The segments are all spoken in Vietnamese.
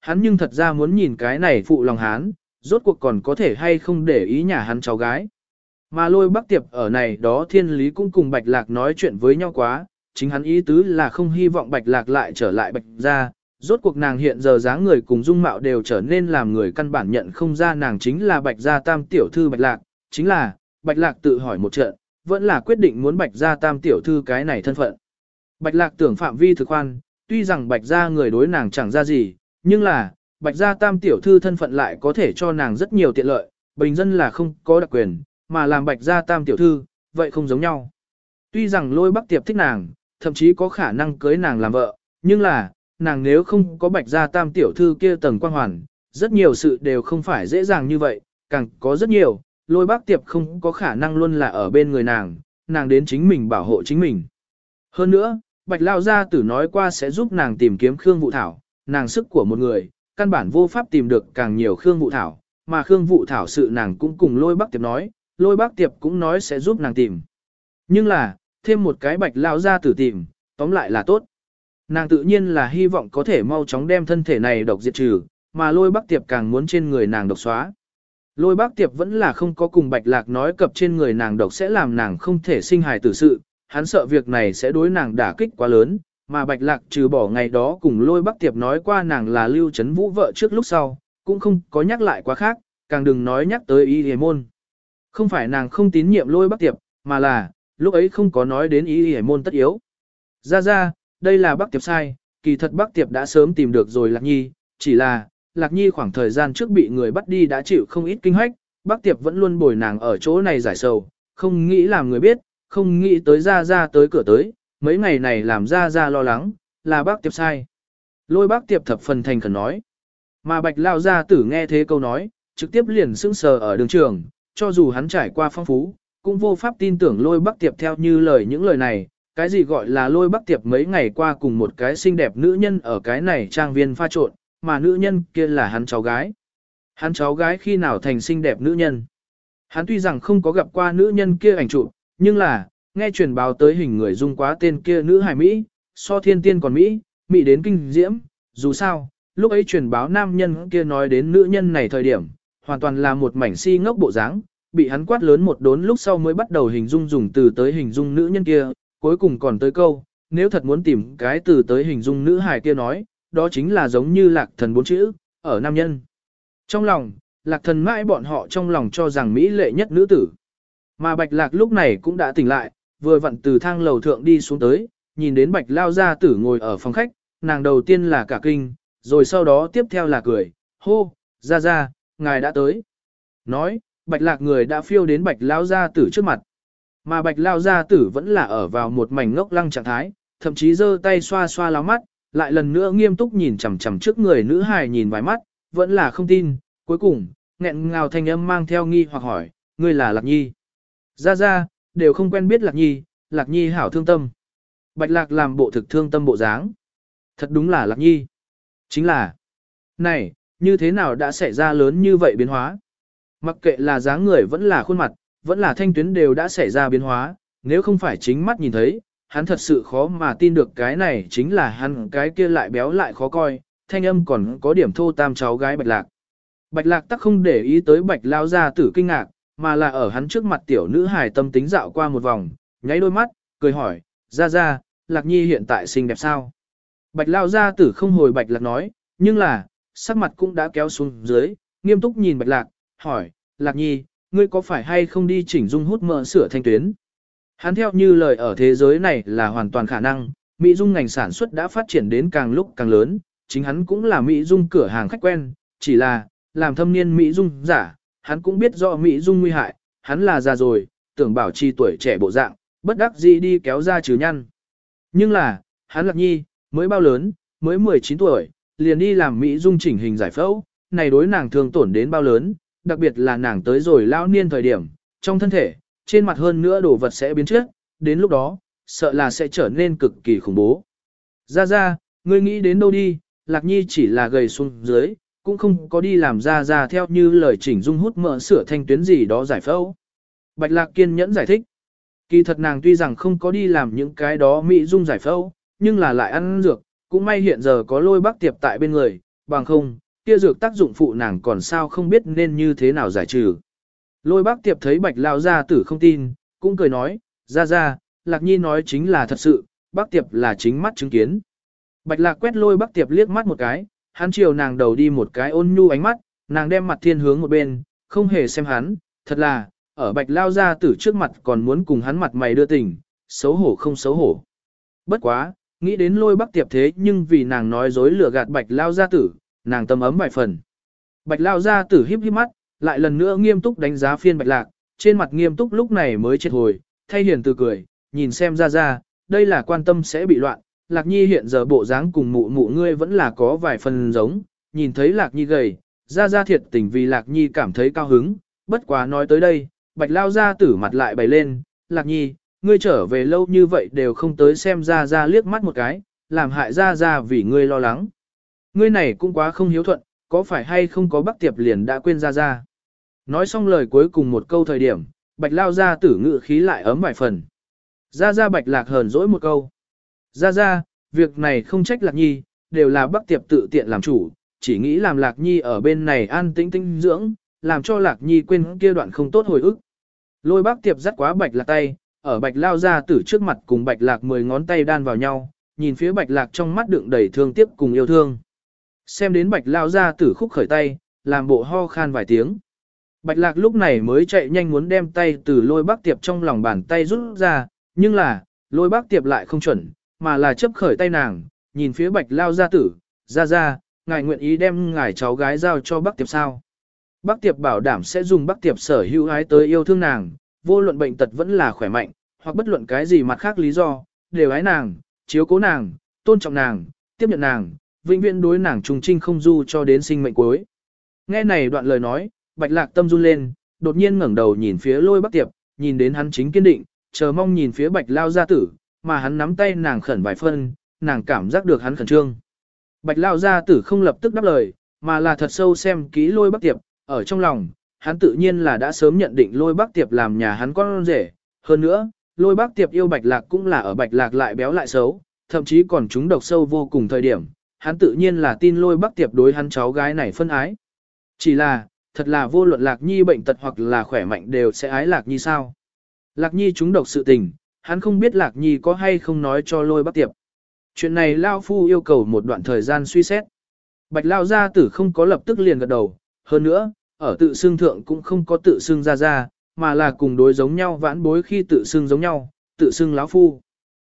Hắn nhưng thật ra muốn nhìn cái này phụ lòng hắn, rốt cuộc còn có thể hay không để ý nhà hắn cháu gái. Mà lôi bắc tiệp ở này đó thiên lý cũng cùng bạch lạc nói chuyện với nhau quá, chính hắn ý tứ là không hy vọng bạch lạc lại trở lại bạch ra, rốt cuộc nàng hiện giờ dáng người cùng dung mạo đều trở nên làm người căn bản nhận không ra nàng chính là bạch gia tam tiểu thư bạch lạc, chính là, bạch lạc tự hỏi một trận, vẫn là quyết định muốn bạch gia tam tiểu thư cái này thân phận. Bạch lạc tưởng phạm vi thực khoan, tuy rằng bạch gia người đối nàng chẳng ra gì, nhưng là, bạch gia tam tiểu thư thân phận lại có thể cho nàng rất nhiều tiện lợi, bình dân là không có đặc quyền, mà làm bạch gia tam tiểu thư, vậy không giống nhau. Tuy rằng lôi bắc tiệp thích nàng, thậm chí có khả năng cưới nàng làm vợ, nhưng là, nàng nếu không có bạch gia tam tiểu thư kia tầng quan hoàn, rất nhiều sự đều không phải dễ dàng như vậy, càng có rất nhiều, lôi bác tiệp không có khả năng luôn là ở bên người nàng, nàng đến chính mình bảo hộ chính mình. Hơn nữa, bạch lao gia tử nói qua sẽ giúp nàng tìm kiếm Khương vũ Thảo, nàng sức của một người, căn bản vô pháp tìm được càng nhiều Khương Vụ Thảo, mà Khương Vụ Thảo sự nàng cũng cùng lôi bác tiệp nói, lôi bác tiệp cũng nói sẽ giúp nàng tìm. Nhưng là, thêm một cái bạch lao gia tử tìm, tóm lại là tốt. Nàng tự nhiên là hy vọng có thể mau chóng đem thân thể này độc diệt trừ, mà lôi bác tiệp càng muốn trên người nàng độc xóa. Lôi bác tiệp vẫn là không có cùng bạch lạc nói cập trên người nàng độc sẽ làm nàng không thể sinh hài tử sự, hắn sợ việc này sẽ đối nàng đả kích quá lớn, mà bạch lạc trừ bỏ ngày đó cùng lôi bắc tiệp nói qua nàng là lưu chấn vũ vợ trước lúc sau, cũng không có nhắc lại quá khác, càng đừng nói nhắc tới y hề môn. Không phải nàng không tín nhiệm lôi bắc tiệp, mà là, lúc ấy không có nói đến y hề môn tất yếu. Ra ra, đây là bắc tiệp sai, kỳ thật bắc tiệp đã sớm tìm được rồi lạc nhi, chỉ là, lạc nhi khoảng thời gian trước bị người bắt đi đã chịu không ít kinh hoách, bắc tiệp vẫn luôn bồi nàng ở chỗ này giải sầu, không nghĩ làm người biết, không nghĩ tới ra ra tới cửa tới, mấy ngày này làm ra ra lo lắng, là bác tiệp sai. Lôi bác tiệp thập phần thành khẩn nói. Mà bạch lao gia tử nghe thế câu nói, trực tiếp liền sững sờ ở đường trường, cho dù hắn trải qua phong phú, cũng vô pháp tin tưởng lôi bác tiệp theo như lời những lời này, cái gì gọi là lôi bác tiệp mấy ngày qua cùng một cái xinh đẹp nữ nhân ở cái này trang viên pha trộn, mà nữ nhân kia là hắn cháu gái. Hắn cháu gái khi nào thành xinh đẹp nữ nhân. Hắn tuy rằng không có gặp qua nữ nhân kia ảnh chụp, nhưng là, nghe truyền báo tới hình người dung quá tên kia nữ hài Mỹ, so thiên tiên còn Mỹ, Mỹ đến kinh diễm, dù sao, lúc ấy truyền báo nam nhân kia nói đến nữ nhân này thời điểm, hoàn toàn là một mảnh si ngốc bộ dáng, bị hắn quát lớn một đốn lúc sau mới bắt đầu hình dung dùng từ tới hình dung nữ nhân kia, cuối cùng còn tới câu, nếu thật muốn tìm cái từ tới hình dung nữ hài kia nói, đó chính là giống như lạc thần bốn chữ, ở nam nhân. Trong lòng, lạc thần mãi bọn họ trong lòng cho rằng Mỹ lệ nhất nữ tử. Mà bạch lạc lúc này cũng đã tỉnh lại, vừa vặn từ thang lầu thượng đi xuống tới, nhìn đến bạch lao gia tử ngồi ở phòng khách, nàng đầu tiên là cả kinh, rồi sau đó tiếp theo là cười, hô, ra ra, ngài đã tới. Nói, bạch lạc người đã phiêu đến bạch lao gia tử trước mặt. Mà bạch lao gia tử vẫn là ở vào một mảnh ngốc lăng trạng thái, thậm chí giơ tay xoa xoa láo mắt, lại lần nữa nghiêm túc nhìn chằm chằm trước người nữ hài nhìn vài mắt, vẫn là không tin, cuối cùng, nghẹn ngào thanh âm mang theo nghi hoặc hỏi, ngươi là Lạc Nhi. Ra ra, đều không quen biết Lạc Nhi, Lạc Nhi hảo thương tâm. Bạch Lạc làm bộ thực thương tâm bộ dáng. Thật đúng là Lạc Nhi. Chính là, này, như thế nào đã xảy ra lớn như vậy biến hóa? Mặc kệ là dáng người vẫn là khuôn mặt, vẫn là thanh tuyến đều đã xảy ra biến hóa, nếu không phải chính mắt nhìn thấy, hắn thật sự khó mà tin được cái này chính là hắn cái kia lại béo lại khó coi, thanh âm còn có điểm thô tam cháu gái bạch lạc. Bạch lạc tắc không để ý tới bạch lao ra tử kinh ngạc, mà là ở hắn trước mặt tiểu nữ hài tâm tính dạo qua một vòng, nháy đôi mắt, cười hỏi, ra ra, lạc nhi hiện tại xinh đẹp sao? Bạch lao ra tử không hồi bạch lạc nói, nhưng là, sắc mặt cũng đã kéo xuống dưới, nghiêm túc nhìn bạch lạc, hỏi, lạc nhi, ngươi có phải hay không đi chỉnh dung hút mỡ sửa thanh tuyến? Hắn theo như lời ở thế giới này là hoàn toàn khả năng, Mỹ dung ngành sản xuất đã phát triển đến càng lúc càng lớn, chính hắn cũng là Mỹ dung cửa hàng khách quen, chỉ là, làm thâm niên Mỹ dung giả, hắn cũng biết rõ Mỹ dung nguy hại, hắn là già rồi, tưởng bảo trì tuổi trẻ bộ dạng, bất đắc dĩ đi kéo ra trừ nhăn. Nhưng là, hắn lạc nhi, mới bao lớn, mới 19 tuổi, liền đi làm Mỹ dung chỉnh hình giải phẫu, này đối nàng thường tổn đến bao lớn, đặc biệt là nàng tới rồi lão niên thời điểm, trong thân thể, trên mặt hơn nữa đồ vật sẽ biến trước, đến lúc đó, sợ là sẽ trở nên cực kỳ khủng bố. Ra ra, ngươi nghĩ đến đâu đi, Lạc Nhi chỉ là gầy xuống dưới, cũng không có đi làm ra ra theo như lời chỉnh dung hút mỡ sửa thanh tuyến gì đó giải phẫu. Bạch Lạc kiên nhẫn giải thích. Kỳ thật nàng tuy rằng không có đi làm những cái đó mỹ dung giải phẫu, nhưng là lại ăn dược, cũng may hiện giờ có lôi bác tiệp tại bên người, bằng không, kia dược tác dụng phụ nàng còn sao không biết nên như thế nào giải trừ. Lôi bác tiệp thấy bạch lao gia tử không tin, cũng cười nói, ra ra, lạc nhi nói chính là thật sự, bác tiệp là chính mắt chứng kiến. Bạch lạc quét lôi bác tiệp liếc mắt một cái, hắn chiều nàng đầu đi một cái ôn nhu ánh mắt, nàng đem mặt thiên hướng một bên, không hề xem hắn, thật là, ở bạch lao gia tử trước mặt còn muốn cùng hắn mặt mày đưa tình, xấu hổ không xấu hổ. Bất quá, nghĩ đến lôi bắc tiệp thế nhưng vì nàng nói dối lừa gạt bạch lao gia tử, nàng tâm ấm vài phần. Bạch lao gia tử híp híp mắt, lại lần nữa nghiêm túc đánh giá phiên bạch lạc, trên mặt nghiêm túc lúc này mới chết hồi, thay hiền từ cười, nhìn xem ra ra, đây là quan tâm sẽ bị loạn, lạc nhi hiện giờ bộ dáng cùng mụ mụ ngươi vẫn là có vài phần giống, nhìn thấy lạc nhi gầy, ra ra thiệt tình vì lạc nhi cảm thấy cao hứng, bất quá nói tới đây, bạch lao gia tử mặt lại bày lên, lạc nhi, ngươi trở về lâu như vậy đều không tới xem ra ra liếc mắt một cái, làm hại ra ra vì ngươi lo lắng. Ngươi này cũng quá không hiếu thuận, có phải hay không có bắc tiệp liền đã quên ra ra. Nói xong lời cuối cùng một câu thời điểm, bạch lao ra tử ngự khí lại ấm vài phần. Ra ra bạch lạc hờn dỗi một câu. Ra ra, việc này không trách lạc nhi, đều là bác tiệp tự tiện làm chủ, chỉ nghĩ làm lạc nhi ở bên này an tĩnh tinh dưỡng, làm cho lạc nhi quên kia đoạn không tốt hồi ức. Lôi bác tiệp dắt quá bạch lạc tay, ở bạch lao ra tử trước mặt cùng bạch lạc mười ngón tay đan vào nhau, nhìn phía bạch lạc trong mắt đựng đầy thương tiếc cùng yêu thương. Xem đến bạch lao ra tử khúc khởi tay, làm bộ ho khan vài tiếng. Bạch lạc lúc này mới chạy nhanh muốn đem tay từ lôi bác tiệp trong lòng bàn tay rút ra, nhưng là, lôi bác tiệp lại không chuẩn, mà là chấp khởi tay nàng, nhìn phía bạch lao gia tử, ra ra, ngài nguyện ý đem ngài cháu gái giao cho bác tiệp sao. Bác tiệp bảo đảm sẽ dùng bác tiệp sở hữu ái tới yêu thương nàng, vô luận bệnh tật vẫn là khỏe mạnh, hoặc bất luận cái gì mặt khác lý do, đều ái nàng, chiếu cố nàng, tôn trọng nàng, tiếp nhận nàng, vĩnh viễn đối nàng trùng trinh không du cho đến sinh mệnh cuối. Nghe này đoạn lời nói, bạch lạc tâm run lên, đột nhiên ngẩng đầu nhìn phía lôi bắc tiệp, nhìn đến hắn chính kiên định, chờ mong nhìn phía bạch lao gia tử, mà hắn nắm tay nàng khẩn vài phân, nàng cảm giác được hắn khẩn trương. Bạch lao gia tử không lập tức đáp lời, mà là thật sâu xem kỹ lôi bắc tiệp, ở trong lòng, hắn tự nhiên là đã sớm nhận định lôi bắc tiệp làm nhà hắn con rể, hơn nữa, lôi bắc tiệp yêu bạch lạc cũng là ở bạch lạc lại béo lại xấu, thậm chí còn chúng độc sâu vô cùng thời điểm, hắn tự nhiên là tin lôi bắc tiệp đối hắn cháu gái này phân ái. Chỉ là, thật là vô luận lạc nhi bệnh tật hoặc là khỏe mạnh đều sẽ ái lạc nhi sao. Lạc nhi chúng độc sự tình, hắn không biết lạc nhi có hay không nói cho lôi bác tiệp. Chuyện này Lao Phu yêu cầu một đoạn thời gian suy xét. Bạch Lao gia tử không có lập tức liền gật đầu, hơn nữa, ở tự xương thượng cũng không có tự xương ra ra, mà là cùng đối giống nhau vãn bối khi tự xương giống nhau, tự xương lão phu.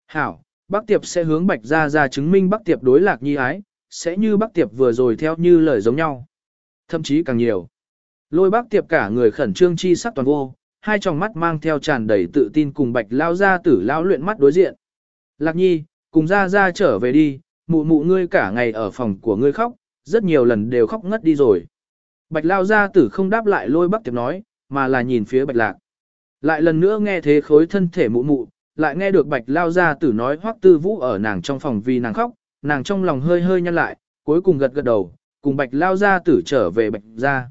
Hảo, bác Tiệp sẽ hướng Bạch Gia Gia chứng minh bác Tiệp đối lạc nhi ái, sẽ như bác Tiệp vừa rồi theo như lời giống nhau. Thậm chí càng nhiều. Lôi bác Tiệp cả người khẩn trương chi sắc toàn vô, hai tròng mắt mang theo tràn đầy tự tin cùng Bạch Lao Gia tử lao luyện mắt đối diện. Lạc nhi, cùng Gia Gia trở về đi, mụ mụ ngươi cả ngày ở phòng của ngươi khóc, rất nhiều lần đều khóc ngất đi rồi. Bạch Lao Gia tử không đáp lại lôi Bắc Tiệp nói, mà là nhìn phía Bạch Lạc. Lại lần nữa nghe thế khối thân thể mụ mụ, lại nghe được bạch lao ra tử nói hoắc tư vũ ở nàng trong phòng vì nàng khóc, nàng trong lòng hơi hơi nhăn lại, cuối cùng gật gật đầu, cùng bạch lao ra tử trở về bạch ra.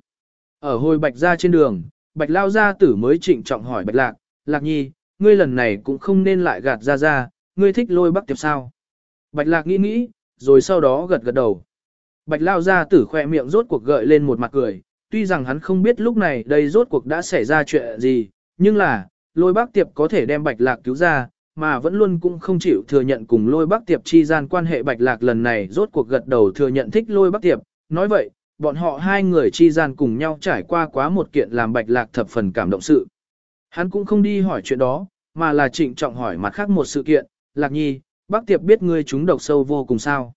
Ở hồi bạch ra trên đường, bạch lao gia tử mới trịnh trọng hỏi bạch lạc, lạc nhi, ngươi lần này cũng không nên lại gạt ra ra, ngươi thích lôi bắc tiệp sao. Bạch lạc nghĩ nghĩ, rồi sau đó gật gật đầu. Bạch lao gia tử khoe miệng rốt cuộc gợi lên một mặt cười, tuy rằng hắn không biết lúc này đây rốt cuộc đã xảy ra chuyện gì, nhưng là, lôi bác tiệp có thể đem bạch lạc cứu ra, mà vẫn luôn cũng không chịu thừa nhận cùng lôi bác tiệp chi gian quan hệ bạch lạc lần này rốt cuộc gật đầu thừa nhận thích lôi bác tiệp. Nói vậy, bọn họ hai người chi gian cùng nhau trải qua quá một kiện làm bạch lạc thập phần cảm động sự. Hắn cũng không đi hỏi chuyện đó, mà là trịnh trọng hỏi mặt khác một sự kiện, lạc nhi, bác tiệp biết ngươi chúng độc sâu vô cùng sao.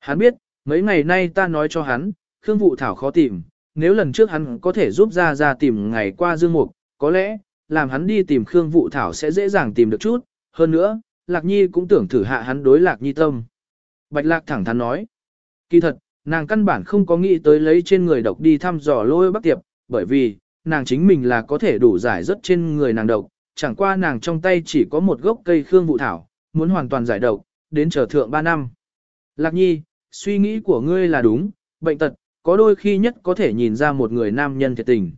Hắn biết, mấy ngày nay ta nói cho hắn, Khương Vụ Thảo khó tìm, nếu lần trước hắn có thể giúp ra ra tìm ngày qua dương mục, có lẽ, làm hắn đi tìm Khương Vụ Thảo sẽ dễ dàng tìm được chút, hơn nữa, Lạc Nhi cũng tưởng thử hạ hắn đối Lạc Nhi tâm. Bạch Lạc thẳng thắn nói, kỳ thật, nàng căn bản không có nghĩ tới lấy trên người độc đi thăm dò lôi bắc tiệp, bởi vì, nàng chính mình là có thể đủ giải rất trên người nàng độc, chẳng qua nàng trong tay chỉ có một gốc cây Khương Vụ Thảo, muốn hoàn toàn giải độc, đến chờ thượng 3 năm. Lạc Nhi, suy nghĩ của ngươi là đúng, bệnh tật, có đôi khi nhất có thể nhìn ra một người nam nhân thiệt tình.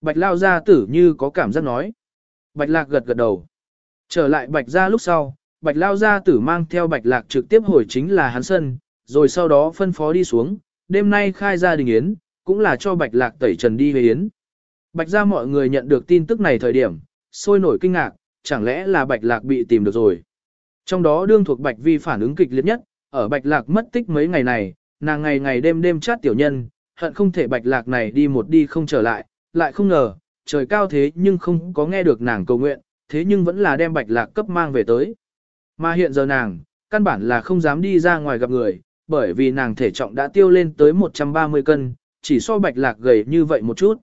Bạch lao gia tử như có cảm giác nói. Bạch lạc gật gật đầu. Trở lại bạch gia lúc sau, bạch lao gia tử mang theo bạch lạc trực tiếp hồi chính là hắn sân, rồi sau đó phân phó đi xuống, đêm nay khai gia đình yến, cũng là cho bạch lạc tẩy trần đi về yến. Bạch ra mọi người nhận được tin tức này thời điểm, sôi nổi kinh ngạc, chẳng lẽ là bạch lạc bị tìm được rồi. Trong đó đương thuộc bạch vi phản ứng kịch liệt nhất, ở bạch lạc mất tích mấy ngày này, nàng ngày ngày đêm đêm chát tiểu nhân, hận không thể bạch lạc này đi một đi không trở lại, lại không ngờ, trời cao thế nhưng không có nghe được nàng cầu nguyện, thế nhưng vẫn là đem bạch lạc cấp mang về tới. Mà hiện giờ nàng, căn bản là không dám đi ra ngoài gặp người, bởi vì nàng thể trọng đã tiêu lên tới 130 cân, chỉ so bạch lạc gầy như vậy một chút.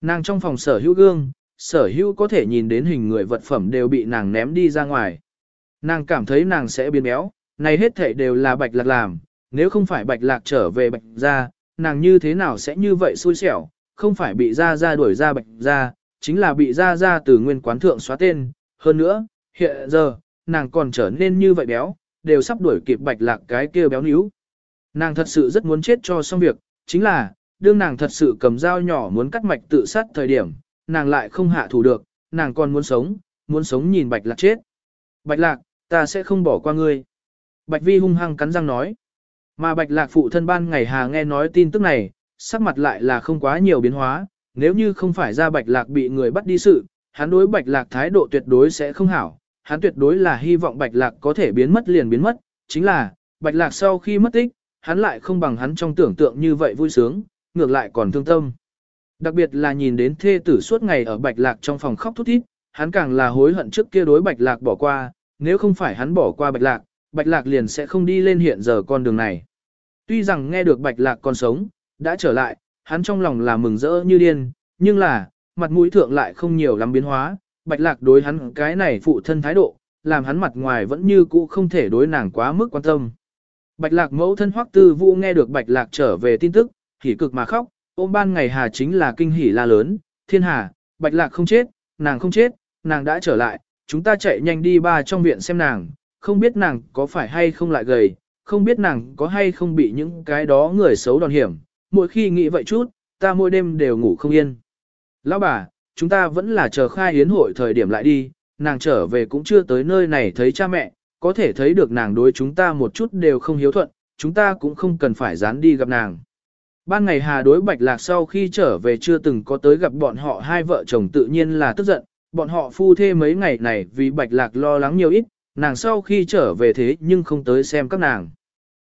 Nàng trong phòng sở hữu gương, sở hữu có thể nhìn đến hình người vật phẩm đều bị nàng ném đi ra ngoài. Nàng cảm thấy nàng sẽ biến béo, này hết thể đều là bạch lạc làm, nếu không phải bạch lạc trở về bạch ra, nàng như thế nào sẽ như vậy xui xẻo, không phải bị ra ra đuổi ra bạch ra, chính là bị ra ra từ nguyên quán thượng xóa tên. Hơn nữa, hiện giờ, nàng còn trở nên như vậy béo, đều sắp đuổi kịp bạch lạc cái kia béo níu. Nàng thật sự rất muốn chết cho xong việc, chính là, đương nàng thật sự cầm dao nhỏ muốn cắt mạch tự sát thời điểm, nàng lại không hạ thủ được, nàng còn muốn sống, muốn sống nhìn bạch lạc chết. Bạch lạc, ta sẽ không bỏ qua ngươi. Bạch vi hung hăng cắn răng nói. Mà bạch lạc phụ thân ban ngày hà nghe nói tin tức này, sắc mặt lại là không quá nhiều biến hóa, nếu như không phải ra bạch lạc bị người bắt đi sự, hắn đối bạch lạc thái độ tuyệt đối sẽ không hảo, hắn tuyệt đối là hy vọng bạch lạc có thể biến mất liền biến mất, chính là, bạch lạc sau khi mất tích, hắn lại không bằng hắn trong tưởng tượng như vậy vui sướng, ngược lại còn thương tâm. Đặc biệt là nhìn đến thê tử suốt ngày ở bạch lạc trong phòng khóc thút thít, hắn càng là hối hận trước kia đối bạch lạc bỏ qua, nếu không phải hắn bỏ qua bạch lạc, bạch lạc liền sẽ không đi lên hiện giờ con đường này. Tuy rằng nghe được bạch lạc còn sống, đã trở lại, hắn trong lòng là mừng rỡ như điên, nhưng là, mặt mũi thượng lại không nhiều lắm biến hóa, bạch lạc đối hắn cái này phụ thân thái độ, làm hắn mặt ngoài vẫn như cũ không thể đối nàng quá mức quan tâm. Bạch lạc mẫu thân hoắc tư vũ nghe được bạch lạc trở về tin tức, hỉ cực mà khóc, ôm ban ngày hà chính là kinh hỉ la lớn, thiên hà, bạch lạc không chết, nàng không chết, nàng đã trở lại, chúng ta chạy nhanh đi ba trong viện xem nàng, không biết nàng có phải hay không lại gầy, không biết nàng có hay không bị những cái đó người xấu đòn hiểm, mỗi khi nghĩ vậy chút, ta mỗi đêm đều ngủ không yên. Lão bà, chúng ta vẫn là chờ khai hiến hội thời điểm lại đi, nàng trở về cũng chưa tới nơi này thấy cha mẹ, có thể thấy được nàng đối chúng ta một chút đều không hiếu thuận, chúng ta cũng không cần phải dán đi gặp nàng. Ban ngày Hà đối Bạch Lạc sau khi trở về chưa từng có tới gặp bọn họ hai vợ chồng tự nhiên là tức giận, bọn họ phu thê mấy ngày này vì Bạch Lạc lo lắng nhiều ít, nàng sau khi trở về thế nhưng không tới xem các nàng.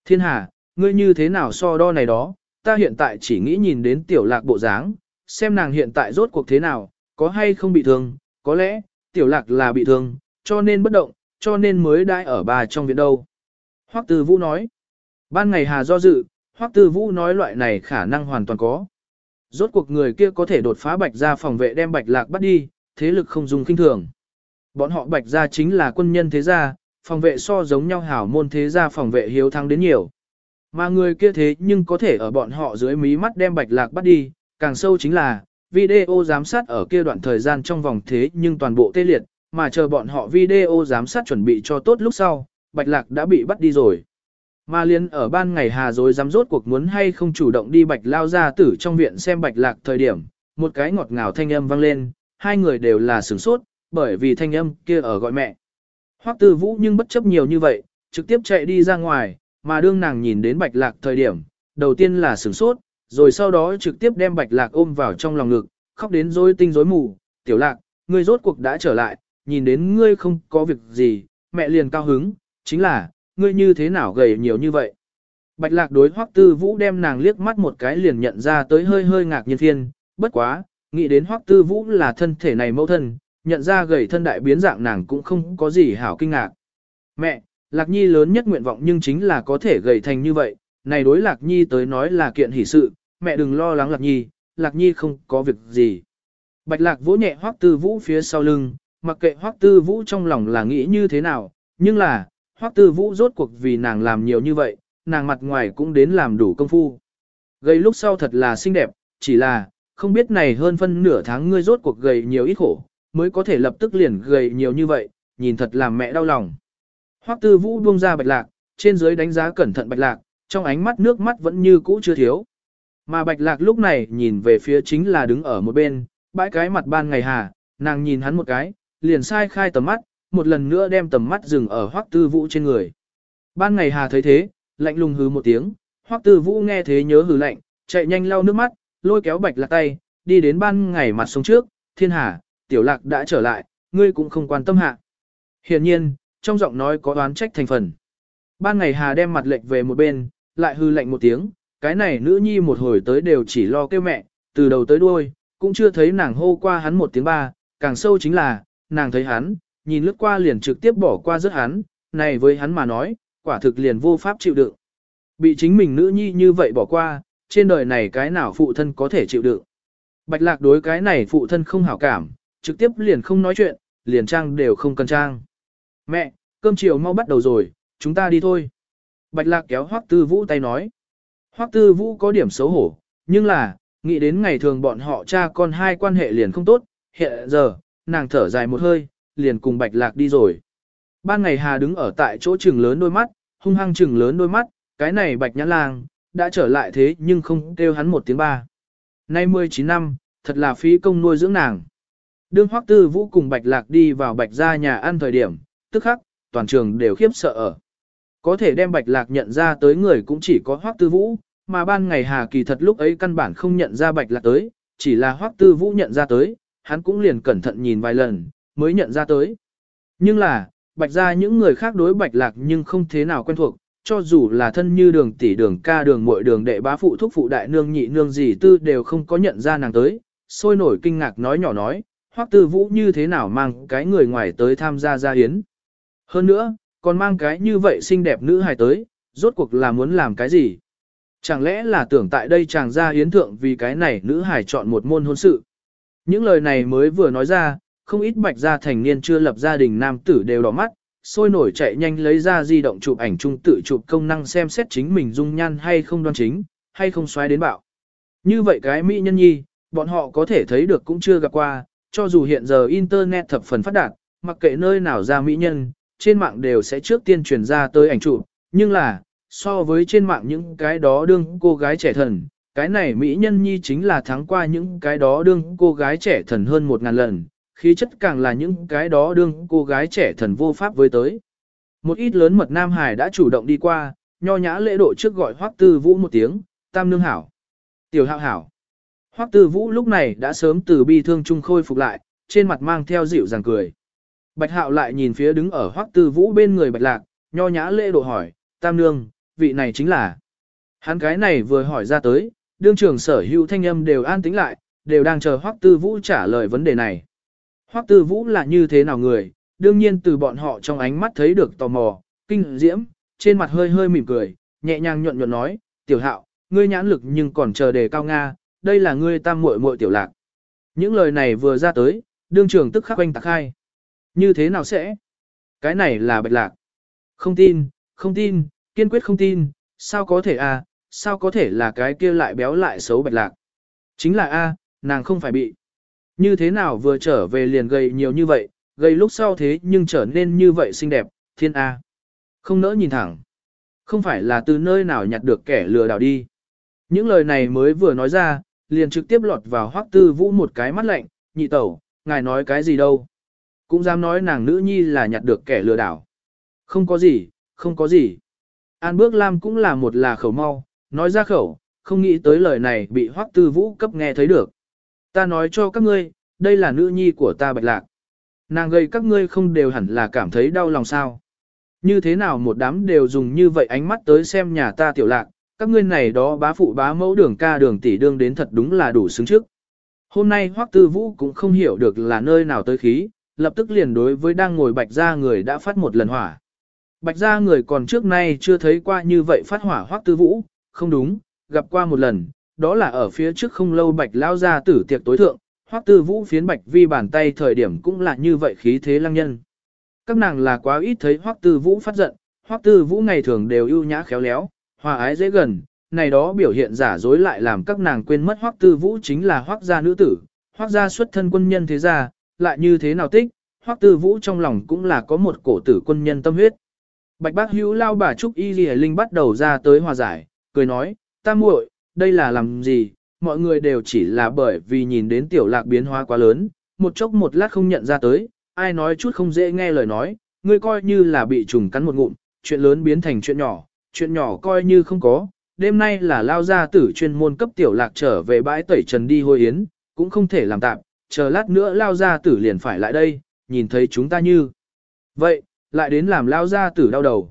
Thiên Hà, ngươi như thế nào so đo này đó, ta hiện tại chỉ nghĩ nhìn đến tiểu lạc bộ dáng, xem nàng hiện tại rốt cuộc thế nào, có hay không bị thương, có lẽ, tiểu lạc là bị thương, cho nên bất động, cho nên mới đãi ở bà trong viện đâu. Hoắc Tư Vũ nói, ban ngày Hà do dự, Hoắc Tư Vũ nói loại này khả năng hoàn toàn có. Rốt cuộc người kia có thể đột phá bạch ra phòng vệ đem bạch lạc bắt đi, thế lực không dùng kinh thường. Bọn họ bạch ra chính là quân nhân thế gia, phòng vệ so giống nhau hảo môn thế gia phòng vệ hiếu thắng đến nhiều. Mà người kia thế nhưng có thể ở bọn họ dưới mí mắt đem bạch lạc bắt đi, càng sâu chính là, video giám sát ở kia đoạn thời gian trong vòng thế nhưng toàn bộ tê liệt, mà chờ bọn họ video giám sát chuẩn bị cho tốt lúc sau, bạch lạc đã bị bắt đi rồi. Mà liên ở ban ngày hà rồi dám rốt cuộc muốn hay không chủ động đi bạch lao ra tử trong viện xem bạch lạc thời điểm, một cái ngọt ngào thanh âm vang lên, hai người đều là sửng sốt, bởi vì thanh âm kia ở gọi mẹ. Hoắc tư vũ nhưng bất chấp nhiều như vậy, trực tiếp chạy đi ra ngoài, mà đương nàng nhìn đến bạch lạc thời điểm, đầu tiên là sửng sốt, rồi sau đó trực tiếp đem bạch lạc ôm vào trong lòng ngực, khóc đến rối tinh rối mù, tiểu lạc, ngươi rốt cuộc đã trở lại, nhìn đến ngươi không có việc gì, mẹ liền cao hứng, chính là, ngươi như thế nào gầy nhiều như vậy. Bạch lạc đối hoắc tư vũ đem nàng liếc mắt một cái liền nhận ra tới hơi hơi ngạc nhiên phiên, bất quá, nghĩ đến hoắc tư vũ là thân thể này mẫu thân, nhận ra gầy thân đại biến dạng nàng cũng không có gì hảo kinh ngạc. Mẹ, Lạc Nhi lớn nhất nguyện vọng nhưng chính là có thể gầy thành như vậy, này đối Lạc Nhi tới nói là kiện hỷ sự, mẹ đừng lo lắng Lạc Nhi, Lạc Nhi không có việc gì. Bạch Lạc vỗ nhẹ Hoắc Tư Vũ phía sau lưng, mặc kệ Hoắc Tư Vũ trong lòng là nghĩ như thế nào, nhưng là, Hoắc Tư Vũ rốt cuộc vì nàng làm nhiều như vậy, nàng mặt ngoài cũng đến làm đủ công phu. Gầy lúc sau thật là xinh đẹp, chỉ là, không biết này hơn phân nửa tháng ngươi rốt cuộc gầy nhiều ít khổ, mới có thể lập tức liền gầy nhiều như vậy, nhìn thật làm mẹ đau lòng. Hoắc Tư Vũ buông ra Bạch Lạc, trên dưới đánh giá cẩn thận Bạch Lạc, trong ánh mắt nước mắt vẫn như cũ chưa thiếu. Mà Bạch Lạc lúc này nhìn về phía chính là đứng ở một bên, bãi cái mặt ban ngày hà, nàng nhìn hắn một cái, liền sai khai tầm mắt, một lần nữa đem tầm mắt dừng ở Hoắc Tư Vũ trên người. Ban ngày hà thấy thế, lạnh lùng hừ một tiếng, Hoắc Tư Vũ nghe thế nhớ hừ lạnh, chạy nhanh lau nước mắt, lôi kéo Bạch Lạc tay, đi đến ban ngày mặt sông trước, "Thiên Hà, Tiểu Lạc đã trở lại, ngươi cũng không quan tâm hạ." Hiển nhiên, trong giọng nói có oán trách thành phần. Ban ngày Hà đem mặt lệnh về một bên, lại hư lạnh một tiếng, cái này nữ nhi một hồi tới đều chỉ lo kêu mẹ, từ đầu tới đuôi, cũng chưa thấy nàng hô qua hắn một tiếng ba, càng sâu chính là, nàng thấy hắn, nhìn lướt qua liền trực tiếp bỏ qua rất hắn, này với hắn mà nói, quả thực liền vô pháp chịu đựng. Bị chính mình nữ nhi như vậy bỏ qua, trên đời này cái nào phụ thân có thể chịu đựng. Bạch lạc đối cái này phụ thân không hảo cảm, trực tiếp liền không nói chuyện, liền trang đều không cần trang. Mẹ, cơm chiều mau bắt đầu rồi, chúng ta đi thôi. Bạch lạc kéo Hoắc Tư Vũ tay nói. Hoắc Tư Vũ có điểm xấu hổ, nhưng là, nghĩ đến ngày thường bọn họ cha con hai quan hệ liền không tốt, hiện giờ, nàng thở dài một hơi, liền cùng Bạch Lạc đi rồi. Ban ngày Hà đứng ở tại chỗ trừng lớn đôi mắt, hung hăng trừng lớn đôi mắt, cái này Bạch Nhã Lang, đã trở lại thế nhưng không kêu hắn một tiếng ba. Nay 19 năm, thật là phí công nuôi dưỡng nàng. Đương Hoắc Tư Vũ cùng Bạch Lạc đi vào Bạch gia nhà ăn thời điểm, tức khắc, toàn trường đều khiếp sợ ở. Có thể đem Bạch Lạc nhận ra tới người cũng chỉ có Hoắc Tư Vũ, mà ban ngày Hà Kỳ thật lúc ấy căn bản không nhận ra Bạch Lạc tới, chỉ là Hoắc Tư Vũ nhận ra tới, hắn cũng liền cẩn thận nhìn vài lần, mới nhận ra tới. Nhưng là, Bạch ra những người khác đối Bạch Lạc nhưng không thế nào quen thuộc, cho dù là thân như đường tỷ đường ca đường muội đường đệ bá phụ thúc phụ đại nương nhị nương gì tư đều không có nhận ra nàng tới, sôi nổi kinh ngạc nói nhỏ nói, Hoắc Tư Vũ như thế nào mang cái người ngoài tới tham gia gia hiến. Hơn nữa, còn mang cái như vậy xinh đẹp nữ hài tới, rốt cuộc là muốn làm cái gì? Chẳng lẽ là tưởng tại đây chàng gia hiến thượng vì cái này nữ hài chọn một môn hôn sự? Những lời này mới vừa nói ra, không ít bạch gia thành niên chưa lập gia đình nam tử đều đỏ mắt, sôi nổi chạy nhanh lấy ra di động chụp ảnh chung tự chụp công năng xem xét chính mình dung nhan hay không đoan chính, hay không xoáy đến bạo. Như vậy cái mỹ nhân nhi, bọn họ có thể thấy được cũng chưa gặp qua, cho dù hiện giờ internet thập phần phát đạt, mặc kệ nơi nào ra mỹ nhân, trên mạng đều sẽ trước tiên truyền ra tới ảnh chụp, nhưng là, so với trên mạng những cái đó đương cô gái trẻ thần, cái này mỹ nhân nhi chính là thắng qua những cái đó đương cô gái trẻ thần hơn một ngàn lần, khí chất càng là những cái đó đương cô gái trẻ thần vô pháp với tới. Một ít lớn mật Nam Hải đã chủ động đi qua, nho nhã lễ độ trước gọi Hoắc Tư Vũ một tiếng, tam nương hảo. Tiểu hạo hảo. Hoắc Tư Vũ lúc này đã sớm từ bi thương trung khôi phục lại, trên mặt mang theo dịu dàng cười. Bạch hạo lại nhìn phía đứng ở Hoắc Tư Vũ bên người Bạch Lạc, nho nhã lễ độ hỏi, tam nương, vị này chính là. Hắn cái này vừa hỏi ra tới, đương trường sở hữu thanh âm đều an tĩnh lại, đều đang chờ Hoắc Tư Vũ trả lời vấn đề này. Hoắc Tư Vũ là như thế nào người, đương nhiên từ bọn họ trong ánh mắt thấy được tò mò, kinh diễm, trên mặt hơi hơi mỉm cười, nhẹ nhàng nhuận nhuận nói, tiểu hạo, ngươi nhãn lực nhưng còn chờ đề cao Nga, đây là ngươi tam muội muội tiểu lạc. Những lời này vừa ra tới, đương trường tức khắc quanh tạc hai. Như thế nào sẽ? Cái này là bạch lạc. Không tin, không tin, kiên quyết không tin, sao có thể à, sao có thể là cái kia lại béo lại xấu bạch lạc. Chính là a, nàng không phải bị. Như thế nào vừa trở về liền gầy nhiều như vậy, gầy lúc sau thế nhưng trở nên như vậy xinh đẹp, thiên A. Không nỡ nhìn thẳng. Không phải là từ nơi nào nhặt được kẻ lừa đảo đi. Những lời này mới vừa nói ra, liền trực tiếp lọt vào hoắc tư vũ một cái mắt lạnh, nhị tẩu, ngài nói cái gì đâu. Cũng dám nói nàng nữ nhi là nhặt được kẻ lừa đảo. Không có gì, không có gì. An bước lam cũng là một là khẩu mau, nói ra khẩu, không nghĩ tới lời này bị hoắc tư vũ cấp nghe thấy được. Ta nói cho các ngươi, đây là nữ nhi của ta bạch lạc. Nàng gây các ngươi không đều hẳn là cảm thấy đau lòng sao. Như thế nào một đám đều dùng như vậy ánh mắt tới xem nhà ta tiểu lạc, các ngươi này đó bá phụ bá mẫu đường ca đường tỷ đương đến thật đúng là đủ xứng trước. Hôm nay Hoắc Tư Vũ cũng không hiểu được là nơi nào tới khí, lập tức liền đối với đang ngồi bạch gia người đã phát một lần hỏa. Bạch gia người còn trước nay chưa thấy qua như vậy phát hỏa Hoắc Tư Vũ, không đúng, gặp qua một lần, đó là ở phía trước không lâu bạch lao ra tử tiệc tối thượng, hoắc tư vũ phiến bạch vi bàn tay thời điểm cũng là như vậy khí thế lăng nhân. Các nàng là quá ít thấy hoắc tư vũ phát giận, hoắc tư vũ ngày thường đều ưu nhã khéo léo, hòa ái dễ gần, này đó biểu hiện giả dối lại làm các nàng quên mất hoắc tư vũ chính là hoắc gia nữ tử, hoắc gia xuất thân quân nhân thế gia, lại như thế nào tích, hoắc tư vũ trong lòng cũng là có một cổ tử quân nhân tâm huyết. Bạch bác hữu lao bà Trúc Y Ghi Linh bắt đầu ra tới hòa giải, cười nói, ta muội, đây là làm gì, mọi người đều chỉ là bởi vì nhìn đến tiểu lạc biến hóa quá lớn, một chốc một lát không nhận ra tới, ai nói chút không dễ nghe lời nói, ngươi coi như là bị trùng cắn một ngụm, chuyện lớn biến thành chuyện nhỏ, chuyện nhỏ coi như không có, đêm nay là lao gia tử chuyên môn cấp tiểu lạc trở về bãi tẩy trần đi hồi yến, cũng không thể làm tạm, chờ lát nữa lao gia tử liền phải lại đây, nhìn thấy chúng ta như. Vậy, lại đến làm lao gia tử đau đầu.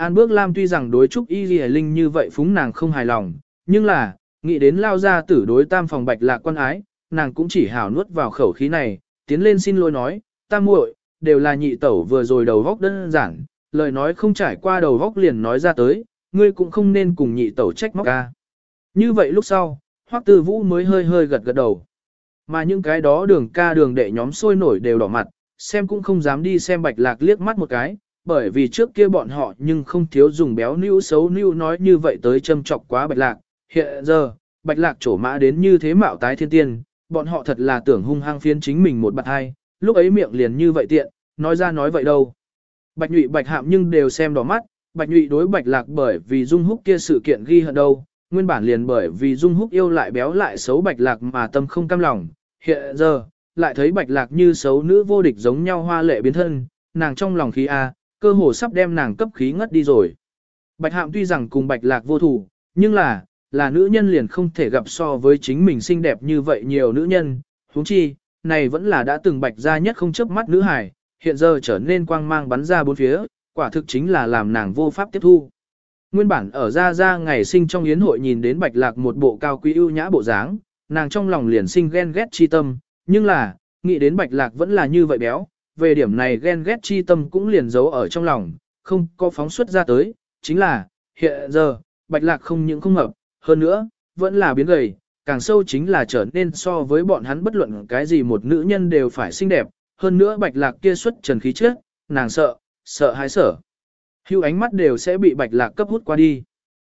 An Bước Lam tuy rằng đối Trúc Y Ghi Linh như vậy phúng nàng không hài lòng, nhưng là, nghĩ đến lao ra tử đối tam phòng bạch lạc quan ái, nàng cũng chỉ hào nuốt vào khẩu khí này, tiến lên xin lỗi nói, tam muội đều là nhị tẩu vừa rồi đầu vóc đơn giản, lời nói không trải qua đầu vóc liền nói ra tới, ngươi cũng không nên cùng nhị tẩu trách móc ca. Như vậy lúc sau, Hoắc Tư Vũ mới hơi hơi gật gật đầu. Mà những cái đó đường ca đường đệ nhóm sôi nổi đều đỏ mặt, xem cũng không dám đi xem bạch lạc liếc mắt một cái, bởi vì trước kia bọn họ nhưng không thiếu dùng béo nữu xấu nữu nói như vậy tới châm chọc quá bạch lạc. Hiện giờ, bạch lạc trổ mã đến như thế mạo tái thiên tiên, bọn họ thật là tưởng hung hăng phiến chính mình một bạt hai, lúc ấy miệng liền như vậy tiện, nói ra nói vậy đâu. Bạch nhụy bạch hạm nhưng đều xem đỏ mắt, bạch nhụy đối bạch lạc bởi vì dung húc kia sự kiện ghi hận đâu, nguyên bản liền bởi vì dung húc yêu lại béo lại xấu bạch lạc mà tâm không cam lòng, hiện giờ, lại thấy bạch lạc như xấu nữ vô địch giống nhau hoa lệ biến thân, nàng trong lòng khí A, cơ hồ sắp đem nàng cấp khí ngất đi rồi. Bạch hạm tuy rằng cùng bạch lạc vô thủ, nhưng là, là nữ nhân liền không thể gặp so với chính mình xinh đẹp như vậy nhiều nữ nhân, huống chi, này vẫn là đã từng bạch ra nhất không chớp mắt nữ hải, hiện giờ trở nên quang mang bắn ra bốn phía, quả thực chính là làm nàng vô pháp tiếp thu. Nguyên bản ở ra ra ngày sinh trong yến hội nhìn đến bạch lạc một bộ cao quý ưu nhã bộ dáng, nàng trong lòng liền sinh ghen ghét chi tâm, nhưng là, nghĩ đến bạch lạc vẫn là như vậy béo, về điểm này ghen ghét chi tâm cũng liền giấu ở trong lòng, không có phóng xuất ra tới, chính là, hiện giờ, bạch lạc không những không hợp, hơn nữa, vẫn là biến gầy, càng sâu chính là trở nên so với bọn hắn bất luận cái gì một nữ nhân đều phải xinh đẹp, hơn nữa bạch lạc kia xuất trần khí trước, nàng sợ, sợ hãi sợ. Hưu ánh mắt đều sẽ bị bạch lạc cấp hút qua đi.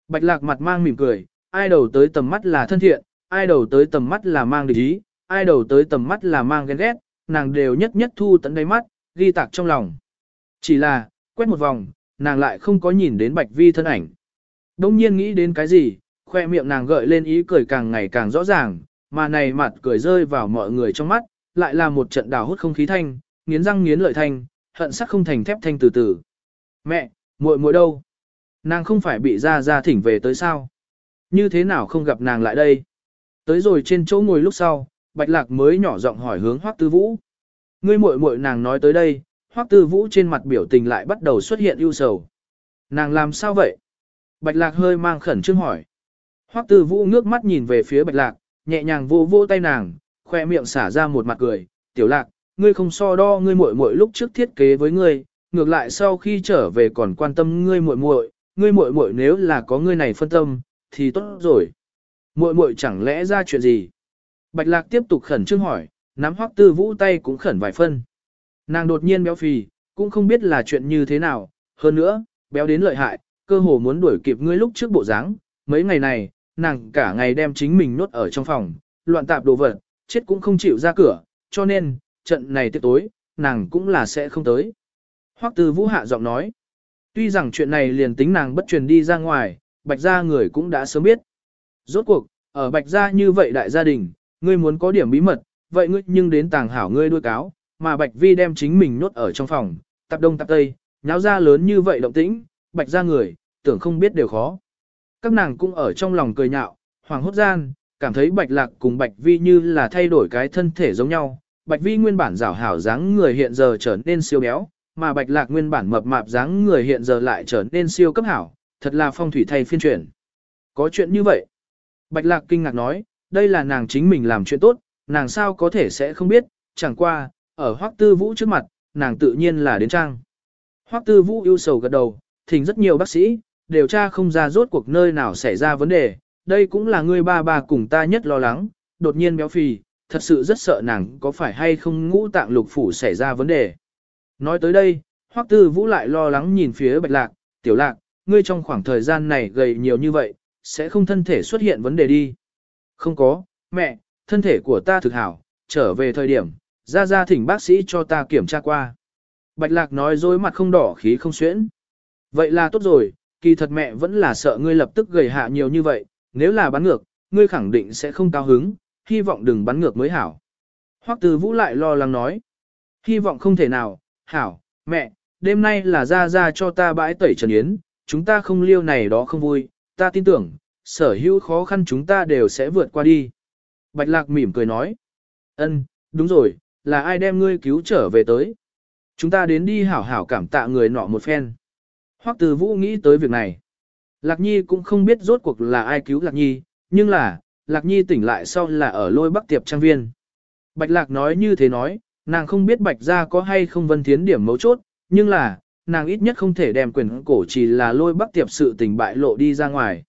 Bạch lạc mặt mang mỉm cười, ai đầu tới tầm mắt là thân thiện, ai đầu tới tầm mắt là mang địch ý, ai đầu tới tầm mắt là mang ghen ghét, nàng đều nhất nhất thu tận đáy mắt, ghi tạc trong lòng. Chỉ là, quét một vòng, nàng lại không có nhìn đến bạch vi thân ảnh. Đông nhiên nghĩ đến cái gì, khoe miệng nàng gợi lên ý cười càng ngày càng rõ ràng, mà này mặt cười rơi vào mọi người trong mắt, lại là một trận đào hút không khí thanh, nghiến răng nghiến lợi thanh, hận sắc không thành thép thanh từ từ. Mẹ, muội muội đâu? Nàng không phải bị ra ra thỉnh về tới sao? Như thế nào không gặp nàng lại đây? Tới rồi trên chỗ ngồi lúc sau, Bạch Lạc mới nhỏ giọng hỏi hướng Hoắc Tư Vũ. Ngươi muội muội nàng nói tới đây, Hoắc Tư Vũ trên mặt biểu tình lại bắt đầu xuất hiện ưu sầu. Nàng làm sao vậy? Bạch Lạc hơi mang khẩn trương hỏi. Hoắc Tư Vũ ngước mắt nhìn về phía Bạch Lạc, nhẹ nhàng vô vô tay nàng, khoe miệng xả ra một mặt cười, "Tiểu Lạc, ngươi không so đo ngươi muội muội lúc trước thiết kế với ngươi, ngược lại sau khi trở về còn quan tâm ngươi muội muội, ngươi muội muội nếu là có ngươi này phân tâm, thì tốt rồi." Muội muội chẳng lẽ ra chuyện gì? Bạch Lạc tiếp tục khẩn trương hỏi, nắm Hoắc Tư Vũ tay cũng khẩn vài phân. Nàng đột nhiên béo phì, cũng không biết là chuyện như thế nào, hơn nữa, béo đến lợi hại, cơ hồ muốn đuổi kịp ngươi lúc trước bộ dáng, mấy ngày này, nàng cả ngày đem chính mình nốt ở trong phòng, loạn tạp đồ vật, chết cũng không chịu ra cửa, cho nên, trận này tiệc tối, nàng cũng là sẽ không tới. Hoắc Tư Vũ hạ giọng nói, tuy rằng chuyện này liền tính nàng bất truyền đi ra ngoài, bạch gia người cũng đã sớm biết. Rốt cuộc, ở bạch gia như vậy đại gia đình, ngươi muốn có điểm bí mật, vậy ngươi nhưng đến tàng hảo ngươi đuôi cáo, mà bạch vi đem chính mình nhốt ở trong phòng, tập đông tập tây, nháo ra lớn như vậy động tĩnh, bạch gia người, tưởng không biết đều khó. Các nàng cũng ở trong lòng cười nhạo, hoàng hốt gian, cảm thấy bạch lạc cùng bạch vi như là thay đổi cái thân thể giống nhau. Bạch vi nguyên bản rảo hảo dáng người hiện giờ trở nên siêu béo, mà bạch lạc nguyên bản mập mạp dáng người hiện giờ lại trở nên siêu cấp hảo, thật là phong thủy thay phiên chuyển. Có chuyện như vậy. Bạch lạc kinh ngạc nói, đây là nàng chính mình làm chuyện tốt, nàng sao có thể sẽ không biết, chẳng qua, ở hoắc tư vũ trước mặt, nàng tự nhiên là đến trang. Hoắc tư vũ ưu sầu gật đầu, thỉnh rất nhiều bác sĩ, điều tra không ra rốt cuộc nơi nào xảy ra vấn đề, đây cũng là người ba ba cùng ta nhất lo lắng, đột nhiên béo phì, thật sự rất sợ nàng có phải hay không ngũ tạng lục phủ xảy ra vấn đề. Nói tới đây, Hoắc Tư Vũ lại lo lắng nhìn phía Bạch Lạc, "Tiểu Lạc, ngươi trong khoảng thời gian này gầy nhiều như vậy, sẽ không thân thể xuất hiện vấn đề đi." "Không có, mẹ, thân thể của ta thực hảo, trở về thời điểm, ra ra thỉnh bác sĩ cho ta kiểm tra qua." Bạch Lạc nói dối mặt không đỏ khí không xuyễn. "Vậy là tốt rồi, kỳ thật mẹ vẫn là sợ ngươi lập tức gầy hạ nhiều như vậy, nếu là bắn ngược, ngươi khẳng định sẽ không cao hứng, hy vọng đừng bắn ngược mới hảo. Hoắc Từ Vũ lại lo lắng nói, hy vọng không thể nào, hảo, mẹ, đêm nay là ra ra cho ta bãi tẩy trần yến, chúng ta không liêu này đó không vui, ta tin tưởng, sở hữu khó khăn chúng ta đều sẽ vượt qua đi. Bạch lạc mỉm cười nói. ân, đúng rồi, là ai đem ngươi cứu trở về tới. Chúng ta đến đi hảo hảo cảm tạ người nọ một phen. Hoắc từ vũ nghĩ tới việc này. Lạc Nhi cũng không biết rốt cuộc là ai cứu Lạc Nhi, nhưng là, Lạc Nhi tỉnh lại sau là ở lôi bắc tiệp trang viên. Bạch Lạc nói như thế nói, nàng không biết Bạch gia có hay không vân thiến điểm mấu chốt, nhưng là, nàng ít nhất không thể đem quyền cổ chỉ là lôi bắc tiệp sự tình bại lộ đi ra ngoài.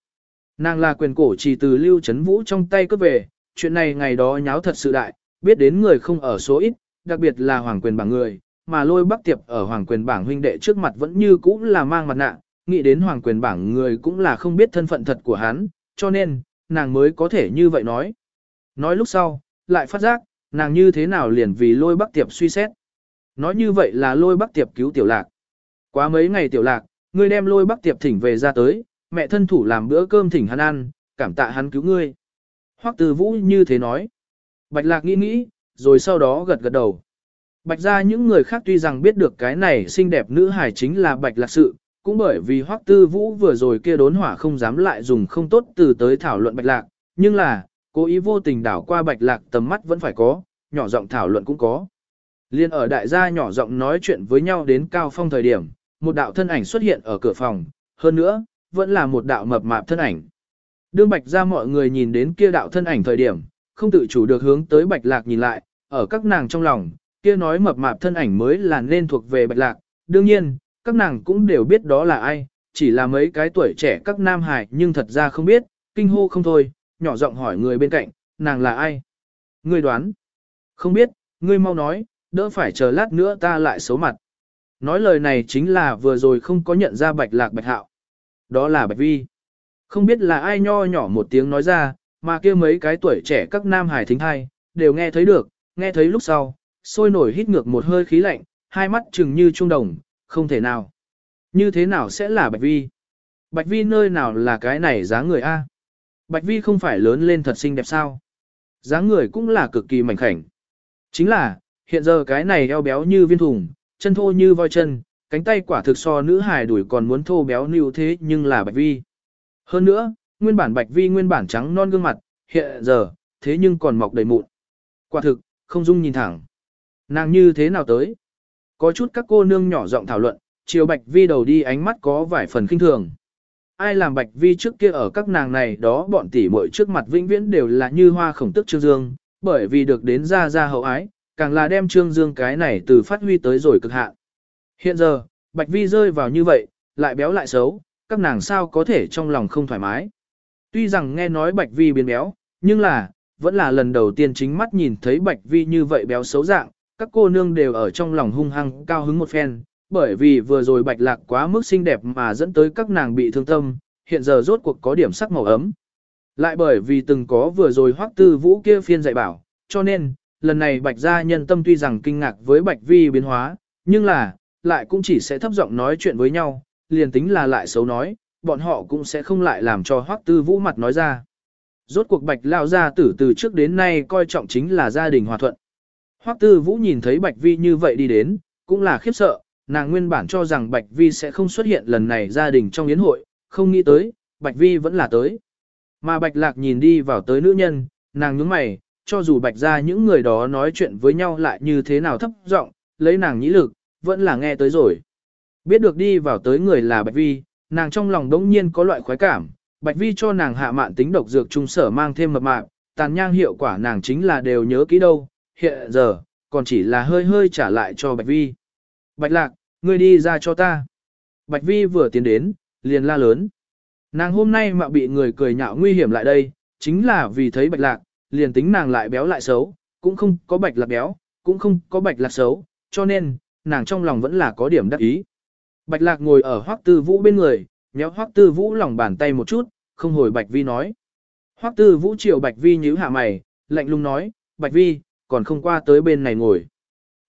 Nàng là quyền cổ chỉ từ lưu chấn vũ trong tay cướp về, chuyện này ngày đó nháo thật sự đại, biết đến người không ở số ít, đặc biệt là hoàng quyền bảng người, mà lôi bắc tiệp ở hoàng quyền bảng huynh đệ trước mặt vẫn như cũ là mang mặt nạ, nghĩ đến hoàng quyền bảng người cũng là không biết thân phận thật của hắn, cho nên, nàng mới có thể như vậy nói. Nói lúc sau, lại phát giác, nàng như thế nào liền vì lôi bắc tiệp suy xét. Nói như vậy là lôi bắc tiệp cứu tiểu lạc. Quá mấy ngày tiểu lạc, ngươi đem lôi bắc tiệp thỉnh về ra tới, mẹ thân thủ làm bữa cơm thỉnh hắn ăn, cảm tạ hắn cứu ngươi. Hoắc từ vũ như thế nói. Bạch lạc nghĩ nghĩ, rồi sau đó gật gật đầu. Bạch ra những người khác tuy rằng biết được cái này xinh đẹp nữ hải chính là bạch lạc sự, cũng bởi vì Hoắc Tư Vũ vừa rồi kia đốn hỏa không dám lại dùng không tốt từ tới thảo luận Bạch Lạc, nhưng là, cố ý vô tình đảo qua Bạch Lạc tầm mắt vẫn phải có, nhỏ giọng thảo luận cũng có. Liên ở đại gia nhỏ giọng nói chuyện với nhau đến cao phong thời điểm, một đạo thân ảnh xuất hiện ở cửa phòng, hơn nữa, vẫn là một đạo mập mạp thân ảnh. Đương Bạch ra mọi người nhìn đến kia đạo thân ảnh thời điểm, không tự chủ được hướng tới Bạch Lạc nhìn lại, ở các nàng trong lòng, kia nói mập mạp thân ảnh mới là nên thuộc về Bạch Lạc. Đương nhiên, các nàng cũng đều biết đó là ai, chỉ là mấy cái tuổi trẻ các nam hải nhưng thật ra không biết, kinh hô không thôi, nhỏ giọng hỏi người bên cạnh, nàng là ai? Ngươi đoán? Không biết, ngươi mau nói, đỡ phải chờ lát nữa ta lại xấu mặt. Nói lời này chính là vừa rồi không có nhận ra bạch lạc bạch hạo. Đó là bạch vi. Không biết là ai nho nhỏ một tiếng nói ra, mà kia mấy cái tuổi trẻ các nam hải thính hai, đều nghe thấy được, nghe thấy lúc sau, sôi nổi hít ngược một hơi khí lạnh, hai mắt chừng như trung đồng, không thể nào. Như thế nào sẽ là Bạch Vi? Bạch Vi nơi nào là cái này dáng người A? Bạch Vi không phải lớn lên thật xinh đẹp sao? dáng người cũng là cực kỳ mảnh khảnh. Chính là, hiện giờ cái này eo béo như viên thùng, chân thô như voi chân, cánh tay quả thực so nữ hài đuổi còn muốn thô béo như thế nhưng là Bạch Vi. Hơn nữa, nguyên bản Bạch Vi nguyên bản trắng non gương mặt, hiện giờ, thế nhưng còn mọc đầy mụn. Quả thực, không dung nhìn thẳng. Nàng như thế nào tới? Có chút các cô nương nhỏ giọng thảo luận, chiều Bạch Vi đầu đi ánh mắt có vài phần kinh thường. Ai làm Bạch Vi trước kia ở các nàng này đó bọn tỷ muội trước mặt vĩnh viễn đều là như hoa khổng tức Trương Dương, bởi vì được đến ra ra hậu ái, càng là đem Trương Dương cái này từ phát huy tới rồi cực hạn. Hiện giờ, Bạch Vi rơi vào như vậy, lại béo lại xấu, các nàng sao có thể trong lòng không thoải mái. Tuy rằng nghe nói Bạch Vi biến béo, nhưng là, vẫn là lần đầu tiên chính mắt nhìn thấy Bạch Vi như vậy béo xấu dạng, các cô nương đều ở trong lòng hung hăng cao hứng một phen, bởi vì vừa rồi bạch lạc quá mức xinh đẹp mà dẫn tới các nàng bị thương tâm, hiện giờ rốt cuộc có điểm sắc màu ấm. Lại bởi vì từng có vừa rồi hoắc tư vũ kia phiên dạy bảo, cho nên, lần này bạch gia nhân tâm tuy rằng kinh ngạc với bạch vi biến hóa, nhưng là, lại cũng chỉ sẽ thấp giọng nói chuyện với nhau, liền tính là lại xấu nói, bọn họ cũng sẽ không lại làm cho hoắc tư vũ mặt nói ra. Rốt cuộc bạch lao gia tử từ trước đến nay coi trọng chính là gia đình hòa thuận. Hoắc Tư Vũ nhìn thấy Bạch Vi như vậy đi đến, cũng là khiếp sợ, nàng nguyên bản cho rằng Bạch Vi sẽ không xuất hiện lần này gia đình trong yến hội, không nghĩ tới, Bạch Vi vẫn là tới. Mà Bạch Lạc nhìn đi vào tới nữ nhân, nàng nhướng mày, cho dù Bạch ra những người đó nói chuyện với nhau lại như thế nào thấp giọng, lấy nàng nhĩ lực, vẫn là nghe tới rồi. Biết được đi vào tới người là Bạch Vi, nàng trong lòng đống nhiên có loại khoái cảm, Bạch Vi cho nàng hạ mạn tính độc dược trung sở mang thêm mập mạp, tàn nhang hiệu quả nàng chính là đều nhớ kỹ đâu, hiện giờ, còn chỉ là hơi hơi trả lại cho Bạch Vi. Bạch Lạc, ngươi đi ra cho ta. Bạch Vi vừa tiến đến, liền la lớn. Nàng hôm nay mà bị người cười nhạo nguy hiểm lại đây, chính là vì thấy Bạch Lạc, liền tính nàng lại béo lại xấu, cũng không có Bạch Lạc béo, cũng không có Bạch Lạc xấu, cho nên, nàng trong lòng vẫn là có điểm đắc ý. Bạch Lạc ngồi ở Hoắc Tư Vũ bên người, nhéo Hoắc Tư Vũ lòng bàn tay một chút, không hồi Bạch Vi nói. Hoắc Tư Vũ chiều Bạch Vi nhíu hạ mày, lạnh lùng nói, Bạch Vi, còn không qua tới bên này ngồi.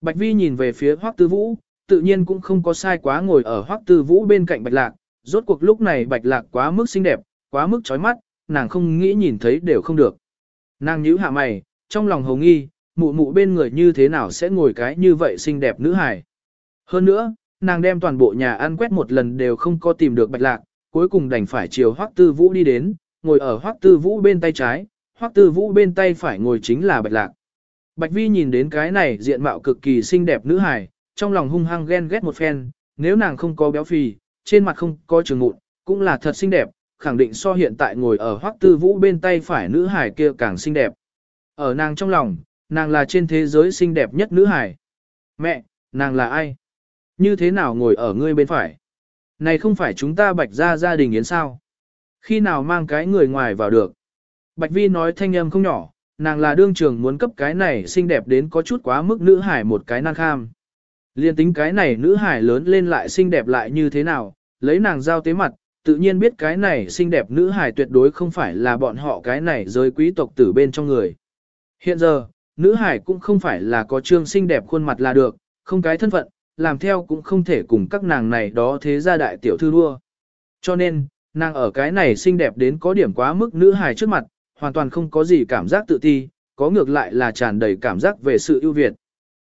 Bạch Vi nhìn về phía Hoắc Tư Vũ, tự nhiên cũng không có sai quá ngồi ở Hoắc Tư Vũ bên cạnh Bạch Lạc, rốt cuộc lúc này Bạch Lạc quá mức xinh đẹp, quá mức chói mắt, nàng không nghĩ nhìn thấy đều không được. Nàng nhíu hạ mày, trong lòng hồng nghi, mụ mụ bên người như thế nào sẽ ngồi cái như vậy xinh đẹp nữ hài. Hơn nữa, nàng đem toàn bộ nhà ăn quét một lần đều không có tìm được Bạch Lạc, cuối cùng đành phải chiều Hoắc Tư Vũ đi đến, ngồi ở Hoắc Tư Vũ bên tay trái, Hoắc Tư Vũ bên tay phải ngồi chính là Bạch Lạc. Bạch Vi nhìn đến cái này diện mạo cực kỳ xinh đẹp nữ hài, trong lòng hung hăng ghen ghét một phen, nếu nàng không có béo phì, trên mặt không có trường mụn, cũng là thật xinh đẹp, khẳng định so hiện tại ngồi ở Hoắc Tư Vũ bên tay phải nữ hài kia càng xinh đẹp. Ở nàng trong lòng, nàng là trên thế giới xinh đẹp nhất nữ hải Mẹ, nàng là ai? Như thế nào ngồi ở ngươi bên phải? Này không phải chúng ta bạch ra gia đình yến sao? Khi nào mang cái người ngoài vào được? Bạch Vi nói thanh âm không nhỏ, nàng là đương trường muốn cấp cái này xinh đẹp đến có chút quá mức nữ hải một cái nan kham. Liên tính cái này nữ hải lớn lên lại xinh đẹp lại như thế nào, lấy nàng giao tế mặt, tự nhiên biết cái này xinh đẹp nữ hải tuyệt đối không phải là bọn họ cái này giới quý tộc tử bên trong người. Hiện giờ, nữ hải cũng không phải là có trương xinh đẹp khuôn mặt là được, không cái thân phận, làm theo cũng không thể cùng các nàng này đó thế gia đại tiểu thư đua. Cho nên, nàng ở cái này xinh đẹp đến có điểm quá mức nữ hài trước mặt, hoàn toàn không có gì cảm giác tự ti, có ngược lại là tràn đầy cảm giác về sự ưu việt.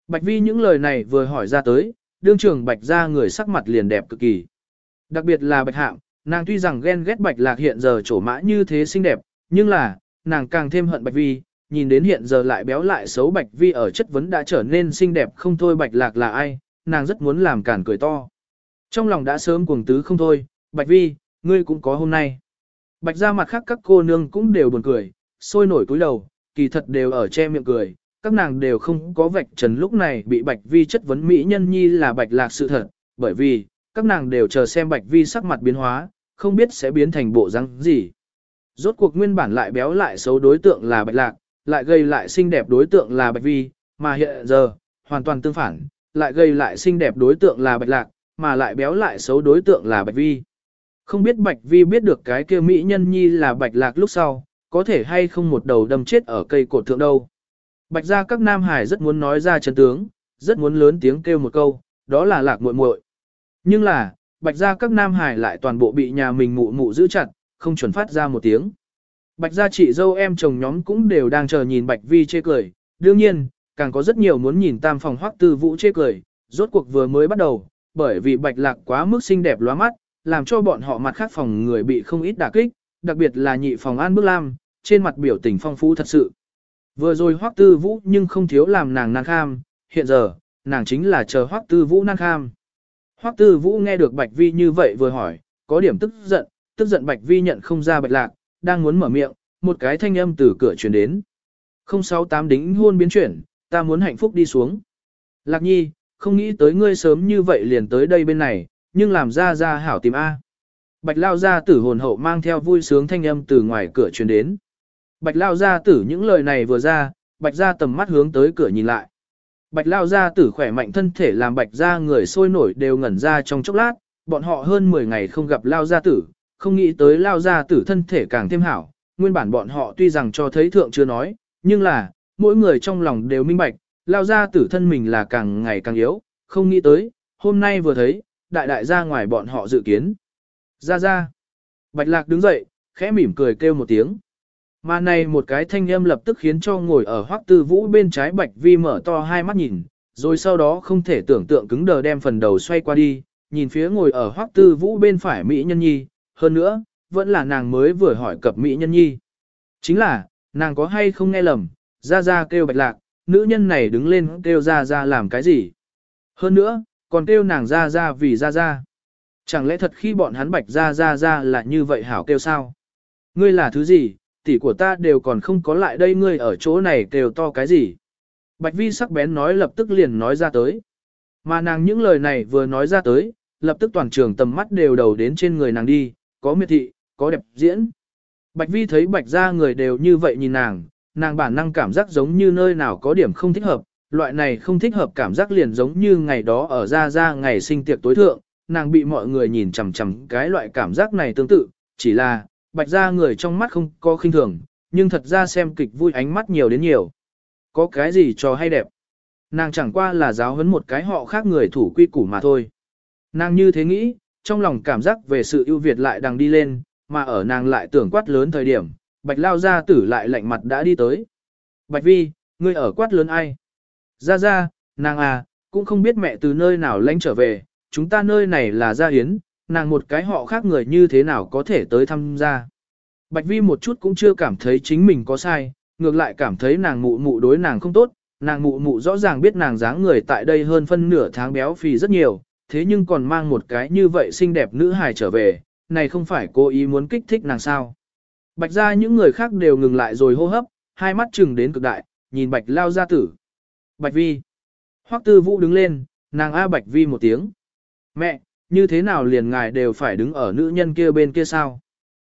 Bạch Vi những lời này vừa hỏi ra tới, đương trưởng Bạch ra người sắc mặt liền đẹp cực kỳ. Đặc biệt là Bạch hạng, nàng tuy rằng ghen ghét Bạch Lạc hiện giờ trổ mã như thế xinh đẹp, nhưng là, nàng càng thêm hận Bạch Vi, nhìn đến hiện giờ lại béo lại xấu Bạch Vi ở chất vấn đã trở nên xinh đẹp không thôi Bạch Lạc là ai, nàng rất muốn làm cản cười to. Trong lòng đã sớm cuồng tứ không thôi, Bạch Vi, ngươi cũng có hôm nay. Bạch ra mặt khác các cô nương cũng đều buồn cười, sôi nổi cúi đầu, kỳ thật đều ở che miệng cười, các nàng đều không có vạch trần lúc này bị Bạch Vi chất vấn Mỹ nhân nhi là Bạch lạc sự thật, bởi vì, các nàng đều chờ xem Bạch Vi sắc mặt biến hóa, không biết sẽ biến thành bộ răng gì. Rốt cuộc nguyên bản lại béo lại xấu đối tượng là Bạch lạc, lại gây lại xinh đẹp đối tượng là Bạch Vi, mà hiện giờ, hoàn toàn tương phản, lại gây lại xinh đẹp đối tượng là Bạch lạc, mà lại béo lại xấu đối tượng là Bạch Vi. Không biết Bạch Vi biết được cái kia Mỹ nhân nhi là Bạch Lạc lúc sau, có thể hay không một đầu đâm chết ở cây cột thượng đâu. Bạch gia các Nam Hải rất muốn nói ra chân tướng, rất muốn lớn tiếng kêu một câu, đó là Lạc muội muội. Nhưng là, Bạch gia các Nam Hải lại toàn bộ bị nhà mình mụ mụ giữ chặt, không chuẩn phát ra một tiếng. Bạch gia chị dâu em chồng nhóm cũng đều đang chờ nhìn Bạch Vi chê cười, đương nhiên, càng có rất nhiều muốn nhìn tam phòng hoắc tư vũ chê cười, rốt cuộc vừa mới bắt đầu, bởi vì Bạch Lạc quá mức xinh đẹp lóa mắt, làm cho bọn họ mặt khác phòng người bị không ít đả kích, đặc biệt là nhị phòng An Bước Lam, trên mặt biểu tình phong phú thật sự. Vừa rồi Hoắc Tư Vũ nhưng không thiếu làm nàng nan kham, hiện giờ, nàng chính là chờ Hoắc Tư Vũ nan kham. Hoắc Tư Vũ nghe được Bạch Vi như vậy vừa hỏi, có điểm tức giận, tức giận Bạch Vi nhận không ra Bạch Lạc, đang muốn mở miệng, một cái thanh âm từ cửa truyền đến. 068 đính hôn biến chuyển, ta muốn hạnh phúc đi xuống. Lạc Nhi, không nghĩ tới ngươi sớm như vậy liền tới đây bên này, nhưng làm ra ra hảo tìm A. Bạch lao gia tử hồn hậu mang theo vui sướng thanh âm từ ngoài cửa truyền đến. Bạch lao gia tử những lời này vừa ra, bạch gia tầm mắt hướng tới cửa nhìn lại. Bạch lao gia tử khỏe mạnh thân thể làm bạch gia người sôi nổi đều ngẩn ra trong chốc lát, bọn họ hơn 10 ngày không gặp lao gia tử, không nghĩ tới lao ra tử thân thể càng thêm hảo. Nguyên bản bọn họ tuy rằng cho thấy thượng chưa nói, nhưng là, mỗi người trong lòng đều minh bạch, lao ra tử thân mình là càng ngày càng yếu, không nghĩ tới, hôm nay vừa thấy, đại đại ra ngoài bọn họ dự kiến. Ra ra. Bạch lạc đứng dậy, khẽ mỉm cười kêu một tiếng. Mà này một cái thanh âm lập tức khiến cho ngồi ở hoắc tư vũ bên trái bạch vi mở to hai mắt nhìn, rồi sau đó không thể tưởng tượng cứng đờ đem phần đầu xoay qua đi, nhìn phía ngồi ở hoắc tư vũ bên phải Mỹ Nhân Nhi, hơn nữa, vẫn là nàng mới vừa hỏi cập Mỹ Nhân Nhi. Chính là, nàng có hay không nghe lầm, ra ra kêu bạch lạc, nữ nhân này đứng lên kêu ra ra làm cái gì. Hơn nữa, còn kêu nàng ra ra vì ra ra. Chẳng lẽ thật khi bọn hắn bạch ra ra ra là như vậy hảo kêu sao? Ngươi là thứ gì, tỷ của ta đều còn không có lại đây ngươi ở chỗ này kêu to cái gì? Bạch vi sắc bén nói lập tức liền nói ra tới. Mà nàng những lời này vừa nói ra tới, lập tức toàn trường tầm mắt đều đầu đến trên người nàng đi, có miệt thị, có đẹp diễn. Bạch vi thấy bạch Gia người đều như vậy nhìn nàng, nàng bản năng cảm giác giống như nơi nào có điểm không thích hợp, loại này không thích hợp cảm giác liền giống như ngày đó ở ra ra ngày sinh tiệc tối thượng, nàng bị mọi người nhìn chằm chằm cái loại cảm giác này tương tự, chỉ là, bạch Gia người trong mắt không có khinh thường, nhưng thật ra xem kịch vui ánh mắt nhiều đến nhiều. Có cái gì cho hay đẹp? Nàng chẳng qua là giáo huấn một cái họ khác người thủ quy củ mà thôi. Nàng như thế nghĩ, trong lòng cảm giác về sự ưu việt lại đang đi lên, mà ở nàng lại tưởng quát lớn thời điểm, bạch lao gia tử lại lạnh mặt đã đi tới. Bạch vi, ngươi ở quát lớn ai? Ra ra, nàng à, cũng không biết mẹ từ nơi nào lánh trở về, chúng ta nơi này là gia hiến, nàng một cái họ khác người như thế nào có thể tới tham gia. Bạch Vi một chút cũng chưa cảm thấy chính mình có sai, ngược lại cảm thấy nàng mụ mụ đối nàng không tốt, nàng mụ mụ rõ ràng biết nàng dáng người tại đây hơn phân nửa tháng béo phì rất nhiều, thế nhưng còn mang một cái như vậy xinh đẹp nữ hài trở về, này không phải cố ý muốn kích thích nàng sao. Bạch ra những người khác đều ngừng lại rồi hô hấp, hai mắt chừng đến cực đại, nhìn bạch lao ra tử. Bạch vi. Hoắc tư vũ đứng lên, nàng A bạch vi một tiếng. Mẹ, như thế nào liền ngài đều phải đứng ở nữ nhân kia bên kia sao?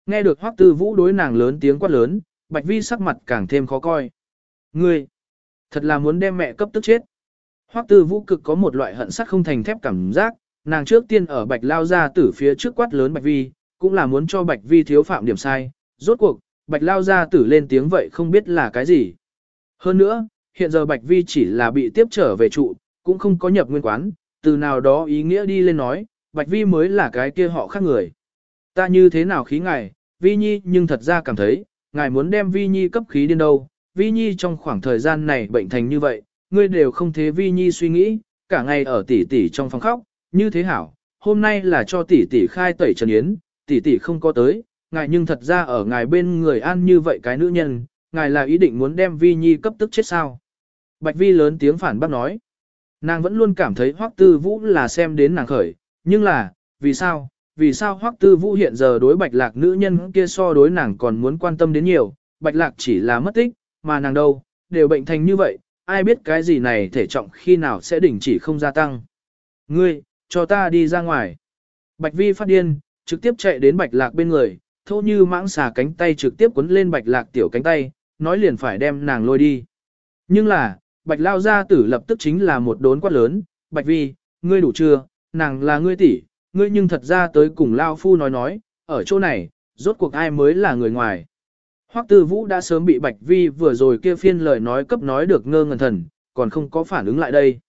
Nghe được Hoắc tư vũ đối nàng lớn tiếng quát lớn, bạch vi sắc mặt càng thêm khó coi. Ngươi, thật là muốn đem mẹ cấp tức chết. Hoắc tư vũ cực có một loại hận sắt không thành thép cảm giác, nàng trước tiên ở bạch lao gia tử phía trước quát lớn bạch vi, cũng là muốn cho bạch vi thiếu phạm điểm sai. Rốt cuộc, bạch lao gia tử lên tiếng vậy không biết là cái gì. Hơn nữa, hiện giờ bạch vi chỉ là bị tiếp trở về trụ, cũng không có nhập nguyên quán, từ nào đó ý nghĩa đi lên nói, bạch vi mới là cái kia họ khác người. Ta như thế nào khí ngài, vi nhi nhưng thật ra cảm thấy, ngài muốn đem vi nhi cấp khí điên đâu, vi nhi trong khoảng thời gian này bệnh thành như vậy, ngươi đều không thế vi nhi suy nghĩ, cả ngày ở tỷ tỷ trong phòng khóc, như thế hảo, hôm nay là cho tỷ tỷ khai tẩy trần yến, tỷ tỷ không có tới, ngài nhưng thật ra ở ngài bên người an như vậy cái nữ nhân, ngài là ý định muốn đem vi nhi cấp tức chết sao. Bạch vi lớn tiếng phản bác nói, nàng vẫn luôn cảm thấy hoắc tư vũ là xem đến nàng khởi, nhưng là, vì sao, vì sao hoắc tư vũ hiện giờ đối bạch lạc nữ nhân kia so đối nàng còn muốn quan tâm đến nhiều, bạch lạc chỉ là mất tích, mà nàng đâu, đều bệnh thành như vậy, ai biết cái gì này thể trọng khi nào sẽ đỉnh chỉ không gia tăng. Ngươi, cho ta đi ra ngoài. Bạch vi phát điên, trực tiếp chạy đến bạch lạc bên người, thô như mãng xà cánh tay trực tiếp quấn lên bạch lạc tiểu cánh tay, nói liền phải đem nàng lôi đi. Nhưng là, bạch lao gia tử lập tức chính là một đốn quát lớn, bạch vi, ngươi đủ chưa, nàng là ngươi tỷ, ngươi nhưng thật ra tới cùng lao phu nói nói, ở chỗ này, rốt cuộc ai mới là người ngoài. Hoắc Tư Vũ đã sớm bị Bạch Vi vừa rồi kia phiên lời nói cấp nói được ngơ ngẩn thần, còn không có phản ứng lại đây.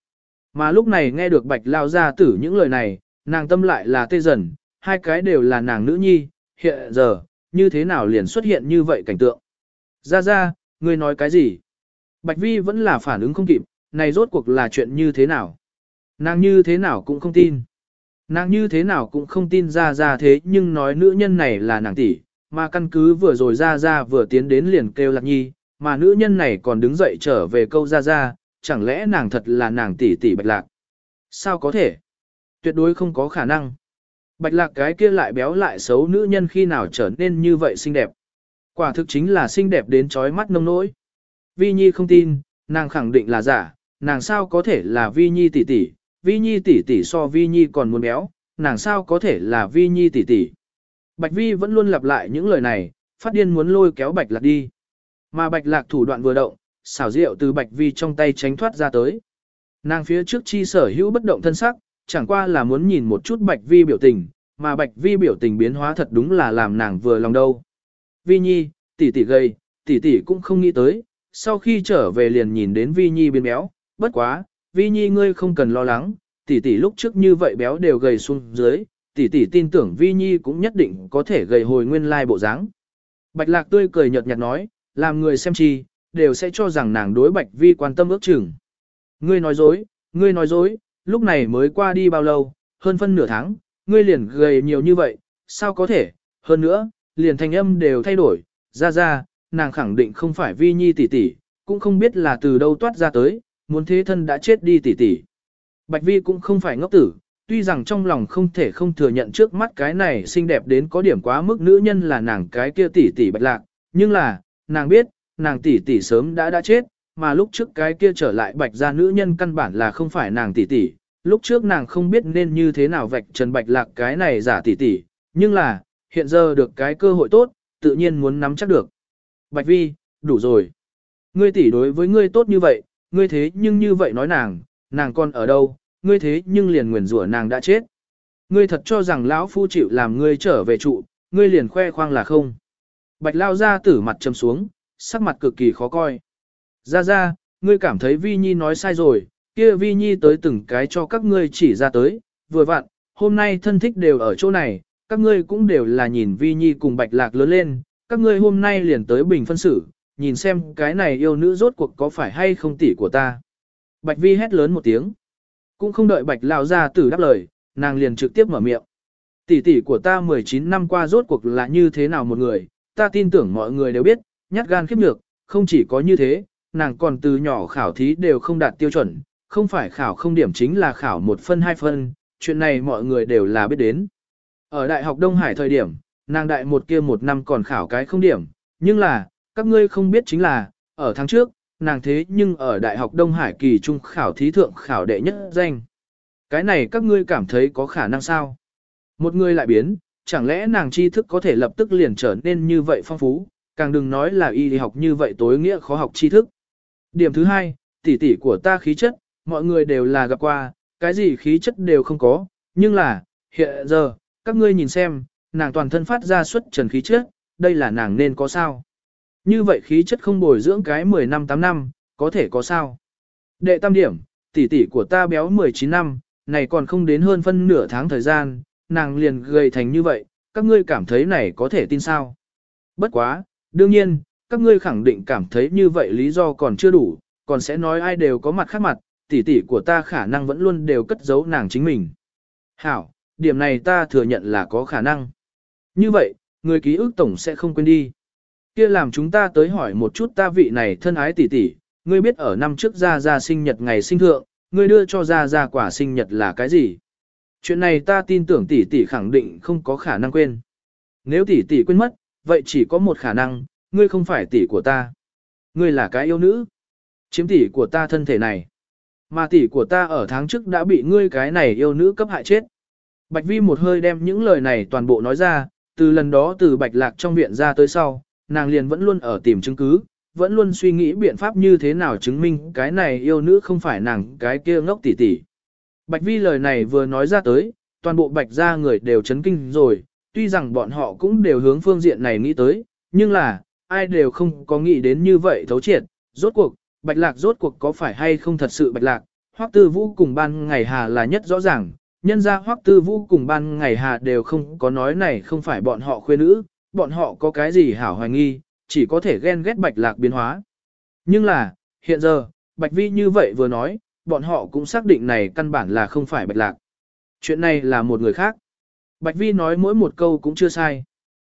Mà lúc này nghe được Bạch Lao gia tử những lời này, nàng tâm lại là tê dần, hai cái đều là nàng nữ nhi, hiện giờ, như thế nào liền xuất hiện như vậy cảnh tượng. Ra ra, ngươi nói cái gì? Bạch Vi vẫn là phản ứng không kịp, này rốt cuộc là chuyện như thế nào? Nàng như thế nào cũng không tin. Nàng như thế nào cũng không tin ra ra thế nhưng nói nữ nhân này là nàng tỷ, mà căn cứ vừa rồi ra ra vừa tiến đến liền kêu lạc nhi, mà nữ nhân này còn đứng dậy trở về câu ra ra, chẳng lẽ nàng thật là nàng tỷ tỷ bạch lạc? Sao có thể? Tuyệt đối không có khả năng. Bạch lạc cái kia lại béo lại xấu nữ nhân khi nào trở nên như vậy xinh đẹp. Quả thực chính là xinh đẹp đến trói mắt nông nỗi. Vi Nhi không tin, nàng khẳng định là giả, nàng sao có thể là Vi Nhi tỷ tỷ, Vi Nhi tỷ tỷ so Vi Nhi còn muốn béo, nàng sao có thể là Vi Nhi tỷ tỷ. Bạch Vi vẫn luôn lặp lại những lời này, phát điên muốn lôi kéo Bạch Lạc đi. Mà Bạch Lạc thủ đoạn vừa động, xảo diệu từ Bạch Vi trong tay tránh thoát ra tới. Nàng phía trước chi sở hữu bất động thân sắc, chẳng qua là muốn nhìn một chút Bạch Vi biểu tình, mà Bạch Vi biểu tình biến hóa thật đúng là làm nàng vừa lòng đâu. Vi Nhi, tỷ tỷ gầy, tỷ tỷ cũng không nghĩ tới, sau khi trở về liền nhìn đến Vi Nhi biến béo, bất quá, Vi Nhi ngươi không cần lo lắng, tỷ tỷ lúc trước như vậy béo đều gầy xuống dưới, tỷ tỷ tin tưởng Vi Nhi cũng nhất định có thể gầy hồi nguyên lai bộ dáng. Bạch Lạc tươi cười nhợt nhạt nói, làm người xem chi, đều sẽ cho rằng nàng đối Bạch Vi quan tâm ước chừng. Ngươi nói dối, ngươi nói dối, lúc này mới qua đi bao lâu, hơn phân nửa tháng, ngươi liền gầy nhiều như vậy, sao có thể, hơn nữa, liền thanh âm đều thay đổi, ra ra, nàng khẳng định không phải Vi Nhi tỷ tỷ, cũng không biết là từ đâu toát ra tới, muốn thế thân đã chết đi tỷ tỷ. Bạch Vi cũng không phải ngốc tử, tuy rằng trong lòng không thể không thừa nhận trước mắt cái này xinh đẹp đến có điểm quá mức nữ nhân là nàng cái kia tỷ tỷ bạch lạc, nhưng là, nàng biết, nàng tỷ tỷ sớm đã đã chết, mà lúc trước cái kia trở lại bạch gia nữ nhân căn bản là không phải nàng tỷ tỷ, lúc trước nàng không biết nên như thế nào vạch trần bạch lạc cái này giả tỷ tỷ, nhưng là, hiện giờ được cái cơ hội tốt, tự nhiên muốn nắm chắc được. Bạch vi, đủ rồi. Ngươi tỷ đối với ngươi tốt như vậy, ngươi thế nhưng như vậy nói nàng, nàng còn ở đâu, ngươi thế nhưng liền nguyền rủa nàng đã chết. Ngươi thật cho rằng lão phu chịu làm ngươi trở về trụ, ngươi liền khoe khoang là không. Bạch lao ra tử mặt châm xuống, sắc mặt cực kỳ khó coi. Ra ra, ngươi cảm thấy Vi Nhi nói sai rồi, kia Vi Nhi tới từng cái cho các ngươi chỉ ra tới, vừa vặn, hôm nay thân thích đều ở chỗ này, các ngươi cũng đều là nhìn Vi Nhi cùng Bạch Lạc lớn lên, các ngươi hôm nay liền tới bình phân xử, nhìn xem cái này yêu nữ rốt cuộc có phải hay không tỷ của ta. Bạch Vi hét lớn một tiếng. Cũng không đợi bạch lao ra tử đáp lời, nàng liền trực tiếp mở miệng. tỷ tỷ của ta 19 năm qua rốt cuộc là như thế nào một người, ta tin tưởng mọi người đều biết, nhát gan khiếp nhược, không chỉ có như thế, nàng còn từ nhỏ khảo thí đều không đạt tiêu chuẩn, không phải khảo không điểm chính là khảo một phân hai phân, chuyện này mọi người đều là biết đến. Ở Đại học Đông Hải thời điểm, nàng đại một kia một năm còn khảo cái không điểm, nhưng là, các ngươi không biết chính là, ở tháng trước, nàng thế nhưng ở Đại học Đông Hải kỳ trung khảo thí thượng khảo đệ nhất danh. Cái này các ngươi cảm thấy có khả năng sao? Một người lại biến, chẳng lẽ nàng tri thức có thể lập tức liền trở nên như vậy phong phú, càng đừng nói là y học như vậy tối nghĩa khó học tri thức. Điểm thứ hai, tỷ tỷ của ta khí chất, mọi người đều là gặp qua, cái gì khí chất đều không có, nhưng là, hiện giờ, các ngươi nhìn xem, nàng toàn thân phát ra xuất trần khí chất, đây là nàng nên có sao. Như vậy khí chất không bồi dưỡng cái 10 năm 8 năm, có thể có sao. Đệ tam điểm, tỷ tỷ của ta béo 19 năm, này còn không đến hơn phân nửa tháng thời gian, nàng liền gầy thành như vậy, các ngươi cảm thấy này có thể tin sao? Bất quá, đương nhiên, các ngươi khẳng định cảm thấy như vậy lý do còn chưa đủ, còn sẽ nói ai đều có mặt khác mặt, tỷ tỷ của ta khả năng vẫn luôn đều cất giấu nàng chính mình. Hảo, điểm này ta thừa nhận là có khả năng. Như vậy, người ký ức tổng sẽ không quên đi. Kia làm chúng ta tới hỏi một chút ta vị này thân ái tỷ tỷ, ngươi biết ở năm trước ra ra sinh nhật ngày sinh thượng, ngươi đưa cho ra ra quả sinh nhật là cái gì? Chuyện này ta tin tưởng tỷ tỷ khẳng định không có khả năng quên. Nếu tỷ tỷ quên mất, vậy chỉ có một khả năng, ngươi không phải tỷ của ta. Ngươi là cái yêu nữ. Chiếm tỷ của ta thân thể này. Mà tỷ của ta ở tháng trước đã bị ngươi cái này yêu nữ cấp hại chết. Bạch Vi một hơi đem những lời này toàn bộ nói ra, từ lần đó từ Bạch Lạc trong viện ra tới sau, nàng liền vẫn luôn ở tìm chứng cứ, vẫn luôn suy nghĩ biện pháp như thế nào chứng minh cái này yêu nữ không phải nàng cái kia ngốc tỷ tỷ. Bạch Vi lời này vừa nói ra tới, toàn bộ Bạch gia người đều chấn kinh rồi, tuy rằng bọn họ cũng đều hướng phương diện này nghĩ tới, nhưng là, ai đều không có nghĩ đến như vậy thấu triệt, rốt cuộc, Bạch Lạc rốt cuộc có phải hay không thật sự Bạch Lạc, Hoắc Tư Vũ cùng ban ngày hà là nhất rõ ràng, nhân ra Hoắc Tư Vũ cùng ban ngày hà đều không có nói này không phải bọn họ khuê nữ, bọn họ có cái gì hảo hoài nghi, chỉ có thể ghen ghét Bạch Lạc biến hóa. Nhưng là, hiện giờ, Bạch Vi như vậy vừa nói, bọn họ cũng xác định này căn bản là không phải Bạch Lạc. Chuyện này là một người khác. Bạch Vi nói mỗi một câu cũng chưa sai.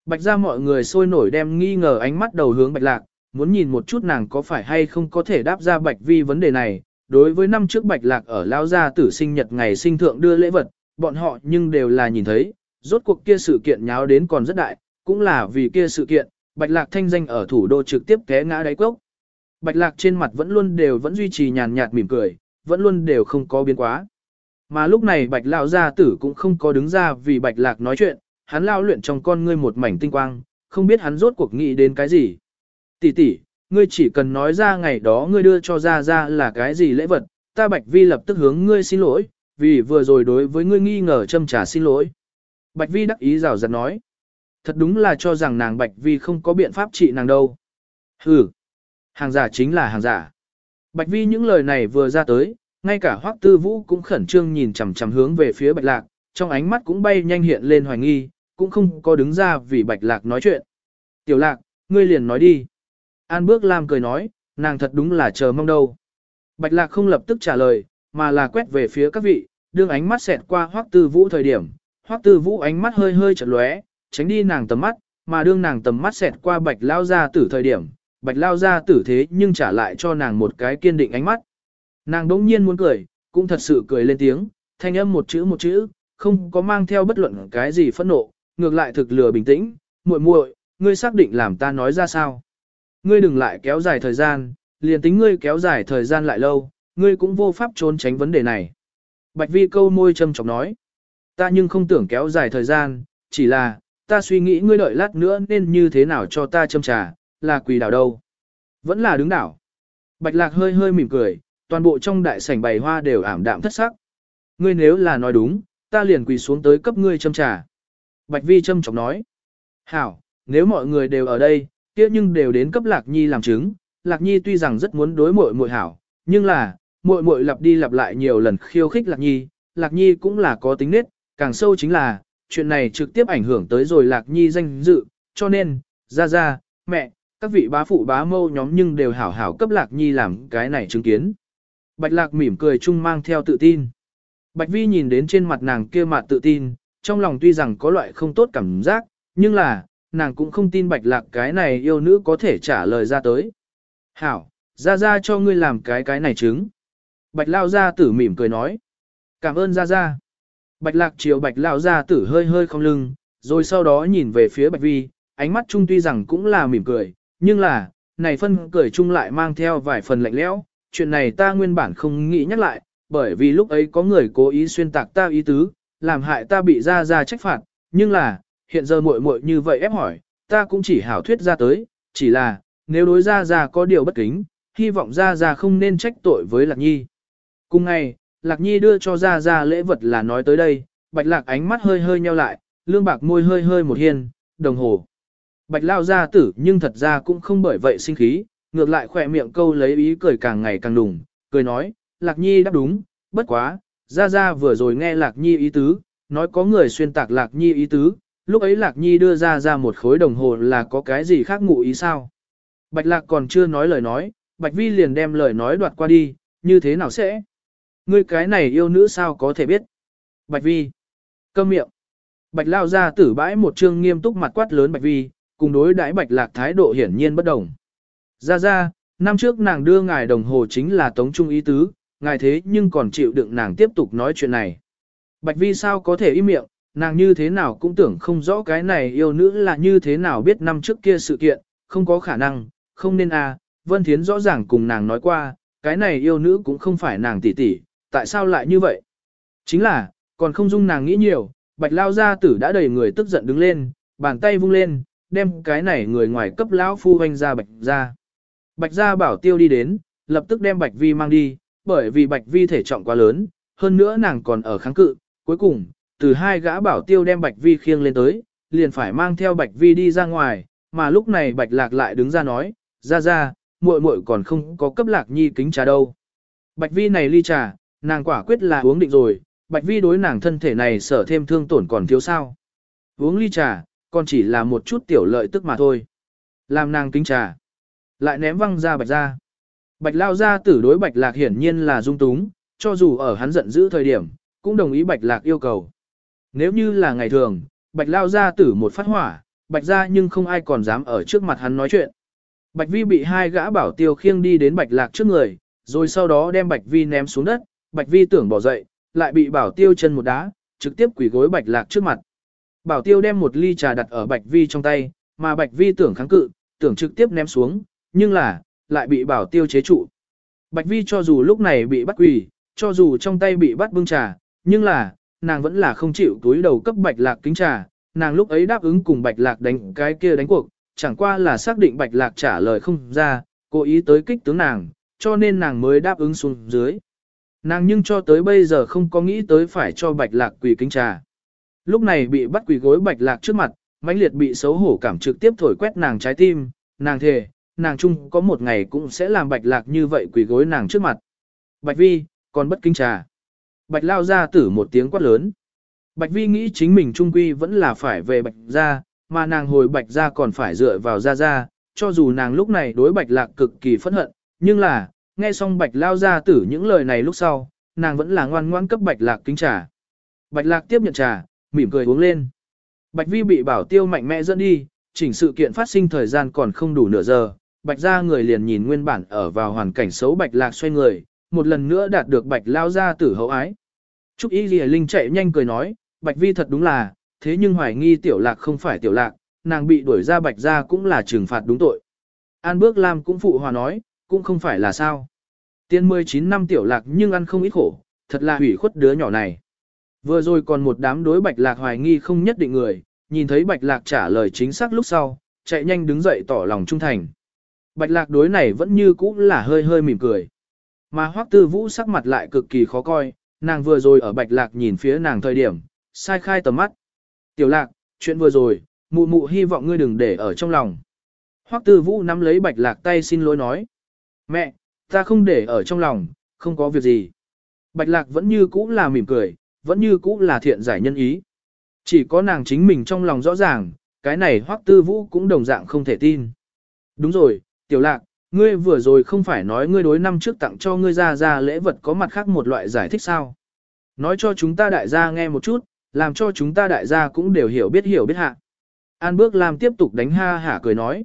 Bạch ra mọi người sôi nổi đem nghi ngờ ánh mắt đầu hướng Bạch Lạc, muốn nhìn một chút nàng có phải hay không có thể đáp ra Bạch Vi vấn đề này. Đối với năm trước Bạch Lạc ở Lao Gia tử sinh nhật ngày sinh thượng đưa lễ vật, bọn họ nhưng đều là nhìn thấy, rốt cuộc kia sự kiện nháo đến còn rất đại, cũng là vì kia sự kiện, Bạch Lạc thanh danh ở thủ đô trực tiếp té ngã đáy cốc. Bạch Lạc trên mặt vẫn luôn đều vẫn duy trì nhàn nhạt mỉm cười, vẫn luôn đều không có biến quá. Mà lúc này Bạch Lão gia tử cũng không có đứng ra vì Bạch Lạc nói chuyện, hắn lao luyện trong con ngươi một mảnh tinh quang, không biết hắn rốt cuộc nghĩ đến cái gì. Tỷ tỷ, ngươi chỉ cần nói ra ngày đó ngươi đưa cho ra ra là cái gì lễ vật, ta Bạch Vi lập tức hướng ngươi xin lỗi, vì vừa rồi đối với ngươi nghi ngờ châm trả xin lỗi. Bạch Vi đắc ý rào rạt nói. Thật đúng là cho rằng nàng Bạch Vi không có biện pháp trị nàng đâu. Hừ, hàng giả chính là hàng giả. Bạch Vi những lời này vừa ra tới, ngay cả Hoắc Tư Vũ cũng khẩn trương nhìn chằm chằm hướng về phía Bạch Lạc, trong ánh mắt cũng bay nhanh hiện lên hoài nghi, cũng không có đứng ra vì Bạch Lạc nói chuyện. Tiểu Lạc, ngươi liền nói đi. An Bước Lam cười nói, nàng thật đúng là chờ mong đâu. Bạch Lạc không lập tức trả lời, mà là quét về phía các vị, đương ánh mắt xẹt qua Hoắc Tư Vũ thời điểm, Hoắc Tư Vũ ánh mắt hơi hơi chợt lóe, tránh đi nàng tầm mắt, mà đương nàng tầm mắt xẹt qua Bạch Lao gia tử thời điểm, Bạch Lao gia tử thế nhưng trả lại cho nàng một cái kiên định ánh mắt. Nàng đỗng nhiên muốn cười, cũng thật sự cười lên tiếng, thanh âm một chữ một chữ, không có mang theo bất luận cái gì phẫn nộ, ngược lại thực lừa bình tĩnh, muội muội, ngươi xác định làm ta nói ra sao. Ngươi đừng lại kéo dài thời gian, liền tính ngươi kéo dài thời gian lại lâu, ngươi cũng vô pháp trốn tránh vấn đề này. Bạch vi câu môi châm chọc nói, ta nhưng không tưởng kéo dài thời gian, chỉ là, ta suy nghĩ ngươi đợi lát nữa nên như thế nào cho ta châm trà, là quỳ đảo đâu. Vẫn là đứng đảo. Bạch lạc hơi hơi mỉm cười, toàn bộ trong đại sảnh bày hoa đều ảm đạm thất sắc. Ngươi nếu là nói đúng, ta liền quỳ xuống tới cấp ngươi châm trà. Bạch Vi châm chọc nói. Hảo, nếu mọi người đều ở đây, kia nhưng đều đến cấp Lạc Nhi làm chứng. Lạc Nhi tuy rằng rất muốn đối mội mội hảo, nhưng là, mội mội lặp đi lặp lại nhiều lần khiêu khích Lạc Nhi, Lạc Nhi cũng là có tính nết, càng sâu chính là, chuyện này trực tiếp ảnh hưởng tới rồi Lạc Nhi danh dự, cho nên, ra ra, mẹ, các vị bá phụ bá mâu nhóm nhưng đều hảo hảo cấp Lạc Nhi làm cái này chứng kiến. Bạch Lạc mỉm cười chung mang theo tự tin. Bạch Vi nhìn đến trên mặt nàng kia mặt tự tin, trong lòng tuy rằng có loại không tốt cảm giác, nhưng là, nàng cũng không tin bạch lạc cái này yêu nữ có thể trả lời ra tới. Hảo, ra ra cho ngươi làm cái cái này chứng. Bạch lao gia tử mỉm cười nói. Cảm ơn ra ra. Bạch lạc chiều bạch lão ra tử hơi hơi không lưng, rồi sau đó nhìn về phía bạch vi, ánh mắt chung tuy rằng cũng là mỉm cười, nhưng là, này phân cười chung lại mang theo vài phần lạnh lẽo. chuyện này ta nguyên bản không nghĩ nhắc lại, bởi vì lúc ấy có người cố ý xuyên tạc ta ý tứ, làm hại ta bị ra ra trách phạt, nhưng là, hiện giờ muội muội như vậy ép hỏi, ta cũng chỉ hảo thuyết ra tới, chỉ là, nếu đối ra ra có điều bất kính, hy vọng ra ra không nên trách tội với Lạc Nhi. Cùng ngày, Lạc Nhi đưa cho ra ra lễ vật là nói tới đây, Bạch Lạc ánh mắt hơi hơi nheo lại, lương bạc môi hơi hơi một hiên, đồng hồ. Bạch lao ra tử nhưng thật ra cũng không bởi vậy sinh khí, ngược lại khỏe miệng câu lấy ý cười càng ngày càng đùng, cười nói, Lạc Nhi đáp đúng, bất quá, ra ra vừa rồi nghe Lạc Nhi ý tứ, nói có người xuyên tạc Lạc Nhi ý tứ, lúc ấy Lạc Nhi đưa ra ra một khối đồng hồ là có cái gì khác ngụ ý sao. Bạch Lạc còn chưa nói lời nói, Bạch Vi liền đem lời nói đoạt qua đi, như thế nào sẽ? Ngươi cái này yêu nữ sao có thể biết? Bạch Vi. Câm miệng. Bạch Lao ra tử bãi một trương nghiêm túc mặt quát lớn Bạch Vi, cùng đối đãi Bạch Lạc thái độ hiển nhiên bất đồng. Ra ra, năm trước nàng đưa ngài đồng hồ chính là tống trung ý tứ, ngài thế nhưng còn chịu đựng nàng tiếp tục nói chuyện này. Bạch Vi sao có thể im miệng, nàng như thế nào cũng tưởng không rõ cái này yêu nữ là như thế nào biết năm trước kia sự kiện, không có khả năng, không nên à, Vân Thiến rõ ràng cùng nàng nói qua, cái này yêu nữ cũng không phải nàng tỷ tỷ, tại sao lại như vậy? Chính là, còn không dung nàng nghĩ nhiều, bạch lao gia tử đã đầy người tức giận đứng lên, bàn tay vung lên, đem cái này người ngoài cấp lão phu hoanh ra bạch ra. Bạch gia bảo tiêu đi đến, lập tức đem bạch vi mang đi, bởi vì bạch vi thể trọng quá lớn, hơn nữa nàng còn ở kháng cự, cuối cùng, từ hai gã bảo tiêu đem bạch vi khiêng lên tới, liền phải mang theo bạch vi đi ra ngoài, mà lúc này bạch lạc lại đứng ra nói, ra ra, muội muội còn không có cấp lạc nhi kính trà đâu. Bạch vi này ly trà, nàng quả quyết là uống định rồi, bạch vi đối nàng thân thể này sở thêm thương tổn còn thiếu sao. Uống ly trà, còn chỉ là một chút tiểu lợi tức mà thôi. Làm nàng kính trà, lại ném văng ra bạch ra. Bạch lao ra tử đối bạch lạc hiển nhiên là dung túng, cho dù ở hắn giận dữ thời điểm, cũng đồng ý bạch lạc yêu cầu. Nếu như là ngày thường, bạch lao ra tử một phát hỏa, bạch ra nhưng không ai còn dám ở trước mặt hắn nói chuyện. Bạch Vi bị hai gã bảo tiêu khiêng đi đến Bạch Lạc trước người, rồi sau đó đem Bạch Vi ném xuống đất, Bạch Vi tưởng bỏ dậy, lại bị bảo tiêu chân một đá, trực tiếp quỳ gối Bạch Lạc trước mặt. Bảo tiêu đem một ly trà đặt ở Bạch Vi trong tay, mà Bạch Vi tưởng kháng cự, tưởng trực tiếp ném xuống, nhưng là, lại bị bảo tiêu chế trụ. Bạch Vi cho dù lúc này bị bắt quỳ, cho dù trong tay bị bắt bưng trà, nhưng là, nàng vẫn là không chịu túi đầu cấp Bạch Lạc kính trà, nàng lúc ấy đáp ứng cùng Bạch Lạc đánh cái kia đánh cuộc, chẳng qua là xác định bạch lạc trả lời không ra, cố ý tới kích tướng nàng, cho nên nàng mới đáp ứng xuống dưới. Nàng nhưng cho tới bây giờ không có nghĩ tới phải cho bạch lạc quỳ kính trà. Lúc này bị bắt quỳ gối bạch lạc trước mặt, mãnh liệt bị xấu hổ cảm trực tiếp thổi quét nàng trái tim, nàng thề, nàng chung có một ngày cũng sẽ làm bạch lạc như vậy quỳ gối nàng trước mặt. Bạch vi, còn bất kính trà. Bạch lao ra tử một tiếng quát lớn. Bạch vi nghĩ chính mình trung quy vẫn là phải về bạch ra, mà nàng hồi bạch ra còn phải dựa vào ra ra, cho dù nàng lúc này đối bạch lạc cực kỳ phẫn hận, nhưng là, nghe xong bạch lao ra tử những lời này lúc sau, nàng vẫn là ngoan ngoan cấp bạch lạc kính trà. Bạch lạc tiếp nhận trà, mỉm cười uống lên. Bạch vi bị bảo tiêu mạnh mẽ dẫn đi, chỉnh sự kiện phát sinh thời gian còn không đủ nửa giờ, bạch ra người liền nhìn nguyên bản ở vào hoàn cảnh xấu bạch lạc xoay người, một lần nữa đạt được bạch lao ra tử hậu ái. Trúc Y Lìa Linh chạy nhanh cười nói, bạch vi thật đúng là, thế nhưng hoài nghi tiểu lạc không phải tiểu lạc, nàng bị đuổi ra bạch ra cũng là trừng phạt đúng tội. An bước Lam cũng phụ hòa nói, cũng không phải là sao. Tiên 19 năm tiểu lạc nhưng ăn không ít khổ, thật là hủy khuất đứa nhỏ này. Vừa rồi còn một đám đối bạch lạc hoài nghi không nhất định người, nhìn thấy bạch lạc trả lời chính xác lúc sau, chạy nhanh đứng dậy tỏ lòng trung thành. Bạch lạc đối này vẫn như cũ là hơi hơi mỉm cười. Mà hoắc tư vũ sắc mặt lại cực kỳ khó coi, nàng vừa rồi ở bạch lạc nhìn phía nàng thời điểm, sai khai tầm mắt. Tiểu lạc, chuyện vừa rồi, mụ mụ hy vọng ngươi đừng để ở trong lòng. Hoắc tư vũ nắm lấy bạch lạc tay xin lỗi nói. Mẹ, ta không để ở trong lòng, không có việc gì. Bạch lạc vẫn như cũ là mỉm cười, vẫn như cũ là thiện giải nhân ý. Chỉ có nàng chính mình trong lòng rõ ràng, cái này hoắc tư vũ cũng đồng dạng không thể tin. Đúng rồi, tiểu lạc, ngươi vừa rồi không phải nói ngươi đối năm trước tặng cho ngươi ra ra lễ vật có mặt khác một loại giải thích sao? Nói cho chúng ta đại gia nghe một chút, làm cho chúng ta đại gia cũng đều hiểu biết hiểu biết hạ. An bước làm tiếp tục đánh ha hả cười nói.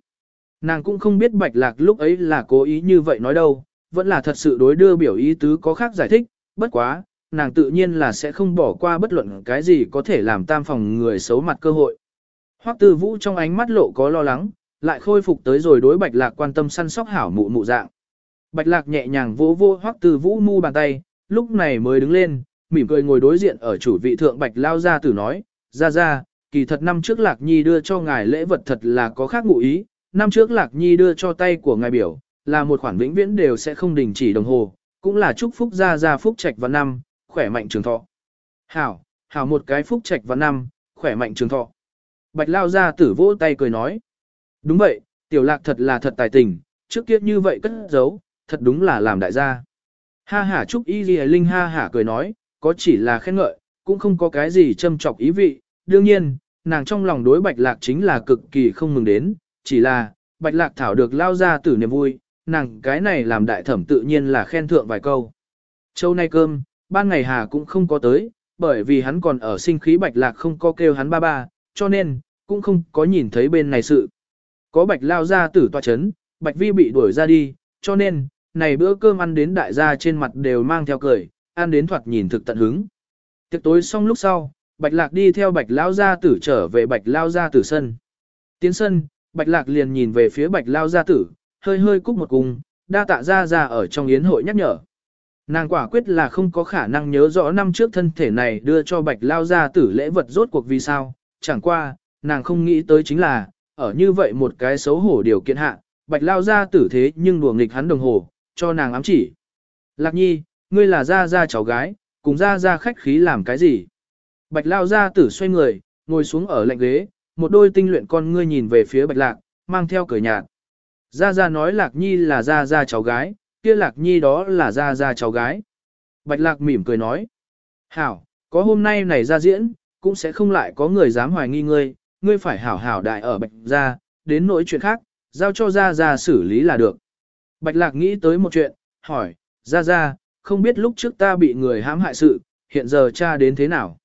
Nàng cũng không biết bạch lạc lúc ấy là cố ý như vậy nói đâu, vẫn là thật sự đối đưa biểu ý tứ có khác giải thích, bất quá, nàng tự nhiên là sẽ không bỏ qua bất luận cái gì có thể làm tam phòng người xấu mặt cơ hội. Hoắc Tư Vũ trong ánh mắt lộ có lo lắng, lại khôi phục tới rồi đối Bạch Lạc quan tâm săn sóc hảo mụ mụ dạng. Bạch Lạc nhẹ nhàng vỗ vỗ Hoắc Tư Vũ mu bàn tay, lúc này mới đứng lên, mỉm cười ngồi đối diện ở chủ vị thượng Bạch lao ra tử nói, ra ra, kỳ thật năm trước Lạc Nhi đưa cho ngài lễ vật thật là có khác ngụ ý, năm trước Lạc Nhi đưa cho tay của ngài biểu, là một khoản vĩnh viễn đều sẽ không đình chỉ đồng hồ, cũng là chúc phúc gia gia phúc trạch vào năm, khỏe mạnh trường thọ. Hảo, hảo một cái phúc trạch vào năm, khỏe mạnh trường thọ. Bạch lao ra tử vỗ tay cười nói. Đúng vậy, tiểu lạc thật là thật tài tình, trước kia như vậy cất giấu, thật đúng là làm đại gia. Ha ha chúc y ghi linh ha hả cười nói, có chỉ là khen ngợi, cũng không có cái gì châm trọc ý vị. Đương nhiên, nàng trong lòng đối bạch lạc chính là cực kỳ không mừng đến, chỉ là, bạch lạc thảo được lao ra tử niềm vui, nàng cái này làm đại thẩm tự nhiên là khen thượng vài câu. Châu nay cơm, ban ngày hà cũng không có tới, bởi vì hắn còn ở sinh khí bạch lạc không có kêu hắn ba ba, cho nên, cũng không có nhìn thấy bên này sự. Có bạch lao ra tử tòa chấn, bạch vi bị đuổi ra đi, cho nên, này bữa cơm ăn đến đại gia trên mặt đều mang theo cười, ăn đến thoạt nhìn thực tận hứng. Tiệc tối xong lúc sau, bạch lạc đi theo bạch lao gia tử trở về bạch lao gia tử sân. Tiến sân, bạch lạc liền nhìn về phía bạch lao gia tử, hơi hơi cúc một cung, đa tạ ra ra ở trong yến hội nhắc nhở. Nàng quả quyết là không có khả năng nhớ rõ năm trước thân thể này đưa cho bạch lao gia tử lễ vật rốt cuộc vì sao, chẳng qua, nàng không nghĩ tới chính là, ở như vậy một cái xấu hổ điều kiện hạ, bạch lao gia tử thế nhưng đùa nghịch hắn đồng hồ, cho nàng ám chỉ. Lạc nhi, ngươi là gia gia cháu gái, cùng gia gia khách khí làm cái gì? Bạch lao gia tử xoay người, ngồi xuống ở lạnh ghế, một đôi tinh luyện con ngươi nhìn về phía bạch lạc, mang theo cười nhạt. Gia gia nói lạc nhi là gia gia cháu gái, kia lạc nhi đó là gia gia cháu gái. Bạch lạc mỉm cười nói. Hảo, có hôm nay này ra diễn, cũng sẽ không lại có người dám hoài nghi ngươi, ngươi phải hảo hảo đại ở bạch gia, đến nỗi chuyện khác, giao cho gia gia xử lý là được. Bạch lạc nghĩ tới một chuyện, hỏi, gia gia, không biết lúc trước ta bị người hãm hại sự, hiện giờ cha đến thế nào?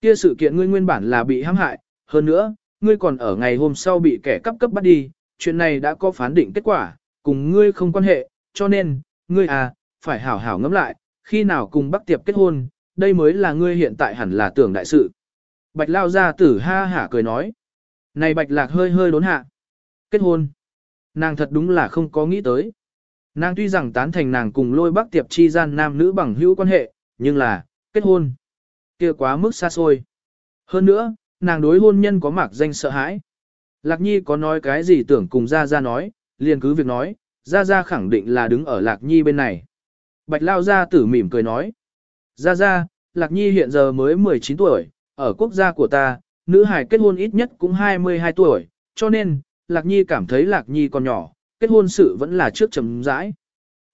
Kia sự kiện ngươi nguyên bản là bị hãm hại, hơn nữa, ngươi còn ở ngày hôm sau bị kẻ cắp cấp bắt đi, chuyện này đã có phán định kết quả, cùng ngươi không quan hệ, cho nên, ngươi à, phải hảo hảo ngẫm lại, khi nào cùng Bắc Tiệp kết hôn, đây mới là ngươi hiện tại hẳn là tưởng đại sự. Bạch Lao gia tử ha hả cười nói. Này Bạch Lạc hơi hơi đốn hạ. Kết hôn. Nàng thật đúng là không có nghĩ tới. Nàng tuy rằng tán thành nàng cùng lôi Bắc Tiệp chi gian nam nữ bằng hữu quan hệ, nhưng là, kết hôn. kia quá mức xa xôi. Hơn nữa, nàng đối hôn nhân có mạc danh sợ hãi. Lạc Nhi có nói cái gì tưởng cùng Gia Gia nói, liền cứ việc nói, Gia Gia khẳng định là đứng ở Lạc Nhi bên này. Bạch Lao Gia tử mỉm cười nói. Gia Gia, Lạc Nhi hiện giờ mới 19 tuổi, ở quốc gia của ta, nữ hài kết hôn ít nhất cũng 22 tuổi, cho nên, Lạc Nhi cảm thấy Lạc Nhi còn nhỏ, kết hôn sự vẫn là trước chấm rãi.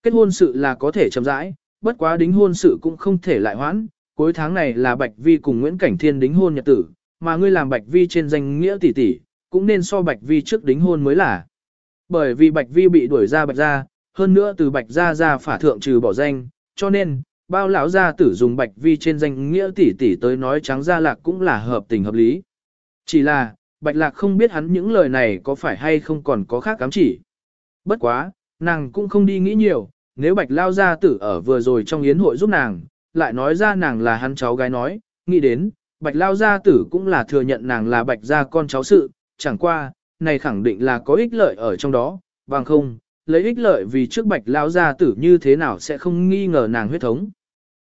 Kết hôn sự là có thể chấm rãi, bất quá đính hôn sự cũng không thể lại hoãn, cuối tháng này là Bạch Vi cùng Nguyễn Cảnh Thiên đính hôn nhật tử, mà ngươi làm Bạch Vi trên danh nghĩa tỷ tỷ, cũng nên so Bạch Vi trước đính hôn mới là. Bởi vì Bạch Vi bị đuổi ra Bạch gia, hơn nữa từ Bạch gia ra phả thượng trừ bỏ danh, cho nên, bao lão gia tử dùng Bạch Vi trên danh nghĩa tỷ tỷ tới nói trắng ra lạc cũng là hợp tình hợp lý. Chỉ là, Bạch Lạc không biết hắn những lời này có phải hay không còn có khác cám chỉ. Bất quá, nàng cũng không đi nghĩ nhiều, nếu Bạch Lao gia tử ở vừa rồi trong yến hội giúp nàng, lại nói ra nàng là hắn cháu gái nói, nghĩ đến, Bạch Lao gia tử cũng là thừa nhận nàng là Bạch gia con cháu sự, chẳng qua, này khẳng định là có ích lợi ở trong đó, bằng không, lấy ích lợi vì trước Bạch Lao gia tử như thế nào sẽ không nghi ngờ nàng huyết thống.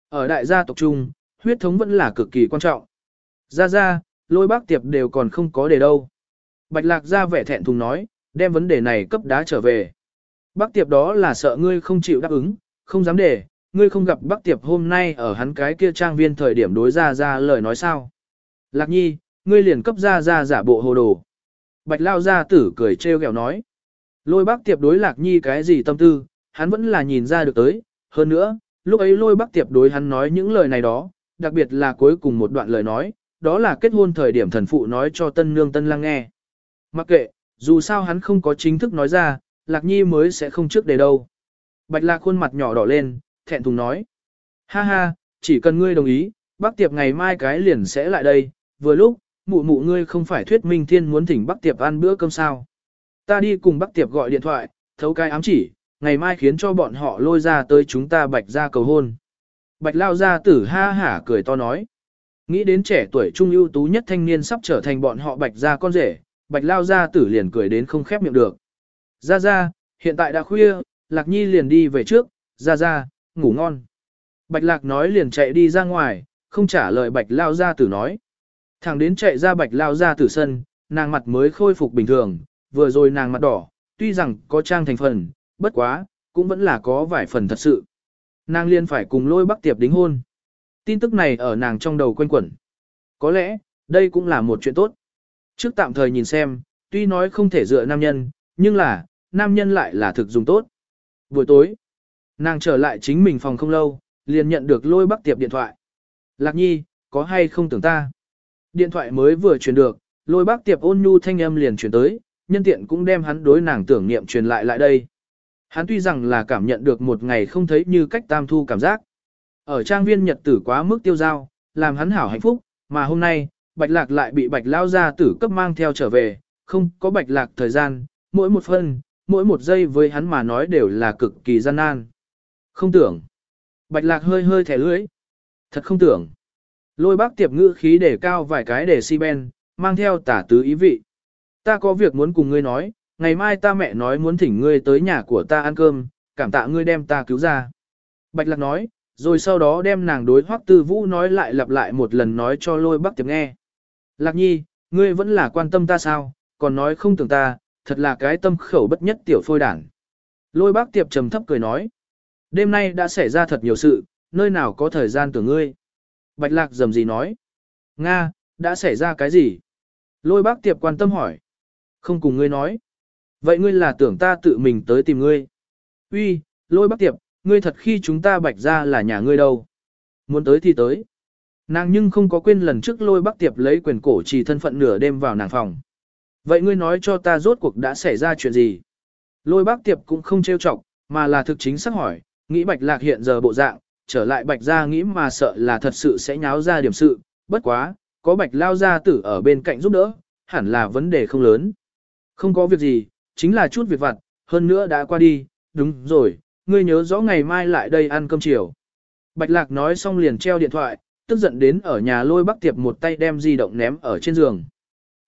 Ở đại gia tộc trung, huyết thống vẫn là cực kỳ quan trọng. Gia Gia, lôi bác tiệp đều còn không có để đâu. Bạch lạc gia vẻ thẹn thùng nói, đem vấn đề này cấp đá trở về. Bác tiệp đó là sợ ngươi không chịu đáp ứng, không dám để, ngươi không gặp bác tiệp hôm nay ở hắn cái kia trang viên thời điểm đối ra ra lời nói sao. Lạc nhi, ngươi liền cấp ra ra giả bộ hồ đồ. Bạch lao gia tử cười trêu ghẹo nói. Lôi bác tiệp đối lạc nhi cái gì tâm tư, hắn vẫn là nhìn ra được tới, hơn nữa, lúc ấy lôi bác tiệp đối hắn nói những lời này đó, đặc biệt là cuối cùng một đoạn lời nói, đó là kết hôn thời điểm thần phụ nói cho tân nương tân lang nghe. Mặc kệ, dù sao hắn không có chính thức nói ra, lạc nhi mới sẽ không trước đề đâu. Bạch lạc khuôn mặt nhỏ đỏ lên, thẹn thùng nói. Ha ha, chỉ cần ngươi đồng ý, bác tiệp ngày mai cái liền sẽ lại đây, vừa lúc, mụ mụ ngươi không phải thuyết minh thiên muốn thỉnh bác tiệp ăn bữa cơm sao. Ta đi cùng bác tiệp gọi điện thoại, thấu cái ám chỉ, ngày mai khiến cho bọn họ lôi ra tới chúng ta bạch ra cầu hôn. Bạch lao ra tử ha hả cười to nói. Nghĩ đến trẻ tuổi trung ưu tú nhất thanh niên sắp trở thành bọn họ bạch ra con rể, bạch lao ra tử liền cười đến không khép miệng được. Ra ra, hiện tại đã khuya, lạc nhi liền đi về trước, ra ra, ngủ ngon. Bạch lạc nói liền chạy đi ra ngoài, không trả lời bạch lao ra tử nói. Thằng đến chạy ra bạch lao ra tử sân, nàng mặt mới khôi phục bình thường, vừa rồi nàng mặt đỏ, tuy rằng có trang thành phần, bất quá, cũng vẫn là có vài phần thật sự. Nàng liền phải cùng lôi bắc tiệp đính hôn. Tin tức này ở nàng trong đầu quanh quẩn. Có lẽ, đây cũng là một chuyện tốt. Trước tạm thời nhìn xem, tuy nói không thể dựa nam nhân, nhưng là, nam nhân lại là thực dùng tốt. Buổi tối, nàng trở lại chính mình phòng không lâu, liền nhận được lôi bắc tiệp điện thoại. Lạc nhi, có hay không tưởng ta? Điện thoại mới vừa truyền được, lôi bắc tiệp ôn nhu thanh âm liền truyền tới, nhân tiện cũng đem hắn đối nàng tưởng niệm truyền lại lại đây. Hắn tuy rằng là cảm nhận được một ngày không thấy như cách tam thu cảm giác. Ở trang viên nhật tử quá mức tiêu giao, làm hắn hảo hạnh phúc, mà hôm nay, bạch lạc lại bị bạch lao gia tử cấp mang theo trở về, không có bạch lạc thời gian, mỗi một phân, mỗi một giây với hắn mà nói đều là cực kỳ gian nan. Không tưởng. Bạch lạc hơi hơi thẻ lưỡi. Thật không tưởng. Lôi bác tiệp ngữ khí để cao vài cái để si ben, mang theo tả tứ ý vị. Ta có việc muốn cùng ngươi nói, ngày mai ta mẹ nói muốn thỉnh ngươi tới nhà của ta ăn cơm, cảm tạ ngươi đem ta cứu ra. Bạch lạc nói, rồi sau đó đem nàng đối hoắc tư vũ nói lại lặp lại một lần nói cho lôi bác tiệp nghe. Lạc nhi, ngươi vẫn là quan tâm ta sao, còn nói không tưởng ta, thật là cái tâm khẩu bất nhất tiểu phôi đảng. Lôi bác tiệp trầm thấp cười nói. Đêm nay đã xảy ra thật nhiều sự, nơi nào có thời gian tưởng ngươi. Bạch lạc dầm gì nói. Nga, đã xảy ra cái gì? Lôi bác tiệp quan tâm hỏi. Không cùng ngươi nói. Vậy ngươi là tưởng ta tự mình tới tìm ngươi. Uy, lôi bác tiệp, ngươi thật khi chúng ta bạch ra là nhà ngươi đâu. Muốn tới thì tới. Nàng nhưng không có quên lần trước lôi bác tiệp lấy quyền cổ chỉ thân phận nửa đêm vào nàng phòng. Vậy ngươi nói cho ta rốt cuộc đã xảy ra chuyện gì? Lôi bác tiệp cũng không trêu chọc, mà là thực chính xác hỏi, nghĩ bạch lạc hiện giờ bộ dạng, trở lại bạch ra nghĩ mà sợ là thật sự sẽ nháo ra điểm sự, bất quá, có bạch lao gia tử ở bên cạnh giúp đỡ, hẳn là vấn đề không lớn. Không có việc gì, chính là chút việc vặt, hơn nữa đã qua đi, đúng rồi, ngươi nhớ rõ ngày mai lại đây ăn cơm chiều. Bạch lạc nói xong liền treo điện thoại, tức giận đến ở nhà lôi bắc tiệp một tay đem di động ném ở trên giường.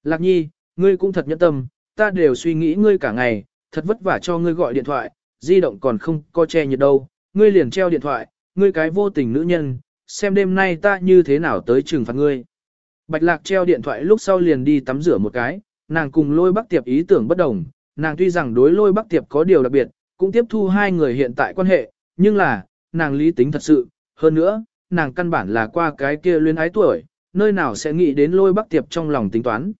Lạc nhi, ngươi cũng thật nhẫn tâm, ta đều suy nghĩ ngươi cả ngày, thật vất vả cho ngươi gọi điện thoại, di động còn không có che nhiệt đâu, ngươi liền treo điện thoại, ngươi cái vô tình nữ nhân, xem đêm nay ta như thế nào tới trừng phạt ngươi. Bạch lạc treo điện thoại lúc sau liền đi tắm rửa một cái, nàng cùng lôi bắc tiệp ý tưởng bất đồng, nàng tuy rằng đối lôi bắc tiệp có điều đặc biệt, cũng tiếp thu hai người hiện tại quan hệ, nhưng là, nàng lý tính thật sự, hơn nữa, nàng căn bản là qua cái kia luyến ái tuổi, nơi nào sẽ nghĩ đến lôi bắc tiệp trong lòng tính toán.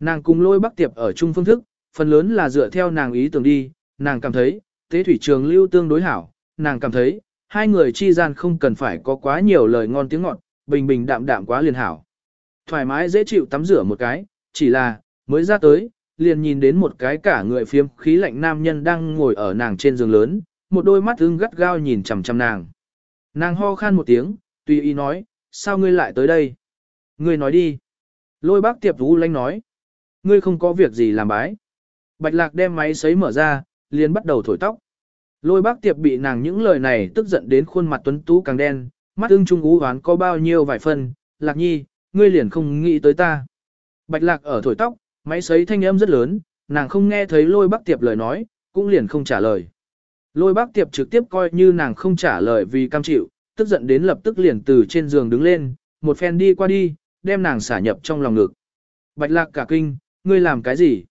Nàng cùng lôi bắc tiệp ở chung phương thức, phần lớn là dựa theo nàng ý tưởng đi, nàng cảm thấy, tế thủy trường lưu tương đối hảo, nàng cảm thấy, hai người chi gian không cần phải có quá nhiều lời ngon tiếng ngọt, bình bình đạm đạm quá liền hảo. Thoải mái dễ chịu tắm rửa một cái, chỉ là, mới ra tới, liền nhìn đến một cái cả người phiếm khí lạnh nam nhân đang ngồi ở nàng trên giường lớn, một đôi mắt ưng gắt gao nhìn chằm chằm nàng. Nàng ho khan một tiếng, tùy ý nói, sao ngươi lại tới đây? Ngươi nói đi. Lôi bác tiệp vũ lanh nói. Ngươi không có việc gì làm bái. Bạch lạc đem máy sấy mở ra, liền bắt đầu thổi tóc. Lôi bác tiệp bị nàng những lời này tức giận đến khuôn mặt tuấn tú càng đen, mắt ưng trung ú hoán có bao nhiêu vài phân, lạc nhi, ngươi liền không nghĩ tới ta. Bạch lạc ở thổi tóc, máy sấy thanh âm rất lớn, nàng không nghe thấy lôi bác tiệp lời nói, cũng liền không trả lời. Lôi bác tiệp trực tiếp coi như nàng không trả lời vì cam chịu, tức giận đến lập tức liền từ trên giường đứng lên, một phen đi qua đi, đem nàng xả nhập trong lòng ngực. Bạch lạc cả kinh, ngươi làm cái gì?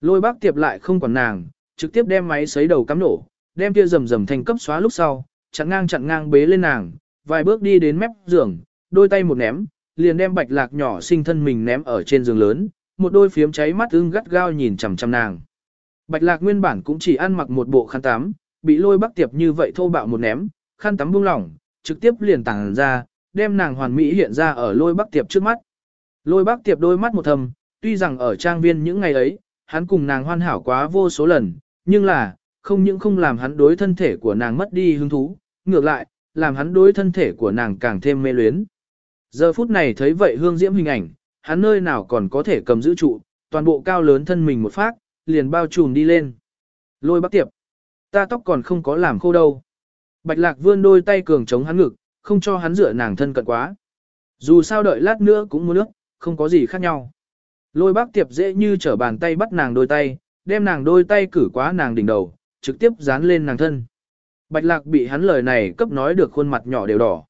Lôi bác tiệp lại không còn nàng, trực tiếp đem máy sấy đầu cắm nổ, đem kia rầm rầm thành cấp xóa lúc sau, chặn ngang chặn ngang bế lên nàng, vài bước đi đến mép giường, đôi tay một ném, liền đem bạch lạc nhỏ sinh thân mình ném ở trên giường lớn, một đôi phiếm cháy mắt ưng gắt gao nhìn chằm chằm nàng. Bạch lạc nguyên bản cũng chỉ ăn mặc một bộ khăn tắm, bị lôi bắc tiệp như vậy thô bạo một ném, khăn tắm buông lỏng, trực tiếp liền tàng ra, đem nàng hoàn mỹ hiện ra ở lôi bắc tiệp trước mắt. Lôi bắc tiệp đôi mắt một thầm, tuy rằng ở trang viên những ngày ấy, hắn cùng nàng hoàn hảo quá vô số lần, nhưng là, không những không làm hắn đối thân thể của nàng mất đi hứng thú, ngược lại, làm hắn đối thân thể của nàng càng thêm mê luyến. Giờ phút này thấy vậy hương diễm hình ảnh, hắn nơi nào còn có thể cầm giữ trụ, toàn bộ cao lớn thân mình một phát, liền bao trùm đi lên. Lôi bác tiệp. Ta tóc còn không có làm khô đâu. Bạch lạc vươn đôi tay cường chống hắn ngực, không cho hắn dựa nàng thân cận quá. Dù sao đợi lát nữa cũng muốn nước, không có gì khác nhau. Lôi bác tiệp dễ như trở bàn tay bắt nàng đôi tay, đem nàng đôi tay cử quá nàng đỉnh đầu, trực tiếp dán lên nàng thân. Bạch lạc bị hắn lời này cấp nói được khuôn mặt nhỏ đều đỏ.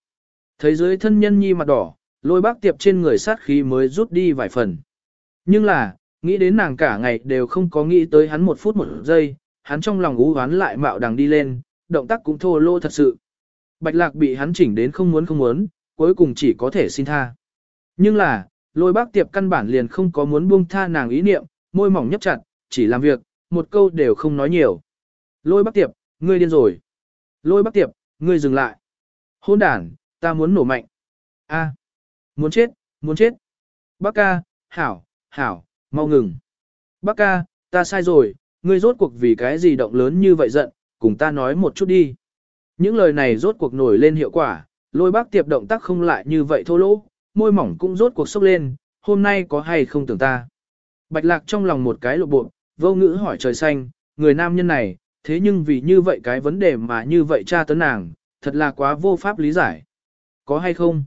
Thấy dưới thân nhân nhi mặt đỏ, lôi bác tiệp trên người sát khí mới rút đi vài phần. Nhưng là, nghĩ đến nàng cả ngày đều không có nghĩ tới hắn một phút một giây, hắn trong lòng ú hoán lại mạo đằng đi lên, động tác cũng thô lô thật sự. Bạch lạc bị hắn chỉnh đến không muốn không muốn, cuối cùng chỉ có thể xin tha. Nhưng là, lôi bác tiệp căn bản liền không có muốn buông tha nàng ý niệm, môi mỏng nhấp chặt, chỉ làm việc, một câu đều không nói nhiều. Lôi bác tiệp, ngươi điên rồi. Lôi bác tiệp, ngươi dừng lại. Hôn đàn, ta muốn nổ mạnh. A, muốn chết, muốn chết. Bác ca, hảo, hảo, mau ngừng. Bác ca, ta sai rồi, ngươi rốt cuộc vì cái gì động lớn như vậy giận, cùng ta nói một chút đi. Những lời này rốt cuộc nổi lên hiệu quả, lôi bác tiệp động tác không lại như vậy thô lỗ, môi mỏng cũng rốt cuộc sốc lên, hôm nay có hay không tưởng ta. Bạch lạc trong lòng một cái lộ bộ, vô ngữ hỏi trời xanh, người nam nhân này, thế nhưng vì như vậy cái vấn đề mà như vậy cha tấn nàng, thật là quá vô pháp lý giải. Có hay không?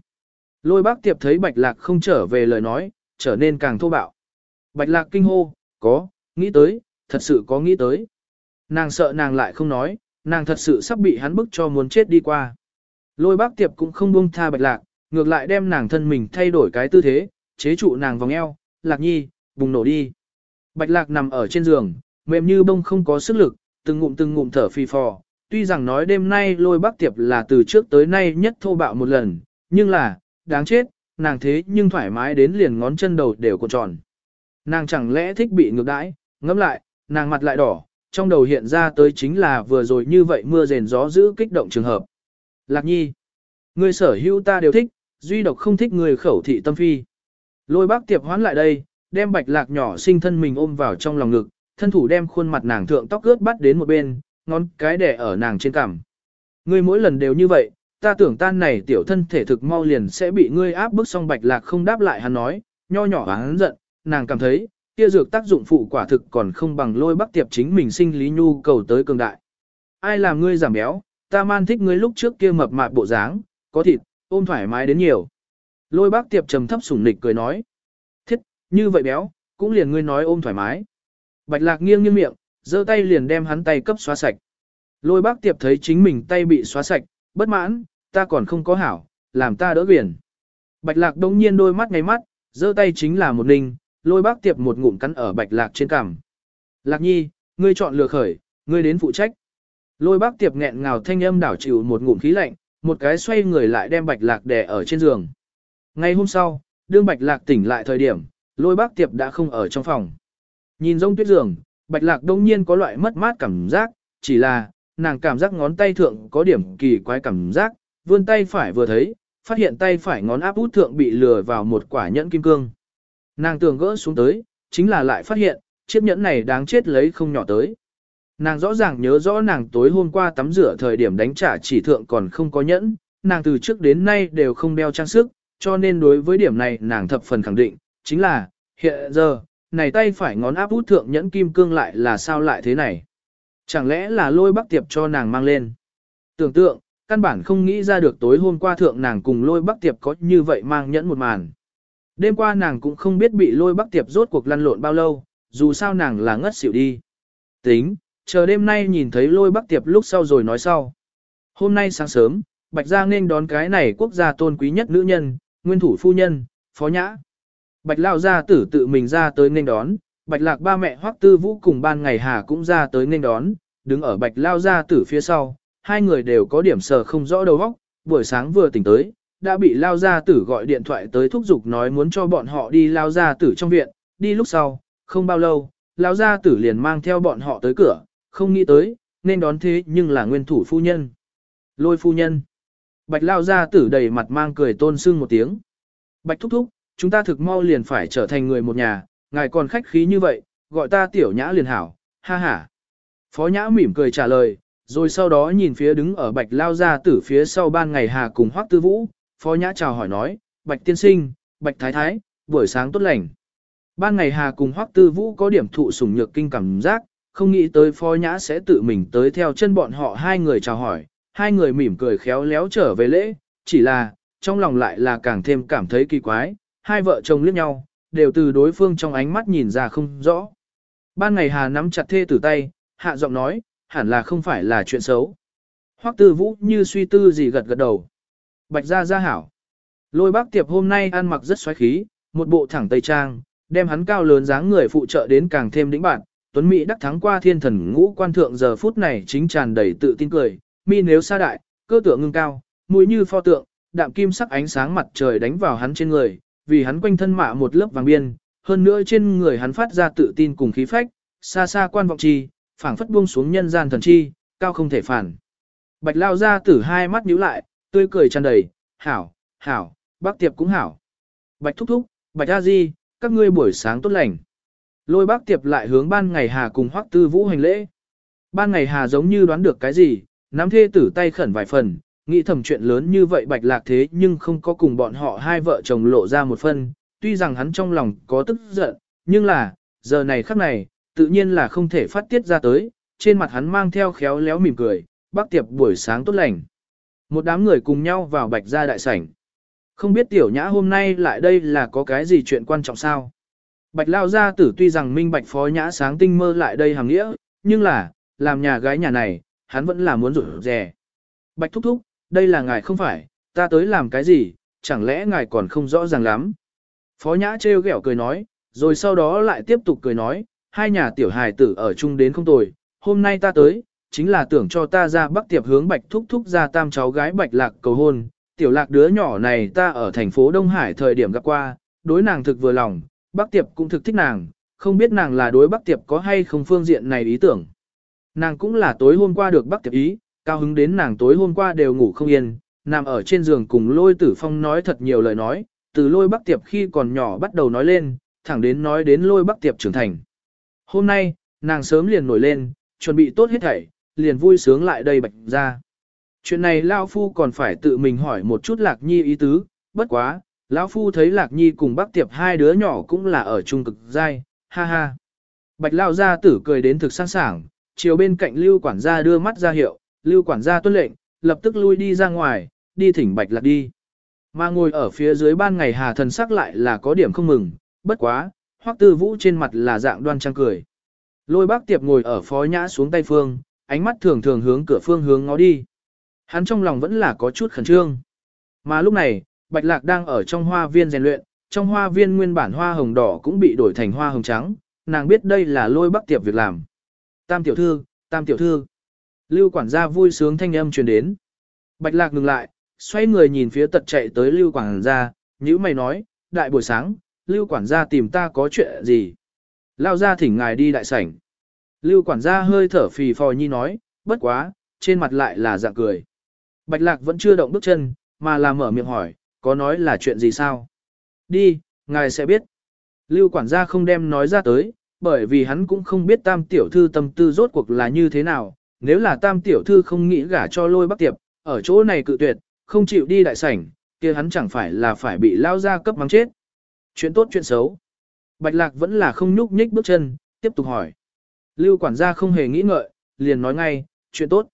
Lôi bác tiệp thấy bạch lạc không trở về lời nói, trở nên càng thô bạo. Bạch lạc kinh hô, có, nghĩ tới, thật sự có nghĩ tới. Nàng sợ nàng lại không nói, nàng thật sự sắp bị hắn bức cho muốn chết đi qua. Lôi bác tiệp cũng không buông tha bạch lạc, ngược lại đem nàng thân mình thay đổi cái tư thế, chế trụ nàng vòng eo, lạc nhi, bùng nổ đi. Bạch lạc nằm ở trên giường, mềm như bông không có sức lực, từng ngụm từng ngụm thở phì phò. Tuy rằng nói đêm nay lôi bác tiệp là từ trước tới nay nhất thô bạo một lần, nhưng là, đáng chết, nàng thế nhưng thoải mái đến liền ngón chân đầu đều cuộn tròn. Nàng chẳng lẽ thích bị ngược đãi, ngẫm lại, nàng mặt lại đỏ, trong đầu hiện ra tới chính là vừa rồi như vậy mưa rền gió giữ kích động trường hợp. Lạc nhi, người sở hữu ta đều thích, duy độc không thích người khẩu thị tâm phi. Lôi bác tiệp hoán lại đây, đem bạch lạc nhỏ sinh thân mình ôm vào trong lòng ngực, thân thủ đem khuôn mặt nàng thượng tóc ướt bắt đến một bên, ngón cái đẻ ở nàng trên cằm. Ngươi mỗi lần đều như vậy, ta tưởng tan này tiểu thân thể thực mau liền sẽ bị ngươi áp bức xong bạch lạc không đáp lại hắn nói, nho nhỏ và hắn giận, nàng cảm thấy, kia dược tác dụng phụ quả thực còn không bằng lôi bắc tiệp chính mình sinh lý nhu cầu tới cường đại. Ai làm ngươi giảm béo, ta man thích ngươi lúc trước kia mập mạp bộ dáng, có thịt, ôm thoải mái đến nhiều. Lôi bác tiệp trầm thấp sủng nịch cười nói. Thiết, như vậy béo, cũng liền ngươi nói ôm thoải mái. Bạch lạc nghiêng nghiêng miệng, giơ tay liền đem hắn tay cấp xóa sạch. Lôi bác tiệp thấy chính mình tay bị xóa sạch, bất mãn, ta còn không có hảo, làm ta đỡ biển. Bạch lạc đông nhiên đôi mắt ngay mắt, giơ tay chính là một ninh, lôi bác tiệp một ngụm cắn ở bạch lạc trên cằm. Lạc nhi, ngươi chọn lừa khởi, ngươi đến phụ trách. Lôi bác tiệp nghẹn ngào thanh âm đảo chịu một ngụm khí lạnh, một cái xoay người lại đem bạch lạc đè ở trên giường. Ngay hôm sau, đương bạch lạc tỉnh lại thời điểm, lôi bác tiệp đã không ở trong phòng. Nhìn rông tuyết giường, bạch lạc đông nhiên có loại mất mát cảm giác, chỉ là, nàng cảm giác ngón tay thượng có điểm kỳ quái cảm giác, vươn tay phải vừa thấy, phát hiện tay phải ngón áp út thượng bị lừa vào một quả nhẫn kim cương. Nàng tưởng gỡ xuống tới, chính là lại phát hiện, chiếc nhẫn này đáng chết lấy không nhỏ tới. Nàng rõ ràng nhớ rõ nàng tối hôm qua tắm rửa thời điểm đánh trả chỉ thượng còn không có nhẫn, nàng từ trước đến nay đều không đeo trang sức, cho nên đối với điểm này nàng thập phần khẳng định, chính là, hiện giờ, này tay phải ngón áp út thượng nhẫn kim cương lại là sao lại thế này. Chẳng lẽ là lôi bắc tiệp cho nàng mang lên. Tưởng tượng, căn bản không nghĩ ra được tối hôm qua thượng nàng cùng lôi bắc tiệp có như vậy mang nhẫn một màn. Đêm qua nàng cũng không biết bị lôi bắc tiệp rốt cuộc lăn lộn bao lâu, dù sao nàng là ngất xỉu đi. Tính, chờ đêm nay nhìn thấy lôi bắc tiệp lúc sau rồi nói sau. Hôm nay sáng sớm, Bạch Gia nên đón cái này quốc gia tôn quý nhất nữ nhân, nguyên thủ phu nhân, phó nhã. Bạch Lao gia tử tự mình ra tới nên đón, Bạch Lạc ba mẹ Hoắc Tư Vũ cùng ban ngày Hà cũng ra tới nên đón, đứng ở Bạch Lao gia tử phía sau, hai người đều có điểm sờ không rõ đầu óc, buổi sáng vừa tỉnh tới, đã bị Lao gia tử gọi điện thoại tới thúc giục nói muốn cho bọn họ đi Lao gia tử trong viện, đi lúc sau, không bao lâu, Lao gia tử liền mang theo bọn họ tới cửa, không nghĩ tới, nên đón thế nhưng là nguyên thủ phu nhân. Lôi phu nhân. Bạch lao ra tử đầy mặt mang cười tôn sưng một tiếng. Bạch thúc thúc, chúng ta thực mau liền phải trở thành người một nhà, ngài còn khách khí như vậy, gọi ta tiểu nhã liền hảo, ha ha. Phó nhã mỉm cười trả lời, rồi sau đó nhìn phía đứng ở bạch lao ra tử phía sau ban ngày hà cùng hoắc tư vũ, phó nhã chào hỏi nói, bạch tiên sinh, bạch thái thái, buổi sáng tốt lành. Ban ngày Hà cùng Hoắc Tư Vũ có điểm thụ sủng nhược kinh cảm giác, không nghĩ tới phó nhã sẽ tự mình tới theo chân bọn họ hai người chào hỏi, hai người mỉm cười khéo léo trở về lễ, chỉ là, trong lòng lại là càng thêm cảm thấy kỳ quái, hai vợ chồng liếc nhau, đều từ đối phương trong ánh mắt nhìn ra không rõ. Ban ngày Hà nắm chặt thê tử tay, hạ giọng nói, hẳn là không phải là chuyện xấu. Hoắc Tư Vũ như suy tư gì gật gật đầu. Bạch gia gia hảo. Lôi bác tiệp hôm nay ăn mặc rất xoáy khí, một bộ thẳng tây trang, đem hắn cao lớn dáng người phụ trợ đến càng thêm đĩnh bạn. Tuấn Mỹ đắc thắng qua thiên thần ngũ quan thượng giờ phút này chính tràn đầy tự tin cười, mi nếu xa đại, cơ tượng ngưng cao, mũi như pho tượng, đạm kim sắc ánh sáng mặt trời đánh vào hắn trên người, vì hắn quanh thân mạ một lớp vàng biên, hơn nữa trên người hắn phát ra tự tin cùng khí phách, xa xa quan vọng chi, phảng phất buông xuống nhân gian thần chi, cao không thể phản. Bạch lao ra tử hai mắt nhíu lại, tươi cười tràn đầy, hảo, hảo, bác tiệp cũng hảo. Bạch thúc thúc, bạch a di, các ngươi buổi sáng tốt lành. Lôi bác tiệp lại hướng ban ngày hà cùng hoắc tư vũ hành lễ. Ban ngày hà giống như đoán được cái gì, nắm thê tử tay khẩn vài phần, nghĩ thầm chuyện lớn như vậy bạch lạc thế nhưng không có cùng bọn họ hai vợ chồng lộ ra một phân, tuy rằng hắn trong lòng có tức giận, nhưng là, giờ này khắc này, tự nhiên là không thể phát tiết ra tới, trên mặt hắn mang theo khéo léo mỉm cười, bác tiệp buổi sáng tốt lành. Một đám người cùng nhau vào bạch gia đại sảnh. Không biết tiểu nhã hôm nay lại đây là có cái gì chuyện quan trọng sao? Bạch lao gia tử tuy rằng minh bạch phó nhã sáng tinh mơ lại đây hàng nghĩa, nhưng là, làm nhà gái nhà này, hắn vẫn là muốn rủi rè. Bạch thúc thúc, đây là ngài không phải, ta tới làm cái gì, chẳng lẽ ngài còn không rõ ràng lắm. Phó nhã trêu ghẹo cười nói, rồi sau đó lại tiếp tục cười nói, hai nhà tiểu hài tử ở chung đến không tồi, hôm nay ta tới, chính là tưởng cho ta ra bắc tiệp hướng bạch thúc thúc ra tam cháu gái bạch lạc cầu hôn, tiểu lạc đứa nhỏ này ta ở thành phố Đông Hải thời điểm gặp qua, đối nàng thực vừa lòng, bắc tiệp cũng thực thích nàng, không biết nàng là đối bắc tiệp có hay không phương diện này ý tưởng. Nàng cũng là tối hôm qua được bắc tiệp ý, cao hứng đến nàng tối hôm qua đều ngủ không yên, nằm ở trên giường cùng lôi tử phong nói thật nhiều lời nói, từ lôi bắc tiệp khi còn nhỏ bắt đầu nói lên, thẳng đến nói đến lôi bắc tiệp trưởng thành. Hôm nay, nàng sớm liền nổi lên, chuẩn bị tốt hết thảy, liền vui sướng lại đây bạch ra. Chuyện này Lao Phu còn phải tự mình hỏi một chút Lạc Nhi ý tứ, bất quá, lão Phu thấy Lạc Nhi cùng bác tiệp hai đứa nhỏ cũng là ở trung cực dai, ha ha. Bạch Lao gia tử cười đến thực sang sảng, chiều bên cạnh Lưu quản gia đưa mắt ra hiệu, Lưu quản gia tuân lệnh, lập tức lui đi ra ngoài, đi thỉnh Bạch Lạc đi. Mà ngồi ở phía dưới ban ngày hà thần sắc lại là có điểm không mừng, bất quá, hoắc tư vũ trên mặt là dạng đoan trang cười. Lôi bác tiệp ngồi ở phó nhã xuống tay phương, ánh mắt thường thường hướng cửa phương hướng ngó đi. Hắn trong lòng vẫn là có chút khẩn trương. Mà lúc này, Bạch Lạc đang ở trong hoa viên rèn luyện, trong hoa viên nguyên bản hoa hồng đỏ cũng bị đổi thành hoa hồng trắng, nàng biết đây là lôi bắc tiệp việc làm. Tam tiểu thư, tam tiểu thư. Lưu quản gia vui sướng thanh âm truyền đến. Bạch Lạc ngừng lại, xoay người nhìn phía tật chạy tới Lưu quản gia, nhữ mày nói, đại buổi sáng, Lưu quản gia tìm ta có chuyện gì? Lao ra thỉnh ngài đi đại sảnh. Lưu quản gia hơi thở phì phò nhi nói, bất quá, trên mặt lại là dạng cười. Bạch lạc vẫn chưa động bước chân, mà là mở miệng hỏi, có nói là chuyện gì sao? Đi, ngài sẽ biết. Lưu quản gia không đem nói ra tới, bởi vì hắn cũng không biết tam tiểu thư tâm tư rốt cuộc là như thế nào. Nếu là tam tiểu thư không nghĩ gả cho lôi bắc tiệp, ở chỗ này cự tuyệt, không chịu đi đại sảnh, kia hắn chẳng phải là phải bị lao ra cấp mắng chết. Chuyện tốt chuyện xấu. Bạch lạc vẫn là không nhúc nhích bước chân, tiếp tục hỏi. Lưu quản gia không hề nghĩ ngợi, liền nói ngay, chuyện tốt.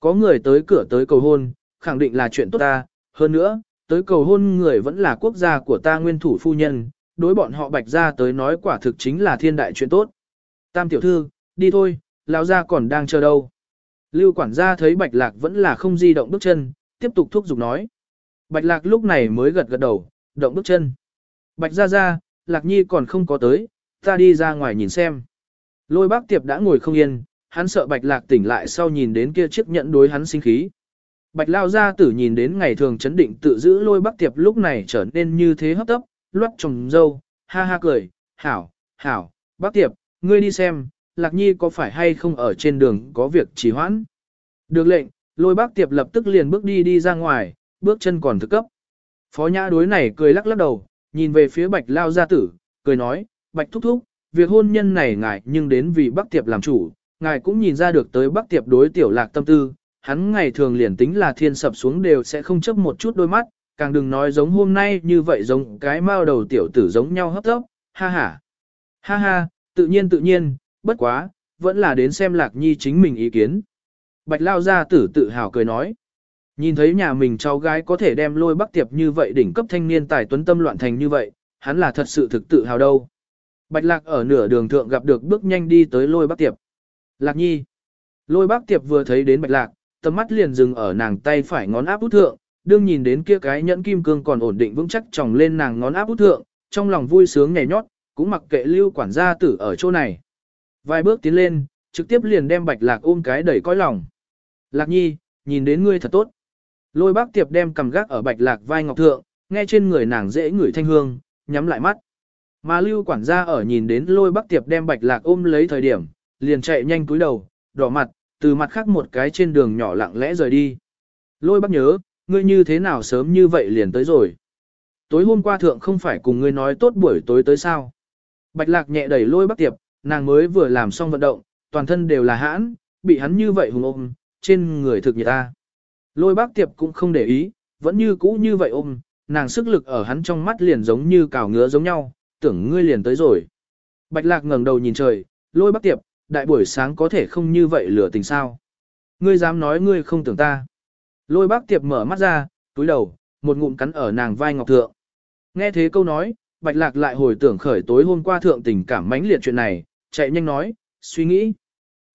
Có người tới cửa tới cầu hôn, khẳng định là chuyện tốt ta, hơn nữa, tới cầu hôn người vẫn là quốc gia của ta nguyên thủ phu nhân, đối bọn họ bạch ra tới nói quả thực chính là thiên đại chuyện tốt. Tam tiểu thư, đi thôi, lão gia còn đang chờ đâu. Lưu quản gia thấy bạch lạc vẫn là không di động bước chân, tiếp tục thúc giục nói. Bạch lạc lúc này mới gật gật đầu, động bước chân. Bạch ra ra, lạc nhi còn không có tới, ta đi ra ngoài nhìn xem. Lôi bác tiệp đã ngồi không yên, hắn sợ bạch lạc tỉnh lại sau nhìn đến kia chiếc nhẫn đối hắn sinh khí. Bạch lao gia tử nhìn đến ngày thường chấn định tự giữ lôi bác tiệp lúc này trở nên như thế hấp tấp, loát trồng dâu, ha ha cười, hảo, hảo, bác tiệp, ngươi đi xem, lạc nhi có phải hay không ở trên đường có việc trì hoãn. Được lệnh, lôi bác tiệp lập tức liền bước đi đi ra ngoài, bước chân còn thực cấp. Phó nhã đối này cười lắc lắc đầu, nhìn về phía bạch lao gia tử, cười nói, bạch thúc thúc, việc hôn nhân này ngài nhưng đến vì bác tiệp làm chủ, ngài cũng nhìn ra được tới bác tiệp đối tiểu lạc tâm tư, hắn ngày thường liền tính là thiên sập xuống đều sẽ không chấp một chút đôi mắt, càng đừng nói giống hôm nay như vậy giống cái mao đầu tiểu tử giống nhau hấp tốc, ha ha. Ha ha, tự nhiên tự nhiên, bất quá, vẫn là đến xem lạc nhi chính mình ý kiến. Bạch lao gia tử tự hào cười nói. Nhìn thấy nhà mình cháu gái có thể đem lôi bắc tiệp như vậy đỉnh cấp thanh niên tài tuấn tâm loạn thành như vậy, hắn là thật sự thực tự hào đâu. Bạch lạc ở nửa đường thượng gặp được bước nhanh đi tới lôi bắc tiệp. Lạc nhi. Lôi bắc tiệp vừa thấy đến bạch lạc, tầm mắt liền dừng ở nàng tay phải ngón áp út thượng, đương nhìn đến kia cái nhẫn kim cương còn ổn định vững chắc tròng lên nàng ngón áp út thượng, trong lòng vui sướng nhảy nhót, cũng mặc kệ lưu quản gia tử ở chỗ này. Vài bước tiến lên, trực tiếp liền đem bạch lạc ôm cái đẩy coi lòng. Lạc nhi, nhìn đến ngươi thật tốt. Lôi bác tiệp đem cầm gác ở bạch lạc vai ngọc thượng, nghe trên người nàng dễ ngửi thanh hương, nhắm lại mắt. Mà lưu quản gia ở nhìn đến lôi bác tiệp đem bạch lạc ôm lấy thời điểm, liền chạy nhanh cúi đầu, đỏ mặt, từ mặt khác một cái trên đường nhỏ lặng lẽ rời đi. Lôi bác nhớ, ngươi như thế nào sớm như vậy liền tới rồi. Tối hôm qua thượng không phải cùng ngươi nói tốt buổi tối tới sao. Bạch lạc nhẹ đẩy lôi bác tiệp, nàng mới vừa làm xong vận động, toàn thân đều là hãn, bị hắn như vậy hùng ôm, trên người thực nhiệt ta. Lôi bác tiệp cũng không để ý, vẫn như cũ như vậy ôm, nàng sức lực ở hắn trong mắt liền giống như cào ngứa giống nhau, tưởng ngươi liền tới rồi. Bạch lạc ngẩng đầu nhìn trời, lôi bác tiệp, đại buổi sáng có thể không như vậy lửa tình sao. Ngươi dám nói ngươi không tưởng ta. Lôi bác tiệp mở mắt ra, túi đầu, một ngụm cắn ở nàng vai ngọc thượng. Nghe thế câu nói, bạch lạc lại hồi tưởng khởi tối hôm qua thượng tình cảm mãnh liệt chuyện này, chạy nhanh nói, suy nghĩ.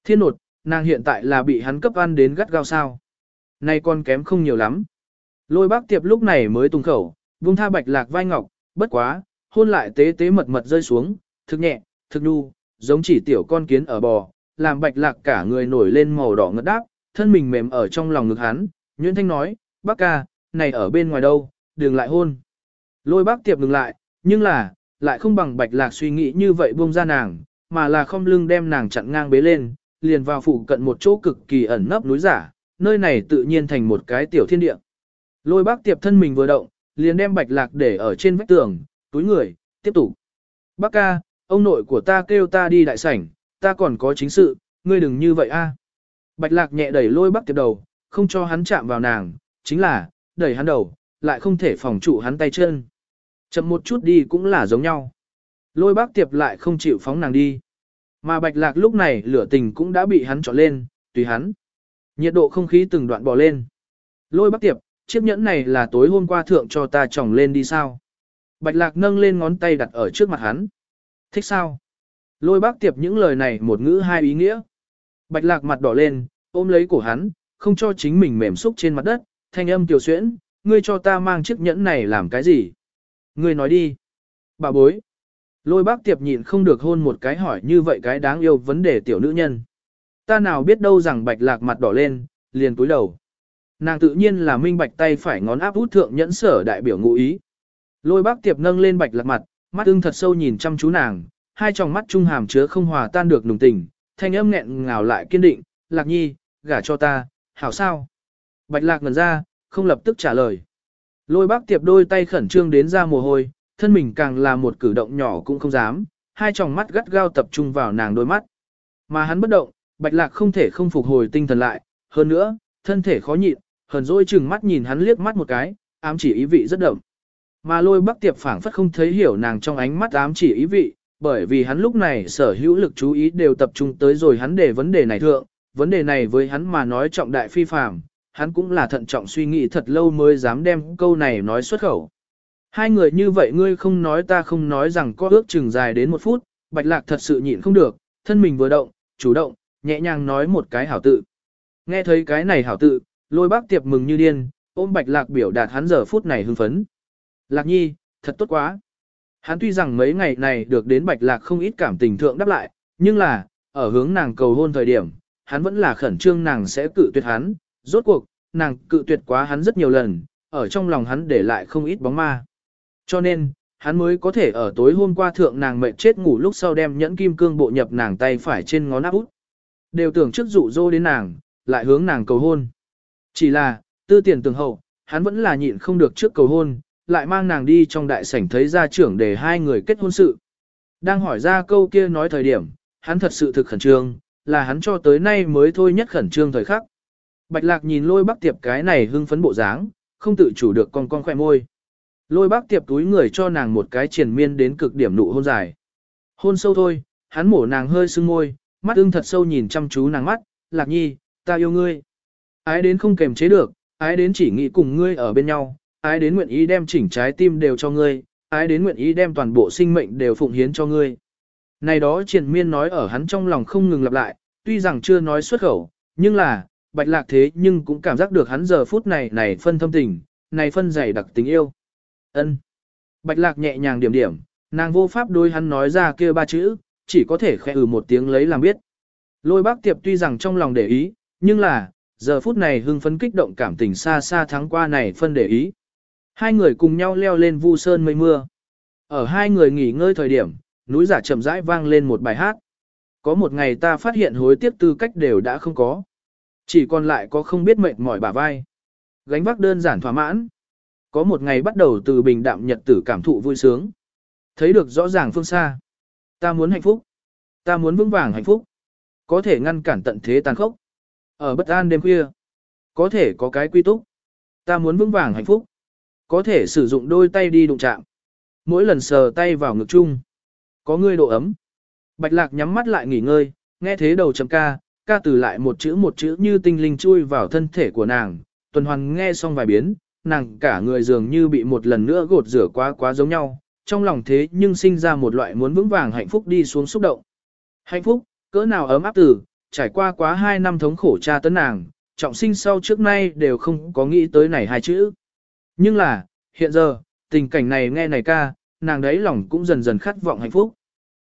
Thiên nột, nàng hiện tại là bị hắn cấp ăn đến gắt gao sao. Nay con kém không nhiều lắm. Lôi bác tiệp lúc này mới tung khẩu, vung tha bạch lạc vai ngọc, bất quá, hôn lại tế tế mật mật rơi xuống, thực nhẹ, thực đu, giống chỉ tiểu con kiến ở bò, làm bạch lạc cả người nổi lên màu đỏ ngất đáp, thân mình mềm ở trong lòng ngực hắn, Nguyễn Thanh nói, bác ca, này ở bên ngoài đâu, đừng lại hôn. Lôi bác tiệp ngừng lại, nhưng là, lại không bằng bạch lạc suy nghĩ như vậy buông ra nàng, mà là không lưng đem nàng chặn ngang bế lên, liền vào phụ cận một chỗ cực kỳ ẩn nấp núi giả, nơi này tự nhiên thành một cái tiểu thiên địa. Lôi bác tiệp thân mình vừa động, liền đem bạch lạc để ở trên vách tường, túi người, tiếp tục. Bác ca, ông nội của ta kêu ta đi đại sảnh, ta còn có chính sự, ngươi đừng như vậy a. À. Bạch lạc nhẹ đẩy lôi bác tiệp đầu, không cho hắn chạm vào nàng, chính là, đẩy hắn đầu, lại không thể phòng trụ hắn tay chân. Chậm một chút đi cũng là giống nhau. Lôi bác tiệp lại không chịu phóng nàng đi. Mà bạch lạc lúc này lửa tình cũng đã bị hắn trọn lên, tùy hắn. Nhiệt độ không khí từng đoạn bỏ lên. Lôi bác tiệp, chiếc nhẫn này là tối hôm qua thượng cho ta tròng lên đi sao. Bạch lạc nâng lên ngón tay đặt ở trước mặt hắn. Thích sao? Lôi bác tiệp những lời này một ngữ hai ý nghĩa. Bạch lạc mặt đỏ lên, ôm lấy cổ hắn, không cho chính mình mềm xúc trên mặt đất, thanh âm tiểu xuyễn, ngươi cho ta mang chiếc nhẫn này làm cái gì? Ngươi nói đi. Bà bối. Lôi bác tiệp nhịn không được hôn một cái hỏi như vậy cái đáng yêu vấn đề tiểu nữ nhân. Ta nào biết đâu rằng bạch lạc mặt đỏ lên, liền túi đầu. Nàng tự nhiên là minh bạch tay phải ngón áp út thượng nhẫn sở đại biểu ngụ ý. Lôi bác tiệp nâng lên bạch lạc mặt, mắt ưng thật sâu nhìn chăm chú nàng, hai tròng mắt trung hàm chứa không hòa tan được nùng tình, thanh âm nghẹn ngào lại kiên định, lạc nhi, gả cho ta, hảo sao? Bạch lạc ngần ra, không lập tức trả lời. Lôi bác tiệp đôi tay khẩn trương đến ra mồ hôi, thân mình càng là một cử động nhỏ cũng không dám, hai tròng mắt gắt gao tập trung vào nàng đôi mắt. Mà hắn bất động, bạch lạc không thể không phục hồi tinh thần lại, hơn nữa, thân thể khó nhịn, hờn dỗi chừng mắt nhìn hắn liếc mắt một cái, ám chỉ ý vị rất đậm. Mà lôi bắc tiệp phảng phất không thấy hiểu nàng trong ánh mắt ám chỉ ý vị, bởi vì hắn lúc này sở hữu lực chú ý đều tập trung tới rồi hắn để vấn đề này thượng, vấn đề này với hắn mà nói trọng đại phi phàm, hắn cũng là thận trọng suy nghĩ thật lâu mới dám đem câu này nói xuất khẩu. Hai người như vậy ngươi không nói ta không nói rằng có ước chừng dài đến một phút, bạch lạc thật sự nhịn không được, thân mình vừa động, chủ động, nhẹ nhàng nói một cái hảo tự. Nghe thấy cái này hảo tự, lôi bác tiệp mừng như điên, ôm bạch lạc biểu đạt hắn giờ phút này hưng phấn. Lạc nhi, thật tốt quá. Hắn tuy rằng mấy ngày này được đến bạch lạc không ít cảm tình thượng đáp lại, nhưng là, ở hướng nàng cầu hôn thời điểm, hắn vẫn là khẩn trương nàng sẽ cự tuyệt hắn, rốt cuộc, nàng cự tuyệt quá hắn rất nhiều lần, ở trong lòng hắn để lại không ít bóng ma. Cho nên, hắn mới có thể ở tối hôm qua thượng nàng mệt chết ngủ lúc sau đem nhẫn kim cương bộ nhập nàng tay phải trên ngón áp út. Đều tưởng trước dụ dỗ đến nàng, lại hướng nàng cầu hôn. Chỉ là, tư tiền tường hậu, hắn vẫn là nhịn không được trước cầu hôn, lại mang nàng đi trong đại sảnh thấy gia trưởng để hai người kết hôn sự. Đang hỏi ra câu kia nói thời điểm, hắn thật sự thực khẩn trương, là hắn cho tới nay mới thôi nhất khẩn trương thời khắc. Bạch lạc nhìn lôi bắc tiệp cái này hưng phấn bộ dáng, không tự chủ được con con khỏe môi. Lôi bác tiệp túi người cho nàng một cái triền miên đến cực điểm nụ hôn dài. Hôn sâu thôi, hắn mổ nàng hơi sưng môi, mắt ưng thật sâu nhìn chăm chú nàng mắt, lạc nhi, ta yêu ngươi. Ái đến không kềm chế được, ái đến chỉ nghĩ cùng ngươi ở bên nhau, ái đến nguyện ý đem chỉnh trái tim đều cho ngươi, ái đến nguyện ý đem toàn bộ sinh mệnh đều phụng hiến cho ngươi. Này đó triền miên nói ở hắn trong lòng không ngừng lặp lại, tuy rằng chưa nói xuất khẩu, nhưng là, bạch lạc thế nhưng cũng cảm giác được hắn giờ phút này này phân thâm tình, này phân dày đặc tình yêu ân Bạch lạc nhẹ nhàng điểm điểm, nàng vô pháp đôi hắn nói ra kia ba chữ, chỉ có thể khẽ ừ một tiếng lấy làm biết. Lôi bác tiệp tuy rằng trong lòng để ý, nhưng là, giờ phút này hưng phấn kích động cảm tình xa xa thắng qua này phân để ý. Hai người cùng nhau leo lên vu sơn mây mưa. Ở hai người nghỉ ngơi thời điểm, núi giả chậm rãi vang lên một bài hát. Có một ngày ta phát hiện hối tiếc tư cách đều đã không có. Chỉ còn lại có không biết mệt mỏi bả vai. Gánh vác đơn giản thỏa mãn. Có một ngày bắt đầu từ bình đạm nhật tử cảm thụ vui sướng. Thấy được rõ ràng phương xa. Ta muốn hạnh phúc. Ta muốn vững vàng hạnh phúc. Có thể ngăn cản tận thế tàn khốc. Ở bất an đêm khuya. Có thể có cái quy túc. Ta muốn vững vàng hạnh phúc. Có thể sử dụng đôi tay đi đụng chạm. Mỗi lần sờ tay vào ngực chung. Có ngươi độ ấm. Bạch lạc nhắm mắt lại nghỉ ngơi, nghe thế đầu chấm ca, ca từ lại một chữ một chữ như tinh linh chui vào thân thể của nàng. Tuần hoàn nghe xong vài biến, nàng cả người dường như bị một lần nữa gột rửa quá quá giống nhau, trong lòng thế nhưng sinh ra một loại muốn vững vàng hạnh phúc đi xuống xúc động. Hạnh phúc, cỡ nào ấm áp từ, trải qua quá hai năm thống khổ cha tấn nàng, trọng sinh sau trước nay đều không có nghĩ tới này hai chữ. Nhưng là, hiện giờ, tình cảnh này nghe này ca, nàng đấy lòng cũng dần dần khát vọng hạnh phúc.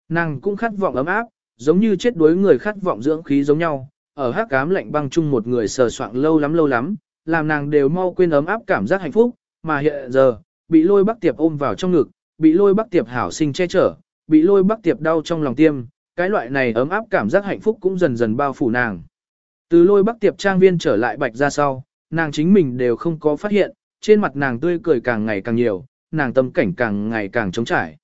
Nàng cũng khát vọng ấm áp, giống như chết đuối người khát vọng dưỡng khí giống nhau, ở hắc cám lạnh băng chung một người sờ soạng lâu lắm lâu lắm, làm nàng đều mau quên ấm áp cảm giác hạnh phúc, mà hiện giờ, bị lôi bắc tiệp ôm vào trong ngực, bị lôi bắc tiệp hảo sinh che chở, bị lôi bắc tiệp đau trong lòng tiêm, cái loại này ấm áp cảm giác hạnh phúc cũng dần dần bao phủ nàng. Từ lôi bắc tiệp trang viên trở lại bạch ra sau, nàng chính mình đều không có phát hiện, trên mặt nàng tươi cười càng ngày càng nhiều, nàng tâm cảnh càng ngày càng trống trải.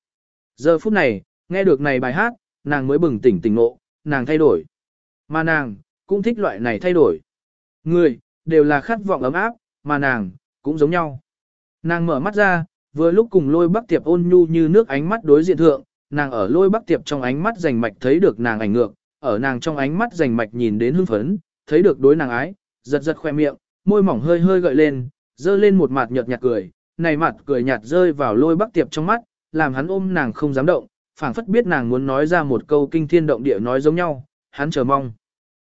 Giờ phút này, nghe được này bài hát, nàng mới bừng tỉnh tỉnh ngộ, nàng thay đổi. Mà nàng, cũng thích loại này thay đổi. Người, đều là khát vọng ấm áp, mà nàng, cũng giống nhau. Nàng mở mắt ra, vừa lúc cùng lôi bắc tiệp ôn nhu như nước ánh mắt đối diện thượng, nàng ở lôi bắc tiệp trong ánh mắt rành mạch thấy được nàng ảnh ngược, ở nàng trong ánh mắt rành mạch nhìn đến hưng phấn, thấy được đối nàng ái, giật giật khoe miệng, môi mỏng hơi hơi gợi lên, dơ lên một mặt nhợt nhạt cười, này mặt cười nhạt rơi vào lôi bắc tiệp trong mắt, làm hắn ôm nàng không dám động, phảng phất biết nàng muốn nói ra một câu kinh thiên động địa nói giống nhau, hắn chờ mong.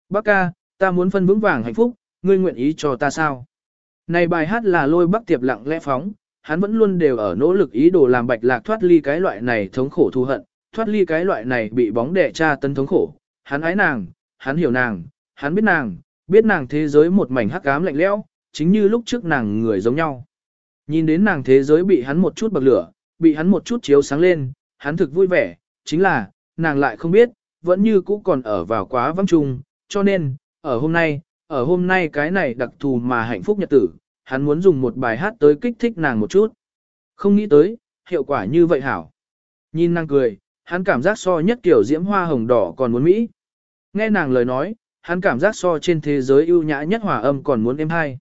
Bác ca, ta muốn phân vững vàng hạnh phúc, ngươi nguyện ý cho ta sao? Này bài hát là lôi bắc tiệp lặng lẽ phóng, hắn vẫn luôn đều ở nỗ lực ý đồ làm bạch lạc thoát ly cái loại này thống khổ thù hận, thoát ly cái loại này bị bóng đẻ tra tân thống khổ. Hắn ái nàng, hắn hiểu nàng, hắn biết nàng, biết nàng thế giới một mảnh hắc ám lạnh lẽo, chính như lúc trước nàng người giống nhau. Nhìn đến nàng thế giới bị hắn một chút bậc lửa, bị hắn một chút chiếu sáng lên, hắn thực vui vẻ, chính là, nàng lại không biết, vẫn như cũ còn ở vào quá vắng chung, cho nên, ở hôm nay, ở hôm nay cái này đặc thù mà hạnh phúc nhật tử, hắn muốn dùng một bài hát tới kích thích nàng một chút. Không nghĩ tới, hiệu quả như vậy hảo. Nhìn nàng cười, hắn cảm giác so nhất kiểu diễm hoa hồng đỏ còn muốn Mỹ. Nghe nàng lời nói, hắn cảm giác so trên thế giới ưu nhã nhất hòa âm còn muốn êm hay.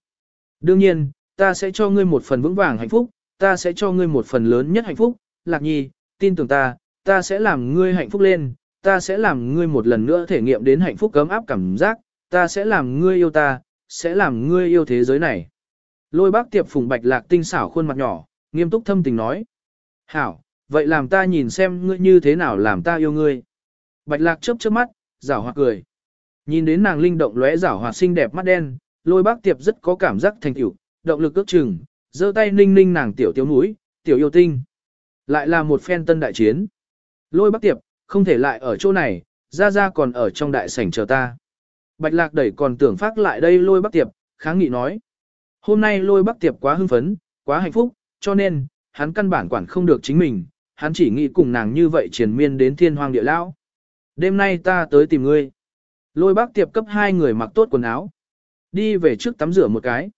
Đương nhiên, ta sẽ cho ngươi một phần vững vàng hạnh phúc, ta sẽ cho ngươi một phần lớn nhất hạnh phúc, lạc nhi, tin tưởng ta, ta sẽ làm ngươi hạnh phúc lên, ta sẽ làm ngươi một lần nữa thể nghiệm đến hạnh phúc cấm áp cảm giác, ta sẽ làm ngươi yêu ta, sẽ làm ngươi yêu thế giới này. Lôi bác tiệp phùng bạch lạc tinh xảo khuôn mặt nhỏ, nghiêm túc thâm tình nói. Hảo, vậy làm ta nhìn xem ngươi như thế nào làm ta yêu ngươi. Bạch lạc chớp chớp mắt, rảo hoạt cười. Nhìn đến nàng linh động lóe rảo hoạt xinh đẹp mắt đen, lôi bác tiệp rất có cảm giác thành tựu, động lực ước chừng, giơ tay ninh ninh nàng tiểu tiểu núi, tiểu yêu tinh. Lại là một phen tân đại chiến. Lôi bác tiệp, không thể lại ở chỗ này, ra ra còn ở trong đại sảnh chờ ta. Bạch lạc đẩy còn tưởng phát lại đây lôi Bắc tiệp, kháng nghị nói. Hôm nay lôi Bắc tiệp quá hưng phấn, quá hạnh phúc, cho nên, hắn căn bản quản không được chính mình, hắn chỉ nghĩ cùng nàng như vậy triền miên đến thiên hoang địa lão. Đêm nay ta tới tìm ngươi. Lôi bác tiệp cấp hai người mặc tốt quần áo. Đi về trước tắm rửa một cái.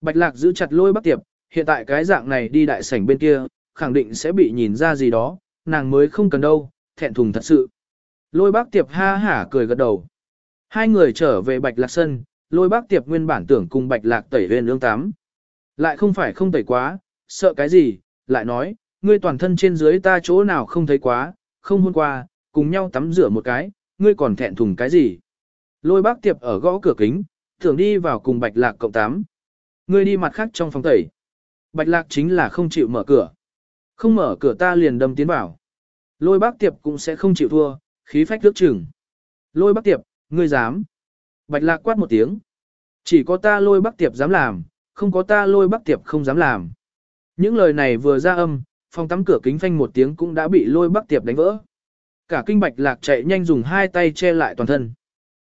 Bạch lạc giữ chặt lôi bác tiệp, hiện tại cái dạng này đi đại sảnh bên kia, khẳng định sẽ bị nhìn ra gì đó, nàng mới không cần đâu, thẹn thùng thật sự. Lôi bác tiệp ha hả cười gật đầu. Hai người trở về bạch lạc sân, lôi bác tiệp nguyên bản tưởng cùng bạch lạc tẩy huyền ương tắm. Lại không phải không tẩy quá, sợ cái gì, lại nói, ngươi toàn thân trên dưới ta chỗ nào không thấy quá, không hôn qua, cùng nhau tắm rửa một cái, ngươi còn thẹn thùng cái gì. Lôi bác tiệp ở gõ cửa kính, thường đi vào cùng bạch lạc cộng tám. Ngươi đi mặt khác trong phòng tẩy. Bạch lạc chính là không chịu mở cửa. Không mở cửa ta liền đâm tiến vào. Lôi bác tiệp cũng sẽ không chịu thua, khí phách nước chừng. Lôi bác tiệp, ngươi dám. Bạch lạc quát một tiếng. Chỉ có ta lôi Bắc tiệp dám làm, không có ta lôi Bắc tiệp không dám làm. Những lời này vừa ra âm, phòng tắm cửa kính phanh một tiếng cũng đã bị lôi Bắc tiệp đánh vỡ. Cả kinh bạch lạc chạy nhanh dùng hai tay che lại toàn thân.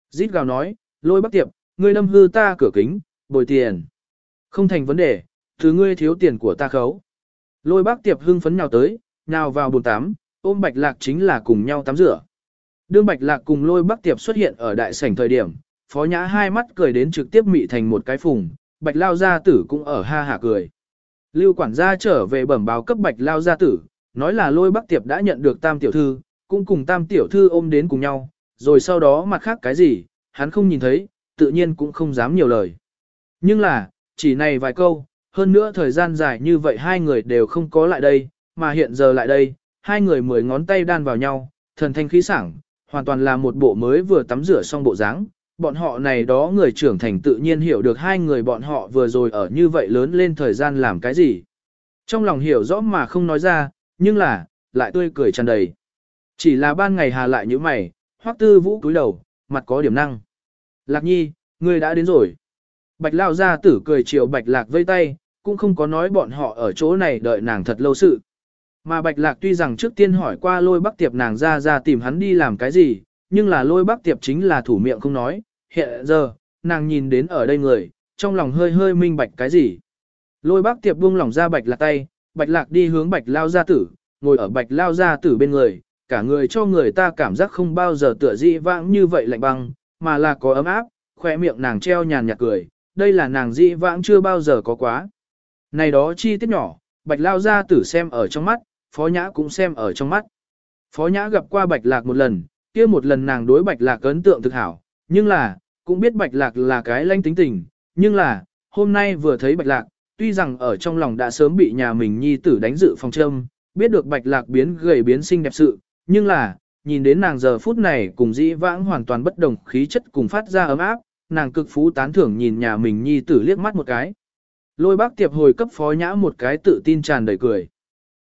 Rít gào nói, lôi Bắc tiệp, ngươi đâm hư ta cửa kính, bồi tiền. Không thành vấn đề, thứ ngươi thiếu tiền của ta khấu. Lôi bác tiệp hưng phấn nhào tới, nhào vào bồn tắm, ôm bạch lạc chính là cùng nhau tắm rửa. Đương bạch lạc cùng lôi Bắc tiệp xuất hiện ở đại sảnh thời điểm, phó nhã hai mắt cười đến trực tiếp mị thành một cái phùng, bạch lao gia tử cũng ở ha hả cười. Lưu quản gia trở về bẩm báo cấp bạch lao gia tử, nói là lôi Bắc tiệp đã nhận được tam tiểu thư, cũng cùng tam tiểu thư ôm đến cùng nhau, rồi sau đó mặt khác cái gì, hắn không nhìn thấy, tự nhiên cũng không dám nhiều lời. Nhưng là, chỉ này vài câu, hơn nữa thời gian dài như vậy hai người đều không có lại đây, mà hiện giờ lại đây, hai người mười ngón tay đan vào nhau, thần thanh khí sảng, hoàn toàn là một bộ mới vừa tắm rửa xong bộ dáng. Bọn họ này đó người trưởng thành tự nhiên hiểu được hai người bọn họ vừa rồi ở như vậy lớn lên thời gian làm cái gì. Trong lòng hiểu rõ mà không nói ra, nhưng là, lại tươi cười tràn đầy. Chỉ là ban ngày hà lại như mày, hoắc tư vũ cúi đầu, mặt có điểm năng. Lạc nhi, ngươi đã đến rồi. Bạch lao ra tử cười chiều bạch lạc vây tay, cũng không có nói bọn họ ở chỗ này đợi nàng thật lâu sự. Mà bạch lạc tuy rằng trước tiên hỏi qua lôi bắc tiệp nàng ra ra tìm hắn đi làm cái gì, nhưng là lôi bắc tiệp chính là thủ miệng không nói, hiện giờ, nàng nhìn đến ở đây người, trong lòng hơi hơi minh bạch cái gì. Lôi bắc tiệp buông lỏng ra bạch lạc tay, bạch lạc đi hướng bạch lao gia tử, ngồi ở bạch lao gia tử bên người, cả người cho người ta cảm giác không bao giờ tựa dị vãng như vậy lạnh băng, mà là có ấm áp, khỏe miệng nàng treo nhàn nhạt cười, đây là nàng dị vãng chưa bao giờ có quá. Này đó chi tiết nhỏ, bạch lao gia tử xem ở trong mắt, phó nhã cũng xem ở trong mắt. Phó nhã gặp qua bạch lạc một lần, kia một lần nàng đối bạch lạc ấn tượng thực hảo, nhưng là, cũng biết bạch lạc là cái lanh tính tình, nhưng là, hôm nay vừa thấy bạch lạc, tuy rằng ở trong lòng đã sớm bị nhà mình nhi tử đánh dự phòng châm, biết được bạch lạc biến gầy biến xinh đẹp sự, nhưng là, nhìn đến nàng giờ phút này cùng dĩ vãng hoàn toàn bất đồng khí chất cùng phát ra ấm áp, nàng cực phú tán thưởng nhìn nhà mình nhi tử liếc mắt một cái. Lôi bác tiệp hồi cấp phó nhã một cái tự tin tràn đầy cười.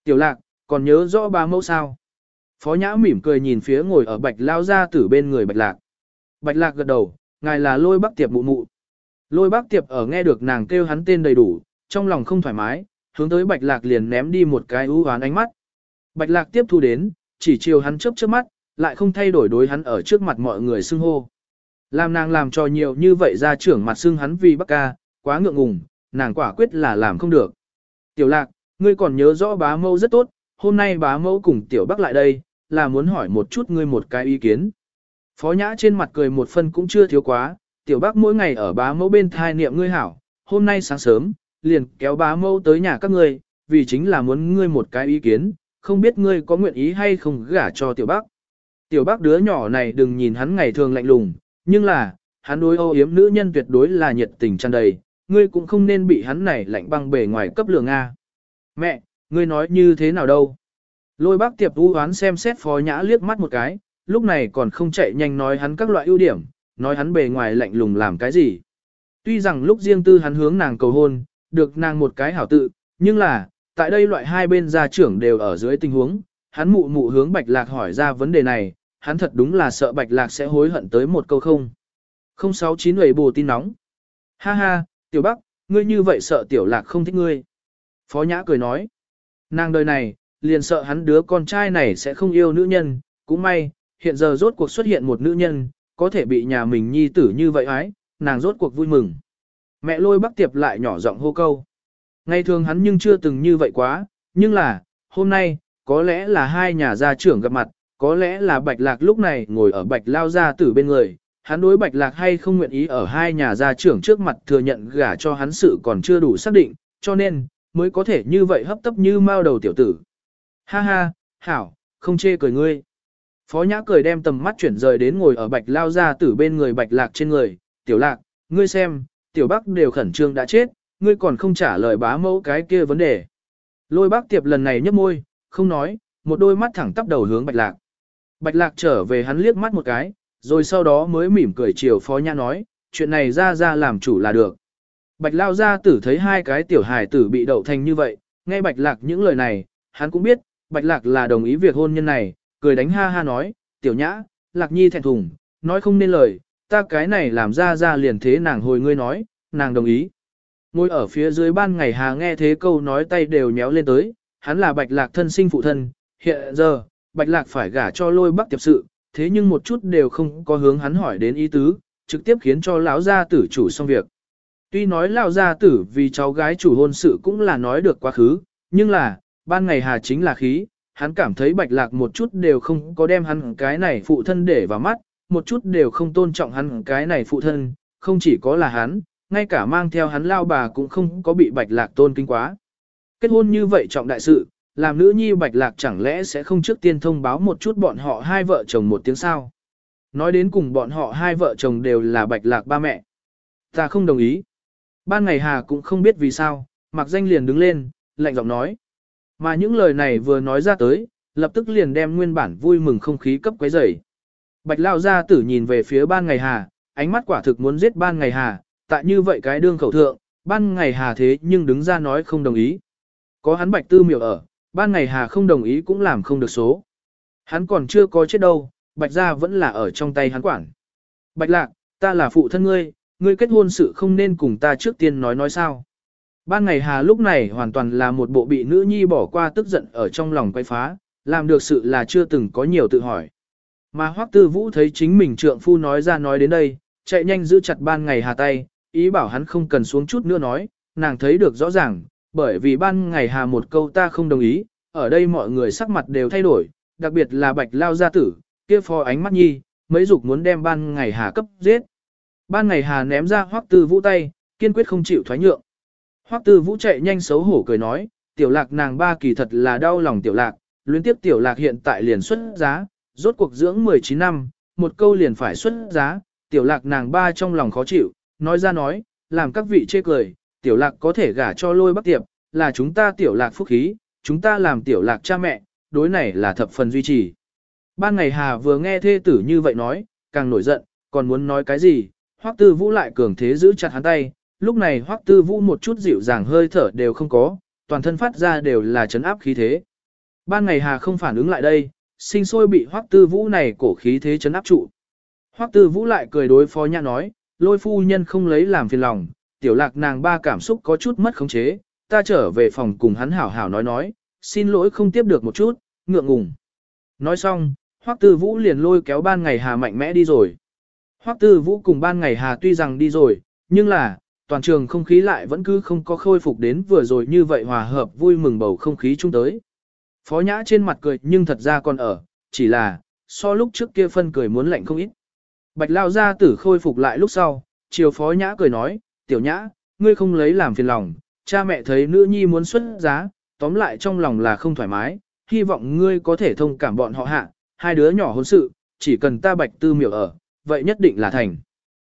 Tiểu lạc, còn nhớ rõ ba mẫu sao? Phó nhã mỉm cười nhìn phía ngồi ở bạch lao ra tử bên người bạch lạc. Bạch lạc gật đầu, ngài là lôi bác tiệp mụ mụ. Lôi bác tiệp ở nghe được nàng kêu hắn tên đầy đủ, trong lòng không thoải mái, hướng tới bạch lạc liền ném đi một cái ưu hoán ánh mắt. Bạch lạc tiếp thu đến, chỉ chiều hắn chớp chớp mắt, lại không thay đổi đối hắn ở trước mặt mọi người xưng hô. Làm nàng làm cho nhiều như vậy ra trưởng mặt xưng hắn vì bác ca, quá ngượng ngùng, nàng quả quyết là làm không được. Tiểu lạc, ngươi còn nhớ rõ bá mâu rất tốt, hôm nay bá mẫu cùng tiểu bắc lại đây, là muốn hỏi một chút ngươi một cái ý kiến. Phó nhã trên mặt cười một phân cũng chưa thiếu quá, tiểu bắc mỗi ngày ở bá mẫu bên thai niệm ngươi hảo, hôm nay sáng sớm, liền kéo bá mẫu tới nhà các ngươi, vì chính là muốn ngươi một cái ý kiến, không biết ngươi có nguyện ý hay không gả cho tiểu bắc. Tiểu bắc đứa nhỏ này đừng nhìn hắn ngày thường lạnh lùng, nhưng là, hắn đối âu yếm nữ nhân tuyệt đối là nhiệt tình tràn đầy, ngươi cũng không nên bị hắn này lạnh băng bề ngoài cấp lượng A. Mẹ, ngươi nói như thế nào đâu? Lôi bác tiệp u hoán xem xét phó nhã liếc mắt một cái, lúc này còn không chạy nhanh nói hắn các loại ưu điểm, nói hắn bề ngoài lạnh lùng làm cái gì. Tuy rằng lúc riêng tư hắn hướng nàng cầu hôn, được nàng một cái hảo tự, nhưng là, tại đây loại hai bên gia trưởng đều ở dưới tình huống, hắn mụ mụ hướng Bạch Lạc hỏi ra vấn đề này, hắn thật đúng là sợ Bạch Lạc sẽ hối hận tới một câu không. 069 người bù tin nóng. Ha ha, Tiểu Bắc, ngươi như vậy sợ Tiểu Lạc không thích ngươi. Phó Nhã cười nói. Nàng đời này, liền sợ hắn đứa con trai này sẽ không yêu nữ nhân, cũng may, hiện giờ rốt cuộc xuất hiện một nữ nhân, có thể bị nhà mình nhi tử như vậy ái, nàng rốt cuộc vui mừng. Mẹ lôi Bắc Tiệp lại nhỏ giọng hô câu. Ngày thường hắn nhưng chưa từng như vậy quá, nhưng là, hôm nay, có lẽ là hai nhà gia trưởng gặp mặt, có lẽ là Bạch Lạc lúc này ngồi ở Bạch Lao gia tử bên người, hắn đối Bạch Lạc hay không nguyện ý ở hai nhà gia trưởng trước mặt thừa nhận gả cho hắn sự còn chưa đủ xác định, cho nên, mới có thể như vậy hấp tấp như mao đầu tiểu tử. Ha ha, hảo, không chê cười ngươi. Phó Nhã cười đem tầm mắt chuyển rời đến ngồi ở Bạch Lao ra tử bên người Bạch Lạc trên người, tiểu lạc, ngươi xem, tiểu bắc đều khẩn trương đã chết, ngươi còn không trả lời bá mẫu cái kia vấn đề. Lôi bác tiệp lần này nhấp môi, không nói, một đôi mắt thẳng tắp đầu hướng bạch lạc. Bạch lạc trở về hắn liếc mắt một cái, rồi sau đó mới mỉm cười chiều phó nhã nói, chuyện này ra ra làm chủ là được. Bạch lao gia tử thấy hai cái tiểu hài tử bị đậu thành như vậy, nghe bạch lạc những lời này, hắn cũng biết, bạch lạc là đồng ý việc hôn nhân này, cười đánh ha ha nói, tiểu nhã, lạc nhi thẹn thùng, nói không nên lời, ta cái này làm ra ra liền thế nàng hồi ngươi nói, nàng đồng ý. Ngồi ở phía dưới ban ngày hà nghe thế câu nói tay đều nhéo lên tới, hắn là bạch lạc thân sinh phụ thân, hiện giờ, bạch lạc phải gả cho lôi bắc tiệp sự, thế nhưng một chút đều không có hướng hắn hỏi đến ý tứ, trực tiếp khiến cho lão gia tử chủ xong việc. Tuy nói lao gia tử vì cháu gái chủ hôn sự cũng là nói được quá khứ, nhưng là, ban ngày hà chính là khí, hắn cảm thấy bạch lạc một chút đều không có đem hắn cái này phụ thân để vào mắt, một chút đều không tôn trọng hắn cái này phụ thân, không chỉ có là hắn, ngay cả mang theo hắn lao bà cũng không có bị bạch lạc tôn kinh quá. Kết hôn như vậy trọng đại sự, làm nữ nhi bạch lạc chẳng lẽ sẽ không trước tiên thông báo một chút bọn họ hai vợ chồng một tiếng sao? Nói đến cùng bọn họ hai vợ chồng đều là bạch lạc ba mẹ. Ta không đồng ý. Ban ngày Hà cũng không biết vì sao, mặc danh liền đứng lên, lạnh giọng nói. Mà những lời này vừa nói ra tới, lập tức liền đem nguyên bản vui mừng không khí cấp quấy rầy. Bạch Lao gia tử nhìn về phía ban ngày Hà, ánh mắt quả thực muốn giết ban ngày Hà, tại như vậy cái đương khẩu thượng, ban ngày Hà thế nhưng đứng ra nói không đồng ý. Có hắn Bạch Tư miểu ở, ban ngày Hà không đồng ý cũng làm không được số. Hắn còn chưa có chết đâu, Bạch gia vẫn là ở trong tay hắn quản. Bạch Lạc, ta là phụ thân ngươi, ngươi kết hôn sự không nên cùng ta trước tiên nói nói sao. Ban ngày Hà lúc này hoàn toàn là một bộ bị nữ nhi bỏ qua tức giận ở trong lòng quay phá, làm được sự là chưa từng có nhiều tự hỏi. Mà Hoắc Tư Vũ thấy chính mình trượng phu nói ra nói đến đây, chạy nhanh giữ chặt ban ngày Hà tay, ý bảo hắn không cần xuống chút nữa nói, nàng thấy được rõ ràng, bởi vì ban ngày Hà một câu ta không đồng ý, ở đây mọi người sắc mặt đều thay đổi, đặc biệt là Bạch Lao gia tử, kia phò ánh mắt nhi, mấy dục muốn đem ban ngày Hà cấp giết. Ban ngày Hà ném ra Hoắc Tư Vũ tay, kiên quyết không chịu thoái nhượng. Hoắc Tư Vũ chạy nhanh xấu hổ cười nói, tiểu lạc nàng ba kỳ thật là đau lòng tiểu lạc, luyến tiếp tiểu lạc hiện tại liền xuất giá, rốt cuộc dưỡng 19 năm, một câu liền phải xuất giá, tiểu lạc nàng ba trong lòng khó chịu, nói ra nói, làm các vị chê cười, tiểu lạc có thể gả cho lôi bắc tiệp, là chúng ta tiểu lạc phúc khí, chúng ta làm tiểu lạc cha mẹ, đối này là thập phần duy trì. Ban ngày Hà vừa nghe thê tử như vậy nói, càng nổi giận, còn muốn nói cái gì, Hoắc Tư Vũ lại cường thế giữ chặt hắn tay, lúc này Hoắc Tư Vũ một chút dịu dàng hơi thở đều không có, toàn thân phát ra đều là chấn áp khí thế. Ban ngày Hà không phản ứng lại đây, sinh sôi bị Hoắc Tư Vũ này cổ khí thế chấn áp trụ. Hoắc Tư Vũ lại cười đối phó nhã nói, lôi phu nhân không lấy làm phiền lòng, tiểu lạc nàng ba cảm xúc có chút mất khống chế, ta trở về phòng cùng hắn hảo hảo nói nói, xin lỗi không tiếp được một chút, ngượng ngùng. Nói xong, Hoắc Tư Vũ liền lôi kéo ban ngày Hà mạnh mẽ đi rồi. Hoắc Tư Vũ cùng ban ngày Hà tuy rằng đi rồi, nhưng là, toàn trường không khí lại vẫn cứ không có khôi phục đến vừa rồi như vậy hòa hợp vui mừng bầu không khí chung tới. Phó Nhã trên mặt cười nhưng thật ra còn ở, chỉ là, so lúc trước kia phân cười muốn lạnh không ít. Bạch Lao gia tử khôi phục lại lúc sau, chiều Phó Nhã cười nói, tiểu Nhã, ngươi không lấy làm phiền lòng, cha mẹ thấy nữ nhi muốn xuất giá, tóm lại trong lòng là không thoải mái, hy vọng ngươi có thể thông cảm bọn họ hạ, hai đứa nhỏ hôn sự, chỉ cần ta Bạch Tư miểu ở, vậy nhất định là thành.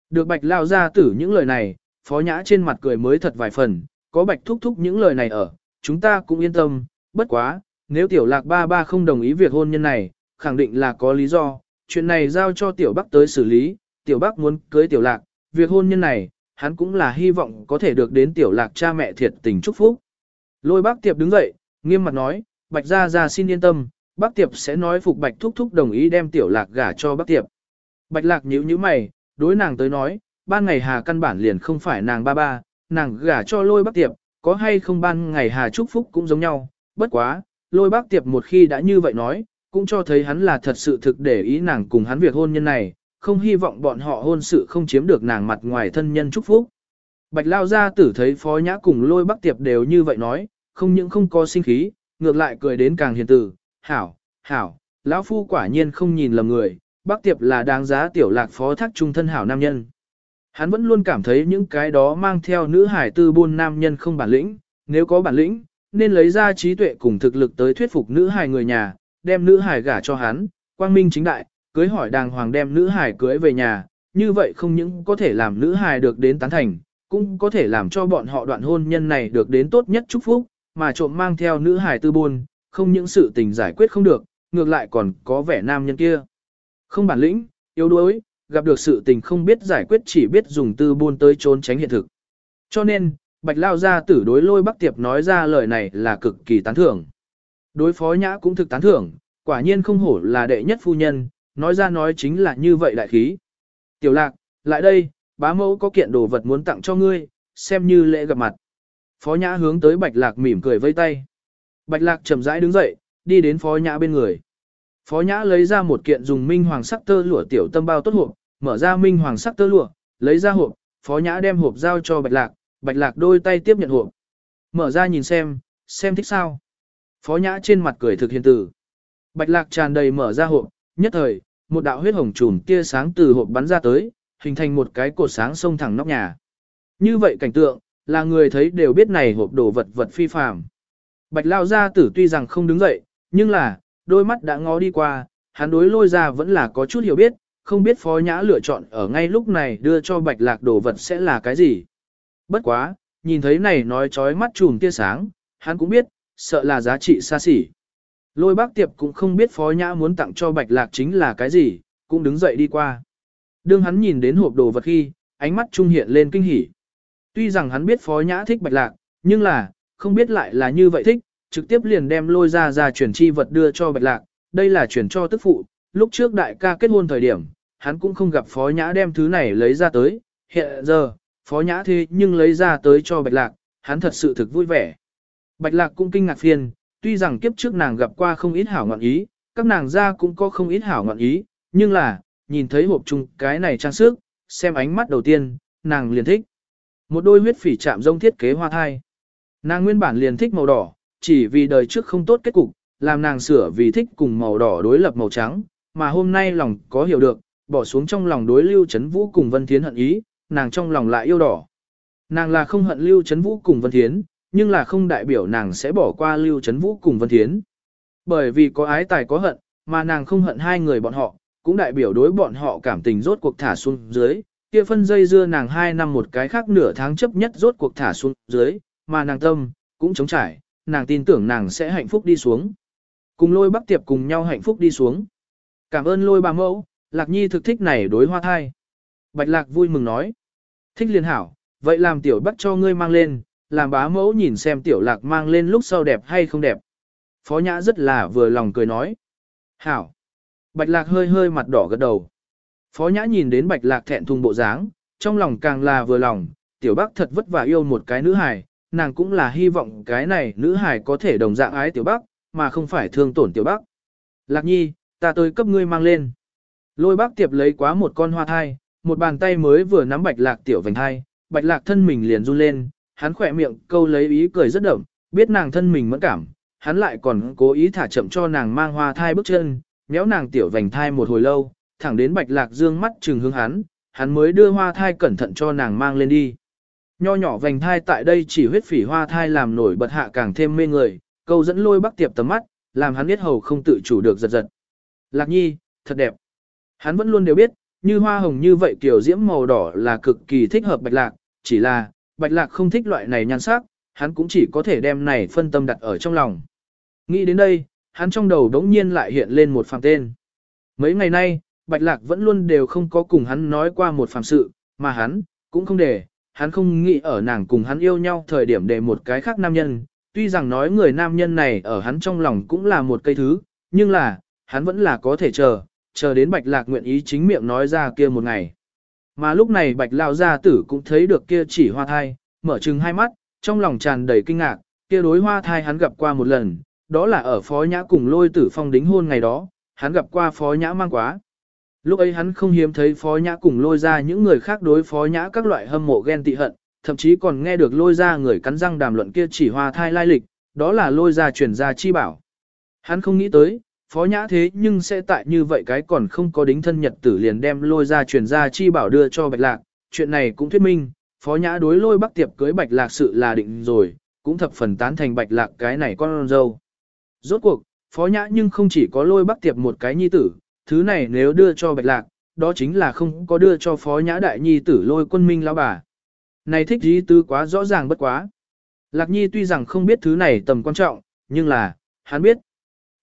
Được Bạch Lao ra tử những lời này, Phó Nhã trên mặt cười mới thật vài phần, có Bạch thúc thúc những lời này ở, chúng ta cũng yên tâm, bất quá, nếu tiểu lạc ba ba không đồng ý việc hôn nhân này, khẳng định là có lý do, chuyện này giao cho tiểu bắc tới xử lý, tiểu bắc muốn cưới tiểu lạc, việc hôn nhân này, hắn cũng là hy vọng có thể được đến tiểu lạc cha mẹ thiệt tình chúc phúc. Lôi bác tiệp đứng dậy, nghiêm mặt nói, bạch gia gia xin yên tâm, bác tiệp sẽ nói phục bạch thúc thúc đồng ý đem tiểu lạc gả cho bác tiệp. Bạch lạc nhíu nhíu mày, đối nàng tới nói, ban ngày hà căn bản liền không phải nàng ba ba, nàng gả cho lôi bác tiệp, có hay không ban ngày hà chúc phúc cũng giống nhau, bất quá, lôi bác tiệp một khi đã như vậy nói, cũng cho thấy hắn là thật sự thực để ý nàng cùng hắn việc hôn nhân này, không hy vọng bọn họ hôn sự không chiếm được nàng mặt ngoài thân nhân chúc phúc. Bạch Lao gia tử thấy phó nhã cùng lôi bác tiệp đều như vậy nói, không những không có sinh khí, ngược lại cười đến càng hiền tử, hảo, hảo, lão phu quả nhiên không nhìn lầm người, bác tiệp là đáng giá tiểu lạc phó thác trung thân hảo nam nhân. Hắn vẫn luôn cảm thấy những cái đó mang theo nữ hải tư buôn nam nhân không bản lĩnh, nếu có bản lĩnh, nên lấy ra trí tuệ cùng thực lực tới thuyết phục nữ hải người nhà, đem nữ hải gả cho hắn, quang minh chính đại, cưới hỏi đàng hoàng đem nữ hải cưới về nhà, như vậy không những có thể làm nữ hài được đến tán thành, cũng có thể làm cho bọn họ đoạn hôn nhân này được đến tốt nhất chúc phúc, mà trộm mang theo nữ hài tư buôn, không những sự tình giải quyết không được, ngược lại còn có vẻ nam nhân kia. Không bản lĩnh, yếu đuối, gặp được sự tình không biết giải quyết chỉ biết dùng tư buôn tới trốn tránh hiện thực. Cho nên, Bạch Lao gia tử đối lôi Bắc Tiệp nói ra lời này là cực kỳ tán thưởng. Đối phó nhã cũng thực tán thưởng, quả nhiên không hổ là đệ nhất phu nhân, nói ra nói chính là như vậy đại khí. Tiểu lạc, lại đây, bá mẫu có kiện đồ vật muốn tặng cho ngươi, xem như lễ gặp mặt. Phó nhã hướng tới bạch lạc mỉm cười vây tay. Bạch lạc chậm rãi đứng dậy, đi đến phó nhã bên người. Phó nhã lấy ra một kiện dùng minh hoàng sắc tơ lụa tiểu tâm bao tốt hộp, mở ra minh hoàng sắc tơ lụa, lấy ra hộp, phó nhã đem hộp giao cho bạch lạc, bạch lạc đôi tay tiếp nhận hộp. Mở ra nhìn xem, xem thích sao. Phó nhã trên mặt cười thực hiện tử. Bạch lạc tràn đầy mở ra hộp, nhất thời, một đạo huyết hồng trùm tia sáng từ hộp bắn ra tới, hình thành một cái cột sáng sông thẳng nóc nhà. Như vậy cảnh tượng, là người thấy đều biết này hộp đồ vật vật phi phàm. Bạch lao gia tử tuy rằng không đứng dậy, nhưng là, đôi mắt đã ngó đi qua, hắn đối lôi ra vẫn là có chút hiểu biết, không biết phó nhã lựa chọn ở ngay lúc này đưa cho bạch lạc đồ vật sẽ là cái gì. Bất quá, nhìn thấy này nói chói mắt chùm tia sáng, hắn cũng biết, sợ là giá trị xa xỉ. Lôi bác tiệp cũng không biết phó nhã muốn tặng cho bạch lạc chính là cái gì, cũng đứng dậy đi qua. Đương hắn nhìn đến hộp đồ vật khi, ánh mắt trung hiện lên kinh hỉ. Tuy rằng hắn biết phó nhã thích bạch lạc, nhưng là, không biết lại là như vậy thích, trực tiếp liền đem lôi ra ra chuyển chi vật đưa cho bạch lạc, đây là chuyển cho tức phụ, lúc trước đại ca kết hôn thời điểm, hắn cũng không gặp phó nhã đem thứ này lấy ra tới, hiện giờ, phó nhã thế nhưng lấy ra tới cho bạch lạc, hắn thật sự thực vui vẻ. Bạch lạc cũng kinh ngạc phiền, tuy rằng kiếp trước nàng gặp qua không ít hảo ngọn ý, các nàng ra cũng có không ít hảo ngọn ý, nhưng là, nhìn thấy hộp chung cái này trang sức, xem ánh mắt đầu tiên, nàng liền thích. Một đôi huyết phỉ chạm rông thiết kế hoa thai. Nàng nguyên bản liền thích màu đỏ, chỉ vì đời trước không tốt kết cục, làm nàng sửa vì thích cùng màu đỏ đối lập màu trắng, mà hôm nay lòng có hiểu được, bỏ xuống trong lòng đối lưu chấn vũ cùng Vân Thiến hận ý, nàng trong lòng lại yêu đỏ. Nàng là không hận lưu chấn vũ cùng Vân Thiến, nhưng là không đại biểu nàng sẽ bỏ qua lưu chấn vũ cùng Vân Thiến. Bởi vì có ái tài có hận, mà nàng không hận hai người bọn họ, cũng đại biểu đối bọn họ cảm tình rốt cuộc thả xuống dưới, kia phân dây dưa nàng hai năm một cái khác nửa tháng chấp nhất rốt cuộc thả xuống dưới, mà nàng tâm, cũng chống trải, nàng tin tưởng nàng sẽ hạnh phúc đi xuống. Cùng lôi bắc tiệp cùng nhau hạnh phúc đi xuống. Cảm ơn lôi bà mẫu, lạc nhi thực thích này đối hoa thai. Bạch lạc vui mừng nói. Thích liền hảo, vậy làm tiểu bắc cho ngươi mang lên, làm bá mẫu nhìn xem tiểu lạc mang lên lúc sau đẹp hay không đẹp. Phó nhã rất là vừa lòng cười nói. Hảo. Bạch lạc hơi hơi mặt đỏ gật đầu. Phó nhã nhìn đến bạch lạc thẹn thùng bộ dáng, trong lòng càng là vừa lòng, tiểu bác thật vất vả yêu một cái nữ hài, nàng cũng là hy vọng cái này nữ hài có thể đồng dạng ái tiểu bác, mà không phải thương tổn tiểu bác. Lạc nhi, ta tới cấp ngươi mang lên. Lôi bác tiệp lấy quá một con hoa thai, một bàn tay mới vừa nắm bạch lạc tiểu vành thai, bạch lạc thân mình liền run lên, hắn khỏe miệng câu lấy ý cười rất đậm, biết nàng thân mình mẫn cảm, hắn lại còn cố ý thả chậm cho nàng mang hoa thai bước chân, méo nàng tiểu vành thai một hồi lâu, thẳng đến bạch lạc dương mắt trừng hướng hắn, hắn mới đưa hoa thai cẩn thận cho nàng mang lên đi. Nho nhỏ vành thai tại đây chỉ huyết phỉ hoa thai làm nổi bật hạ càng thêm mê người, câu dẫn lôi bắc tiệp tầm mắt, làm hắn biết hầu không tự chủ được giật giật. Lạc nhi, thật đẹp. Hắn vẫn luôn đều biết, như hoa hồng như vậy kiểu diễm màu đỏ là cực kỳ thích hợp bạch lạc, chỉ là, bạch lạc không thích loại này nhan sắc, hắn cũng chỉ có thể đem này phân tâm đặt ở trong lòng. Nghĩ đến đây, hắn trong đầu đống nhiên lại hiện lên một phàm tên. Mấy ngày nay, Bạch Lạc vẫn luôn đều không có cùng hắn nói qua một phàm sự, mà hắn, cũng không để, hắn không nghĩ ở nàng cùng hắn yêu nhau thời điểm để một cái khác nam nhân, tuy rằng nói người nam nhân này ở hắn trong lòng cũng là một cây thứ, nhưng là, hắn vẫn là có thể chờ, chờ đến Bạch Lạc nguyện ý chính miệng nói ra kia một ngày. Mà lúc này Bạch Lao gia tử cũng thấy được kia chỉ hoa thai, mở trừng hai mắt, trong lòng tràn đầy kinh ngạc, kia đối hoa thai hắn gặp qua một lần, đó là ở phó nhã cùng lôi tử phong đính hôn ngày đó, hắn gặp qua phó nhã mang quá. Lúc ấy hắn không hiếm thấy phó nhã cùng lôi ra những người khác đối phó nhã các loại hâm mộ ghen tị hận, thậm chí còn nghe được lôi ra người cắn răng đàm luận kia chỉ hoa thai lai lịch, đó là lôi ra truyền ra chi bảo. Hắn không nghĩ tới, phó nhã thế nhưng sẽ tại như vậy cái còn không có đính thân nhật tử liền đem lôi ra truyền ra chi bảo đưa cho bạch lạc, chuyện này cũng thuyết minh, phó nhã đối lôi bắc tiệp cưới bạch lạc sự là định rồi, cũng thập phần tán thành bạch lạc cái này con dâu. Rốt cuộc, phó nhã nhưng không chỉ có lôi bắc tiệp một cái nhi tử, thứ này nếu đưa cho bạch lạc, đó chính là không có đưa cho phó nhã đại nhi tử lôi quân minh lão bà. Này thích gì tư quá rõ ràng bất quá. Lạc Nhi tuy rằng không biết thứ này tầm quan trọng, nhưng là, hắn biết.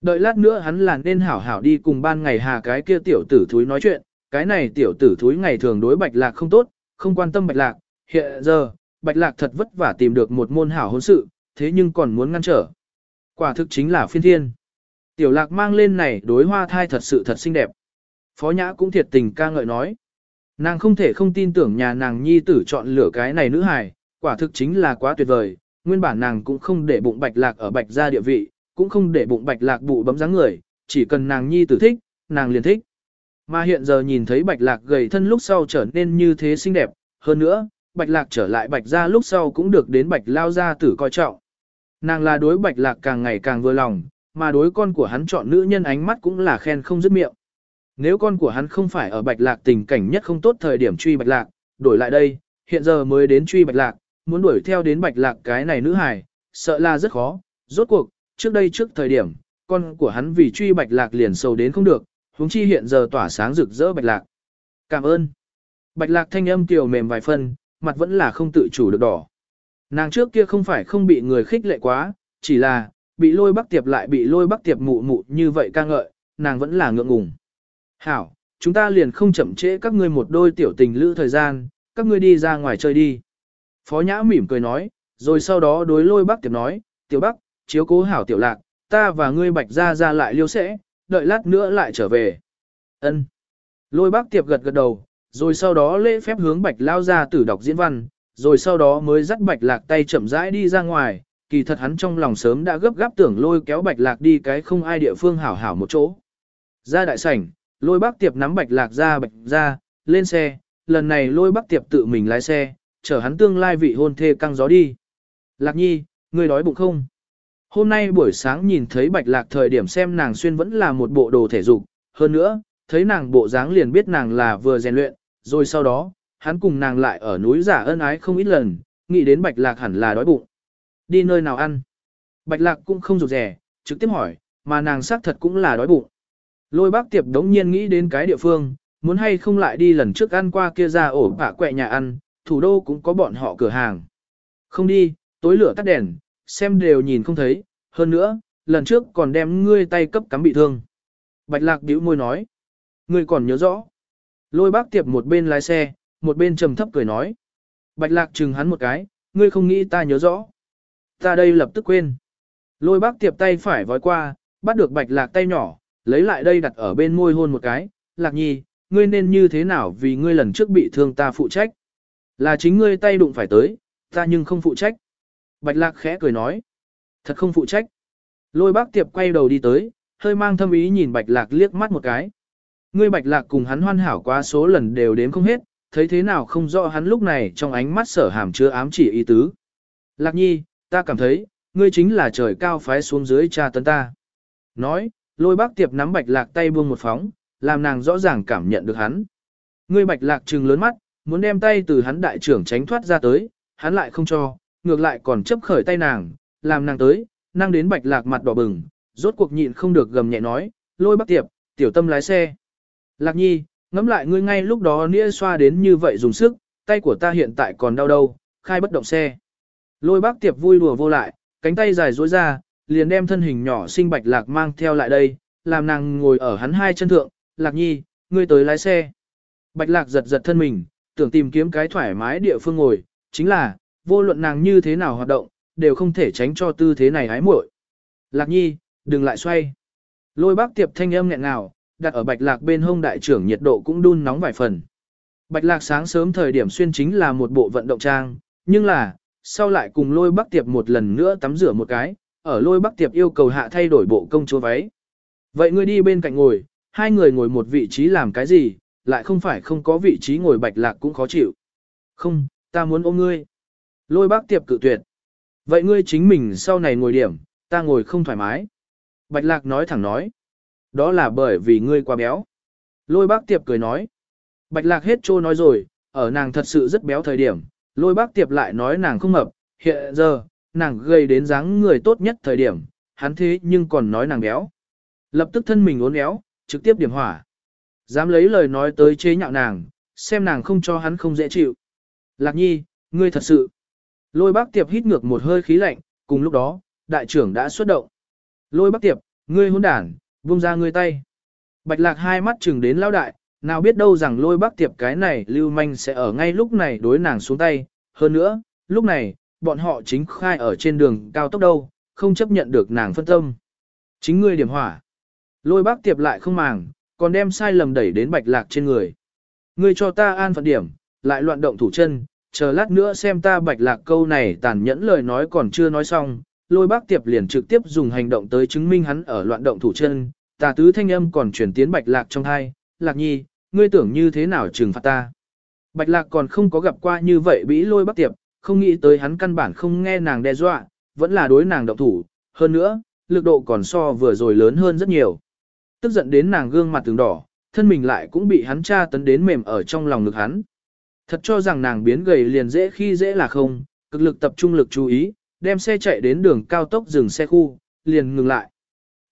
Đợi lát nữa hắn là nên hảo hảo đi cùng ban ngày hà cái kia tiểu tử thúi nói chuyện, cái này tiểu tử thúi ngày thường đối bạch lạc không tốt, không quan tâm bạch lạc, hiện giờ, bạch lạc thật vất vả tìm được một môn hảo hôn sự, thế nhưng còn muốn ngăn trở. Quả thực chính là phiên thiên. Tiểu lạc mang lên này đối hoa thai thật sự thật xinh đẹp. Phó nhã cũng thiệt tình ca ngợi nói. Nàng không thể không tin tưởng nhà nàng nhi tử chọn lựa cái này nữ hài, quả thực chính là quá tuyệt vời, nguyên bản nàng cũng không để bụng bạch lạc ở bạch gia địa vị, cũng không để bụng bạch lạc bụ bấm dáng người, chỉ cần nàng nhi tử thích, nàng liền thích. Mà hiện giờ nhìn thấy bạch lạc gầy thân lúc sau trở nên như thế xinh đẹp, hơn nữa, bạch lạc trở lại bạch gia lúc sau cũng được đến bạch lao gia tử coi trọng. Nàng là đối bạch lạc càng ngày càng vừa lòng, mà đối con của hắn chọn nữ nhân ánh mắt cũng là khen không dứt miệng. Nếu con của hắn không phải ở bạch lạc tình cảnh nhất không tốt thời điểm truy bạch lạc, đổi lại đây, hiện giờ mới đến truy bạch lạc, muốn đuổi theo đến bạch lạc cái này nữ hài, sợ là rất khó, rốt cuộc, trước đây trước thời điểm, con của hắn vì truy bạch lạc liền sầu đến không được, huống chi hiện giờ tỏa sáng rực rỡ bạch lạc. Cảm ơn. Bạch lạc thanh âm tiểu mềm vài phân, mặt vẫn là không tự chủ được đỏ. Nàng trước kia không phải không bị người khích lệ quá, chỉ là, bị lôi bắc tiệp lại bị lôi bắc tiệp mụ mụ như vậy ca ngợi, nàng vẫn là ngượng ngùng. Hảo, chúng ta liền không chậm trễ các ngươi một đôi tiểu tình lữ thời gian, các ngươi đi ra ngoài chơi đi. Phó Nhã mỉm cười nói, rồi sau đó đối lôi bắc tiệp nói, tiểu bắc chiếu cố hảo tiểu lạc, ta và ngươi bạch ra ra lại liêu sẽ, đợi lát nữa lại trở về. ân Lôi bác tiệp gật gật đầu, rồi sau đó lễ phép hướng bạch lao ra tử đọc diễn văn, rồi sau đó mới dắt bạch lạc tay chậm rãi đi ra ngoài, kỳ thật hắn trong lòng sớm đã gấp gáp tưởng lôi kéo bạch lạc đi cái không ai địa phương hảo hảo một chỗ. Ra đại sảnh, lôi bác tiệp nắm bạch lạc ra bạch ra, lên xe, lần này lôi bác tiệp tự mình lái xe, chở hắn tương lai vị hôn thê căng gió đi. Lạc nhi, ngươi đói bụng không? Hôm nay buổi sáng nhìn thấy bạch lạc thời điểm xem nàng xuyên vẫn là một bộ đồ thể dục, hơn nữa, thấy nàng bộ dáng liền biết nàng là vừa rèn luyện, rồi sau đó, hắn cùng nàng lại ở núi giả ân ái không ít lần, nghĩ đến bạch lạc hẳn là đói bụng. Đi nơi nào ăn? Bạch lạc cũng không rụt rẻ, trực tiếp hỏi, mà nàng xác thật cũng là đói bụng. Lôi bác tiệp đống nhiên nghĩ đến cái địa phương, muốn hay không lại đi lần trước ăn qua kia ra ổ bạ quẹ nhà ăn, thủ đô cũng có bọn họ cửa hàng. Không đi, tối lửa tắt đèn, xem đều nhìn không thấy, hơn nữa, lần trước còn đem ngươi tay cấp cắm bị thương. Bạch lạc bĩu môi nói, ngươi còn nhớ rõ. Lôi bác tiệp một bên lái xe, một bên trầm thấp cười nói. Bạch lạc chừng hắn một cái, ngươi không nghĩ ta nhớ rõ. Ta đây lập tức quên. Lôi bác tiệp tay phải vói qua, bắt được bạch lạc tay nhỏ, lấy lại đây đặt ở bên môi hôn một cái. Lạc nhi, ngươi nên như thế nào vì ngươi lần trước bị thương ta phụ trách. Là chính ngươi tay đụng phải tới, ta nhưng không phụ trách. Bạch lạc khẽ cười nói. Thật không phụ trách. Lôi bác tiệp quay đầu đi tới, hơi mang thâm ý nhìn bạch lạc liếc mắt một cái. Ngươi bạch lạc cùng hắn hoan hảo quá số lần đều đếm không hết, thấy thế nào không rõ hắn lúc này trong ánh mắt sở hàm chứa ám chỉ ý tứ. Lạc nhi, ta cảm thấy, ngươi chính là trời cao phái xuống dưới cha tấn ta. Nói, lôi bác tiệp nắm bạch lạc tay buông một phóng, làm nàng rõ ràng cảm nhận được hắn. Ngươi bạch lạc trừng lớn mắt, muốn đem tay từ hắn đại trưởng tránh thoát ra tới, hắn lại không cho, ngược lại còn chấp khởi tay nàng, làm nàng tới, nàng đến bạch lạc mặt đỏ bừng, rốt cuộc nhịn không được gầm nhẹ nói, lôi bác tiệp, tiểu tâm lái xe. Lạc nhi, ngắm lại ngươi ngay lúc đó nĩa xoa đến như vậy dùng sức, tay của ta hiện tại còn đau đâu, khai bất động xe. Lôi bác tiệp vui đùa vô lại, cánh tay dài duỗi ra, liền đem thân hình nhỏ xinh bạch lạc mang theo lại đây, làm nàng ngồi ở hắn hai chân thượng, lạc nhi, ngươi tới lái xe. Bạch lạc giật giật thân mình, tưởng tìm kiếm cái thoải mái địa phương ngồi, chính là, vô luận nàng như thế nào hoạt động, đều không thể tránh cho tư thế này hái muội. Lạc nhi, đừng lại xoay. Lôi bác tiệp thanh âm nghẹn ngào, đặt ở bạch lạc bên hông đại trưởng nhiệt độ cũng đun nóng vài phần. Bạch lạc sáng sớm thời điểm xuyên chính là một bộ vận động trang, nhưng là, sau lại cùng lôi bác tiệp một lần nữa tắm rửa một cái, ở lôi bác tiệp yêu cầu hạ thay đổi bộ công chúa váy. Vậy ngươi đi bên cạnh ngồi, hai người ngồi một vị trí làm cái gì, lại không phải không có vị trí ngồi bạch lạc cũng khó chịu. Không, ta muốn ôm ngươi. Lôi bác tiệp cự tuyệt. Vậy ngươi chính mình sau này ngồi điểm, ta ngồi không thoải mái. Bạch lạc nói thẳng nói. Đó là bởi vì ngươi quá béo. Lôi bác tiệp cười nói. Bạch lạc hết trô nói rồi, ở nàng thật sự rất béo thời điểm, lôi bác tiệp lại nói nàng không mập, hiện giờ, nàng gây đến dáng người tốt nhất thời điểm, hắn thế nhưng còn nói nàng béo. Lập tức thân mình uốn éo, trực tiếp điểm hỏa. Dám lấy lời nói tới chế nhạo nàng, xem nàng không cho hắn không dễ chịu. Lạc nhi, Ngươi thật sự. Lôi bác tiệp hít ngược một hơi khí lạnh, cùng lúc đó, đại trưởng đã xuất động. Lôi bác tiệp, ngươi hôn đản, buông ra ngươi tay. Bạch lạc hai mắt chừng đến lao đại, nào biết đâu rằng lôi bác tiệp cái này lưu manh sẽ ở ngay lúc này đối nàng xuống tay. Hơn nữa, lúc này, bọn họ chính khai ở trên đường cao tốc đâu, không chấp nhận được nàng phân tâm. Chính ngươi điểm hỏa. Lôi bác tiệp lại không màng, còn đem sai lầm đẩy đến bạch lạc trên người. Ngươi cho ta an phận điểm, lại loạn động thủ chân, chờ lát nữa xem ta bạch lạc câu này tàn nhẫn lời nói còn chưa nói xong, lôi bác tiệp liền trực tiếp dùng hành động tới chứng minh hắn ở loạn động thủ chân, tà tứ thanh âm còn chuyển tiến bạch lạc trong hai, lạc nhi, ngươi tưởng như thế nào trừng phạt ta. Bạch lạc còn không có gặp qua như vậy bĩ lôi bắt tiệp, không nghĩ tới hắn căn bản không nghe nàng đe dọa, vẫn là đối nàng động thủ, hơn nữa, lực độ còn so vừa rồi lớn hơn rất nhiều. Tức giận đến nàng gương mặt từng đỏ, thân mình lại cũng bị hắn tra tấn đến mềm ở trong lòng ngực hắn. Thật cho rằng nàng biến gầy liền dễ khi dễ là không, cực lực tập trung lực chú ý, đem xe chạy đến đường cao tốc dừng xe khu, liền ngừng lại.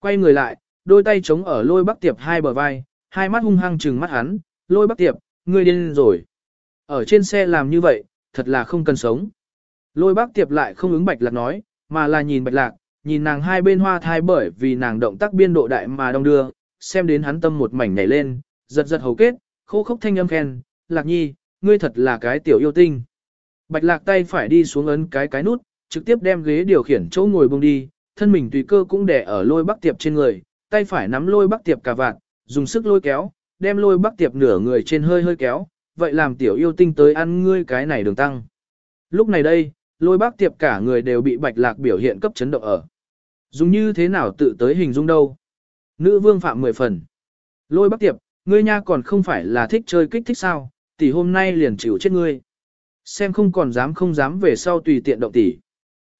Quay người lại, đôi tay chống ở lôi bắc tiệp hai bờ vai, hai mắt hung hăng trừng mắt hắn, lôi bác tiệp, ngươi điên rồi. Ở trên xe làm như vậy, thật là không cần sống. Lôi bác tiệp lại không ứng bạch lạc nói, mà là nhìn bạch lạc, nhìn nàng hai bên hoa thai bởi vì nàng động tác biên độ đại mà đông đưa, xem đến hắn tâm một mảnh nhảy lên, giật giật hầu kết, khô khốc thanh âm khen, lạc nhi, ngươi thật là cái tiểu yêu tinh. Bạch lạc tay phải đi xuống ấn cái cái nút, trực tiếp đem ghế điều khiển chỗ ngồi bông đi, thân mình tùy cơ cũng đè ở lôi bắc tiệp trên người, tay phải nắm lôi bắc tiệp cà vạt, dùng sức lôi kéo, đem lôi bắc tiệp nửa người trên hơi hơi kéo, vậy làm tiểu yêu tinh tới ăn ngươi cái này đường tăng. Lúc này đây, lôi bác tiệp cả người đều bị bạch lạc biểu hiện cấp chấn động ở. Dùng như thế nào tự tới hình dung đâu. Nữ vương phạm mười phần. Lôi bác tiệp, ngươi nha còn không phải là thích chơi kích thích sao, tỷ hôm nay liền chịu chết ngươi. Xem không còn dám không dám về sau tùy tiện động tỷ.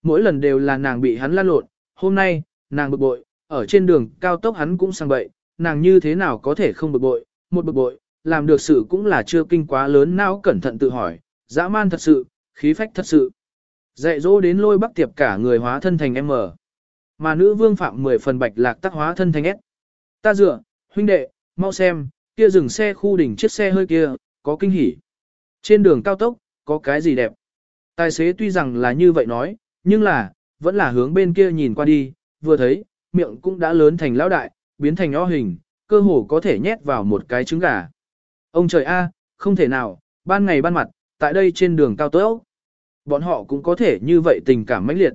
Mỗi lần đều là nàng bị hắn lan lộn, hôm nay, nàng bực bội, ở trên đường cao tốc hắn cũng sang bậy, nàng như thế nào có thể không bực bội, một bực bội, làm được sự cũng là chưa kinh quá lớn não cẩn thận tự hỏi, dã man thật sự, khí phách thật sự. Dạy dỗ đến lôi bắc tiệp cả người hóa thân thành M. Mà nữ vương phạm 10 phần bạch lạc tác hóa thân thành S. Ta dựa, huynh đệ, mau xem, kia dừng xe khu đỉnh chiếc xe hơi kia, có kinh hỉ. Trên đường cao tốc, có cái gì đẹp. Tài xế tuy rằng là như vậy nói, nhưng là, vẫn là hướng bên kia nhìn qua đi, vừa thấy, miệng cũng đã lớn thành lão đại, biến thành o hình, cơ hồ có thể nhét vào một cái trứng gà. Ông trời a, không thể nào, ban ngày ban mặt, tại đây trên đường cao tốc. Bọn họ cũng có thể như vậy tình cảm mãnh liệt.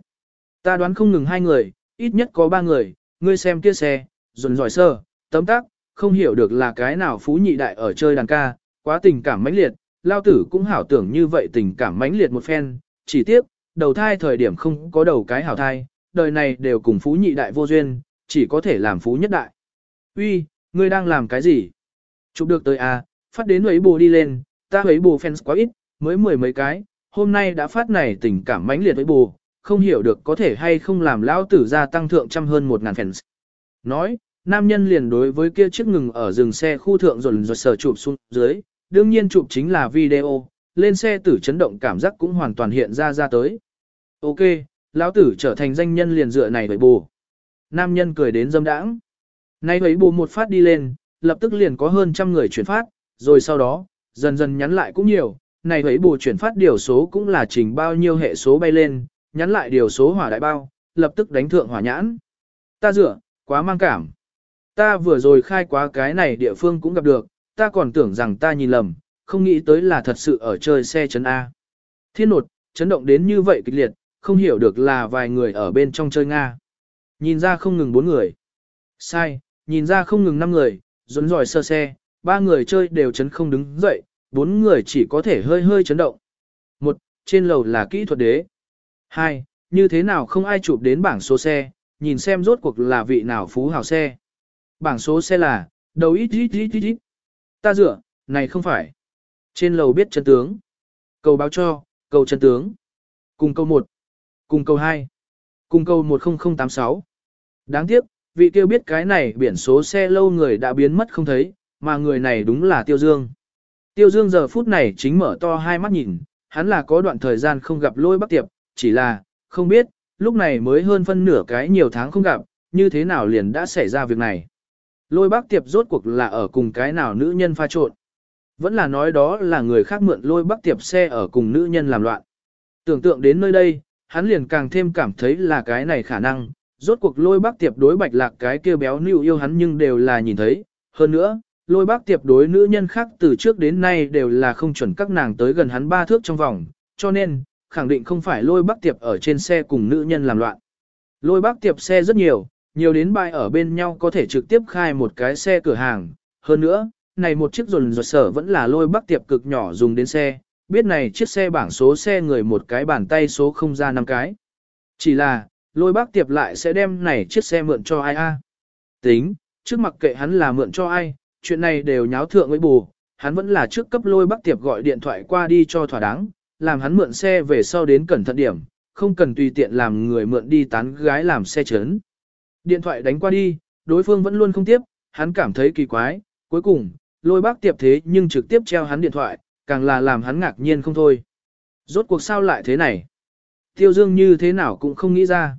Ta đoán không ngừng hai người, ít nhất có ba người, ngươi xem kia xe, dồn dòi sơ, tấm tắc, không hiểu được là cái nào phú nhị đại ở chơi đàn ca, quá tình cảm mãnh liệt, lao tử cũng hảo tưởng như vậy tình cảm mãnh liệt một phen, chỉ tiếc, đầu thai thời điểm không có đầu cái hảo thai, đời này đều cùng phú nhị đại vô duyên, chỉ có thể làm phú nhất đại. Uy, ngươi đang làm cái gì? Chụp được tới à, phát đến ấy bù đi lên, ta ấy bù fans quá ít, mới mười mấy cái, hôm nay đã phát này tình cảm mãnh liệt với bù, không hiểu được có thể hay không làm lão tử gia tăng thượng trăm hơn một ngàn fans. Nói, nam nhân liền đối với kia chiếc ngừng ở dừng xe khu thượng rồi rồi sở chụp xuống dưới, đương nhiên chụp chính là video, lên xe tử chấn động cảm giác cũng hoàn toàn hiện ra ra tới. Ok, lão tử trở thành danh nhân liền dựa này với bù. Nam nhân cười đến dâm đãng. Nay thấy bù một phát đi lên, lập tức liền có hơn trăm người chuyển phát, rồi sau đó, dần dần nhắn lại cũng nhiều, này thấy bù chuyển phát điều số cũng là trình bao nhiêu hệ số bay lên, nhắn lại điều số hỏa đại bao, lập tức đánh thượng hỏa nhãn. Ta dựa, quá mang cảm. Ta vừa rồi khai quá cái này địa phương cũng gặp được, ta còn tưởng rằng ta nhìn lầm, không nghĩ tới là thật sự ở chơi xe chấn A. Thiên nột, chấn động đến như vậy kịch liệt, không hiểu được là vài người ở bên trong chơi Nga. Nhìn ra không ngừng bốn người. Sai, nhìn ra không ngừng năm người, rốn dòi sơ xe, ba người chơi đều chấn không đứng dậy, bốn người chỉ có thể hơi hơi chấn động. Một, trên lầu là kỹ thuật đế. Hai, như thế nào không ai chụp đến bảng số xe, nhìn xem rốt cuộc là vị nào phú hào xe. Bảng số xe là, đầu ít ít ít ít ít. Ta dựa, này không phải. Trên lầu biết chân tướng. Cầu báo cho, cầu chân tướng. Cùng câu 1. Cùng câu 2. Cùng câu 10086. Đáng tiếc, vị tiêu biết cái này biển số xe lâu người đã biến mất không thấy, mà người này đúng là Tiêu Dương. Tiêu Dương giờ phút này chính mở to hai mắt nhìn, hắn là có đoạn thời gian không gặp lôi bắc tiệp, chỉ là, không biết, lúc này mới hơn phân nửa cái nhiều tháng không gặp, như thế nào liền đã xảy ra việc này. Lôi bắc tiệp rốt cuộc là ở cùng cái nào nữ nhân pha trộn. Vẫn là nói đó là người khác mượn lôi bắc tiệp xe ở cùng nữ nhân làm loạn. Tưởng tượng đến nơi đây, hắn liền càng thêm cảm thấy là cái này khả năng, rốt cuộc lôi bác tiệp đối bạch lạc cái kia béo nịu yêu hắn nhưng đều là nhìn thấy, hơn nữa, lôi bác tiệp đối nữ nhân khác từ trước đến nay đều là không chuẩn các nàng tới gần hắn ba thước trong vòng, cho nên, khẳng định không phải lôi bác tiệp ở trên xe cùng nữ nhân làm loạn. Lôi bác tiệp xe rất nhiều, nhiều đến bài ở bên nhau có thể trực tiếp khai một cái xe cửa hàng, hơn nữa, này một chiếc rồn rột sở vẫn là lôi bác tiệp cực nhỏ dùng đến xe, biết này chiếc xe bảng số xe người một cái bàn tay số không ra năm cái. Chỉ là, lôi bác tiệp lại sẽ đem này chiếc xe mượn cho ai a Tính, trước mặc kệ hắn là mượn cho ai, chuyện này đều nháo thượng với bù, hắn vẫn là trước cấp lôi bác tiệp gọi điện thoại qua đi cho thỏa đáng, làm hắn mượn xe về sau đến cẩn thận điểm, không cần tùy tiện làm người mượn đi tán gái làm xe chấn. Điện thoại đánh qua đi, đối phương vẫn luôn không tiếp, hắn cảm thấy kỳ quái, cuối cùng, lôi bác tiệp thế nhưng trực tiếp treo hắn điện thoại, càng là làm hắn ngạc nhiên không thôi. Rốt cuộc sao lại thế này? Tiêu Dương như thế nào cũng không nghĩ ra.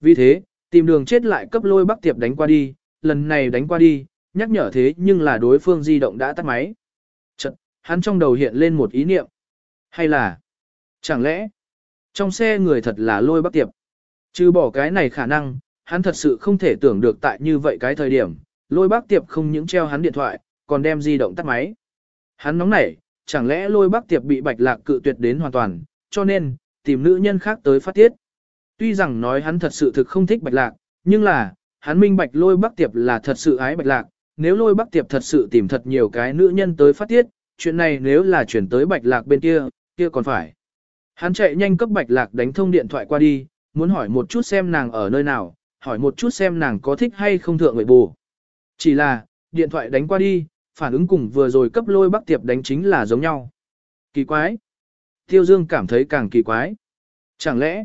Vì thế, tìm đường chết lại cấp lôi Bắc tiệp đánh qua đi, lần này đánh qua đi, nhắc nhở thế nhưng là đối phương di động đã tắt máy. Chật, hắn trong đầu hiện lên một ý niệm. Hay là, chẳng lẽ, trong xe người thật là lôi Bắc tiệp. Chứ bỏ cái này khả năng, hắn thật sự không thể tưởng được tại như vậy cái thời điểm, lôi bác tiệp không những treo hắn điện thoại, còn đem di động tắt máy. Hắn nóng nảy, chẳng lẽ lôi bác tiệp bị bạch lạc cự tuyệt đến hoàn toàn, cho nên, tìm nữ nhân khác tới phát tiết. Tuy rằng nói hắn thật sự thực không thích bạch lạc, nhưng là, hắn minh bạch lôi bác tiệp là thật sự ái bạch lạc, nếu lôi bác tiệp thật sự tìm thật nhiều cái nữ nhân tới phát tiết, chuyện này nếu là chuyển tới bạch lạc bên kia, kia còn phải. Hắn chạy nhanh cấp bạch lạc đánh thông điện thoại qua đi, muốn hỏi một chút xem nàng ở nơi nào, hỏi một chút xem nàng có thích hay không thượng người bù. Chỉ là, điện thoại đánh qua đi, phản ứng cùng vừa rồi cấp lôi bắc tiệp đánh chính là giống nhau. Kỳ quái. Tiêu Dương cảm thấy càng kỳ quái. Chẳng lẽ,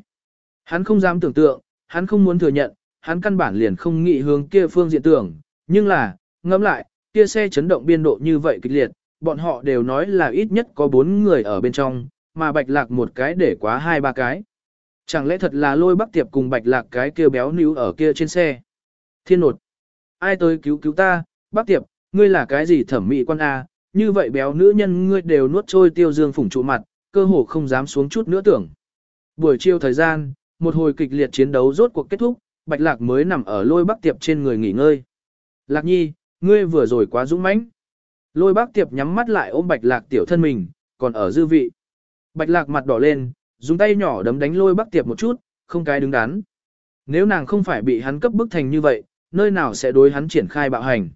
hắn không dám tưởng tượng, hắn không muốn thừa nhận, hắn căn bản liền không nghĩ hướng kia phương diện tưởng, nhưng là, ngẫm lại, kia xe chấn động biên độ như vậy kịch liệt, bọn họ đều nói là ít nhất có bốn người ở bên trong, mà bạch lạc một cái để quá hai ba cái. Chẳng lẽ thật là lôi bắc tiệp cùng bạch lạc cái kia béo níu ở kia trên xe. Thiên nột. Ai tới cứu cứu ta, bắc tiệp, ngươi là cái gì thẩm mỹ quan A, như vậy béo nữ nhân ngươi đều nuốt trôi tiêu dương phủng trụ mặt, cơ hồ không dám xuống chút nữa tưởng. Buổi chiều thời gian, một hồi kịch liệt chiến đấu rốt cuộc kết thúc, bạch lạc mới nằm ở lôi bắc tiệp trên người nghỉ ngơi. Lạc nhi, ngươi vừa rồi quá dũng mãnh. Lôi bác tiệp nhắm mắt lại ôm bạch lạc tiểu thân mình, còn ở dư vị. Bạch lạc mặt đỏ lên, dùng tay nhỏ đấm đánh lôi bác tiệp một chút, không cái đứng đắn. Nếu nàng không phải bị hắn cấp bức thành như vậy, nơi nào sẽ đối hắn triển khai bạo hành.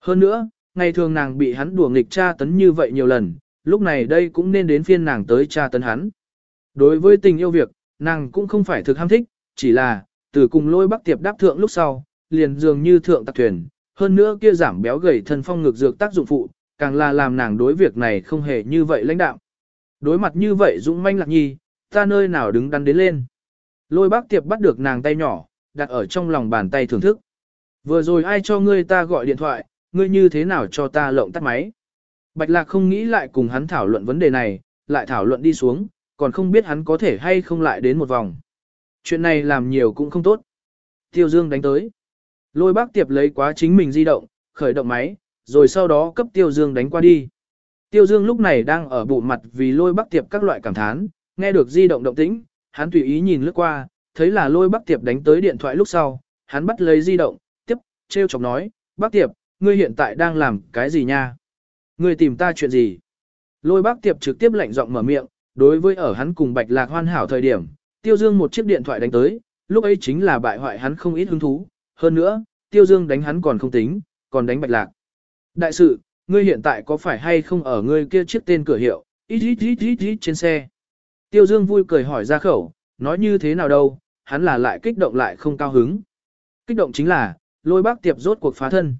Hơn nữa, ngày thường nàng bị hắn đùa nghịch tra tấn như vậy nhiều lần, lúc này đây cũng nên đến phiên nàng tới tra tấn hắn. Đối với tình yêu việc, nàng cũng không phải thực ham thích, chỉ là, từ cùng lôi bắc tiệp đáp thượng lúc sau, liền dường như thượng tạc thuyền, hơn nữa kia giảm béo gầy thân phong ngược dược tác dụng phụ, càng là làm nàng đối việc này không hề như vậy lãnh đạo. Đối mặt như vậy dũng manh lạc nhi, ta nơi nào đứng đắn đến lên. Lôi bác tiệp bắt được nàng tay nhỏ, đặt ở trong lòng bàn tay thưởng thức. Vừa rồi ai cho ngươi ta gọi điện thoại, ngươi như thế nào cho ta lộng tắt máy. Bạch lạc không nghĩ lại cùng hắn thảo luận vấn đề này, lại thảo luận đi xuống, còn không biết hắn có thể hay không lại đến một vòng. Chuyện này làm nhiều cũng không tốt. Tiêu Dương đánh tới. Lôi bác tiệp lấy quá chính mình di động, khởi động máy, rồi sau đó cấp Tiêu Dương đánh qua đi. Tiêu Dương lúc này đang ở bụ mặt vì lôi bác tiệp các loại cảm thán, nghe được di động động tĩnh, hắn tùy ý nhìn lướt qua, thấy là lôi bác tiệp đánh tới điện thoại lúc sau, hắn bắt lấy di động, tiếp, treo chọc nói, bác tiệp, ngươi hiện tại đang làm cái gì nha? Ngươi tìm ta chuyện gì? Lôi bác tiệp trực tiếp lạnh giọng mở miệng, đối với ở hắn cùng bạch lạc hoàn hảo thời điểm, Tiêu Dương một chiếc điện thoại đánh tới, lúc ấy chính là bại hoại hắn không ít hứng thú, hơn nữa, Tiêu Dương đánh hắn còn không tính, còn đánh bạch lạc. Đại sự, ngươi hiện tại có phải hay không ở ngươi kia chiếc tên cửa hiệu, ít ít ít ít ít trên xe. Tiêu Dương vui cười hỏi ra khẩu, nói như thế nào đâu, hắn là lại kích động lại không cao hứng. Kích động chính là, lôi bác tiệp rốt cuộc phá thân.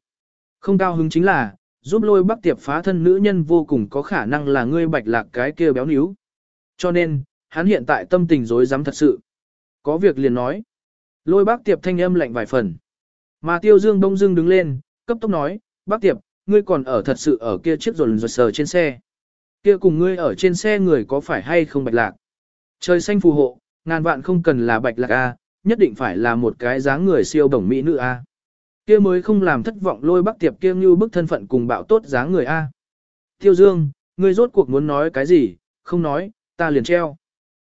Không cao hứng chính là, giúp lôi bác tiệp phá thân nữ nhân vô cùng có khả năng là ngươi bạch lạc cái kia béo níu. Cho nên, hắn hiện tại tâm tình rối rắm thật sự. Có việc liền nói. Lôi bác tiệp thanh âm lạnh vài phần. Mà tiêu dương đông dương đứng lên, cấp tốc nói, bác tiệp, ngươi còn ở thật sự ở kia chiếc rồn rột sờ trên xe. Kia cùng ngươi ở trên xe người có phải hay không bạch lạc? Trời xanh phù hộ, ngàn vạn không cần là bạch lạc A, nhất định phải là một cái dáng người siêu bổng mỹ nữ A. Kia mới không làm thất vọng lôi bắc tiệp kia như bức thân phận cùng bạo tốt dáng người A. Tiêu Dương, ngươi rốt cuộc muốn nói cái gì, không nói, ta liền treo.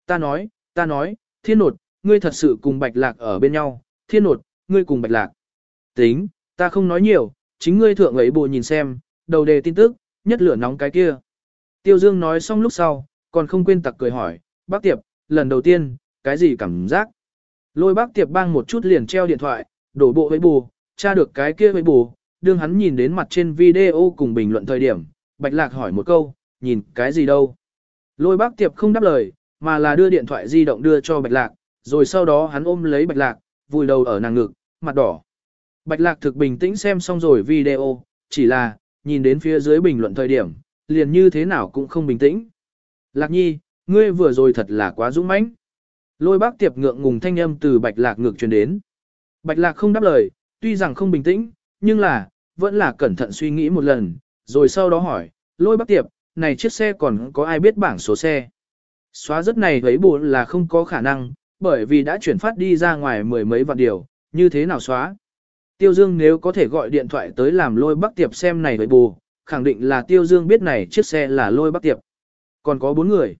Ta nói, ta nói, thiên nột, ngươi thật sự cùng bạch lạc ở bên nhau, thiên nột, ngươi cùng bạch lạc. Tính, ta không nói nhiều, chính ngươi thượng ấy bộ nhìn xem, đầu đề tin tức, nhất lửa nóng cái kia. Tiêu Dương nói xong lúc sau, còn không quên tặc cười hỏi, bác tiệp, lần đầu tiên, cái gì cảm giác? Lôi bác tiệp bang một chút liền treo điện thoại, đổ bộ với bù, tra được cái kia với bù, đương hắn nhìn đến mặt trên video cùng bình luận thời điểm, bạch lạc hỏi một câu, nhìn cái gì đâu? Lôi bác tiệp không đáp lời, mà là đưa điện thoại di động đưa cho bạch lạc, rồi sau đó hắn ôm lấy bạch lạc, vùi đầu ở nàng ngực, mặt đỏ. Bạch lạc thực bình tĩnh xem xong rồi video, chỉ là, nhìn đến phía dưới bình luận thời điểm, liền như thế nào cũng không bình tĩnh. Lạc nhi, ngươi vừa rồi thật là quá dũng mãnh. Lôi bác tiệp ngượng ngùng thanh âm từ bạch lạc ngược truyền đến. Bạch lạc không đáp lời, tuy rằng không bình tĩnh, nhưng là, vẫn là cẩn thận suy nghĩ một lần, rồi sau đó hỏi, lôi bác tiệp, này chiếc xe còn có ai biết bảng số xe. Xóa rất này thấy buồn là không có khả năng, bởi vì đã chuyển phát đi ra ngoài mười mấy vạn điều, như thế nào xóa. Tiêu Dương nếu có thể gọi điện thoại tới làm lôi bắc tiệp xem này với bù, khẳng định là Tiêu Dương biết này chiếc xe là lôi bắc tiệp. Còn có bốn người.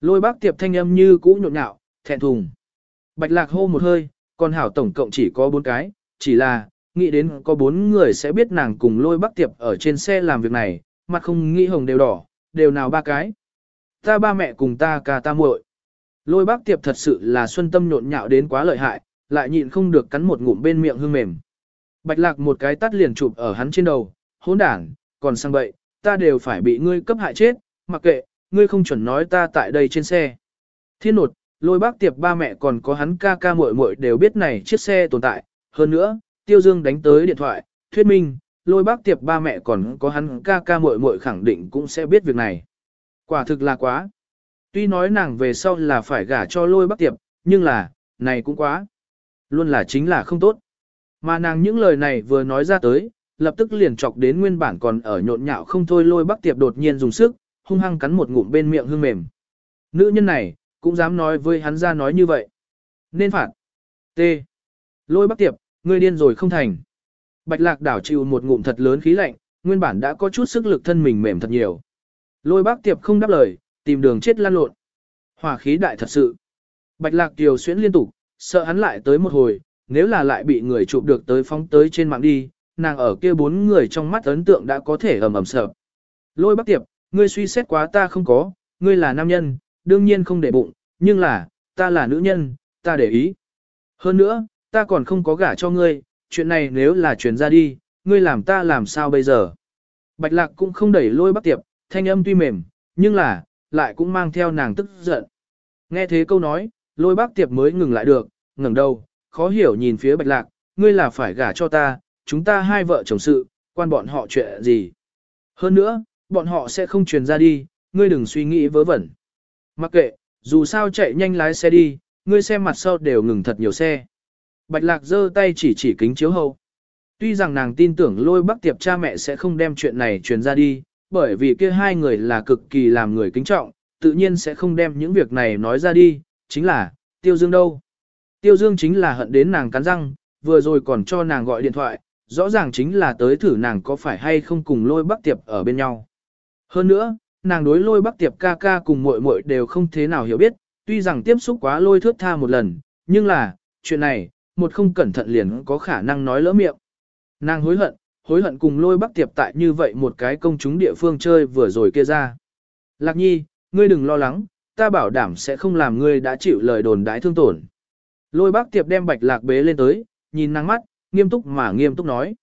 Lôi bắc tiệp thanh âm như cũ nhộn nhạo, thẹn thùng. Bạch lạc hô một hơi, còn hảo tổng cộng chỉ có bốn cái, chỉ là, nghĩ đến có bốn người sẽ biết nàng cùng lôi bắc tiệp ở trên xe làm việc này, mặt không nghĩ hồng đều đỏ, đều nào ba cái. Ta ba mẹ cùng ta ca ta muội. Lôi bác tiệp thật sự là xuân tâm nhộn nhạo đến quá lợi hại, lại nhịn không được cắn một ngụm bên miệng hương mềm. Bạch lạc một cái tắt liền chụp ở hắn trên đầu, hỗn đảng, còn sang bậy, ta đều phải bị ngươi cấp hại chết, mặc kệ, ngươi không chuẩn nói ta tại đây trên xe. Thiên nột, lôi bác tiệp ba mẹ còn có hắn ca ca muội muội đều biết này chiếc xe tồn tại, hơn nữa, tiêu dương đánh tới điện thoại, thuyết minh, lôi bác tiệp ba mẹ còn có hắn ca ca muội muội khẳng định cũng sẽ biết việc này. Quả thực là quá. Tuy nói nàng về sau là phải gả cho lôi bác tiệp, nhưng là, này cũng quá. Luôn là chính là không tốt. Mà nàng những lời này vừa nói ra tới, lập tức liền chọc đến nguyên bản còn ở nhộn nhạo không thôi lôi bác tiệp đột nhiên dùng sức, hung hăng cắn một ngụm bên miệng hương mềm. Nữ nhân này, cũng dám nói với hắn ra nói như vậy. Nên phạt. T. Lôi bác tiệp, ngươi điên rồi không thành. Bạch lạc đảo chịu một ngụm thật lớn khí lạnh, nguyên bản đã có chút sức lực thân mình mềm thật nhiều. Lôi bác tiệp không đáp lời, tìm đường chết lan lộn. Hỏa khí đại thật sự. Bạch lạc tiều xuyễn liên tục, sợ hắn lại tới một hồi, nếu là lại bị người chụp được tới phóng tới trên mạng đi, nàng ở kia bốn người trong mắt ấn tượng đã có thể ầm ầm sợ. Lôi bác tiệp, ngươi suy xét quá ta không có, ngươi là nam nhân, đương nhiên không để bụng, nhưng là, ta là nữ nhân, ta để ý. Hơn nữa, ta còn không có gả cho ngươi, chuyện này nếu là truyền ra đi, ngươi làm ta làm sao bây giờ? Bạch lạc cũng không đẩy lôi bác tiệp, thanh âm tuy mềm, nhưng là, lại cũng mang theo nàng tức giận. Nghe thế câu nói, lôi bác tiệp mới ngừng lại được, ngẩng đầu, khó hiểu nhìn phía bạch lạc, ngươi là phải gả cho ta, chúng ta hai vợ chồng sự, quan bọn họ chuyện gì. Hơn nữa, bọn họ sẽ không truyền ra đi, ngươi đừng suy nghĩ vớ vẩn. Mặc kệ, dù sao chạy nhanh lái xe đi, ngươi xem mặt sau đều ngừng thật nhiều xe. Bạch lạc giơ tay chỉ chỉ kính chiếu hậu. Tuy rằng nàng tin tưởng lôi bắc tiệp cha mẹ sẽ không đem chuyện này truyền ra đi, bởi vì kia hai người là cực kỳ làm người kính trọng, tự nhiên sẽ không đem những việc này nói ra đi, chính là, tiêu dương đâu. Tiêu dương chính là hận đến nàng cắn răng, vừa rồi còn cho nàng gọi điện thoại, rõ ràng chính là tới thử nàng có phải hay không cùng lôi bắc tiệp ở bên nhau. Hơn nữa, nàng đối lôi bắc tiệp ca ca cùng muội muội đều không thế nào hiểu biết, tuy rằng tiếp xúc quá lôi thước tha một lần, nhưng là, chuyện này, một không cẩn thận liền có khả năng nói lỡ miệng. Nàng hối hận, hối hận cùng lôi bắc tiệp tại như vậy một cái công chúng địa phương chơi vừa rồi kia ra. Lạc nhi, ngươi đừng lo lắng, ta bảo đảm sẽ không làm ngươi đã chịu lời đồn đái thương tổn. Lôi bác tiệp đem bạch lạc bế lên tới, nhìn năng mắt, nghiêm túc mà nghiêm túc nói.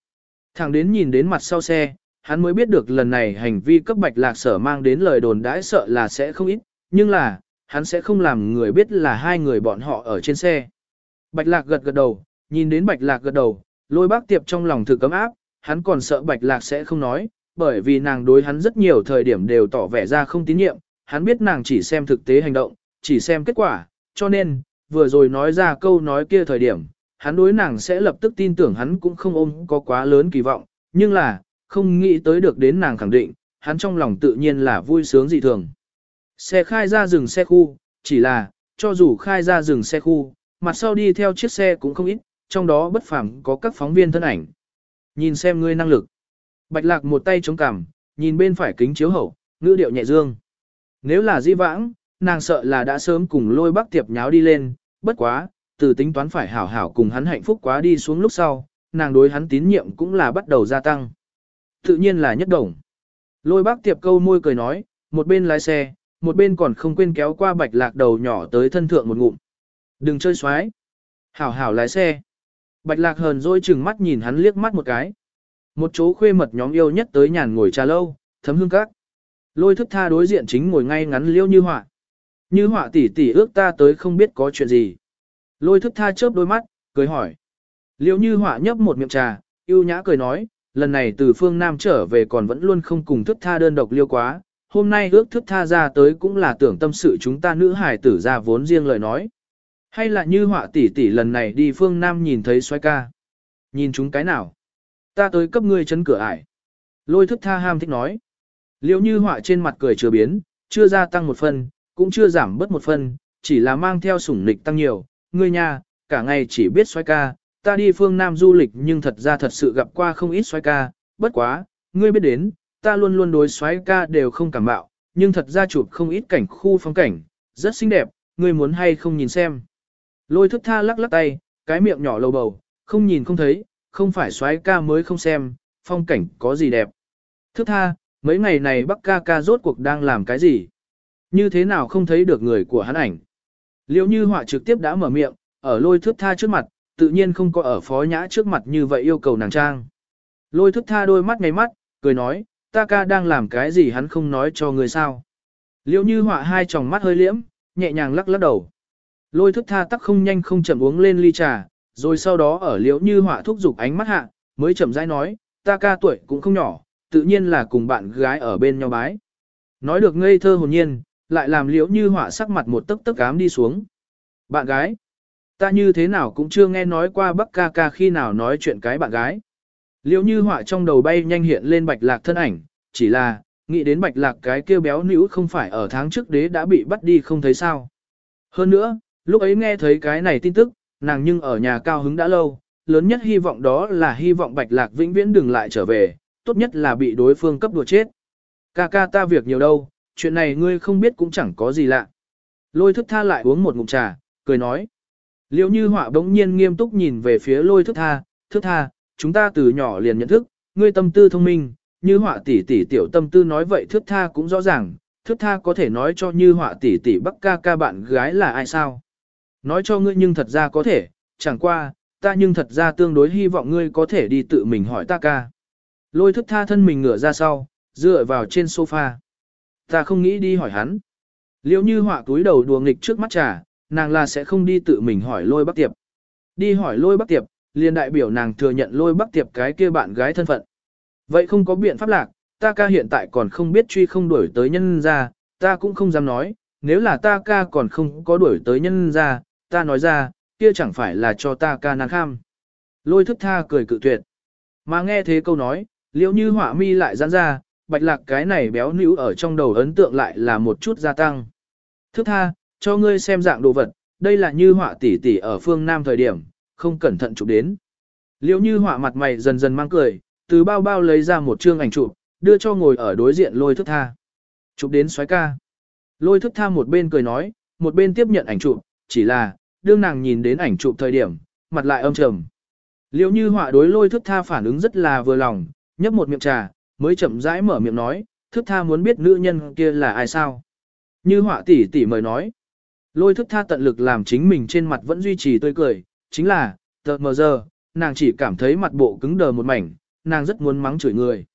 Thẳng đến nhìn đến mặt sau xe, hắn mới biết được lần này hành vi cấp bạch lạc sở mang đến lời đồn đãi sợ là sẽ không ít, nhưng là, hắn sẽ không làm người biết là hai người bọn họ ở trên xe. Bạch lạc gật gật đầu, nhìn đến bạch lạc gật đầu, lôi bác tiệp trong lòng thử cấm áp, hắn còn sợ bạch lạc sẽ không nói, bởi vì nàng đối hắn rất nhiều thời điểm đều tỏ vẻ ra không tín nhiệm, hắn biết nàng chỉ xem thực tế hành động, chỉ xem kết quả, cho nên, vừa rồi nói ra câu nói kia thời điểm, hắn đối nàng sẽ lập tức tin tưởng hắn cũng không ôm có quá lớn kỳ vọng, nhưng là, không nghĩ tới được đến nàng khẳng định, hắn trong lòng tự nhiên là vui sướng dị thường. Xe khai ra rừng xe khu, chỉ là, cho dù khai ra rừng xe khu, mặt sau đi theo chiếc xe cũng không ít, trong đó bất phẳng có các phóng viên thân ảnh. Nhìn xem ngươi năng lực. Bạch lạc một tay chống cằm, nhìn bên phải kính chiếu hậu, ngữ điệu nhẹ dương. Nếu là di vãng, nàng sợ là đã sớm cùng lôi bác tiệp nháo đi lên, bất quá, từ tính toán phải hảo hảo cùng hắn hạnh phúc quá đi xuống lúc sau, nàng đối hắn tín nhiệm cũng là bắt đầu gia tăng. Tự nhiên là nhất đồng. Lôi bác tiệp câu môi cười nói, một bên lái xe, một bên còn không quên kéo qua bạch lạc đầu nhỏ tới thân thượng một ngụm. Đừng chơi xoái. Hảo hảo lái xe. Bạch lạc hờn dỗi chừng mắt nhìn hắn liếc mắt một cái. Một chỗ khuê mật nhóm yêu nhất tới nhàn ngồi trà lâu, thấm hương các. Lôi thức tha đối diện chính ngồi ngay ngắn liêu như họa. Như họa tỷ tỷ ước ta tới không biết có chuyện gì. Lôi thức tha chớp đôi mắt, cười hỏi. Liêu như họa nhấp một miệng trà, yêu nhã cười nói, lần này từ phương Nam trở về còn vẫn luôn không cùng thức tha đơn độc liêu quá. Hôm nay ước thức tha ra tới cũng là tưởng tâm sự chúng ta nữ hải tử ra vốn riêng lời nói. Hay là như họa tỷ tỷ lần này đi phương Nam nhìn thấy xoay ca. Nhìn chúng cái nào? Ta tới cấp ngươi chấn cửa ải. Lôi thức tha ham thích nói. Liệu như họa trên mặt cười chưa biến, chưa gia tăng một phần, cũng chưa giảm bớt một phần, chỉ là mang theo sủng lịch tăng nhiều. Ngươi nha, cả ngày chỉ biết xoay ca, ta đi phương Nam du lịch nhưng thật ra thật sự gặp qua không ít xoay ca, bất quá, ngươi biết đến, ta luôn luôn đối xoay ca đều không cảm bạo, nhưng thật ra chụp không ít cảnh khu phong cảnh, rất xinh đẹp, ngươi muốn hay không nhìn xem. Lôi thức tha lắc lắc tay, cái miệng nhỏ lầu bầu, không nhìn không thấy, không phải xoáy ca mới không xem, phong cảnh có gì đẹp. Thức tha, mấy ngày này Bắc ca ca rốt cuộc đang làm cái gì? Như thế nào không thấy được người của hắn ảnh? Liệu như họa trực tiếp đã mở miệng, ở lôi thước tha trước mặt, tự nhiên không có ở phó nhã trước mặt như vậy yêu cầu nàng trang. Lôi thước tha đôi mắt ngay mắt, cười nói, ta ca đang làm cái gì hắn không nói cho người sao. Liệu như họa hai tròng mắt hơi liễm, nhẹ nhàng lắc lắc đầu. Lôi thức tha tắc không nhanh không chậm uống lên ly trà, rồi sau đó ở liễu như họa thúc giục ánh mắt hạ, mới chậm rãi nói, ta ca tuổi cũng không nhỏ, tự nhiên là cùng bạn gái ở bên nhau bái. Nói được ngây thơ hồn nhiên, lại làm liễu như họa sắc mặt một tấc tấc cám đi xuống. Bạn gái, ta như thế nào cũng chưa nghe nói qua bắc ca ca khi nào nói chuyện cái bạn gái. Liễu như họa trong đầu bay nhanh hiện lên bạch lạc thân ảnh, chỉ là, nghĩ đến bạch lạc cái kêu béo nữ không phải ở tháng trước đế đã bị bắt đi không thấy sao. Hơn nữa, Lúc ấy nghe thấy cái này tin tức, nàng nhưng ở nhà cao hứng đã lâu, lớn nhất hy vọng đó là hy vọng Bạch Lạc vĩnh viễn đừng lại trở về, tốt nhất là bị đối phương cấp đùa chết. Ca ca ta việc nhiều đâu, chuyện này ngươi không biết cũng chẳng có gì lạ. Lôi thức tha lại uống một ngụm trà, cười nói. Liệu như họa bỗng nhiên nghiêm túc nhìn về phía lôi thức tha, thức tha, chúng ta từ nhỏ liền nhận thức, ngươi tâm tư thông minh, như họa tỷ tỷ tiểu tâm tư nói vậy thức tha cũng rõ ràng, thức tha có thể nói cho như họa tỷ tỷ bắc ca ca bạn gái là ai sao. Nói cho ngươi nhưng thật ra có thể, chẳng qua, ta nhưng thật ra tương đối hy vọng ngươi có thể đi tự mình hỏi ta ca. Lôi thức tha thân mình ngửa ra sau, dựa vào trên sofa. Ta không nghĩ đi hỏi hắn. Liệu như họa túi đầu đùa nghịch trước mắt trà, nàng là sẽ không đi tự mình hỏi lôi bắc tiệp. Đi hỏi lôi bắc tiệp, liền đại biểu nàng thừa nhận lôi bắc tiệp cái kia bạn gái thân phận. Vậy không có biện pháp lạc, ta ca hiện tại còn không biết truy không đuổi tới nhân ra, ta cũng không dám nói, nếu là ta ca còn không có đuổi tới nhân ra, ta nói ra, kia chẳng phải là cho ta ca nàng kham. Lôi thức tha cười cự tuyệt. Mà nghe thế câu nói, liễu như họa mi lại giãn ra, bạch lạc cái này béo nữ ở trong đầu ấn tượng lại là một chút gia tăng. Thức tha, cho ngươi xem dạng đồ vật, đây là như họa tỷ tỷ ở phương Nam thời điểm, không cẩn thận chụp đến. Liễu như họa mặt mày dần dần mang cười, từ bao bao lấy ra một chương ảnh chụp, đưa cho ngồi ở đối diện lôi thức tha. Chụp đến xoái ca. Lôi thức tha một bên cười nói, một bên tiếp nhận ảnh chụp, chỉ là, đương nàng nhìn đến ảnh chụp thời điểm, mặt lại âm trầm. Liễu như họa đối lôi thức tha phản ứng rất là vừa lòng, nhấp một miệng trà, mới chậm rãi mở miệng nói, thức tha muốn biết nữ nhân kia là ai sao. Như họa tỷ tỷ mời nói, lôi thức tha tận lực làm chính mình trên mặt vẫn duy trì tươi cười, chính là, tờ mờ giờ, nàng chỉ cảm thấy mặt bộ cứng đờ một mảnh, nàng rất muốn mắng chửi người.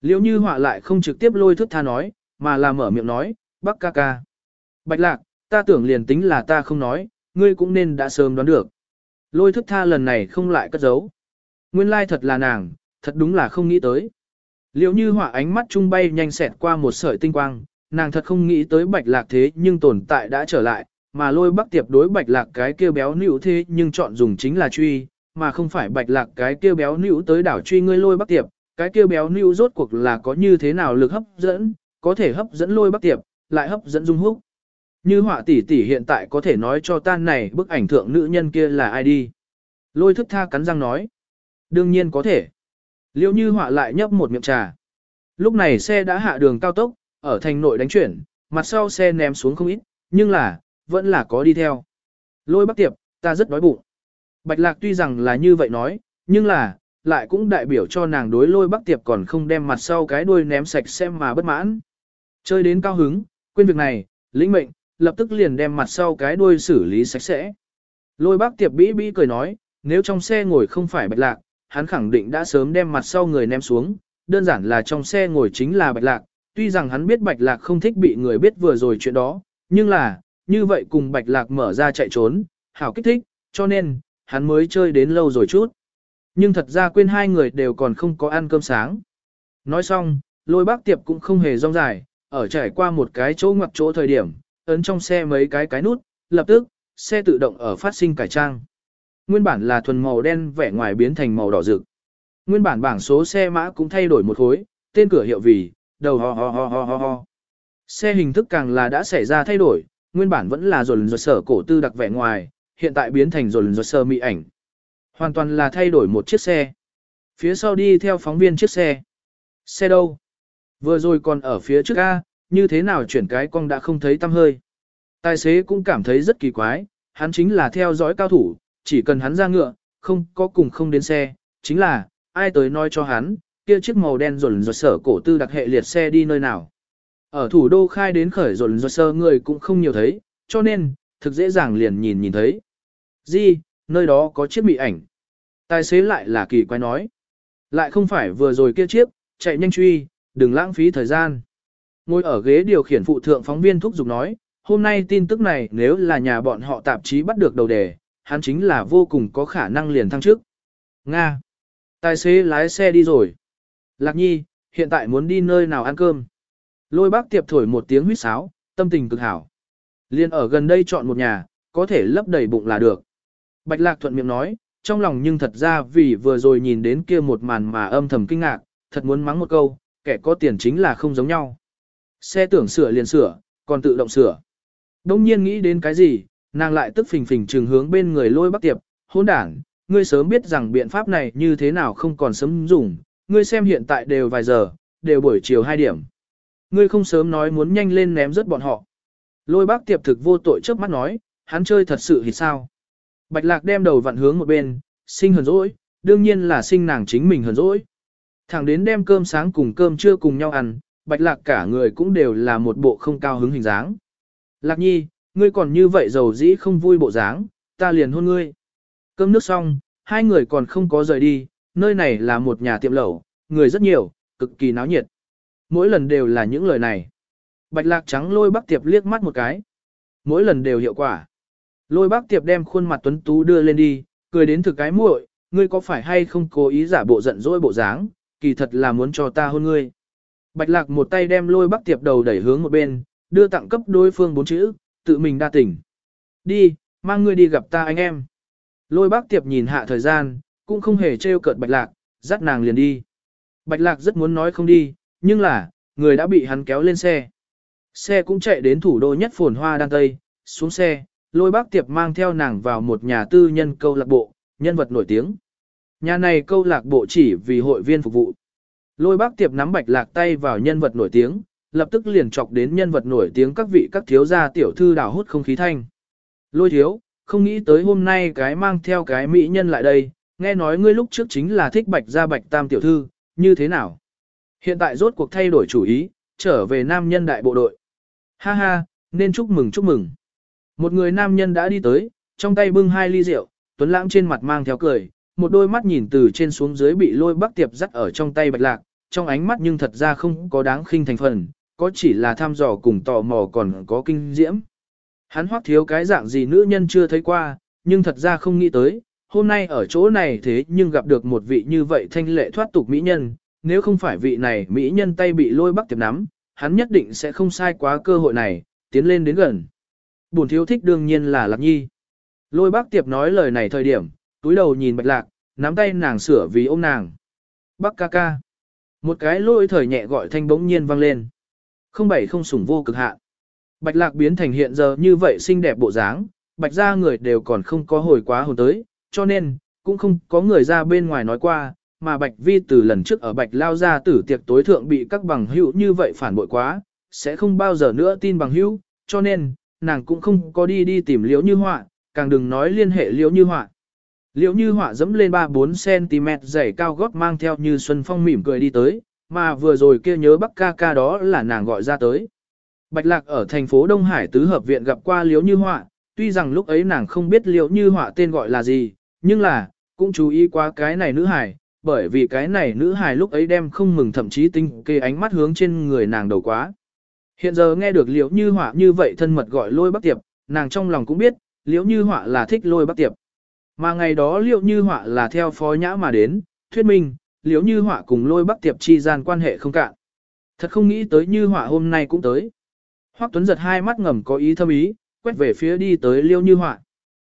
Liễu như họa lại không trực tiếp lôi thức tha nói, mà là mở miệng nói, bác ca ca. Bạch lạc, ta tưởng liền tính là ta không nói, ngươi cũng nên đã sớm đoán được. Lôi thức tha lần này không lại cất giấu. Nguyên lai thật là nàng, thật đúng là không nghĩ tới. Liệu như hỏa ánh mắt trung bay nhanh xẹt qua một sợi tinh quang, nàng thật không nghĩ tới bạch lạc thế nhưng tồn tại đã trở lại, mà lôi bắc tiệp đối bạch lạc cái kia béo nữ thế nhưng chọn dùng chính là truy, mà không phải bạch lạc cái kia béo nữ tới đảo truy ngươi lôi bắc tiệp, cái kia béo nữ rốt cuộc là có như thế nào lực hấp dẫn, có thể hấp dẫn lôi bắc tiệp, lại hấp dẫn dung húc. Như họa tỷ tỷ hiện tại có thể nói cho ta này bức ảnh thượng nữ nhân kia là ai đi. Lôi thức tha cắn răng nói. Đương nhiên có thể. Liêu như họa lại nhấp một miệng trà. Lúc này xe đã hạ đường cao tốc, ở thành nội đánh chuyển, mặt sau xe ném xuống không ít, nhưng là, vẫn là có đi theo. Lôi bác tiệp, ta rất đói bụng. Bạch lạc tuy rằng là như vậy nói, nhưng là, lại cũng đại biểu cho nàng đối lôi bác tiệp còn không đem mặt sau cái đuôi ném sạch xem mà bất mãn. Chơi đến cao hứng, quên việc này, lĩnh mệnh, lập tức liền đem mặt sau cái đuôi xử lý sạch sẽ. Lôi bác tiệp bĩ bĩ cười nói, nếu trong xe ngồi không phải bạch lạc, hắn khẳng định đã sớm đem mặt sau người ném xuống, đơn giản là trong xe ngồi chính là bạch lạc, tuy rằng hắn biết bạch lạc không thích bị người biết vừa rồi chuyện đó, nhưng là, như vậy cùng bạch lạc mở ra chạy trốn, hảo kích thích, cho nên, hắn mới chơi đến lâu rồi chút. Nhưng thật ra quên hai người đều còn không có ăn cơm sáng. Nói xong, lôi bác tiệp cũng không hề rong dài, ở trải qua một cái chỗ ngoặc chỗ thời điểm, ấn trong xe mấy cái cái nút, lập tức, xe tự động ở phát sinh cải trang. Nguyên bản là thuần màu đen vẻ ngoài biến thành màu đỏ rực. Nguyên bản bảng số xe mã cũng thay đổi một khối, tên cửa hiệu vì, đầu ho ho ho ho ho ho. Xe hình thức càng là đã xảy ra thay đổi, nguyên bản vẫn là rồn rột sở cổ tư đặc vẻ ngoài, hiện tại biến thành rồn rột sở mỹ ảnh. Hoàn toàn là thay đổi một chiếc xe. Phía sau đi theo phóng viên chiếc xe. Xe đâu? Vừa rồi còn ở phía trước A, như thế nào chuyển cái cong đã không thấy tăm hơi. Tài xế cũng cảm thấy rất kỳ quái, hắn chính là theo dõi cao thủ, chỉ cần hắn ra ngựa, không có cùng không đến xe, chính là, ai tới nói cho hắn, kia chiếc màu đen rồn rột sở cổ tư đặc hệ liệt xe đi nơi nào. Ở thủ đô khai đến khởi rồn rột sơ người cũng không nhiều thấy, cho nên, thực dễ dàng liền nhìn nhìn thấy. Di, nơi đó có chiếc bị ảnh. Tài xế lại là kỳ quái nói. Lại không phải vừa rồi kia chiếc, chạy nhanh truy, đừng lãng phí thời gian. Ngồi ở ghế điều khiển phụ thượng phóng viên thúc giục nói, hôm nay tin tức này nếu là nhà bọn họ tạp chí bắt được đầu đề, hắn chính là vô cùng có khả năng liền thăng trước. Nga. Tài xế lái xe đi rồi. Lạc nhi, hiện tại muốn đi nơi nào ăn cơm. Lôi bác tiệp thổi một tiếng huýt sáo, tâm tình cực hảo. Liên ở gần đây chọn một nhà, có thể lấp đầy bụng là được. Bạch lạc thuận miệng nói, trong lòng nhưng thật ra vì vừa rồi nhìn đến kia một màn mà âm thầm kinh ngạc, thật muốn mắng một câu, kẻ có tiền chính là không giống nhau. Xe tưởng sửa liền sửa, còn tự động sửa. Đông nhiên nghĩ đến cái gì, nàng lại tức phình phình trường hướng bên người lôi bắc tiệp, hôn đảng, ngươi sớm biết rằng biện pháp này như thế nào không còn sớm dùng, ngươi xem hiện tại đều vài giờ, đều buổi chiều 2 điểm. Ngươi không sớm nói muốn nhanh lên ném rớt bọn họ. Lôi bác tiệp thực vô tội trước mắt nói, hắn chơi thật sự thì sao? Bạch lạc đem đầu vặn hướng một bên, sinh hờn dỗi, đương nhiên là sinh nàng chính mình hờn dỗi. Thẳng đến đem cơm sáng cùng cơm trưa cùng nhau ăn, bạch lạc cả người cũng đều là một bộ không cao hứng hình dáng. Lạc nhi, ngươi còn như vậy giàu dĩ không vui bộ dáng, ta liền hôn ngươi. Cơm nước xong, hai người còn không có rời đi, nơi này là một nhà tiệm lẩu, người rất nhiều, cực kỳ náo nhiệt. Mỗi lần đều là những lời này. Bạch lạc trắng lôi bác tiệp liếc mắt một cái. Mỗi lần đều hiệu quả. Lôi bác tiệp đem khuôn mặt tuấn tú đưa lên đi, cười đến thực cái muội, ngươi có phải hay không cố ý giả bộ giận dỗi bộ dáng, kỳ thật là muốn cho ta hôn ngươi. Bạch lạc một tay đem lôi Bắc tiệp đầu đẩy hướng một bên, đưa tặng cấp đối phương bốn chữ, tự mình đa tỉnh. Đi, mang ngươi đi gặp ta anh em. Lôi bác tiệp nhìn hạ thời gian, cũng không hề trêu cợt bạch lạc, dắt nàng liền đi. Bạch lạc rất muốn nói không đi, nhưng là, người đã bị hắn kéo lên xe. Xe cũng chạy đến thủ đô nhất phồn hoa đan tây, xuống xe, lôi bác tiệp mang theo nàng vào một nhà tư nhân câu lạc bộ, nhân vật nổi tiếng. Nhà này câu lạc bộ chỉ vì hội viên phục vụ. Lôi bác tiệp nắm bạch lạc tay vào nhân vật nổi tiếng, lập tức liền chọc đến nhân vật nổi tiếng các vị các thiếu gia tiểu thư đào hút không khí thanh. Lôi thiếu, không nghĩ tới hôm nay cái mang theo cái mỹ nhân lại đây, nghe nói ngươi lúc trước chính là thích bạch gia bạch tam tiểu thư, như thế nào? Hiện tại rốt cuộc thay đổi chủ ý, trở về nam nhân đại bộ đội. Ha ha, nên chúc mừng chúc mừng. Một người nam nhân đã đi tới, trong tay bưng hai ly rượu, tuấn lãng trên mặt mang theo cười, một đôi mắt nhìn từ trên xuống dưới bị lôi bắc tiệp dắt ở trong tay bạch lạc, trong ánh mắt nhưng thật ra không có đáng khinh thành phần, có chỉ là tham dò cùng tò mò còn có kinh diễm. Hắn hoắc thiếu cái dạng gì nữ nhân chưa thấy qua, nhưng thật ra không nghĩ tới, hôm nay ở chỗ này thế nhưng gặp được một vị như vậy thanh lệ thoát tục mỹ nhân, nếu không phải vị này mỹ nhân tay bị lôi bắc tiệp nắm, hắn nhất định sẽ không sai quá cơ hội này, tiến lên đến gần. Bổn thiếu thích đương nhiên là Lạc Nhi. Lôi bác tiệp nói lời này thời điểm, túi đầu nhìn bạch lạc, nắm tay nàng sửa vì ôm nàng. Bác ca ca. Một cái lôi thời nhẹ gọi thanh bỗng nhiên vang lên. Không bảy không sủng vô cực hạ. Bạch lạc biến thành hiện giờ như vậy xinh đẹp bộ dáng, bạch ra người đều còn không có hồi quá hồn tới, cho nên, cũng không có người ra bên ngoài nói qua, mà bạch vi từ lần trước ở bạch lao ra tử tiệc tối thượng bị các bằng hữu như vậy phản bội quá, sẽ không bao giờ nữa tin bằng hữu, cho nên, nàng cũng không có đi đi tìm liễu như họa, càng đừng nói liên hệ liễu như họa liệu như họa dẫm lên 3-4cm dày cao gót mang theo như Xuân Phong mỉm cười đi tới, mà vừa rồi kia nhớ bắc ca ca đó là nàng gọi ra tới. Bạch Lạc ở thành phố Đông Hải tứ hợp viện gặp qua liễu như họa, tuy rằng lúc ấy nàng không biết liễu như họa tên gọi là gì, nhưng là, cũng chú ý qua cái này nữ hải, bởi vì cái này nữ hải lúc ấy đem không mừng thậm chí tinh kê ánh mắt hướng trên người nàng đầu quá. Hiện giờ nghe được liễu như họa như vậy thân mật gọi lôi bắc tiệp, nàng trong lòng cũng biết, liễu như họa là thích lôi bắc tiệp. Mà ngày đó liễu như họa là theo phó nhã mà đến, thuyết minh, liễu như họa cùng lôi bắc tiệp chi gian quan hệ không cạn. Thật không nghĩ tới như họa hôm nay cũng tới. Hoắc Tuấn giật hai mắt ngầm có ý thâm ý, quét về phía đi tới liễu như họa.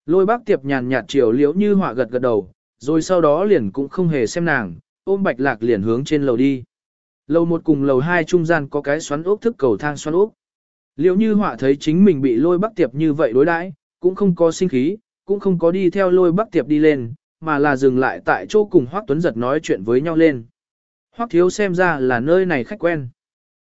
Lôi bắc tiệp nhàn nhạt chiều liễu như họa gật gật đầu, rồi sau đó liền cũng không hề xem nàng, ôm bạch lạc liền hướng trên lầu đi. Lầu một cùng lầu hai trung gian có cái xoắn ốc thức cầu thang xoắn ốc. liễu như họa thấy chính mình bị lôi bắc tiệp như vậy đối đãi, cũng không có sinh khí, cũng không có đi theo lôi bắc tiệp đi lên, mà là dừng lại tại chỗ cùng Hoắc Tuấn Giật nói chuyện với nhau lên. Hoắc Thiếu xem ra là nơi này khách quen.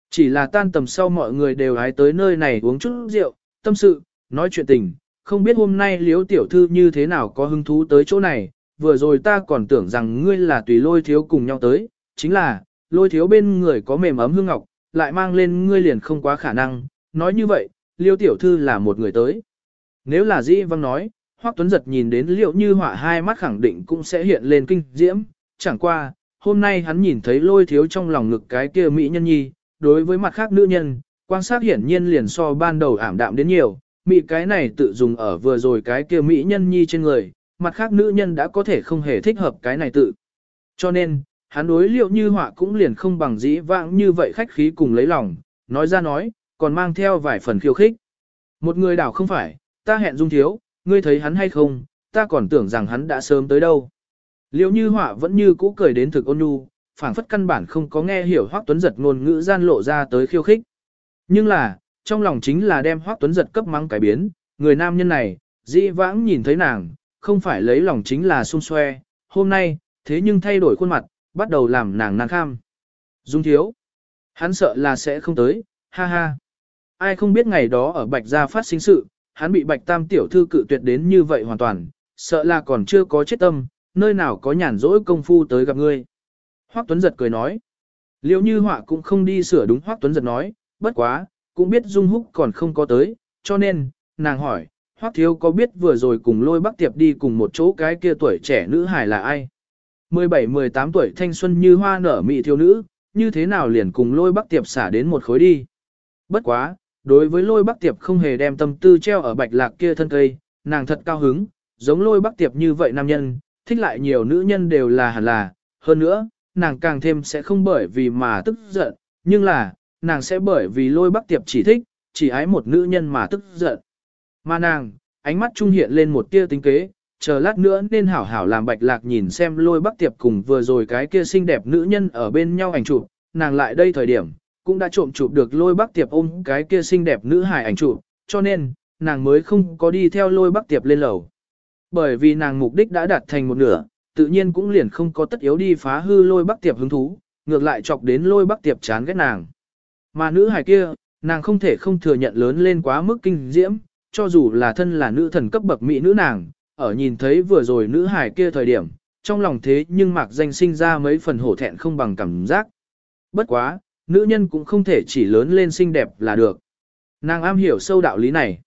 Chỉ là tan tầm sau mọi người đều hái tới nơi này uống chút rượu, tâm sự, nói chuyện tình, không biết hôm nay liếu tiểu thư như thế nào có hứng thú tới chỗ này, vừa rồi ta còn tưởng rằng ngươi là tùy lôi thiếu cùng nhau tới, chính là, lôi thiếu bên người có mềm ấm hương ngọc, lại mang lên ngươi liền không quá khả năng, nói như vậy, liêu tiểu thư là một người tới. Nếu là dĩ văng nói, Hoắc Tuấn giật nhìn đến liệu như họa hai mắt khẳng định cũng sẽ hiện lên kinh diễm, chẳng qua, hôm nay hắn nhìn thấy lôi thiếu trong lòng ngực cái kia mỹ nhân nhi, đối với mặt khác nữ nhân, quan sát hiển nhiên liền so ban đầu ảm đạm đến nhiều, mỹ cái này tự dùng ở vừa rồi cái kia mỹ nhân nhi trên người, mặt khác nữ nhân đã có thể không hề thích hợp cái này tự. Cho nên, hắn đối liệu như họa cũng liền không bằng dĩ vãng như vậy khách khí cùng lấy lòng, nói ra nói, còn mang theo vài phần khiêu khích. Một người đảo không phải, ta hẹn dung thiếu, ngươi thấy hắn hay không, ta còn tưởng rằng hắn đã sớm tới đâu. Liệu như họa vẫn như cũ cười đến thực ôn nhu, phảng phất căn bản không có nghe hiểu Hoắc Tuấn giật ngôn ngữ gian lộ ra tới khiêu khích. Nhưng là, trong lòng chính là đem Hoắc Tuấn giật cấp mắng cải biến, người nam nhân này, dĩ vãng nhìn thấy nàng, không phải lấy lòng chính là xung xoe, hôm nay, thế nhưng thay đổi khuôn mặt, bắt đầu làm nàng nàng kham. Dung thiếu. Hắn sợ là sẽ không tới, ha ha. Ai không biết ngày đó ở Bạch Gia phát sinh sự, hắn bị Bạch Tam tiểu thư cự tuyệt đến như vậy hoàn toàn, sợ là còn chưa có chết tâm, nơi nào có nhàn rỗi công phu tới gặp ngươi. Hoắc Tuấn Giật cười nói. Liệu như họa cũng không đi sửa đúng Hoắc Tuấn Giật nói, bất quá, cũng biết Dung Húc còn không có tới, cho nên, nàng hỏi, Hoắc Thiếu có biết vừa rồi cùng lôi bắc tiệp đi cùng một chỗ cái kia tuổi trẻ nữ hài là ai? 17-18 tuổi thanh xuân như hoa nở mị thiếu nữ, như thế nào liền cùng lôi bắc tiệp xả đến một khối đi. Bất quá, đối với lôi bắc tiệp không hề đem tâm tư treo ở bạch lạc kia thân cây, nàng thật cao hứng, giống lôi bắc tiệp như vậy nam nhân, thích lại nhiều nữ nhân đều là hẳn là, hơn nữa, nàng càng thêm sẽ không bởi vì mà tức giận, nhưng là, nàng sẽ bởi vì lôi bắc tiệp chỉ thích, chỉ ái một nữ nhân mà tức giận. Mà nàng, ánh mắt trung hiện lên một tia tính kế, chờ lát nữa nên hảo hảo làm bạch lạc nhìn xem lôi bắc tiệp cùng vừa rồi cái kia xinh đẹp nữ nhân ở bên nhau ảnh chụp, nàng lại đây thời điểm, cũng đã trộm chụp được lôi bắc tiệp ôm cái kia xinh đẹp nữ hài ảnh chụp, cho nên, nàng mới không có đi theo lôi bắc tiệp lên lầu. Bởi vì nàng mục đích đã đạt thành một nửa, tự nhiên cũng liền không có tất yếu đi phá hư lôi bắc tiệp hứng thú, ngược lại chọc đến lôi bắc tiệp chán ghét nàng. Mà nữ hài kia, nàng không thể không thừa nhận lớn lên quá mức kinh diễm, cho dù là thân là nữ thần cấp bậc mỹ nữ nàng, ở nhìn thấy vừa rồi nữ hài kia thời điểm, trong lòng thế nhưng mạc danh sinh ra mấy phần hổ thẹn không bằng cảm giác. Bất quá, nữ nhân cũng không thể chỉ lớn lên xinh đẹp là được. Nàng am hiểu sâu đạo lý này.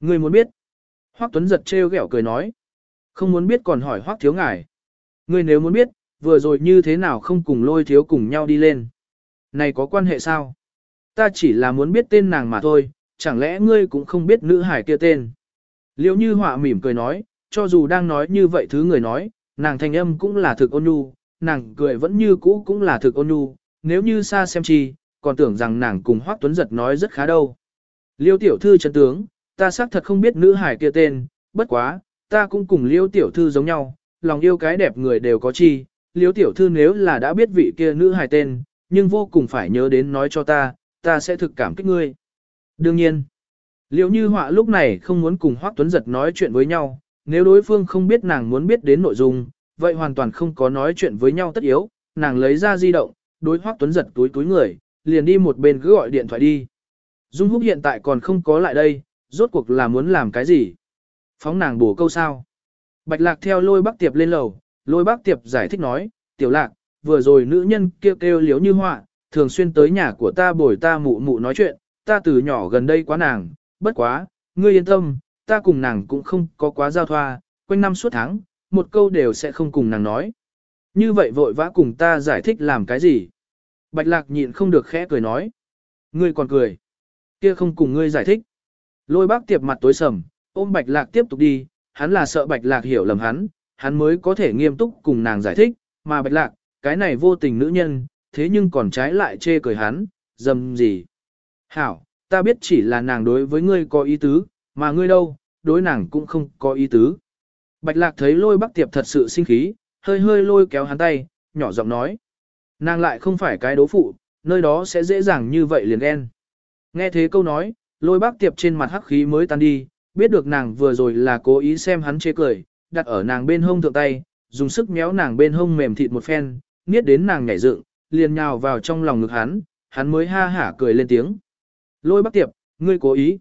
Người muốn biết. Hoắc Tuấn giật trêu ghẹo cười nói. Không muốn biết còn hỏi Hoắc thiếu ngài. Người nếu muốn biết, vừa rồi như thế nào không cùng lôi thiếu cùng nhau đi lên. Này có quan hệ sao? Ta chỉ là muốn biết tên nàng mà thôi, chẳng lẽ ngươi cũng không biết nữ hải kia tên. Liễu như họa mỉm cười nói, cho dù đang nói như vậy thứ người nói, nàng thanh âm cũng là thực ôn nhu, nàng cười vẫn như cũ cũng là thực ôn nhu, nếu như xa xem chi, còn tưởng rằng nàng cùng Hoắc Tuấn Giật nói rất khá đâu. Liêu tiểu thư chân tướng, ta xác thật không biết nữ hải kia tên, bất quá, ta cũng cùng Liêu tiểu thư giống nhau, lòng yêu cái đẹp người đều có chi, Liêu tiểu thư nếu là đã biết vị kia nữ hải tên, nhưng vô cùng phải nhớ đến nói cho ta, ta sẽ thực cảm kích ngươi. Đương nhiên, Liêu như họa lúc này không muốn cùng Hoắc Tuấn Giật nói chuyện với nhau, nếu đối phương không biết nàng muốn biết đến nội dung, vậy hoàn toàn không có nói chuyện với nhau tất yếu, nàng lấy ra di động, đối Hoắc Tuấn giật túi túi người, liền đi một bên cứ gọi điện thoại đi. Dung Húc hiện tại còn không có lại đây, Rốt cuộc là muốn làm cái gì? Phóng nàng bổ câu sao? Bạch lạc theo lôi bác tiệp lên lầu, lôi bác tiệp giải thích nói, tiểu lạc, vừa rồi nữ nhân kêu kêu liếu như họa, thường xuyên tới nhà của ta bồi ta mụ mụ nói chuyện, ta từ nhỏ gần đây quá nàng, bất quá, ngươi yên tâm, ta cùng nàng cũng không có quá giao thoa, quanh năm suốt tháng, một câu đều sẽ không cùng nàng nói. Như vậy vội vã cùng ta giải thích làm cái gì? Bạch lạc nhịn không được khẽ cười nói. Ngươi còn cười. Kia không cùng ngươi giải thích. Lôi bác tiệp mặt tối sầm, ôm bạch lạc tiếp tục đi, hắn là sợ bạch lạc hiểu lầm hắn, hắn mới có thể nghiêm túc cùng nàng giải thích, mà bạch lạc, cái này vô tình nữ nhân, thế nhưng còn trái lại chê cười hắn, dầm gì. Hảo, ta biết chỉ là nàng đối với ngươi có ý tứ, mà ngươi đâu, đối nàng cũng không có ý tứ. Bạch lạc thấy lôi bác tiệp thật sự sinh khí, hơi hơi lôi kéo hắn tay, nhỏ giọng nói. Nàng lại không phải cái đố phụ, nơi đó sẽ dễ dàng như vậy liền ghen. Nghe thế câu nói, lôi bác tiệp trên mặt hắc khí mới tan đi, biết được nàng vừa rồi là cố ý xem hắn chê cười, đặt ở nàng bên hông thượng tay, dùng sức méo nàng bên hông mềm thịt một phen, niết đến nàng nhảy dựng, liền nhào vào trong lòng ngực hắn, hắn mới ha hả cười lên tiếng. Lôi bác tiệp, ngươi cố ý.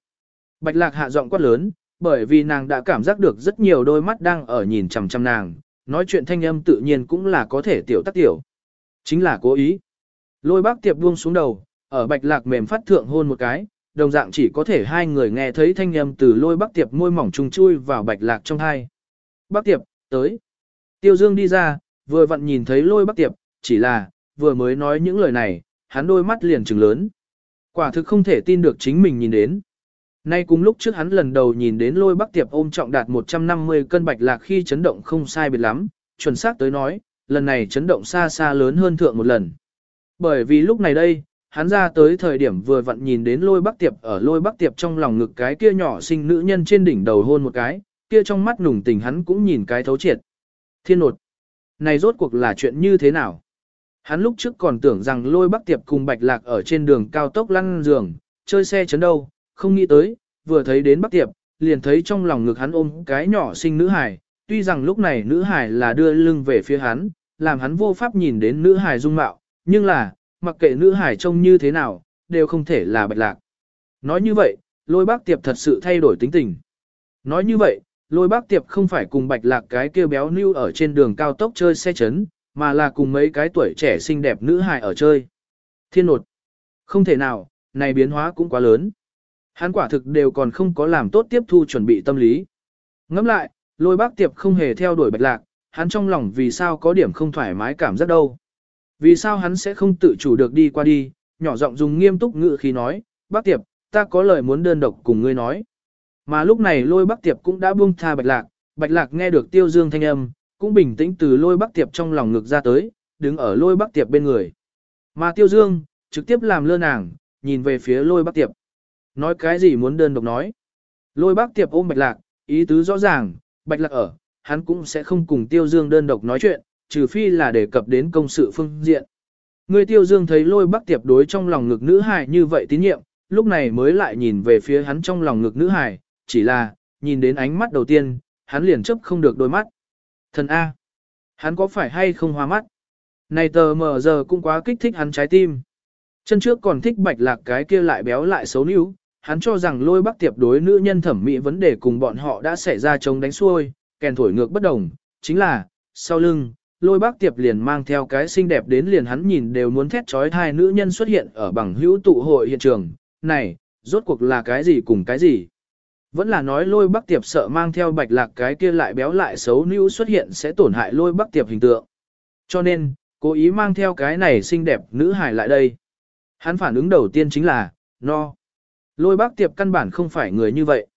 Bạch lạc hạ giọng quát lớn, bởi vì nàng đã cảm giác được rất nhiều đôi mắt đang ở nhìn chằm chằm nàng, nói chuyện thanh âm tự nhiên cũng là có thể tiểu tắc tiểu. Chính là cố ý. Lôi bác tiệp buông xuống đầu, ở bạch lạc mềm phát thượng hôn một cái, đồng dạng chỉ có thể hai người nghe thấy thanh âm từ lôi bác tiệp môi mỏng trùng chui vào bạch lạc trong hai. Bác tiệp, tới. Tiêu dương đi ra, vừa vặn nhìn thấy lôi bác tiệp, chỉ là, vừa mới nói những lời này, hắn đôi mắt liền trừng lớn. Quả thực không thể tin được chính mình nhìn đến. Nay cùng lúc trước hắn lần đầu nhìn đến lôi bắc tiệp ôm trọng đạt 150 cân bạch lạc khi chấn động không sai biệt lắm, chuẩn xác tới nói, lần này chấn động xa xa lớn hơn thượng một lần. Bởi vì lúc này đây, hắn ra tới thời điểm vừa vặn nhìn đến lôi bắc tiệp ở lôi bắc tiệp trong lòng ngực cái kia nhỏ sinh nữ nhân trên đỉnh đầu hôn một cái, kia trong mắt nùng tình hắn cũng nhìn cái thấu triệt. Thiên nột! Này rốt cuộc là chuyện như thế nào? Hắn lúc trước còn tưởng rằng lôi bắc tiệp cùng bạch lạc ở trên đường cao tốc lăn giường, chơi xe chấn đâu, không nghĩ tới, vừa thấy đến bắc tiệp, liền thấy trong lòng ngực hắn ôm cái nhỏ sinh nữ hải, tuy rằng lúc này nữ hải là đưa lưng về phía hắn, làm hắn vô pháp nhìn đến nữ hải dung mạo, nhưng là, mặc kệ nữ hải trông như thế nào, đều không thể là bạch lạc. Nói như vậy, lôi bác tiệp thật sự thay đổi tính tình. Nói như vậy, lôi bác tiệp không phải cùng bạch lạc cái kia béo nưu ở trên đường cao tốc chơi xe chấn, mà là cùng mấy cái tuổi trẻ xinh đẹp nữ hài ở chơi. Thiên nột. Không thể nào, này biến hóa cũng quá lớn. Hắn quả thực đều còn không có làm tốt tiếp thu chuẩn bị tâm lý. Ngẫm lại, lôi bác tiệp không hề theo đuổi bạch lạc, hắn trong lòng vì sao có điểm không thoải mái cảm giác đâu. Vì sao hắn sẽ không tự chủ được đi qua đi, nhỏ giọng dùng nghiêm túc ngữ khi nói, bác tiệp, ta có lời muốn đơn độc cùng ngươi nói. Mà lúc này lôi bác tiệp cũng đã buông tha bạch lạc, bạch lạc nghe được tiêu dương thanh âm, cũng bình tĩnh từ lôi bác tiệp trong lòng ngực ra tới, đứng ở lôi bác tiệp bên người. Mà tiêu dương, trực tiếp làm lơ nàng, nhìn về phía lôi bác tiệp. Nói cái gì muốn đơn độc nói. Lôi bác tiệp ôm bạch lạc, ý tứ rõ ràng, bạch lạc ở, hắn cũng sẽ không cùng tiêu dương đơn độc nói chuyện, trừ phi là đề cập đến công sự phương diện. Người tiêu dương thấy lôi bác tiệp đối trong lòng ngực nữ hài như vậy tín nhiệm, lúc này mới lại nhìn về phía hắn trong lòng ngực nữ hài, chỉ là, nhìn đến ánh mắt đầu tiên, hắn liền chấp không được đôi mắt. Thần A. Hắn có phải hay không hoa mắt? Này tờ mờ giờ cũng quá kích thích hắn trái tim. Chân trước còn thích bạch lạc cái kia lại béo lại xấu níu, hắn cho rằng lôi bắc tiệp đối nữ nhân thẩm mỹ vấn đề cùng bọn họ đã xảy ra chống đánh xuôi, kèn thổi ngược bất đồng, chính là, sau lưng, lôi bác tiệp liền mang theo cái xinh đẹp đến liền hắn nhìn đều muốn thét trói thai nữ nhân xuất hiện ở bằng hữu tụ hội hiện trường, này, rốt cuộc là cái gì cùng cái gì. Vẫn là nói lôi bác tiệp sợ mang theo bạch lạc cái kia lại béo lại xấu nữ xuất hiện sẽ tổn hại lôi bác tiệp hình tượng. Cho nên, cố ý mang theo cái này xinh đẹp nữ hài lại đây. Hắn phản ứng đầu tiên chính là, no. Lôi bác tiệp căn bản không phải người như vậy.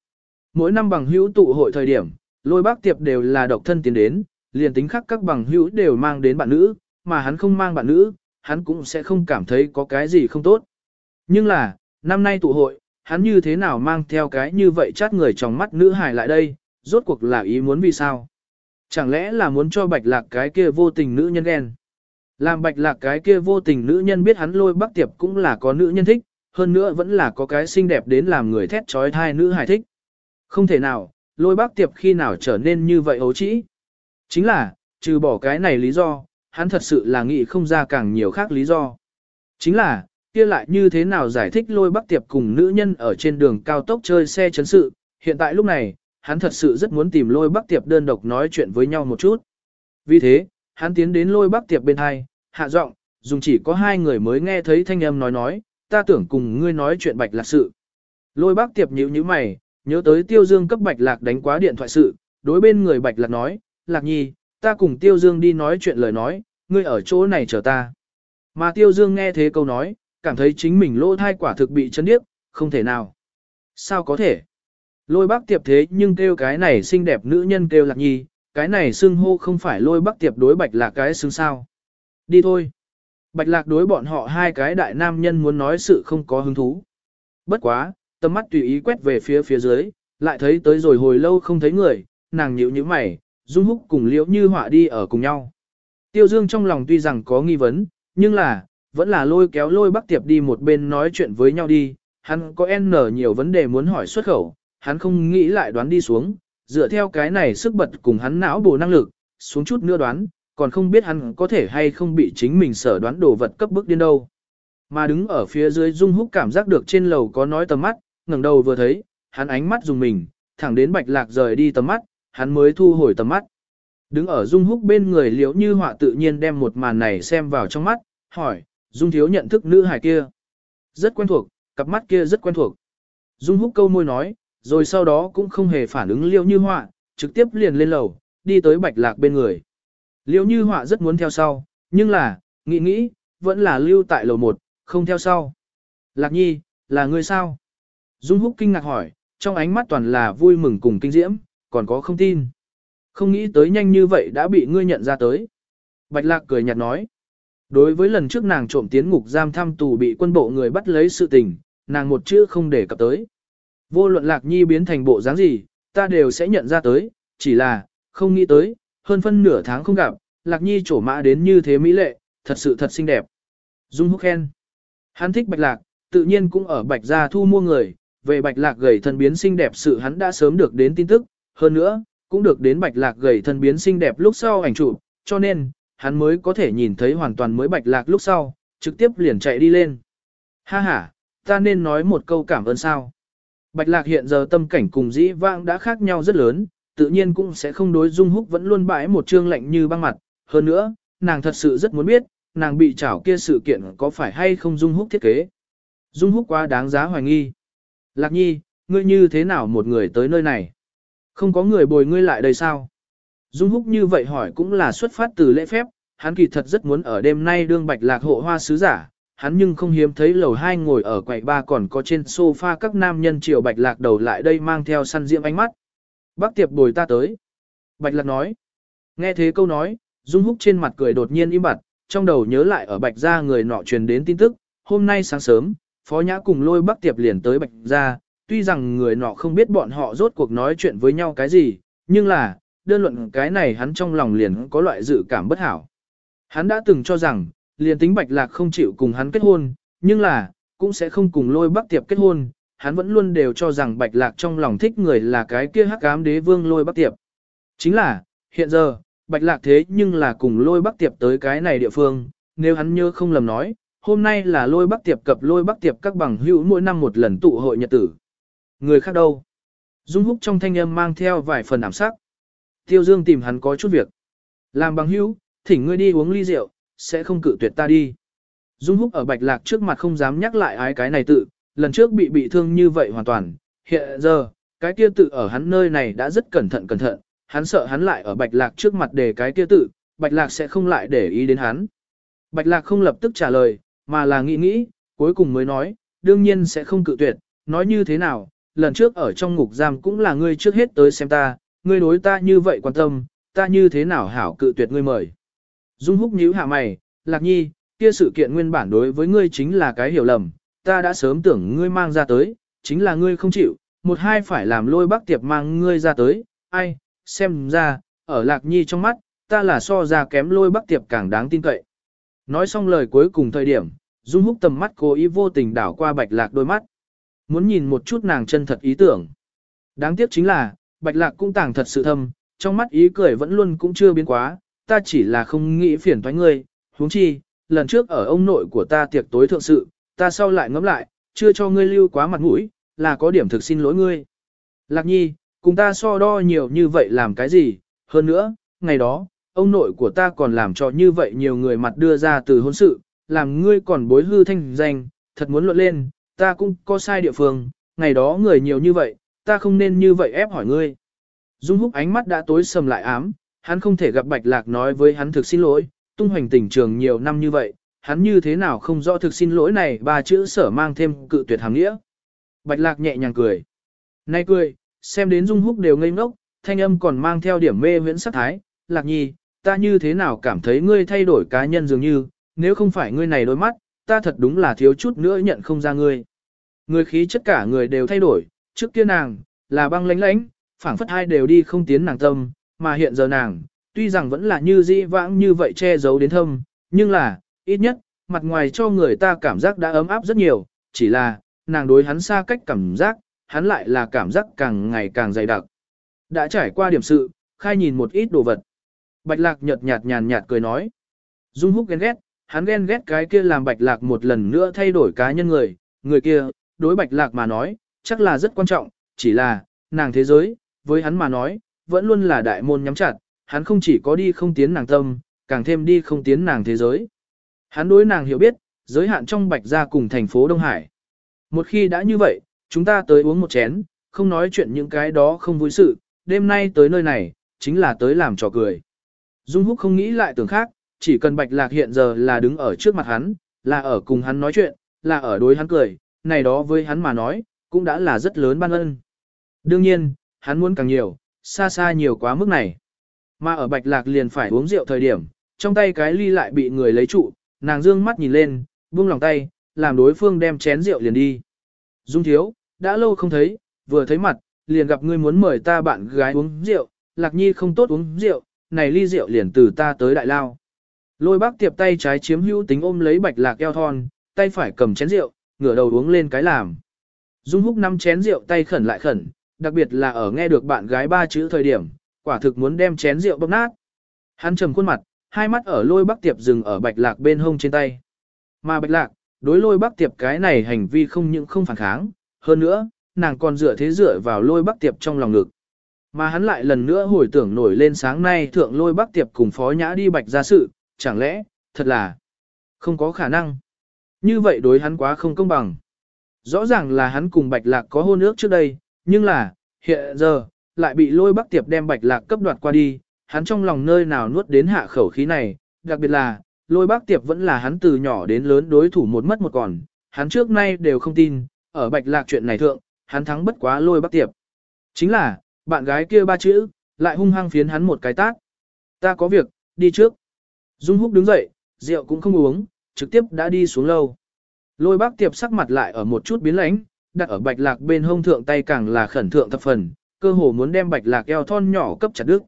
Mỗi năm bằng hữu tụ hội thời điểm, lôi bác tiệp đều là độc thân tiến đến, liền tính khác các bằng hữu đều mang đến bạn nữ, mà hắn không mang bạn nữ, hắn cũng sẽ không cảm thấy có cái gì không tốt. Nhưng là, năm nay tụ hội, hắn như thế nào mang theo cái như vậy chát người trong mắt nữ hài lại đây, rốt cuộc là ý muốn vì sao? Chẳng lẽ là muốn cho bạch lạc cái kia vô tình nữ nhân ghen? Làm bạch lạc cái kia vô tình nữ nhân biết hắn lôi bắc tiệp cũng là có nữ nhân thích, hơn nữa vẫn là có cái xinh đẹp đến làm người thét trói thai nữ hài thích. Không thể nào, lôi bắc tiệp khi nào trở nên như vậy ấu trĩ. Chính là, trừ bỏ cái này lý do, hắn thật sự là nghĩ không ra càng nhiều khác lý do. Chính là, kia lại như thế nào giải thích lôi bắc tiệp cùng nữ nhân ở trên đường cao tốc chơi xe chấn sự, hiện tại lúc này, hắn thật sự rất muốn tìm lôi bắc tiệp đơn độc nói chuyện với nhau một chút. Vì thế, hắn tiến đến lôi bắc tiệp bên hai, hạ giọng, dùng chỉ có hai người mới nghe thấy thanh âm nói nói, ta tưởng cùng ngươi nói chuyện bạch lạc sự. Lôi bác tiệp nhíu nhíu mày, nhớ tới tiêu dương cấp bạch lạc đánh quá điện thoại sự, đối bên người bạch lạc nói, lạc nhi, ta cùng tiêu dương đi nói chuyện lời nói, ngươi ở chỗ này chờ ta. Mà tiêu dương nghe thế câu nói, cảm thấy chính mình lỗ thai quả thực bị chấn điếc, không thể nào. Sao có thể? Lôi bác tiệp thế nhưng kêu cái này xinh đẹp nữ nhân kêu lạc nhi, cái này xưng hô không phải lôi bác tiệp đối bạch lạc cái xưng sao. Đi thôi. Bạch lạc đối bọn họ hai cái đại nam nhân muốn nói sự không có hứng thú. Bất quá, tầm mắt tùy ý quét về phía phía dưới, lại thấy tới rồi hồi lâu không thấy người, nàng nhíu nhíu mày, dung húc cùng liễu như họa đi ở cùng nhau. Tiêu dương trong lòng tuy rằng có nghi vấn, nhưng là, vẫn là lôi kéo lôi bắc tiệp đi một bên nói chuyện với nhau đi, hắn có N nhiều vấn đề muốn hỏi xuất khẩu, hắn không nghĩ lại đoán đi xuống, dựa theo cái này sức bật cùng hắn não bổ năng lực, xuống chút nữa đoán, còn không biết hắn có thể hay không bị chính mình sở đoán đồ vật cấp bức điên đâu. Mà đứng ở phía dưới Dung Húc cảm giác được trên lầu có nói tầm mắt, ngẩng đầu vừa thấy, hắn ánh mắt dùng mình, thẳng đến Bạch Lạc rời đi tầm mắt, hắn mới thu hồi tầm mắt. Đứng ở Dung Húc bên người liễu như họa tự nhiên đem một màn này xem vào trong mắt, hỏi, Dung Thiếu nhận thức nữ hải kia. Rất quen thuộc, cặp mắt kia rất quen thuộc. Dung Húc câu môi nói, rồi sau đó cũng không hề phản ứng liễu như họa, trực tiếp liền lên lầu, đi tới Bạch Lạc bên người. Liễu như họa rất muốn theo sau, nhưng là, nghĩ nghĩ, vẫn là lưu tại lầu một, không theo sau. Lạc nhi, là người sao? Dung Húc kinh ngạc hỏi, trong ánh mắt toàn là vui mừng cùng kinh diễm, còn có không tin. Không nghĩ tới nhanh như vậy đã bị ngươi nhận ra tới. Bạch Lạc cười nhạt nói. Đối với lần trước nàng trộm tiến ngục giam thăm tù bị quân bộ người bắt lấy sự tình, nàng một chữ không để cập tới. Vô luận Lạc Nhi biến thành bộ dáng gì, ta đều sẽ nhận ra tới, chỉ là, không nghĩ tới, hơn phân nửa tháng không gặp, Lạc Nhi trổ mã đến như thế mỹ lệ, thật sự thật xinh đẹp. Dung Húc khen. Hắn thích Bạch Lạc, tự nhiên cũng ở Bạch Gia thu mua người, về Bạch Lạc gầy thân biến xinh đẹp sự hắn đã sớm được đến tin tức, hơn nữa, cũng được đến Bạch Lạc gầy thân biến xinh đẹp lúc sau ảnh chụp, cho nên, hắn mới có thể nhìn thấy hoàn toàn mới Bạch Lạc lúc sau, trực tiếp liền chạy đi lên. Ha ha, ta nên nói một câu cảm ơn sao. Bạch Lạc hiện giờ tâm cảnh cùng dĩ vãng đã khác nhau rất lớn, tự nhiên cũng sẽ không đối Dung Húc vẫn luôn bãi một trương lạnh như băng mặt. Hơn nữa, nàng thật sự rất muốn biết, nàng bị trảo kia sự kiện có phải hay không Dung Húc thiết kế. Dung Húc quá đáng giá hoài nghi. Lạc nhi, ngươi như thế nào một người tới nơi này? Không có người bồi ngươi lại đây sao? Dung Húc như vậy hỏi cũng là xuất phát từ lễ phép, hắn kỳ thật rất muốn ở đêm nay đương bạch lạc hộ hoa sứ giả, hắn nhưng không hiếm thấy lầu hai ngồi ở quầy ba còn có trên sofa các nam nhân triều bạch lạc đầu lại đây mang theo săn diễm ánh mắt. Bác tiệp bồi ta tới. Bạch lạc nói. Nghe thế câu nói, Dung Húc trên mặt cười đột nhiên im bặt, trong đầu nhớ lại ở bạch gia người nọ truyền đến tin tức, hôm nay sáng sớm, phó nhã cùng lôi bác tiệp liền tới bạch gia, tuy rằng người nọ không biết bọn họ rốt cuộc nói chuyện với nhau cái gì, nhưng là, đơn luận cái này hắn trong lòng liền có loại dự cảm bất hảo. Hắn đã từng cho rằng, liền tính bạch lạc không chịu cùng hắn kết hôn, nhưng là, cũng sẽ không cùng lôi bắc tiệp kết hôn, hắn vẫn luôn đều cho rằng bạch lạc trong lòng thích người là cái kia hắc ám đế vương lôi bắc tiệp. Chính là, hiện giờ, bạch lạc thế nhưng là cùng lôi bắc tiệp tới cái này địa phương, nếu hắn nhớ không lầm nói, hôm nay là lôi bắc tiệp cập lôi bắc tiệp các bằng hữu mỗi năm một lần tụ hội nhật tử. Người khác đâu? Dung húc trong thanh âm mang theo vài phần ảm sắc. Tiêu Dương tìm hắn có chút việc. Làm bằng hữu, thỉnh ngươi đi uống ly rượu, sẽ không cự tuyệt ta đi. Dung húc ở bạch lạc trước mặt không dám nhắc lại ái cái này tự, lần trước bị bị thương như vậy hoàn toàn. Hiện giờ, cái kia tự ở hắn nơi này đã rất cẩn thận cẩn thận, hắn sợ hắn lại ở bạch lạc trước mặt để cái kia tự, bạch lạc sẽ không lại để ý đến hắn. Bạch lạc không lập tức trả lời, mà là nghĩ nghĩ, cuối cùng mới nói, đương nhiên sẽ không cự tuyệt, nói như thế nào, lần trước ở trong ngục giam cũng là ngươi trước hết tới xem ta, ngươi đối ta như vậy quan tâm, ta như thế nào hảo cự tuyệt ngươi mời. Dung húc nhíu hạ mày, lạc nhi, kia sự kiện nguyên bản đối với ngươi chính là cái hiểu lầm, ta đã sớm tưởng ngươi mang ra tới, chính là ngươi không chịu, một hai phải làm lôi bác tiệp mang ngươi ra tới, ai, xem ra, ở lạc nhi trong mắt, ta là so ra kém lôi bác tiệp càng đáng tin cậy. Nói xong lời cuối cùng thời điểm, Dung húc tầm mắt cố ý vô tình đảo qua bạch lạc đôi mắt. Muốn nhìn một chút nàng chân thật ý tưởng. Đáng tiếc chính là, bạch lạc cũng tàng thật sự thâm, trong mắt ý cười vẫn luôn cũng chưa biến quá, ta chỉ là không nghĩ phiền toái ngươi, huống chi, lần trước ở ông nội của ta tiệc tối thượng sự, ta sau lại ngẫm lại, chưa cho ngươi lưu quá mặt mũi, là có điểm thực xin lỗi ngươi. Lạc nhi, cùng ta so đo nhiều như vậy làm cái gì, hơn nữa, ngày đó, ông nội của ta còn làm cho như vậy nhiều người mặt đưa ra từ hôn sự, làm ngươi còn bối hư thanh danh, thật muốn luận lên, ta cũng có sai địa phương, ngày đó người nhiều như vậy, ta không nên như vậy ép hỏi ngươi. Dung húc ánh mắt đã tối sầm lại ám, hắn không thể gặp bạch lạc nói với hắn thực xin lỗi, tung hoành tỉnh trường nhiều năm như vậy, hắn như thế nào không rõ thực xin lỗi này ba chữ sở mang thêm cự tuyệt hàm nghĩa. Bạch lạc nhẹ nhàng cười. Nay cười, xem đến dung húc đều ngây ngốc, thanh âm còn mang theo điểm mê huyễn sắc thái, lạc nhi, ta như thế nào cảm thấy ngươi thay đổi cá nhân dường như, nếu không phải ngươi này đôi mắt, ta thật đúng là thiếu chút nữa nhận không ra ngươi. ngươi khí chất cả người đều thay đổi, trước kia nàng, là băng lánh lánh, phảng phất hai đều đi không tiến nàng tâm, mà hiện giờ nàng, tuy rằng vẫn là như dĩ vãng như vậy che giấu đến thâm, nhưng là, ít nhất, mặt ngoài cho người ta cảm giác đã ấm áp rất nhiều, chỉ là, nàng đối hắn xa cách cảm giác, hắn lại là cảm giác càng ngày càng dày đặc. Đã trải qua điểm sự, khai nhìn một ít đồ vật. Bạch lạc nhợt nhạt nhàn nhạt cười nói. Dung húc ghen ghét, hắn ghen ghét cái kia làm bạch lạc một lần nữa thay đổi cá nhân người, người kia, đối bạch lạc mà nói, chắc là rất quan trọng, chỉ là, nàng thế giới, với hắn mà nói, vẫn luôn là đại môn nhắm chặt, hắn không chỉ có đi không tiến nàng tâm, càng thêm đi không tiến nàng thế giới. Hắn đối nàng hiểu biết, giới hạn trong bạch gia cùng thành phố Đông Hải. Một khi đã như vậy, chúng ta tới uống một chén, không nói chuyện những cái đó không vui sự, đêm nay tới nơi này, chính là tới làm trò cười. Dung Húc không nghĩ lại tưởng khác, chỉ cần Bạch Lạc hiện giờ là đứng ở trước mặt hắn, là ở cùng hắn nói chuyện, là ở đối hắn cười, này đó với hắn mà nói, cũng đã là rất lớn ban ân. Đương nhiên, hắn muốn càng nhiều, xa xa nhiều quá mức này. Mà ở Bạch Lạc liền phải uống rượu thời điểm, trong tay cái ly lại bị người lấy trụ, nàng dương mắt nhìn lên, buông lòng tay, làm đối phương đem chén rượu liền đi. Dung thiếu, đã lâu không thấy, vừa thấy mặt, liền gặp ngươi muốn mời ta bạn gái uống rượu, Lạc Nhi không tốt uống rượu, này ly rượu liền từ ta tới đại lao. Lôi bác tiệp tay trái chiếm hữu tính ôm lấy bạch lạc eo thon, tay phải cầm chén rượu, ngửa đầu uống lên cái làm. Dung húc năm chén rượu tay khẩn lại khẩn, đặc biệt là ở nghe được bạn gái ba chữ thời điểm, quả thực muốn đem chén rượu bóp nát. Hắn trầm khuôn mặt, hai mắt ở lôi bắc tiệp dừng ở bạch lạc bên hông trên tay. Mà bạch lạc, đối lôi bắc tiệp cái này hành vi không những không phản kháng, hơn nữa, nàng còn dựa thế dựa vào lôi bắc tiệp trong lòng ngực. Mà hắn lại lần nữa hồi tưởng nổi lên sáng nay thượng lôi bắc tiệp cùng phó nhã đi bạch ra sự, chẳng lẽ, thật là không có khả năng. Như vậy đối hắn quá không công bằng. Rõ ràng là hắn cùng bạch lạc có hôn ước trước đây, nhưng là, hiện giờ, lại bị lôi bắc tiệp đem bạch lạc cấp đoạt qua đi, hắn trong lòng nơi nào nuốt đến hạ khẩu khí này, đặc biệt là, lôi bác tiệp vẫn là hắn từ nhỏ đến lớn đối thủ một mất một còn, hắn trước nay đều không tin, ở bạch lạc chuyện này thượng, hắn thắng bất quá lôi bác tiệp. Chính là, bạn gái kia ba chữ, lại hung hăng phiến hắn một cái tác. Ta có việc, đi trước. Dung húc đứng dậy, rượu cũng không uống, trực tiếp đã đi xuống lâu. Lôi bác tiệp sắc mặt lại ở một chút biến lãnh, đặt ở bạch lạc bên hông thượng tay càng là khẩn thượng thập phần, cơ hồ muốn đem bạch lạc eo thon nhỏ cấp chặt đứt.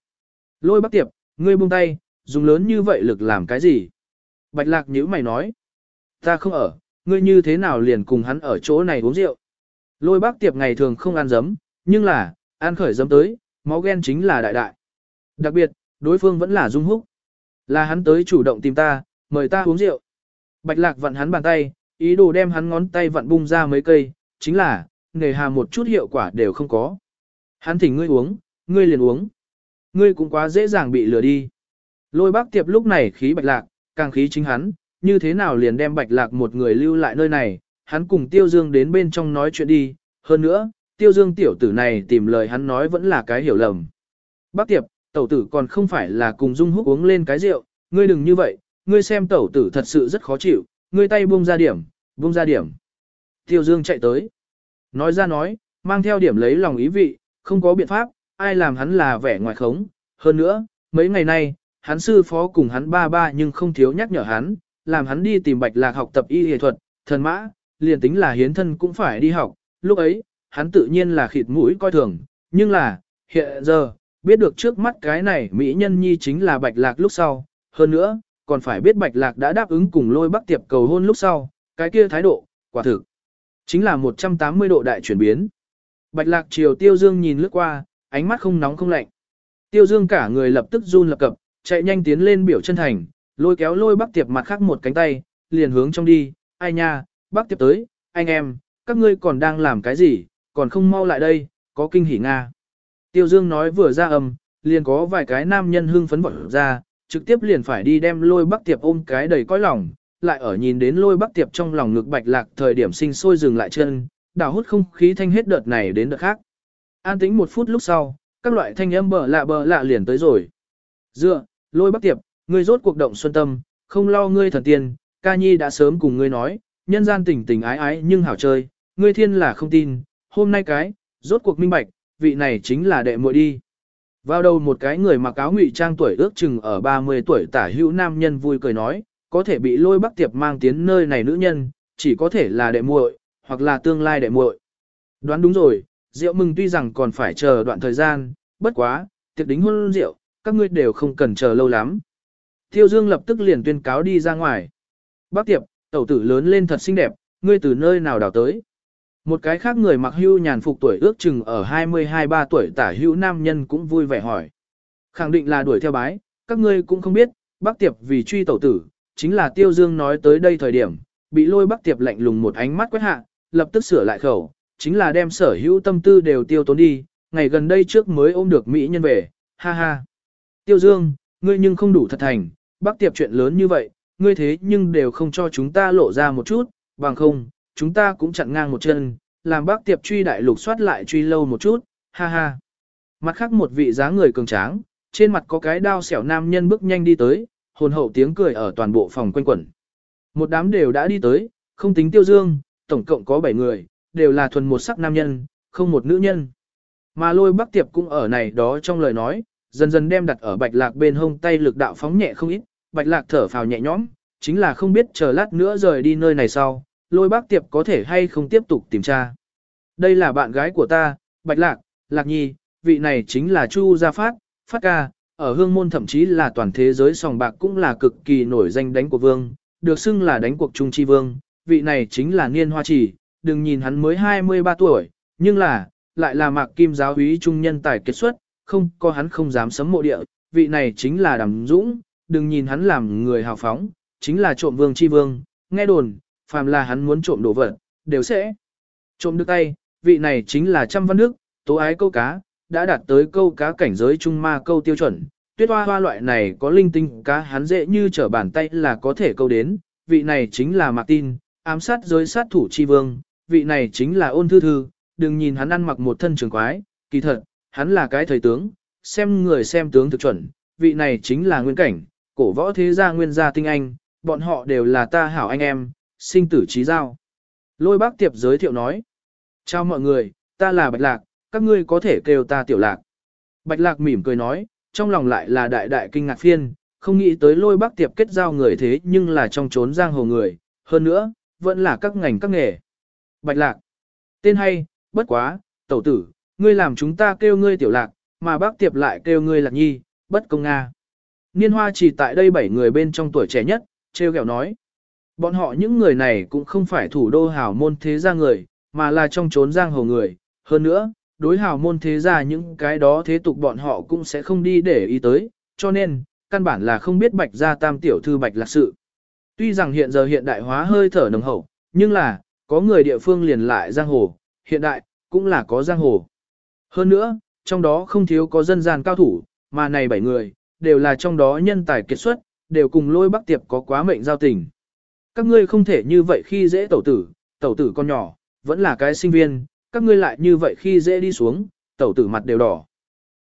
Lôi bác tiệp, ngươi buông tay, dùng lớn như vậy lực làm cái gì? Bạch lạc nhíu mày nói. Ta không ở, ngươi như thế nào liền cùng hắn ở chỗ này uống rượu? Lôi bác tiệp ngày thường không ăn dấm, nhưng là, ăn khởi dấm tới, máu ghen chính là đại đại. Đặc biệt, đối phương vẫn là dung húc. Là hắn tới chủ động tìm ta, mời ta uống rượu. Bạch lạc vặn hắn bàn tay, ý đồ đem hắn ngón tay vặn bung ra mấy cây, chính là, nghề hà một chút hiệu quả đều không có. Hắn thỉnh ngươi uống, ngươi liền uống. Ngươi cũng quá dễ dàng bị lừa đi. Lôi bác tiệp lúc này khí bạch lạc, càng khí chính hắn, như thế nào liền đem bạch lạc một người lưu lại nơi này, hắn cùng tiêu dương đến bên trong nói chuyện đi, hơn nữa, tiêu dương tiểu tử này tìm lời hắn nói vẫn là cái hiểu lầm. Bác tiệp, tẩu tử còn không phải là cùng dung húc uống lên cái rượu, ngươi đừng như vậy, ngươi xem tẩu tử thật sự rất khó chịu, ngươi tay buông ra điểm, buông ra điểm. Tiêu Dương chạy tới. Nói ra nói, mang theo điểm lấy lòng ý vị, không có biện pháp, ai làm hắn là vẻ ngoài khống. Hơn nữa, mấy ngày nay, hắn sư phó cùng hắn ba ba nhưng không thiếu nhắc nhở hắn, làm hắn đi tìm bạch lạc học tập y y thuật, thần mã, liền tính là hiến thân cũng phải đi học. Lúc ấy, hắn tự nhiên là khịt mũi coi thường, nhưng là, hiện giờ, biết được trước mắt cái này Mỹ nhân nhi chính là bạch lạc lúc sau, hơn nữa, còn phải biết bạch lạc đã đáp ứng cùng lôi bắc tiệp cầu hôn lúc sau, cái kia thái độ, quả thực, chính là 180 độ đại chuyển biến. Bạch lạc chiều tiêu dương nhìn lướt qua, ánh mắt không nóng không lạnh. Tiêu dương cả người lập tức run lập cập, chạy nhanh tiến lên biểu chân thành, lôi kéo lôi bắc tiệp mặt khác một cánh tay, liền hướng trong đi, ai nha, bác Tiệp tới, anh em, các ngươi còn đang làm cái gì, còn không mau lại đây, có kinh hỉ Nga. Tiêu Dương nói vừa ra âm, liền có vài cái nam nhân hưng phấn vọt ra, trực tiếp liền phải đi đem lôi bắc tiệp ôm cái đầy cõi lòng, lại ở nhìn đến lôi bắc tiệp trong lòng ngực bạch lạc thời điểm sinh sôi dừng lại chân, đảo hút không khí thanh hết đợt này đến đợt khác. An tĩnh một phút lúc sau, các loại thanh âm bờ lạ bờ lạ liền tới rồi. Dựa, lôi bắc tiệp, ngươi rốt cuộc động xuân tâm, không lo ngươi thần tiên, ca nhi đã sớm cùng ngươi nói, nhân gian tình tình ái ái nhưng hảo chơi, ngươi thiên là không tin, hôm nay cái, rốt cuộc minh bạch, vị này chính là đệ muội đi. Vào đầu một cái người mặc áo ngụy trang tuổi ước chừng ở 30 tuổi tả hữu nam nhân vui cười nói, có thể bị lôi bắc tiệp mang tiến nơi này nữ nhân, chỉ có thể là đệ muội, hoặc là tương lai đệ muội. Đoán đúng rồi, rượu mừng tuy rằng còn phải chờ đoạn thời gian, bất quá, tiệc đính hôn rượu, các ngươi đều không cần chờ lâu lắm. Tiêu Dương lập tức liền tuyên cáo đi ra ngoài. Bác tiệp, tẩu tử lớn lên thật xinh đẹp, ngươi từ nơi nào đào tới. Một cái khác người mặc hưu nhàn phục tuổi ước chừng ở 22-3 tuổi tả hữu nam nhân cũng vui vẻ hỏi. Khẳng định là đuổi theo bái, các ngươi cũng không biết, bác tiệp vì truy tẩu tử, chính là Tiêu Dương nói tới đây thời điểm, bị lôi bác tiệp lạnh lùng một ánh mắt quét hạ, lập tức sửa lại khẩu, chính là đem sở hữu tâm tư đều tiêu tốn đi, ngày gần đây trước mới ôm được Mỹ nhân về, ha ha. Tiêu Dương, ngươi nhưng không đủ thật thành, bác tiệp chuyện lớn như vậy, ngươi thế nhưng đều không cho chúng ta lộ ra một chút, bằng không, chúng ta cũng chặn ngang một chân, làm bác tiệp truy đại lục soát lại truy lâu một chút, ha ha. Mặt khác một vị dáng người cường tráng, trên mặt có cái đao xẻo nam nhân bước nhanh đi tới, hồn hậu tiếng cười ở toàn bộ phòng quanh quẩn. Một đám đều đã đi tới, không tính tiêu dương, tổng cộng có 7 người, đều là thuần một sắc nam nhân, không một nữ nhân. Mà lôi bác tiệp cũng ở này đó trong lời nói, dần dần đem đặt ở bạch lạc bên hông tay lực đạo phóng nhẹ không ít, bạch lạc thở phào nhẹ nhõm, chính là không biết chờ lát nữa rời đi nơi này sau, lôi bác tiệp có thể hay không tiếp tục tìm tra. Đây là bạn gái của ta, bạch lạc, lạc nhi, vị này chính là Chu Gia Phát, Phát ca, ở hương môn thậm chí là toàn thế giới sòng bạc cũng là cực kỳ nổi danh đánh của vương, được xưng là đánh cuộc trung chi vương, vị này chính là Niên Hoa Chỉ, đừng nhìn hắn mới 23 tuổi, nhưng là, lại là mạc kim giáo úy trung nhân tài kết xuất, không có hắn không dám sấm mộ địa, vị này chính là Đàm Dũng, đừng nhìn hắn làm người hào phóng, chính là trộm vương chi vương, nghe đồn, phàm là hắn muốn trộm đồ vật, đều sẽ trộm được tay, vị này chính là trăm văn đức, tố ái câu cá, đã đạt tới câu cá cảnh giới trung ma câu tiêu chuẩn. Tuyết hoa hoa loại này có linh tinh cá hắn dễ như trở bàn tay là có thể câu đến, vị này chính là Mạc Tin, ám sát giới sát thủ chi vương, vị này chính là ôn thư thư, đừng nhìn hắn ăn mặc một thân trường quái, kỳ thật, hắn là cái thời tướng, xem người xem tướng thực chuẩn, vị này chính là nguyên cảnh, cổ võ thế gia nguyên gia tinh anh, bọn họ đều là ta hảo anh em, sinh tử trí giao. Lôi bác tiệp giới thiệu nói, chào mọi người, ta là Bạch Lạc, các ngươi có thể kêu ta tiểu lạc. Bạch lạc mỉm cười nói, trong lòng lại là đại đại kinh ngạc phiên, không nghĩ tới lôi bác tiệp kết giao người thế nhưng là trong trốn giang hồ người, hơn nữa, vẫn là các ngành các nghề. Bạch lạc, tên hay, bất quá, tẩu tử, ngươi làm chúng ta kêu ngươi tiểu lạc, mà bác tiệp lại kêu ngươi lạc nhi, bất công nga. Niên hoa chỉ tại đây bảy người bên trong tuổi trẻ nhất, treo kẹo nói. Bọn họ những người này cũng không phải thủ đô hào môn thế gia người, mà là trong trốn giang hồ người. Hơn nữa, đối hào môn thế gia những cái đó thế tục bọn họ cũng sẽ không đi để ý tới, cho nên, căn bản là không biết bạch gia tam tiểu thư bạch lạc sự. Tuy rằng hiện giờ hiện đại hóa hơi thở nồng hậu, nhưng là, có người địa phương liền lại giang hồ, hiện đại, cũng là có giang hồ. Hơn nữa, trong đó không thiếu có dân gian cao thủ, mà này bảy người, đều là trong đó nhân tài kết xuất, đều cùng lôi bắc tiệp có quá mệnh giao tình. Các ngươi không thể như vậy khi dễ tẩu tử, tẩu tử con nhỏ, vẫn là cái sinh viên, các ngươi lại như vậy khi dễ đi xuống, tẩu tử mặt đều đỏ.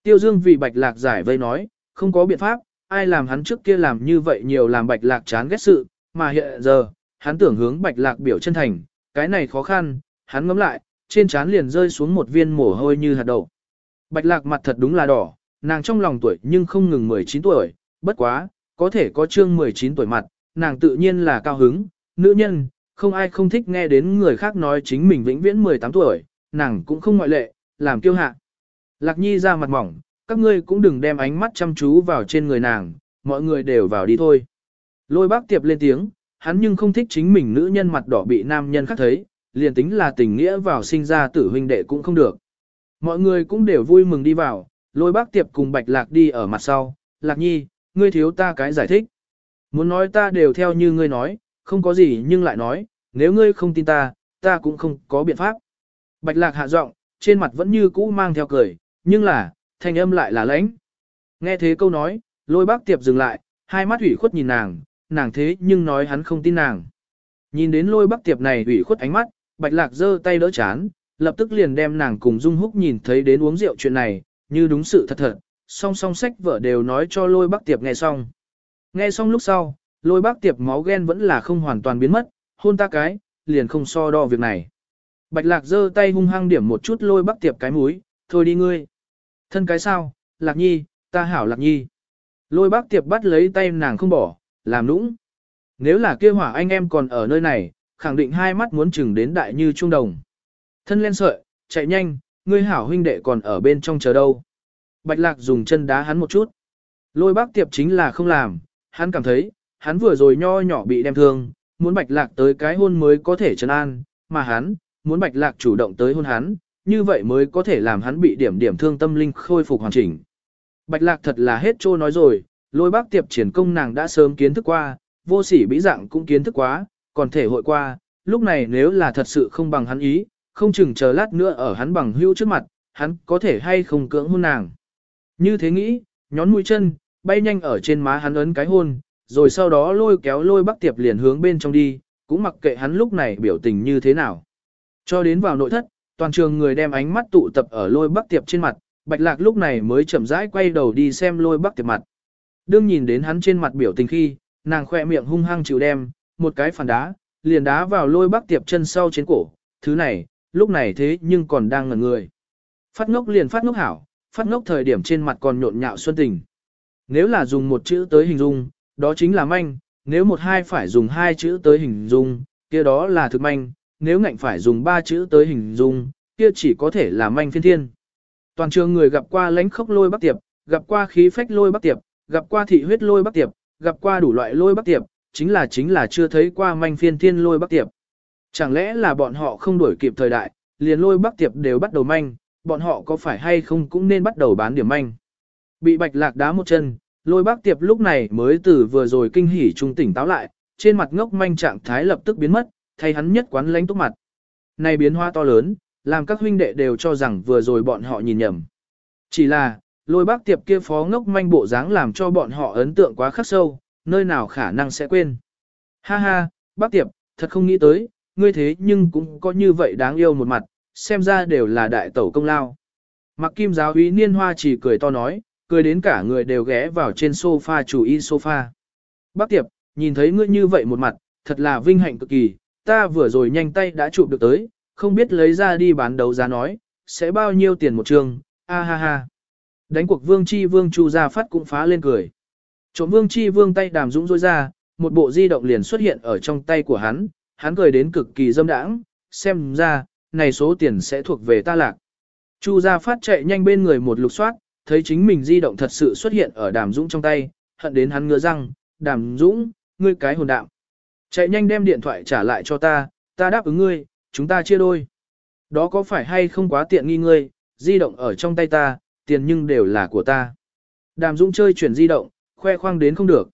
Tiêu Dương vì bạch lạc giải vây nói, không có biện pháp, ai làm hắn trước kia làm như vậy nhiều làm bạch lạc chán ghét sự, mà hiện giờ, hắn tưởng hướng bạch lạc biểu chân thành, cái này khó khăn, hắn ngấm lại, trên trán liền rơi xuống một viên mồ hôi như hạt đậu. Bạch lạc mặt thật đúng là đỏ, nàng trong lòng tuổi nhưng không ngừng 19 tuổi, bất quá, có thể có trương 19 tuổi mặt, nàng tự nhiên là cao hứng, nữ nhân, không ai không thích nghe đến người khác nói chính mình vĩnh viễn 18 tuổi, nàng cũng không ngoại lệ, làm kiêu hạ. Lạc nhi ra mặt mỏng, các ngươi cũng đừng đem ánh mắt chăm chú vào trên người nàng, mọi người đều vào đi thôi. Lôi bác tiệp lên tiếng, hắn nhưng không thích chính mình nữ nhân mặt đỏ bị nam nhân khác thấy, liền tính là tình nghĩa vào sinh ra tử huynh đệ cũng không được. Mọi người cũng đều vui mừng đi vào, lôi bác tiệp cùng bạch lạc đi ở mặt sau, lạc nhi, ngươi thiếu ta cái giải thích. Muốn nói ta đều theo như ngươi nói, không có gì nhưng lại nói, nếu ngươi không tin ta, ta cũng không có biện pháp. Bạch lạc hạ giọng, trên mặt vẫn như cũ mang theo cười, nhưng là, thanh âm lại là lãnh. Nghe thế câu nói, lôi bác tiệp dừng lại, hai mắt ủy khuất nhìn nàng, nàng thế nhưng nói hắn không tin nàng. Nhìn đến lôi bác tiệp này ủy khuất ánh mắt, bạch lạc giơ tay đỡ chán, lập tức liền đem nàng cùng Dung Húc nhìn thấy đến uống rượu chuyện này, như đúng sự thật thật, song song sách vợ đều nói cho lôi bác tiệp nghe xong. Nghe xong lúc sau, lôi bác tiệp máu ghen vẫn là không hoàn toàn biến mất, hôn ta cái, liền không so đo việc này. Bạch lạc giơ tay hung hăng điểm một chút lôi bác tiệp cái múi, thôi đi ngươi. Thân cái sao, lạc nhi, ta hảo lạc nhi. Lôi bác tiệp bắt lấy tay nàng không bỏ, làm nũng. Nếu là kia hỏa anh em còn ở nơi này, khẳng định hai mắt muốn chừng đến đại như trung đồng. Thân lên sợi, chạy nhanh, ngươi hảo huynh đệ còn ở bên trong chờ đâu. Bạch lạc dùng chân đá hắn một chút. Lôi bác tiệp chính là không làm, hắn cảm thấy, hắn vừa rồi nho nhỏ bị đem thương, muốn bạch lạc tới cái hôn mới có thể trấn an, mà hắn, muốn bạch lạc chủ động tới hôn hắn, như vậy mới có thể làm hắn bị điểm điểm thương tâm linh khôi phục hoàn chỉnh. Bạch lạc thật là hết trô nói rồi, lôi bác tiệp triển công nàng đã sớm kiến thức qua, vô sỉ bĩ dạng cũng kiến thức quá, còn thể hội qua, lúc này nếu là thật sự không bằng hắn ý, không chừng chờ lát nữa ở hắn bằng hưu trước mặt, hắn có thể hay không cưỡng hôn nàng. Như thế nghĩ, nhón mũi chân, bay nhanh ở trên má hắn ấn cái hôn, rồi sau đó lôi kéo lôi bắc tiệp liền hướng bên trong đi, cũng mặc kệ hắn lúc này biểu tình như thế nào. Cho đến vào nội thất, toàn trường người đem ánh mắt tụ tập ở lôi bắc tiệp trên mặt, bạch lạc lúc này mới chậm rãi quay đầu đi xem lôi bắc tiệp mặt. Đương nhìn đến hắn trên mặt biểu tình khi, nàng khoe miệng hung hăng chịu đem, một cái phản đá, liền đá vào lôi bắc tiệp chân sau trên cổ, thứ này, lúc này thế nhưng còn đang ngẩn người. Phát ngốc liền phát ngốc hảo, phát ngốc thời điểm trên mặt còn nhộn nhạo xuân tình. Nếu là dùng một chữ tới hình dung, đó chính là manh, nếu một hai phải dùng hai chữ tới hình dung, kia đó là thực manh, nếu ngạnh phải dùng ba chữ tới hình dung, kia chỉ có thể là manh phiên thiên. Toàn trường người gặp qua lãnh khốc lôi bắc tiệp, gặp qua khí phách lôi bắc tiệp, gặp qua thị huyết lôi bắc tiệp, gặp qua đủ loại lôi bắc tiệp, chính là chính là chưa thấy qua manh phiên thiên lôi bắc tiệp. Chẳng lẽ là bọn họ không đuổi kịp thời đại, liền lôi bắc tiệp đều bắt đầu manh, bọn họ có phải hay không cũng nên bắt đầu bán điểm manh. Bị bạch lạc đá một chân, lôi bắc tiệp lúc này mới từ vừa rồi kinh hỉ trung tỉnh táo lại, trên mặt ngốc manh trạng thái lập tức biến mất, thay hắn nhất quán lánh túc mặt. Này biến hoa to lớn, làm các huynh đệ đều cho rằng vừa rồi bọn họ nhìn nhầm. Chỉ là, lôi bác tiệp kia phó ngốc manh bộ dáng làm cho bọn họ ấn tượng quá khắc sâu, nơi nào khả năng sẽ quên. Ha ha, bác tiệp, thật không nghĩ tới, ngươi thế nhưng cũng có như vậy đáng yêu một mặt, xem ra đều là đại tẩu công lao. Mặc kim giáo úy niên hoa chỉ cười to nói, cười đến cả người đều ghé vào trên sofa chủ y sofa. Bác tiệp, nhìn thấy ngươi như vậy một mặt, thật là vinh hạnh cực kỳ, ta vừa rồi nhanh tay đã chụp được tới, không biết lấy ra đi bán đấu giá nói, sẽ bao nhiêu tiền một trường, a ha ha. Đánh cuộc vương chi vương chu gia phát cũng phá lên cười. Trộm vương chi vương tay đàm dũng rôi ra, một bộ di động liền xuất hiện ở trong tay của hắn, hắn cười đến cực kỳ dâm đãng, xem ra, này số tiền sẽ thuộc về ta lạc. Chu gia phát chạy nhanh bên người một lục soát, thấy chính mình di động thật sự xuất hiện ở đàm dũng trong tay, hận đến hắn ngứa răng, đàm dũng, ngươi cái hồn đạm. Chạy nhanh đem điện thoại trả lại cho ta, ta đáp ứng ngươi, chúng ta chia đôi. Đó có phải hay không quá tiện nghi ngươi, di động ở trong tay ta, tiền nhưng đều là của ta. Đàm Dũng chơi chuyển di động, khoe khoang đến không được.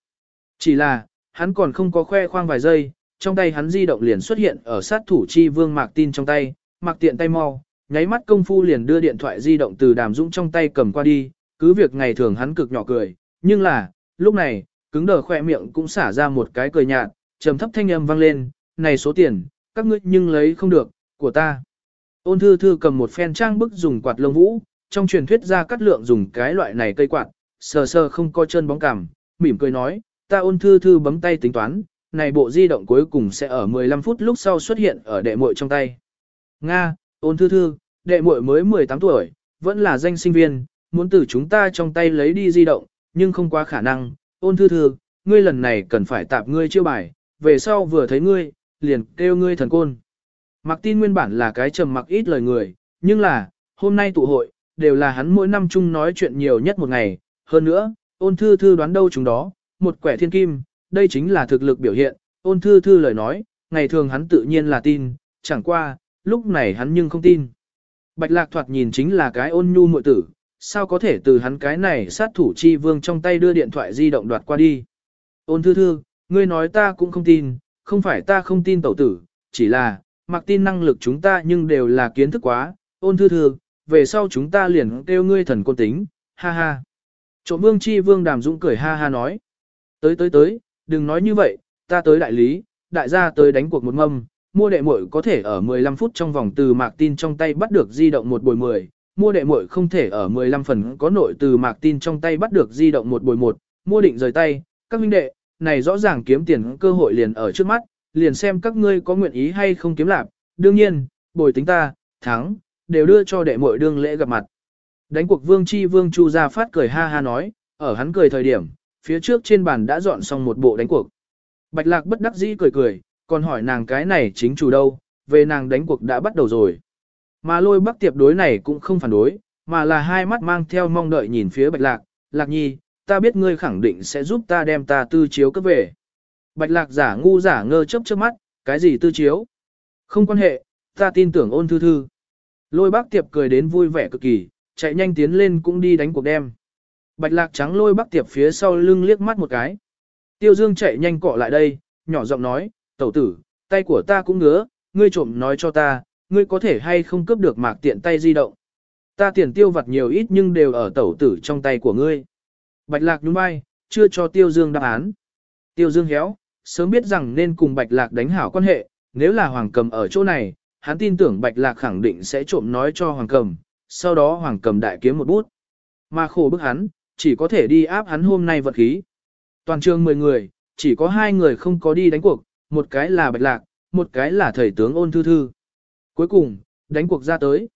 Chỉ là, hắn còn không có khoe khoang vài giây, trong tay hắn di động liền xuất hiện ở sát thủ chi vương Mạc Tin trong tay, Mạc tiện tay mau, nháy mắt công phu liền đưa điện thoại di động từ Đàm Dũng trong tay cầm qua đi, cứ việc ngày thường hắn cực nhỏ cười, nhưng là, lúc này, cứng đờ khoe miệng cũng xả ra một cái cười nhạt, trầm thấp thanh âm vang lên, này số tiền, các ngươi nhưng lấy không được, của ta. Ôn thư thư cầm một phen trang bức dùng quạt lông vũ, trong truyền thuyết ra cắt lượng dùng cái loại này cây quạt, sờ sờ không có chân bóng cảm, mỉm cười nói, ta ôn thư thư bấm tay tính toán, này bộ di động cuối cùng sẽ ở 15 phút lúc sau xuất hiện ở đệ muội trong tay. Nga, ôn thư thư, đệ muội mới 18 tuổi, vẫn là danh sinh viên, muốn từ chúng ta trong tay lấy đi di động, nhưng không quá khả năng, ôn thư thư, ngươi lần này cần phải tạp ngươi chiêu bài, về sau vừa thấy ngươi, liền kêu ngươi thần côn. Mặc tin nguyên bản là cái trầm mặc ít lời người, nhưng là, hôm nay tụ hội, đều là hắn mỗi năm chung nói chuyện nhiều nhất một ngày, hơn nữa, ôn thư thư đoán đâu chúng đó, một quẻ thiên kim, đây chính là thực lực biểu hiện, ôn thư thư lời nói, ngày thường hắn tự nhiên là tin, chẳng qua, lúc này hắn nhưng không tin. Bạch lạc thoạt nhìn chính là cái ôn nhu muội tử, sao có thể từ hắn cái này sát thủ chi vương trong tay đưa điện thoại di động đoạt qua đi. Ôn thư thư, ngươi nói ta cũng không tin, không phải ta không tin tẩu tử, chỉ là, mặc tin năng lực chúng ta nhưng đều là kiến thức quá, ôn thư thư, về sau chúng ta liền kêu ngươi thần côn tính, ha ha. Trộm vương chi vương đàm dũng cười ha ha nói. Tới tới tới, đừng nói như vậy, ta tới đại lý, đại gia tới đánh cuộc một mâm, mua đệ muội có thể ở 15 phút trong vòng từ mạc tin trong tay bắt được di động một bồi 10, mua đệ muội không thể ở 15 phần có nội từ mạc tin trong tay bắt được di động một bồi một, mua định rời tay, các huynh đệ, này rõ ràng kiếm tiền cơ hội liền ở trước mắt, liền xem các ngươi có nguyện ý hay không kiếm lạc, đương nhiên, bồi tính ta, thắng, đều đưa cho đệ muội đương lễ gặp mặt. Đánh cuộc vương chi vương chu ra phát cười ha ha nói, ở hắn cười thời điểm, phía trước trên bàn đã dọn xong một bộ đánh cuộc. Bạch lạc bất đắc dĩ cười cười, còn hỏi nàng cái này chính chủ đâu, về nàng đánh cuộc đã bắt đầu rồi. Mà lôi bắc tiệp đối này cũng không phản đối, mà là hai mắt mang theo mong đợi nhìn phía bạch lạc, lạc nhi, ta biết ngươi khẳng định sẽ giúp ta đem ta tư chiếu cấp về. Bạch lạc giả ngu giả ngơ chấp trước mắt, cái gì tư chiếu? Không quan hệ, ta tin tưởng ôn thư thư. Lôi bác tiệp cười đến vui vẻ cực kỳ, chạy nhanh tiến lên cũng đi đánh cuộc đem. Bạch lạc trắng lôi bác tiệp phía sau lưng liếc mắt một cái. Tiêu dương chạy nhanh cọ lại đây, nhỏ giọng nói, tẩu tử, tay của ta cũng ngứa, ngươi trộm nói cho ta, ngươi có thể hay không cướp được mạc tiện tay di động. Ta tiền tiêu vặt nhiều ít nhưng đều ở tẩu tử trong tay của ngươi. Bạch lạc nhún vai, chưa cho tiêu dương đáp án. Tiêu dương héo, sớm biết rằng nên cùng bạch lạc đánh hảo quan hệ, nếu là hoàng cầm ở chỗ này, hắn tin tưởng bạch lạc khẳng định sẽ trộm nói cho hoàng cầm, sau đó hoàng cầm đại kiếm một bút. Mà khổ bức hắn, chỉ có thể đi áp hắn hôm nay vật khí. Toàn trường 10 người, chỉ có hai người không có đi đánh cuộc, một cái là bạch lạc, một cái là thầy tướng ôn thư thư. Cuối cùng, đánh cuộc ra tới.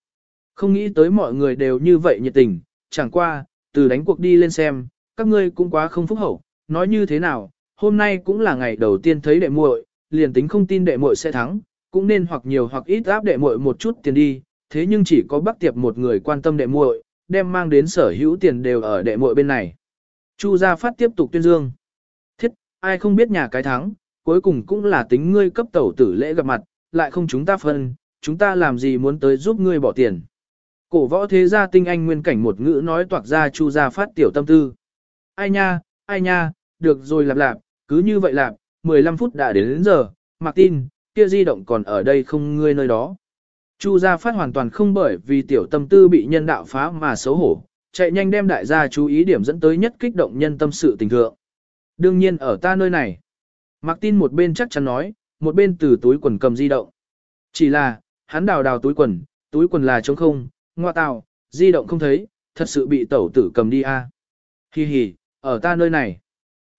Không nghĩ tới mọi người đều như vậy nhiệt tình, chẳng qua, từ đánh cuộc đi lên xem, các ngươi cũng quá không phúc hậu, nói như thế nào, hôm nay cũng là ngày đầu tiên thấy đệ muội, liền tính không tin đệ muội sẽ thắng, cũng nên hoặc nhiều hoặc ít áp đệ muội một chút tiền đi, thế nhưng chỉ có Bắc Tiệp một người quan tâm đệ muội, đem mang đến sở hữu tiền đều ở đệ muội bên này. Chu Gia Phát tiếp tục tuyên dương. Thiết, ai không biết nhà cái thắng, cuối cùng cũng là tính ngươi cấp tẩu tử lễ gặp mặt, lại không chúng ta phân, chúng ta làm gì muốn tới giúp ngươi bỏ tiền. Cổ võ thế gia tinh anh nguyên cảnh một ngữ nói toạc ra Chu Gia Phát tiểu tâm tư. Ai nha, ai nha, được rồi lạp lạp, cứ như vậy lạp, 15 phút đã đến, đến giờ, mặc tin, kia di động còn ở đây không ngươi nơi đó. Chu gia phát hoàn toàn không bởi vì tiểu tâm tư bị nhân đạo phá mà xấu hổ, chạy nhanh đem đại gia chú ý điểm dẫn tới nhất kích động nhân tâm sự tình thượng. Đương nhiên ở ta nơi này. Mạc tin một bên chắc chắn nói, một bên từ túi quần cầm di động. Chỉ là, hắn đào đào túi quần, túi quần là trống không, ngoa tào, di động không thấy, thật sự bị tẩu tử cầm đi a. À. Hi hi, ở ta nơi này.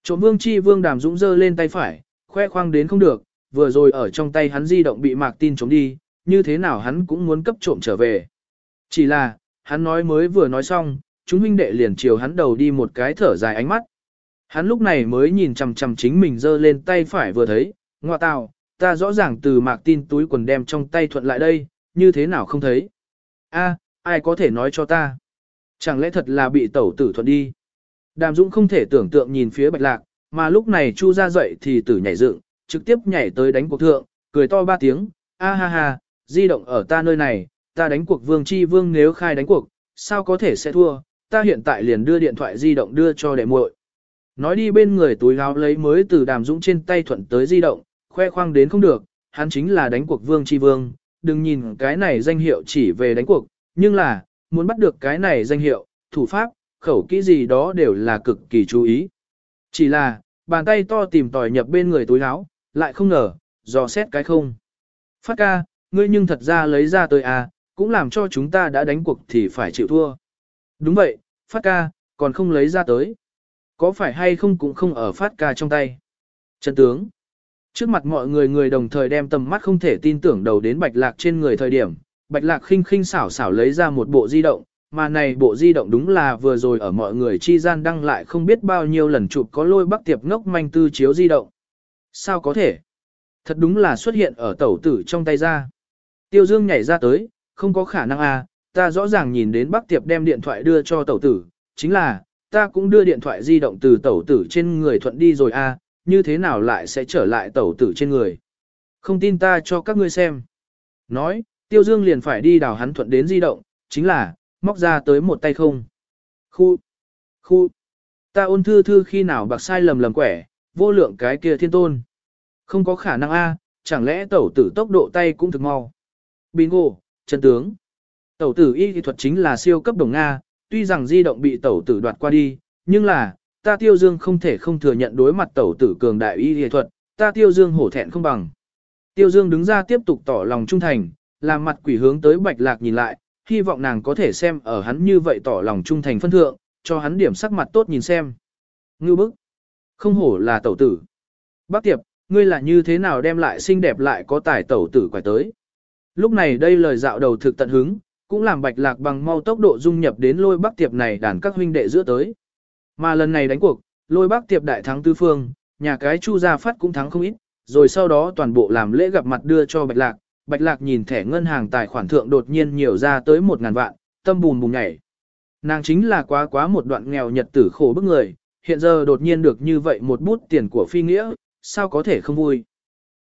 Trộm vương chi vương đàm dũng dơ lên tay phải, khoe khoang đến không được, vừa rồi ở trong tay hắn di động bị mạc tin trống đi, như thế nào hắn cũng muốn cấp trộm trở về. Chỉ là, hắn nói mới vừa nói xong, chúng huynh đệ liền chiều hắn đầu đi một cái thở dài ánh mắt. Hắn lúc này mới nhìn chằm chằm chính mình giơ lên tay phải vừa thấy, ngoa tào, ta rõ ràng từ mạc tin túi quần đem trong tay thuận lại đây, như thế nào không thấy. a ai có thể nói cho ta? Chẳng lẽ thật là bị tẩu tử thuận đi? Đàm Dũng không thể tưởng tượng nhìn phía bạch lạc, mà lúc này Chu ra dậy thì tử nhảy dựng, trực tiếp nhảy tới đánh cuộc thượng, cười to ba tiếng, a ha ha, di động ở ta nơi này, ta đánh cuộc vương chi vương nếu khai đánh cuộc, sao có thể sẽ thua, ta hiện tại liền đưa điện thoại di động đưa cho đệ muội. Nói đi bên người túi gáo lấy mới từ đàm dũng trên tay thuận tới di động, khoe khoang đến không được, hắn chính là đánh cuộc vương chi vương, đừng nhìn cái này danh hiệu chỉ về đánh cuộc, nhưng là, muốn bắt được cái này danh hiệu, thủ pháp, khẩu kỹ gì đó đều là cực kỳ chú ý. Chỉ là, bàn tay to tìm tòi nhập bên người túi áo, lại không ngờ, dò xét cái không. Phát ca, ngươi nhưng thật ra lấy ra tới à, cũng làm cho chúng ta đã đánh cuộc thì phải chịu thua. Đúng vậy, phát ca, còn không lấy ra tới. Có phải hay không cũng không ở phát ca trong tay. Chân tướng. Trước mặt mọi người người đồng thời đem tầm mắt không thể tin tưởng đầu đến bạch lạc trên người thời điểm, bạch lạc khinh khinh xảo xảo lấy ra một bộ di động, mà này bộ di động đúng là vừa rồi ở mọi người chi gian đăng lại không biết bao nhiêu lần chụp có lôi bắc tiệp ngốc manh tư chiếu di động. Sao có thể? Thật đúng là xuất hiện ở tẩu tử trong tay ra. Tiêu Dương nhảy ra tới, không có khả năng à, ta rõ ràng nhìn đến Bác tiệp đem điện thoại đưa cho tẩu tử, chính là, ta cũng đưa điện thoại di động từ tẩu tử trên người thuận đi rồi à, như thế nào lại sẽ trở lại tẩu tử trên người. Không tin ta cho các ngươi xem. Nói, Tiêu Dương liền phải đi đào hắn thuận đến di động, chính là, móc ra tới một tay không. Khu, khu, ta ôn thư thư khi nào bạc sai lầm lầm quẻ, vô lượng cái kia thiên tôn. Không có khả năng a, chẳng lẽ tẩu tử tốc độ tay cũng thực mau. Bingo, chân tướng. Tẩu tử y thuật chính là siêu cấp đồng Nga, tuy rằng di động bị tẩu tử đoạt qua đi, nhưng là, ta tiêu dương không thể không thừa nhận đối mặt tẩu tử cường đại y y thuật, ta tiêu dương hổ thẹn không bằng. Tiêu dương đứng ra tiếp tục tỏ lòng trung thành, làm mặt quỷ hướng tới bạch lạc nhìn lại, hy vọng nàng có thể xem ở hắn như vậy tỏ lòng trung thành phân thượng, cho hắn điểm sắc mặt tốt nhìn xem. Ngưu bức. Không hổ là tẩu tử. Bác tiệp, ngươi là như thế nào đem lại xinh đẹp lại có tài tẩu tử quải tới. Lúc này đây lời dạo đầu thực tận hứng, cũng làm bạch lạc bằng mau tốc độ dung nhập đến lôi bác tiệp này đàn các huynh đệ giữa tới. Mà lần này đánh cuộc, lôi bác tiệp đại thắng tư phương, nhà cái chu gia phát cũng thắng không ít, rồi sau đó toàn bộ làm lễ gặp mặt đưa cho bạch lạc. Bạch lạc nhìn thẻ ngân hàng tài khoản thượng đột nhiên nhiều ra tới một ngàn vạn, tâm bùn bùng nhảy. Nàng chính là quá quá một đoạn nghèo nhật tử khổ bức người, hiện giờ đột nhiên được như vậy một bút tiền của phi nghĩa, sao có thể không vui.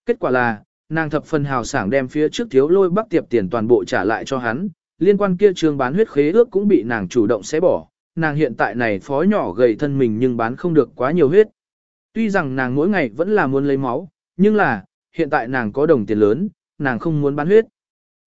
Kết quả là, nàng thập phần hào sảng đem phía trước thiếu lôi bắc tiệp tiền toàn bộ trả lại cho hắn, liên quan kia trường bán huyết khế ước cũng bị nàng chủ động xé bỏ, nàng hiện tại này phó nhỏ gầy thân mình nhưng bán không được quá nhiều huyết. Tuy rằng nàng mỗi ngày vẫn là muốn lấy máu, nhưng là, hiện tại nàng có đồng tiền lớn, nàng không muốn bán huyết.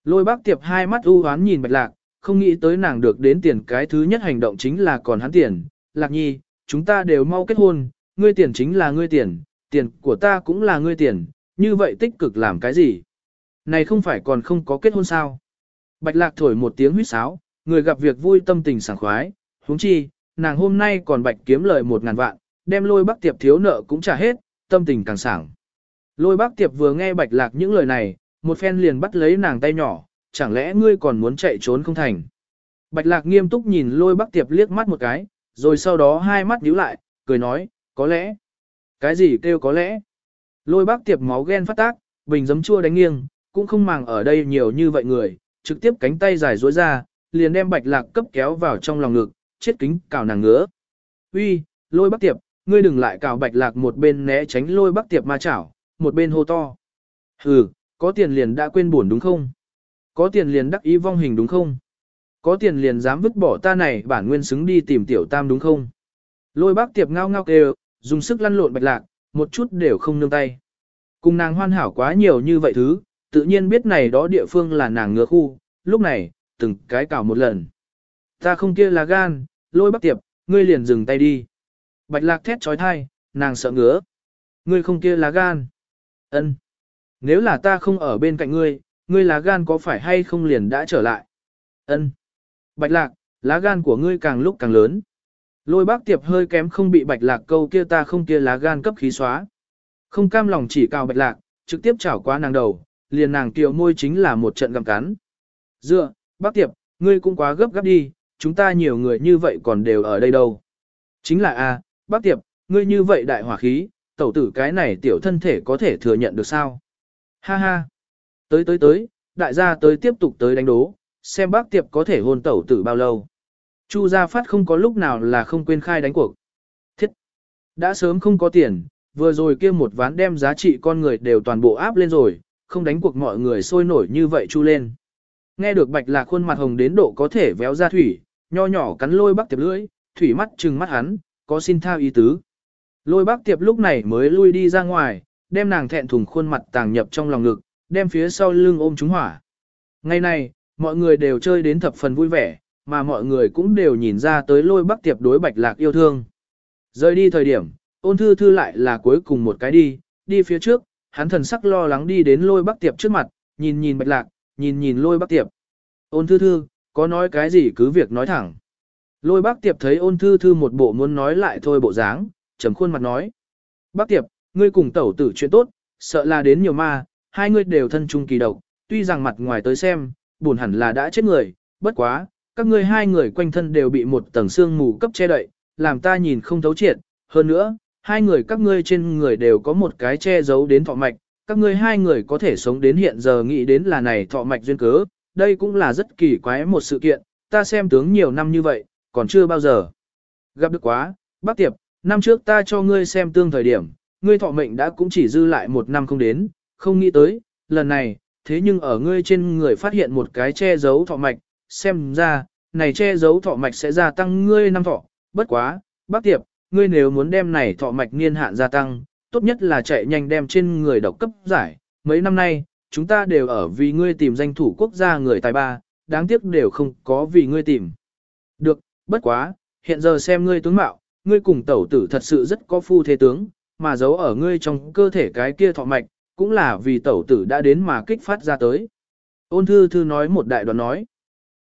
Lôi bác tiệp hai mắt u hoán nhìn bạch lạc, không nghĩ tới nàng được đến tiền cái thứ nhất hành động chính là còn hắn tiền. Lạc nhi, chúng ta đều mau kết hôn, ngươi tiền chính là ngươi tiền, tiền của ta cũng là ngươi tiền, như vậy tích cực làm cái gì? Này không phải còn không có kết hôn sao? Bạch lạc thổi một tiếng huýt sáo, người gặp việc vui tâm tình sảng khoái, huống chi, nàng hôm nay còn bạch kiếm lời một ngàn vạn, đem lôi bác tiệp thiếu nợ cũng trả hết, tâm tình càng sảng. Lôi bác tiệp vừa nghe bạch lạc những lời này, một phen liền bắt lấy nàng tay nhỏ, chẳng lẽ ngươi còn muốn chạy trốn không thành. Bạch lạc nghiêm túc nhìn lôi bác tiệp liếc mắt một cái, rồi sau đó hai mắt nhíu lại, cười nói, có lẽ. Cái gì kêu có lẽ? Lôi bác tiệp máu ghen phát tác, bình giấm chua đánh nghiêng, cũng không màng ở đây nhiều như vậy người, trực tiếp cánh tay dài duỗi ra, liền đem bạch lạc cấp kéo vào trong lòng ngực, chết kính cào nàng ngứa. Uy, lôi bác tiệp, ngươi đừng lại cào bạch lạc một bên né tránh lôi bác tiệp ma chảo, một bên hô to. Hừ, có tiền liền đã quên buồn đúng không? Có tiền liền đắc ý vong hình đúng không? Có tiền liền dám vứt bỏ ta này bản nguyên xứng đi tìm tiểu tam đúng không? Lôi bác tiệp ngao ngao kêu, dùng sức lăn lộn bạch lạc, một chút đều không nương tay. Cùng nàng hoan hảo quá nhiều như vậy thứ, tự nhiên biết này đó địa phương là nàng ngứa khu, lúc này, từng cái cào một lần. Ta không kia là gan, lôi bác tiệp, ngươi liền dừng tay đi. Bạch lạc thét trói thai, nàng sợ ngứa. Ngươi không kia là gan. ân Nếu là ta không ở bên cạnh ngươi, ngươi lá gan có phải hay không liền đã trở lại? ân Bạch lạc, lá gan của ngươi càng lúc càng lớn. Lôi bác tiệp hơi kém không bị bạch lạc câu kia ta không kia lá gan cấp khí xóa. Không cam lòng chỉ cao bạch lạc, trực tiếp chảo qua nàng đầu, liền nàng kiều môi chính là một trận gặm cắn. Dựa, bác tiệp, ngươi cũng quá gấp gáp đi, chúng ta nhiều người như vậy còn đều ở đây đâu. Chính là a, bác tiệp, ngươi như vậy đại hỏa khí, tẩu tử cái này tiểu thân thể có thể thừa nhận được sao? Ha ha. Tới tới tới, đại gia tới tiếp tục tới đánh đố, xem bác tiệp có thể hôn tẩu tử bao lâu. Chu Gia Phát không có lúc nào là không quên khai đánh cuộc. Thiết! Đã sớm không có tiền, vừa rồi kia một ván đem giá trị con người đều toàn bộ áp lên rồi, không đánh cuộc mọi người sôi nổi như vậy chu lên. Nghe được bạch lạc khuôn mặt hồng đến độ có thể véo ra thủy, nho nhỏ cắn lôi bác tiệp lưỡi, thủy mắt trừng mắt hắn, có xin thao ý tứ. Lôi bác tiệp lúc này mới lui đi ra ngoài, đem nàng thẹn thùng khuôn mặt tàng nhập trong lòng ngực, đem phía sau lưng ôm chúng hỏa. Ngày này, mọi người đều chơi đến thập phần vui vẻ, mà mọi người cũng đều nhìn ra tới lôi bắc tiệp đối bạch lạc yêu thương. Rời đi thời điểm, ôn thư thư lại là cuối cùng một cái đi, đi phía trước, hắn thần sắc lo lắng đi đến lôi bắc tiệp trước mặt, nhìn nhìn bạch lạc, nhìn nhìn lôi bắc tiệp. Ôn thư thư, có nói cái gì cứ việc nói thẳng. Lôi bác tiệp thấy ôn thư thư một bộ muốn nói lại thôi bộ dáng, trầm khuôn mặt nói. Bác tiệp, ngươi cùng tẩu tử chuyện tốt, sợ là đến nhiều ma, hai ngươi đều thân chung kỳ độc, tuy rằng mặt ngoài tới xem, buồn hẳn là đã chết người, bất quá, các ngươi hai người quanh thân đều bị một tầng xương mù cấp che đậy, làm ta nhìn không thấu triệt, hơn nữa, hai người các ngươi trên người đều có một cái che giấu đến thọ mạch, các ngươi hai người có thể sống đến hiện giờ nghĩ đến là này thọ mạch duyên cớ, đây cũng là rất kỳ quái một sự kiện, ta xem tướng nhiều năm như vậy, còn chưa bao giờ. Gặp được quá, bác tiệp, năm trước ta cho ngươi xem tương thời điểm, ngươi thọ mệnh đã cũng chỉ dư lại một năm không đến, không nghĩ tới, lần này, thế nhưng ở ngươi trên người phát hiện một cái che giấu thọ mạch, xem ra, này che giấu thọ mạch sẽ gia tăng ngươi năm thọ, bất quá, bác tiệp, ngươi nếu muốn đem này thọ mạch niên hạn gia tăng, tốt nhất là chạy nhanh đem trên người độc cấp giải, mấy năm nay, chúng ta đều ở vì ngươi tìm danh thủ quốc gia người tài ba, đáng tiếc đều không có vì ngươi tìm. Được, bất quá, hiện giờ xem ngươi tướng mạo, ngươi cùng tẩu tử thật sự rất có phu thế tướng, mà giấu ở ngươi trong cơ thể cái kia thọ mạch, cũng là vì tẩu tử đã đến mà kích phát ra tới. Ôn thư thư nói một đại đoạn nói.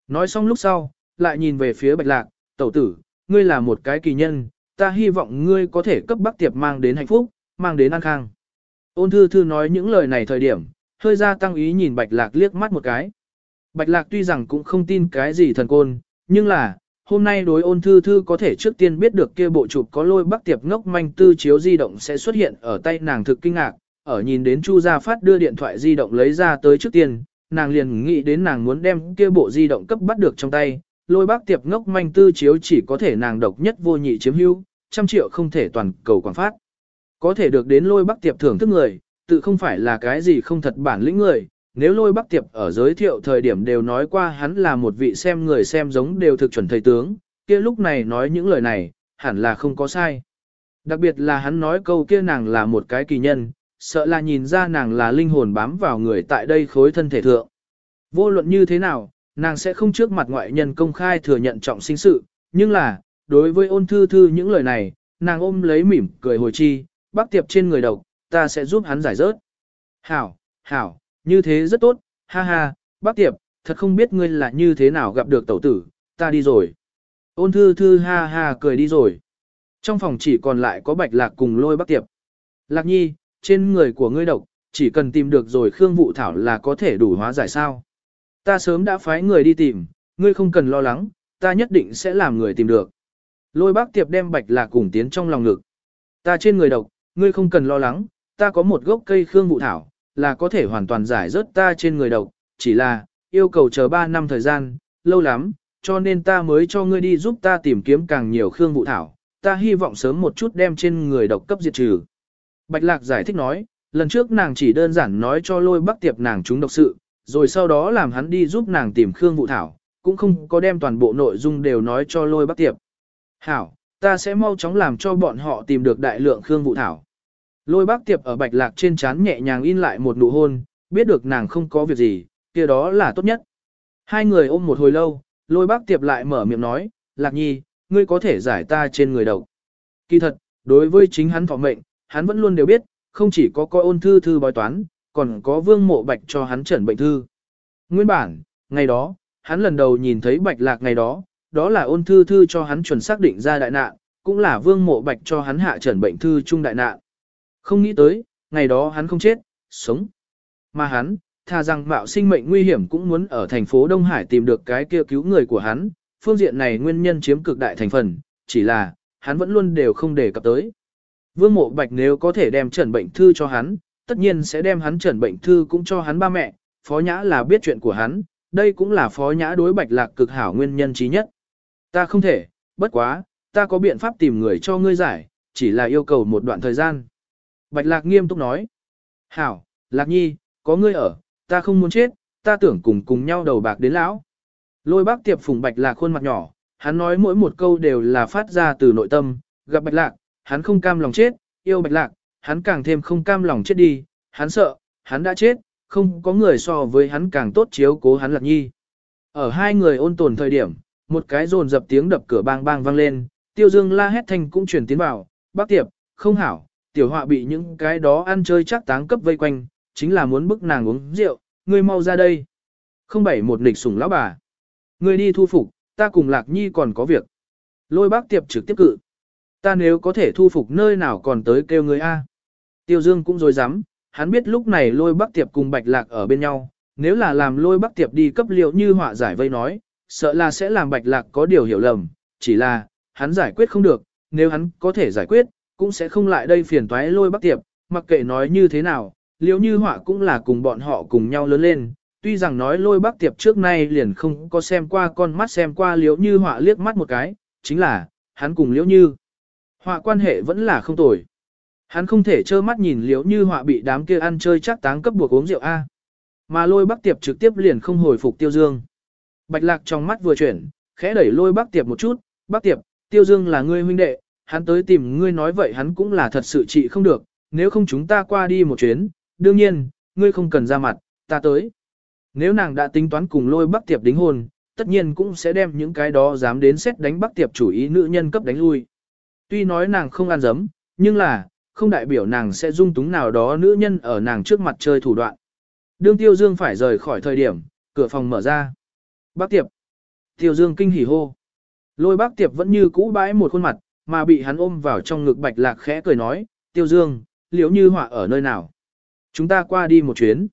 Nói xong lúc sau, lại nhìn về phía bạch lạc, tẩu tử, ngươi là một cái kỳ nhân, ta hy vọng ngươi có thể cấp bác tiệp mang đến hạnh phúc, mang đến an khang. Ôn thư thư nói những lời này thời điểm, hơi ra tăng ý nhìn bạch lạc liếc mắt một cái. Bạch lạc tuy rằng cũng không tin cái gì thần côn, nhưng là, hôm nay đối ôn thư thư có thể trước tiên biết được kia bộ chụp có lôi bắc tiệp ngốc manh tư chiếu di động sẽ xuất hiện ở tay nàng thực kinh ngạc, ở nhìn đến Chu Gia Phát đưa điện thoại di động lấy ra tới trước tiên, nàng liền nghĩ đến nàng muốn đem kia bộ di động cấp bắt được trong tay, lôi bác tiệp ngốc manh tư chiếu chỉ có thể nàng độc nhất vô nhị chiếm hữu, trăm triệu không thể toàn cầu quảng phát. Có thể được đến lôi bác tiệp thưởng thức người, tự không phải là cái gì không thật bản lĩnh người, nếu lôi bác tiệp ở giới thiệu thời điểm đều nói qua hắn là một vị xem người xem giống đều thực chuẩn thầy tướng, kia lúc này nói những lời này, hẳn là không có sai. Đặc biệt là hắn nói câu kia nàng là một cái kỳ nhân, sợ là nhìn ra nàng là linh hồn bám vào người tại đây khối thân thể thượng. Vô luận như thế nào, nàng sẽ không trước mặt ngoại nhân công khai thừa nhận trọng sinh sự, nhưng là, đối với ôn thư thư những lời này, nàng ôm lấy mỉm cười hồi chi, bác tiệp trên người độc, ta sẽ giúp hắn giải rớt. Hảo, hảo, như thế rất tốt, ha ha, bác tiệp, thật không biết ngươi là như thế nào gặp được tẩu tử, ta đi rồi. Ôn thư thư ha ha cười đi rồi. Trong phòng chỉ còn lại có bạch lạc cùng lôi bác tiệp. Lạc nhi, trên người của ngươi độc, chỉ cần tìm được rồi Khương vũ Thảo là có thể đủ hóa giải sao. Ta sớm đã phái người đi tìm, ngươi không cần lo lắng, ta nhất định sẽ làm người tìm được. Lôi bác tiệp đem bạch lạc cùng tiến trong lòng ngực. Ta trên người độc, ngươi không cần lo lắng, ta có một gốc cây Khương vũ Thảo, là có thể hoàn toàn giải rớt ta trên người độc, chỉ là, yêu cầu chờ 3 năm thời gian, lâu lắm, cho nên ta mới cho ngươi đi giúp ta tìm kiếm càng nhiều Khương vũ Thảo, ta hy vọng sớm một chút đem trên người độc cấp diệt trừ. Bạch Lạc giải thích nói, lần trước nàng chỉ đơn giản nói cho lôi bắc tiệp nàng chúng độc sự, rồi sau đó làm hắn đi giúp nàng tìm Khương Vụ Thảo, cũng không có đem toàn bộ nội dung đều nói cho lôi bắc tiệp. Hảo, ta sẽ mau chóng làm cho bọn họ tìm được đại lượng Khương Vụ Thảo. Lôi bác tiệp ở bạch lạc trên trán nhẹ nhàng in lại một nụ hôn, biết được nàng không có việc gì, kia đó là tốt nhất. Hai người ôm một hồi lâu, lôi bác tiệp lại mở miệng nói, lạc nhi, ngươi có thể giải ta trên người độc. Kỳ thật, đối với chính hắn thọ mệnh, hắn vẫn luôn đều biết, không chỉ có coi ôn thư thư bói toán, còn có vương mộ bạch cho hắn chẩn bệnh thư. Nguyên bản, ngày đó, hắn lần đầu nhìn thấy bạch lạc ngày đó, đó là ôn thư thư cho hắn chuẩn xác định ra đại nạn, cũng là vương mộ bạch cho hắn hạ chẩn bệnh thư chung đại nạn. Không nghĩ tới, ngày đó hắn không chết, sống. Mà hắn, thà rằng mạo sinh mệnh nguy hiểm cũng muốn ở thành phố Đông Hải tìm được cái kia cứu người của hắn, phương diện này nguyên nhân chiếm cực đại thành phần, chỉ là, hắn vẫn luôn đều không để cập tới. Vương Mộ Bạch nếu có thể đem trần bệnh thư cho hắn, tất nhiên sẽ đem hắn trần bệnh thư cũng cho hắn ba mẹ, Phó Nhã là biết chuyện của hắn, đây cũng là Phó Nhã đối Bạch Lạc cực hảo nguyên nhân trí nhất. Ta không thể, bất quá, ta có biện pháp tìm người cho ngươi giải, chỉ là yêu cầu một đoạn thời gian. Bạch Lạc nghiêm túc nói. Hảo, Lạc Nhi, có ngươi ở, ta không muốn chết, ta tưởng cùng cùng nhau đầu bạc đến lão. Lôi bác tiệp phùng Bạch Lạc khuôn mặt nhỏ, hắn nói mỗi một câu đều là phát ra từ nội tâm, gặp Bạch Lạc, hắn không cam lòng chết, yêu bạch lạc, hắn càng thêm không cam lòng chết đi, hắn sợ, hắn đã chết, không có người so với hắn càng tốt chiếu cố hắn lạc nhi. Ở hai người ôn tồn thời điểm, một cái rồn dập tiếng đập cửa bang bang vang lên, tiêu dương la hét thanh cũng truyền tiến vào, bác tiệp, không hảo, tiểu họa bị những cái đó ăn chơi chắc táng cấp vây quanh, chính là muốn bức nàng uống rượu, ngươi mau ra đây. Không bảy một nịch sủng lão bà. Ngươi đi thu phục, ta cùng lạc nhi còn có việc. Lôi bác tiệp trực tiếp cự. Ta nếu có thể thu phục nơi nào còn tới kêu người A. Tiêu Dương cũng dối dám, hắn biết lúc này lôi bắc tiệp cùng bạch lạc ở bên nhau, nếu là làm lôi bắc tiệp đi cấp liệu như họa giải vây nói, sợ là sẽ làm bạch lạc có điều hiểu lầm, chỉ là, hắn giải quyết không được, nếu hắn có thể giải quyết, cũng sẽ không lại đây phiền toái lôi bắc tiệp, mặc kệ nói như thế nào, liệu như họa cũng là cùng bọn họ cùng nhau lớn lên, tuy rằng nói lôi bắc tiệp trước nay liền không có xem qua con mắt xem qua liễu như họa liếc mắt một cái, chính là, hắn cùng liễu như. Họa quan hệ vẫn là không tồi. Hắn không thể trơ mắt nhìn liếu như họa bị đám kia ăn chơi chắc táng cấp buộc uống rượu A. Mà lôi bắc tiệp trực tiếp liền không hồi phục tiêu dương. Bạch lạc trong mắt vừa chuyển, khẽ đẩy lôi bắc tiệp một chút, bắc tiệp, tiêu dương là ngươi huynh đệ, hắn tới tìm ngươi nói vậy hắn cũng là thật sự trị không được, nếu không chúng ta qua đi một chuyến, đương nhiên, ngươi không cần ra mặt, ta tới. Nếu nàng đã tính toán cùng lôi bắc tiệp đính hôn, tất nhiên cũng sẽ đem những cái đó dám đến xét đánh bắc tiệp chủ ý nữ nhân cấp đánh lui. Tuy nói nàng không ăn dấm, nhưng là, không đại biểu nàng sẽ dung túng nào đó nữ nhân ở nàng trước mặt chơi thủ đoạn. Đương Tiêu Dương phải rời khỏi thời điểm, cửa phòng mở ra. Bác Tiệp. Tiêu Dương kinh hỉ hô. Lôi bác Tiệp vẫn như cũ bãi một khuôn mặt, mà bị hắn ôm vào trong ngực bạch lạc khẽ cười nói, Tiêu Dương, liễu như họa ở nơi nào? Chúng ta qua đi một chuyến.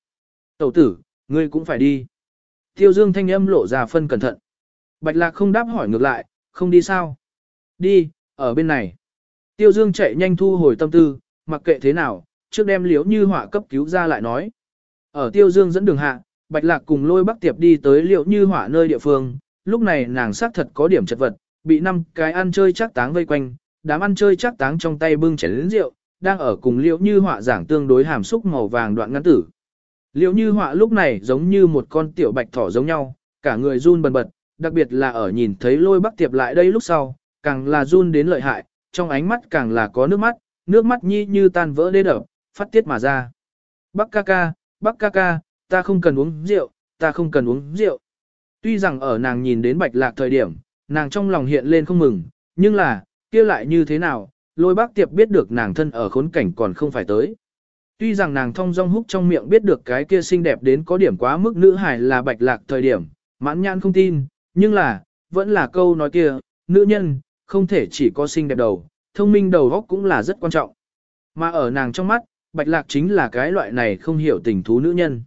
Tẩu tử, ngươi cũng phải đi. Tiêu Dương thanh âm lộ ra phân cẩn thận. Bạch lạc không đáp hỏi ngược lại, không đi sao? Đi, ở bên này. Tiêu Dương chạy nhanh thu hồi tâm tư, mặc kệ thế nào, trước đem liễu như họa cấp cứu ra lại nói. Ở Tiêu Dương dẫn đường hạ, Bạch Lạc cùng lôi Bắc Tiệp đi tới liễu như họa nơi địa phương, lúc này nàng xác thật có điểm chật vật, bị năm cái ăn chơi chắc táng vây quanh, đám ăn chơi chắc táng trong tay bưng chén rượu, đang ở cùng liễu như họa giảng tương đối hàm xúc màu vàng đoạn ngắn tử. Liễu như họa lúc này giống như một con tiểu bạch thỏ giống nhau, cả người run bần bật, đặc biệt là ở nhìn thấy lôi Bắc Tiệp lại đây lúc sau, càng là run đến lợi hại, trong ánh mắt càng là có nước mắt, nước mắt nhi như tan vỡ đê đập, phát tiết mà ra. Bắc ca ca, Bắc ca ca, ta không cần uống rượu, ta không cần uống rượu. Tuy rằng ở nàng nhìn đến bạch lạc thời điểm, nàng trong lòng hiện lên không mừng, nhưng là, kia lại như thế nào, lôi bác tiệp biết được nàng thân ở khốn cảnh còn không phải tới. Tuy rằng nàng thông dong húc trong miệng biết được cái kia xinh đẹp đến có điểm quá mức nữ hải là bạch lạc thời điểm, mãn nhãn không tin, nhưng là, vẫn là câu nói kia, nữ nhân, không thể chỉ có xinh đẹp đầu, thông minh đầu óc cũng là rất quan trọng. Mà ở nàng trong mắt, Bạch Lạc chính là cái loại này không hiểu tình thú nữ nhân.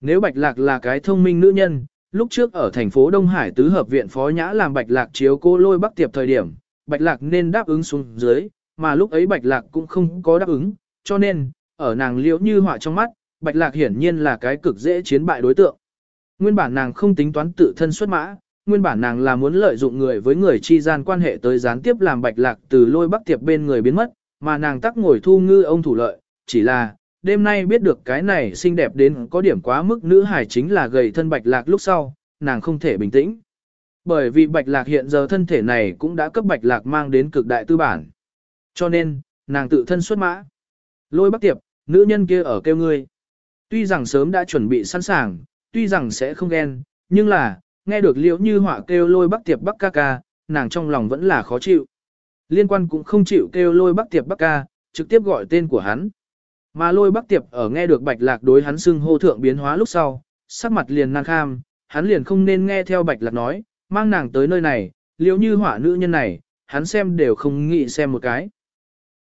Nếu Bạch Lạc là cái thông minh nữ nhân, lúc trước ở thành phố Đông Hải tứ hợp viện phó nhã làm Bạch Lạc chiếu cô lôi bắc tiệp thời điểm, Bạch Lạc nên đáp ứng xuống dưới, mà lúc ấy Bạch Lạc cũng không có đáp ứng, cho nên, ở nàng liễu như họa trong mắt, Bạch Lạc hiển nhiên là cái cực dễ chiến bại đối tượng. Nguyên bản nàng không tính toán tự thân xuất mã, nguyên bản nàng là muốn lợi dụng người với người chi gian quan hệ tới gián tiếp làm bạch lạc từ lôi bắc tiệp bên người biến mất, mà nàng tắc ngồi thu ngư ông thủ lợi, chỉ là, đêm nay biết được cái này xinh đẹp đến có điểm quá mức nữ hải chính là gầy thân bạch lạc lúc sau, nàng không thể bình tĩnh. Bởi vì bạch lạc hiện giờ thân thể này cũng đã cấp bạch lạc mang đến cực đại tư bản. Cho nên, nàng tự thân xuất mã. Lôi bắc tiệp, nữ nhân kia ở kêu ngươi. Tuy rằng sớm đã chuẩn bị sẵn sàng, tuy rằng sẽ không ghen, nhưng là, nghe được liễu như họa kêu lôi bắc tiệp bắc ca ca, nàng trong lòng vẫn là khó chịu. Liên quan cũng không chịu kêu lôi bắc tiệp bắc ca, trực tiếp gọi tên của hắn. Mà lôi bắc tiệp ở nghe được bạch lạc đối hắn xưng hô thượng biến hóa lúc sau, sắc mặt liền nan kham, hắn liền không nên nghe theo bạch lạc nói, mang nàng tới nơi này, liễu như họa nữ nhân này, hắn xem đều không nghĩ xem một cái.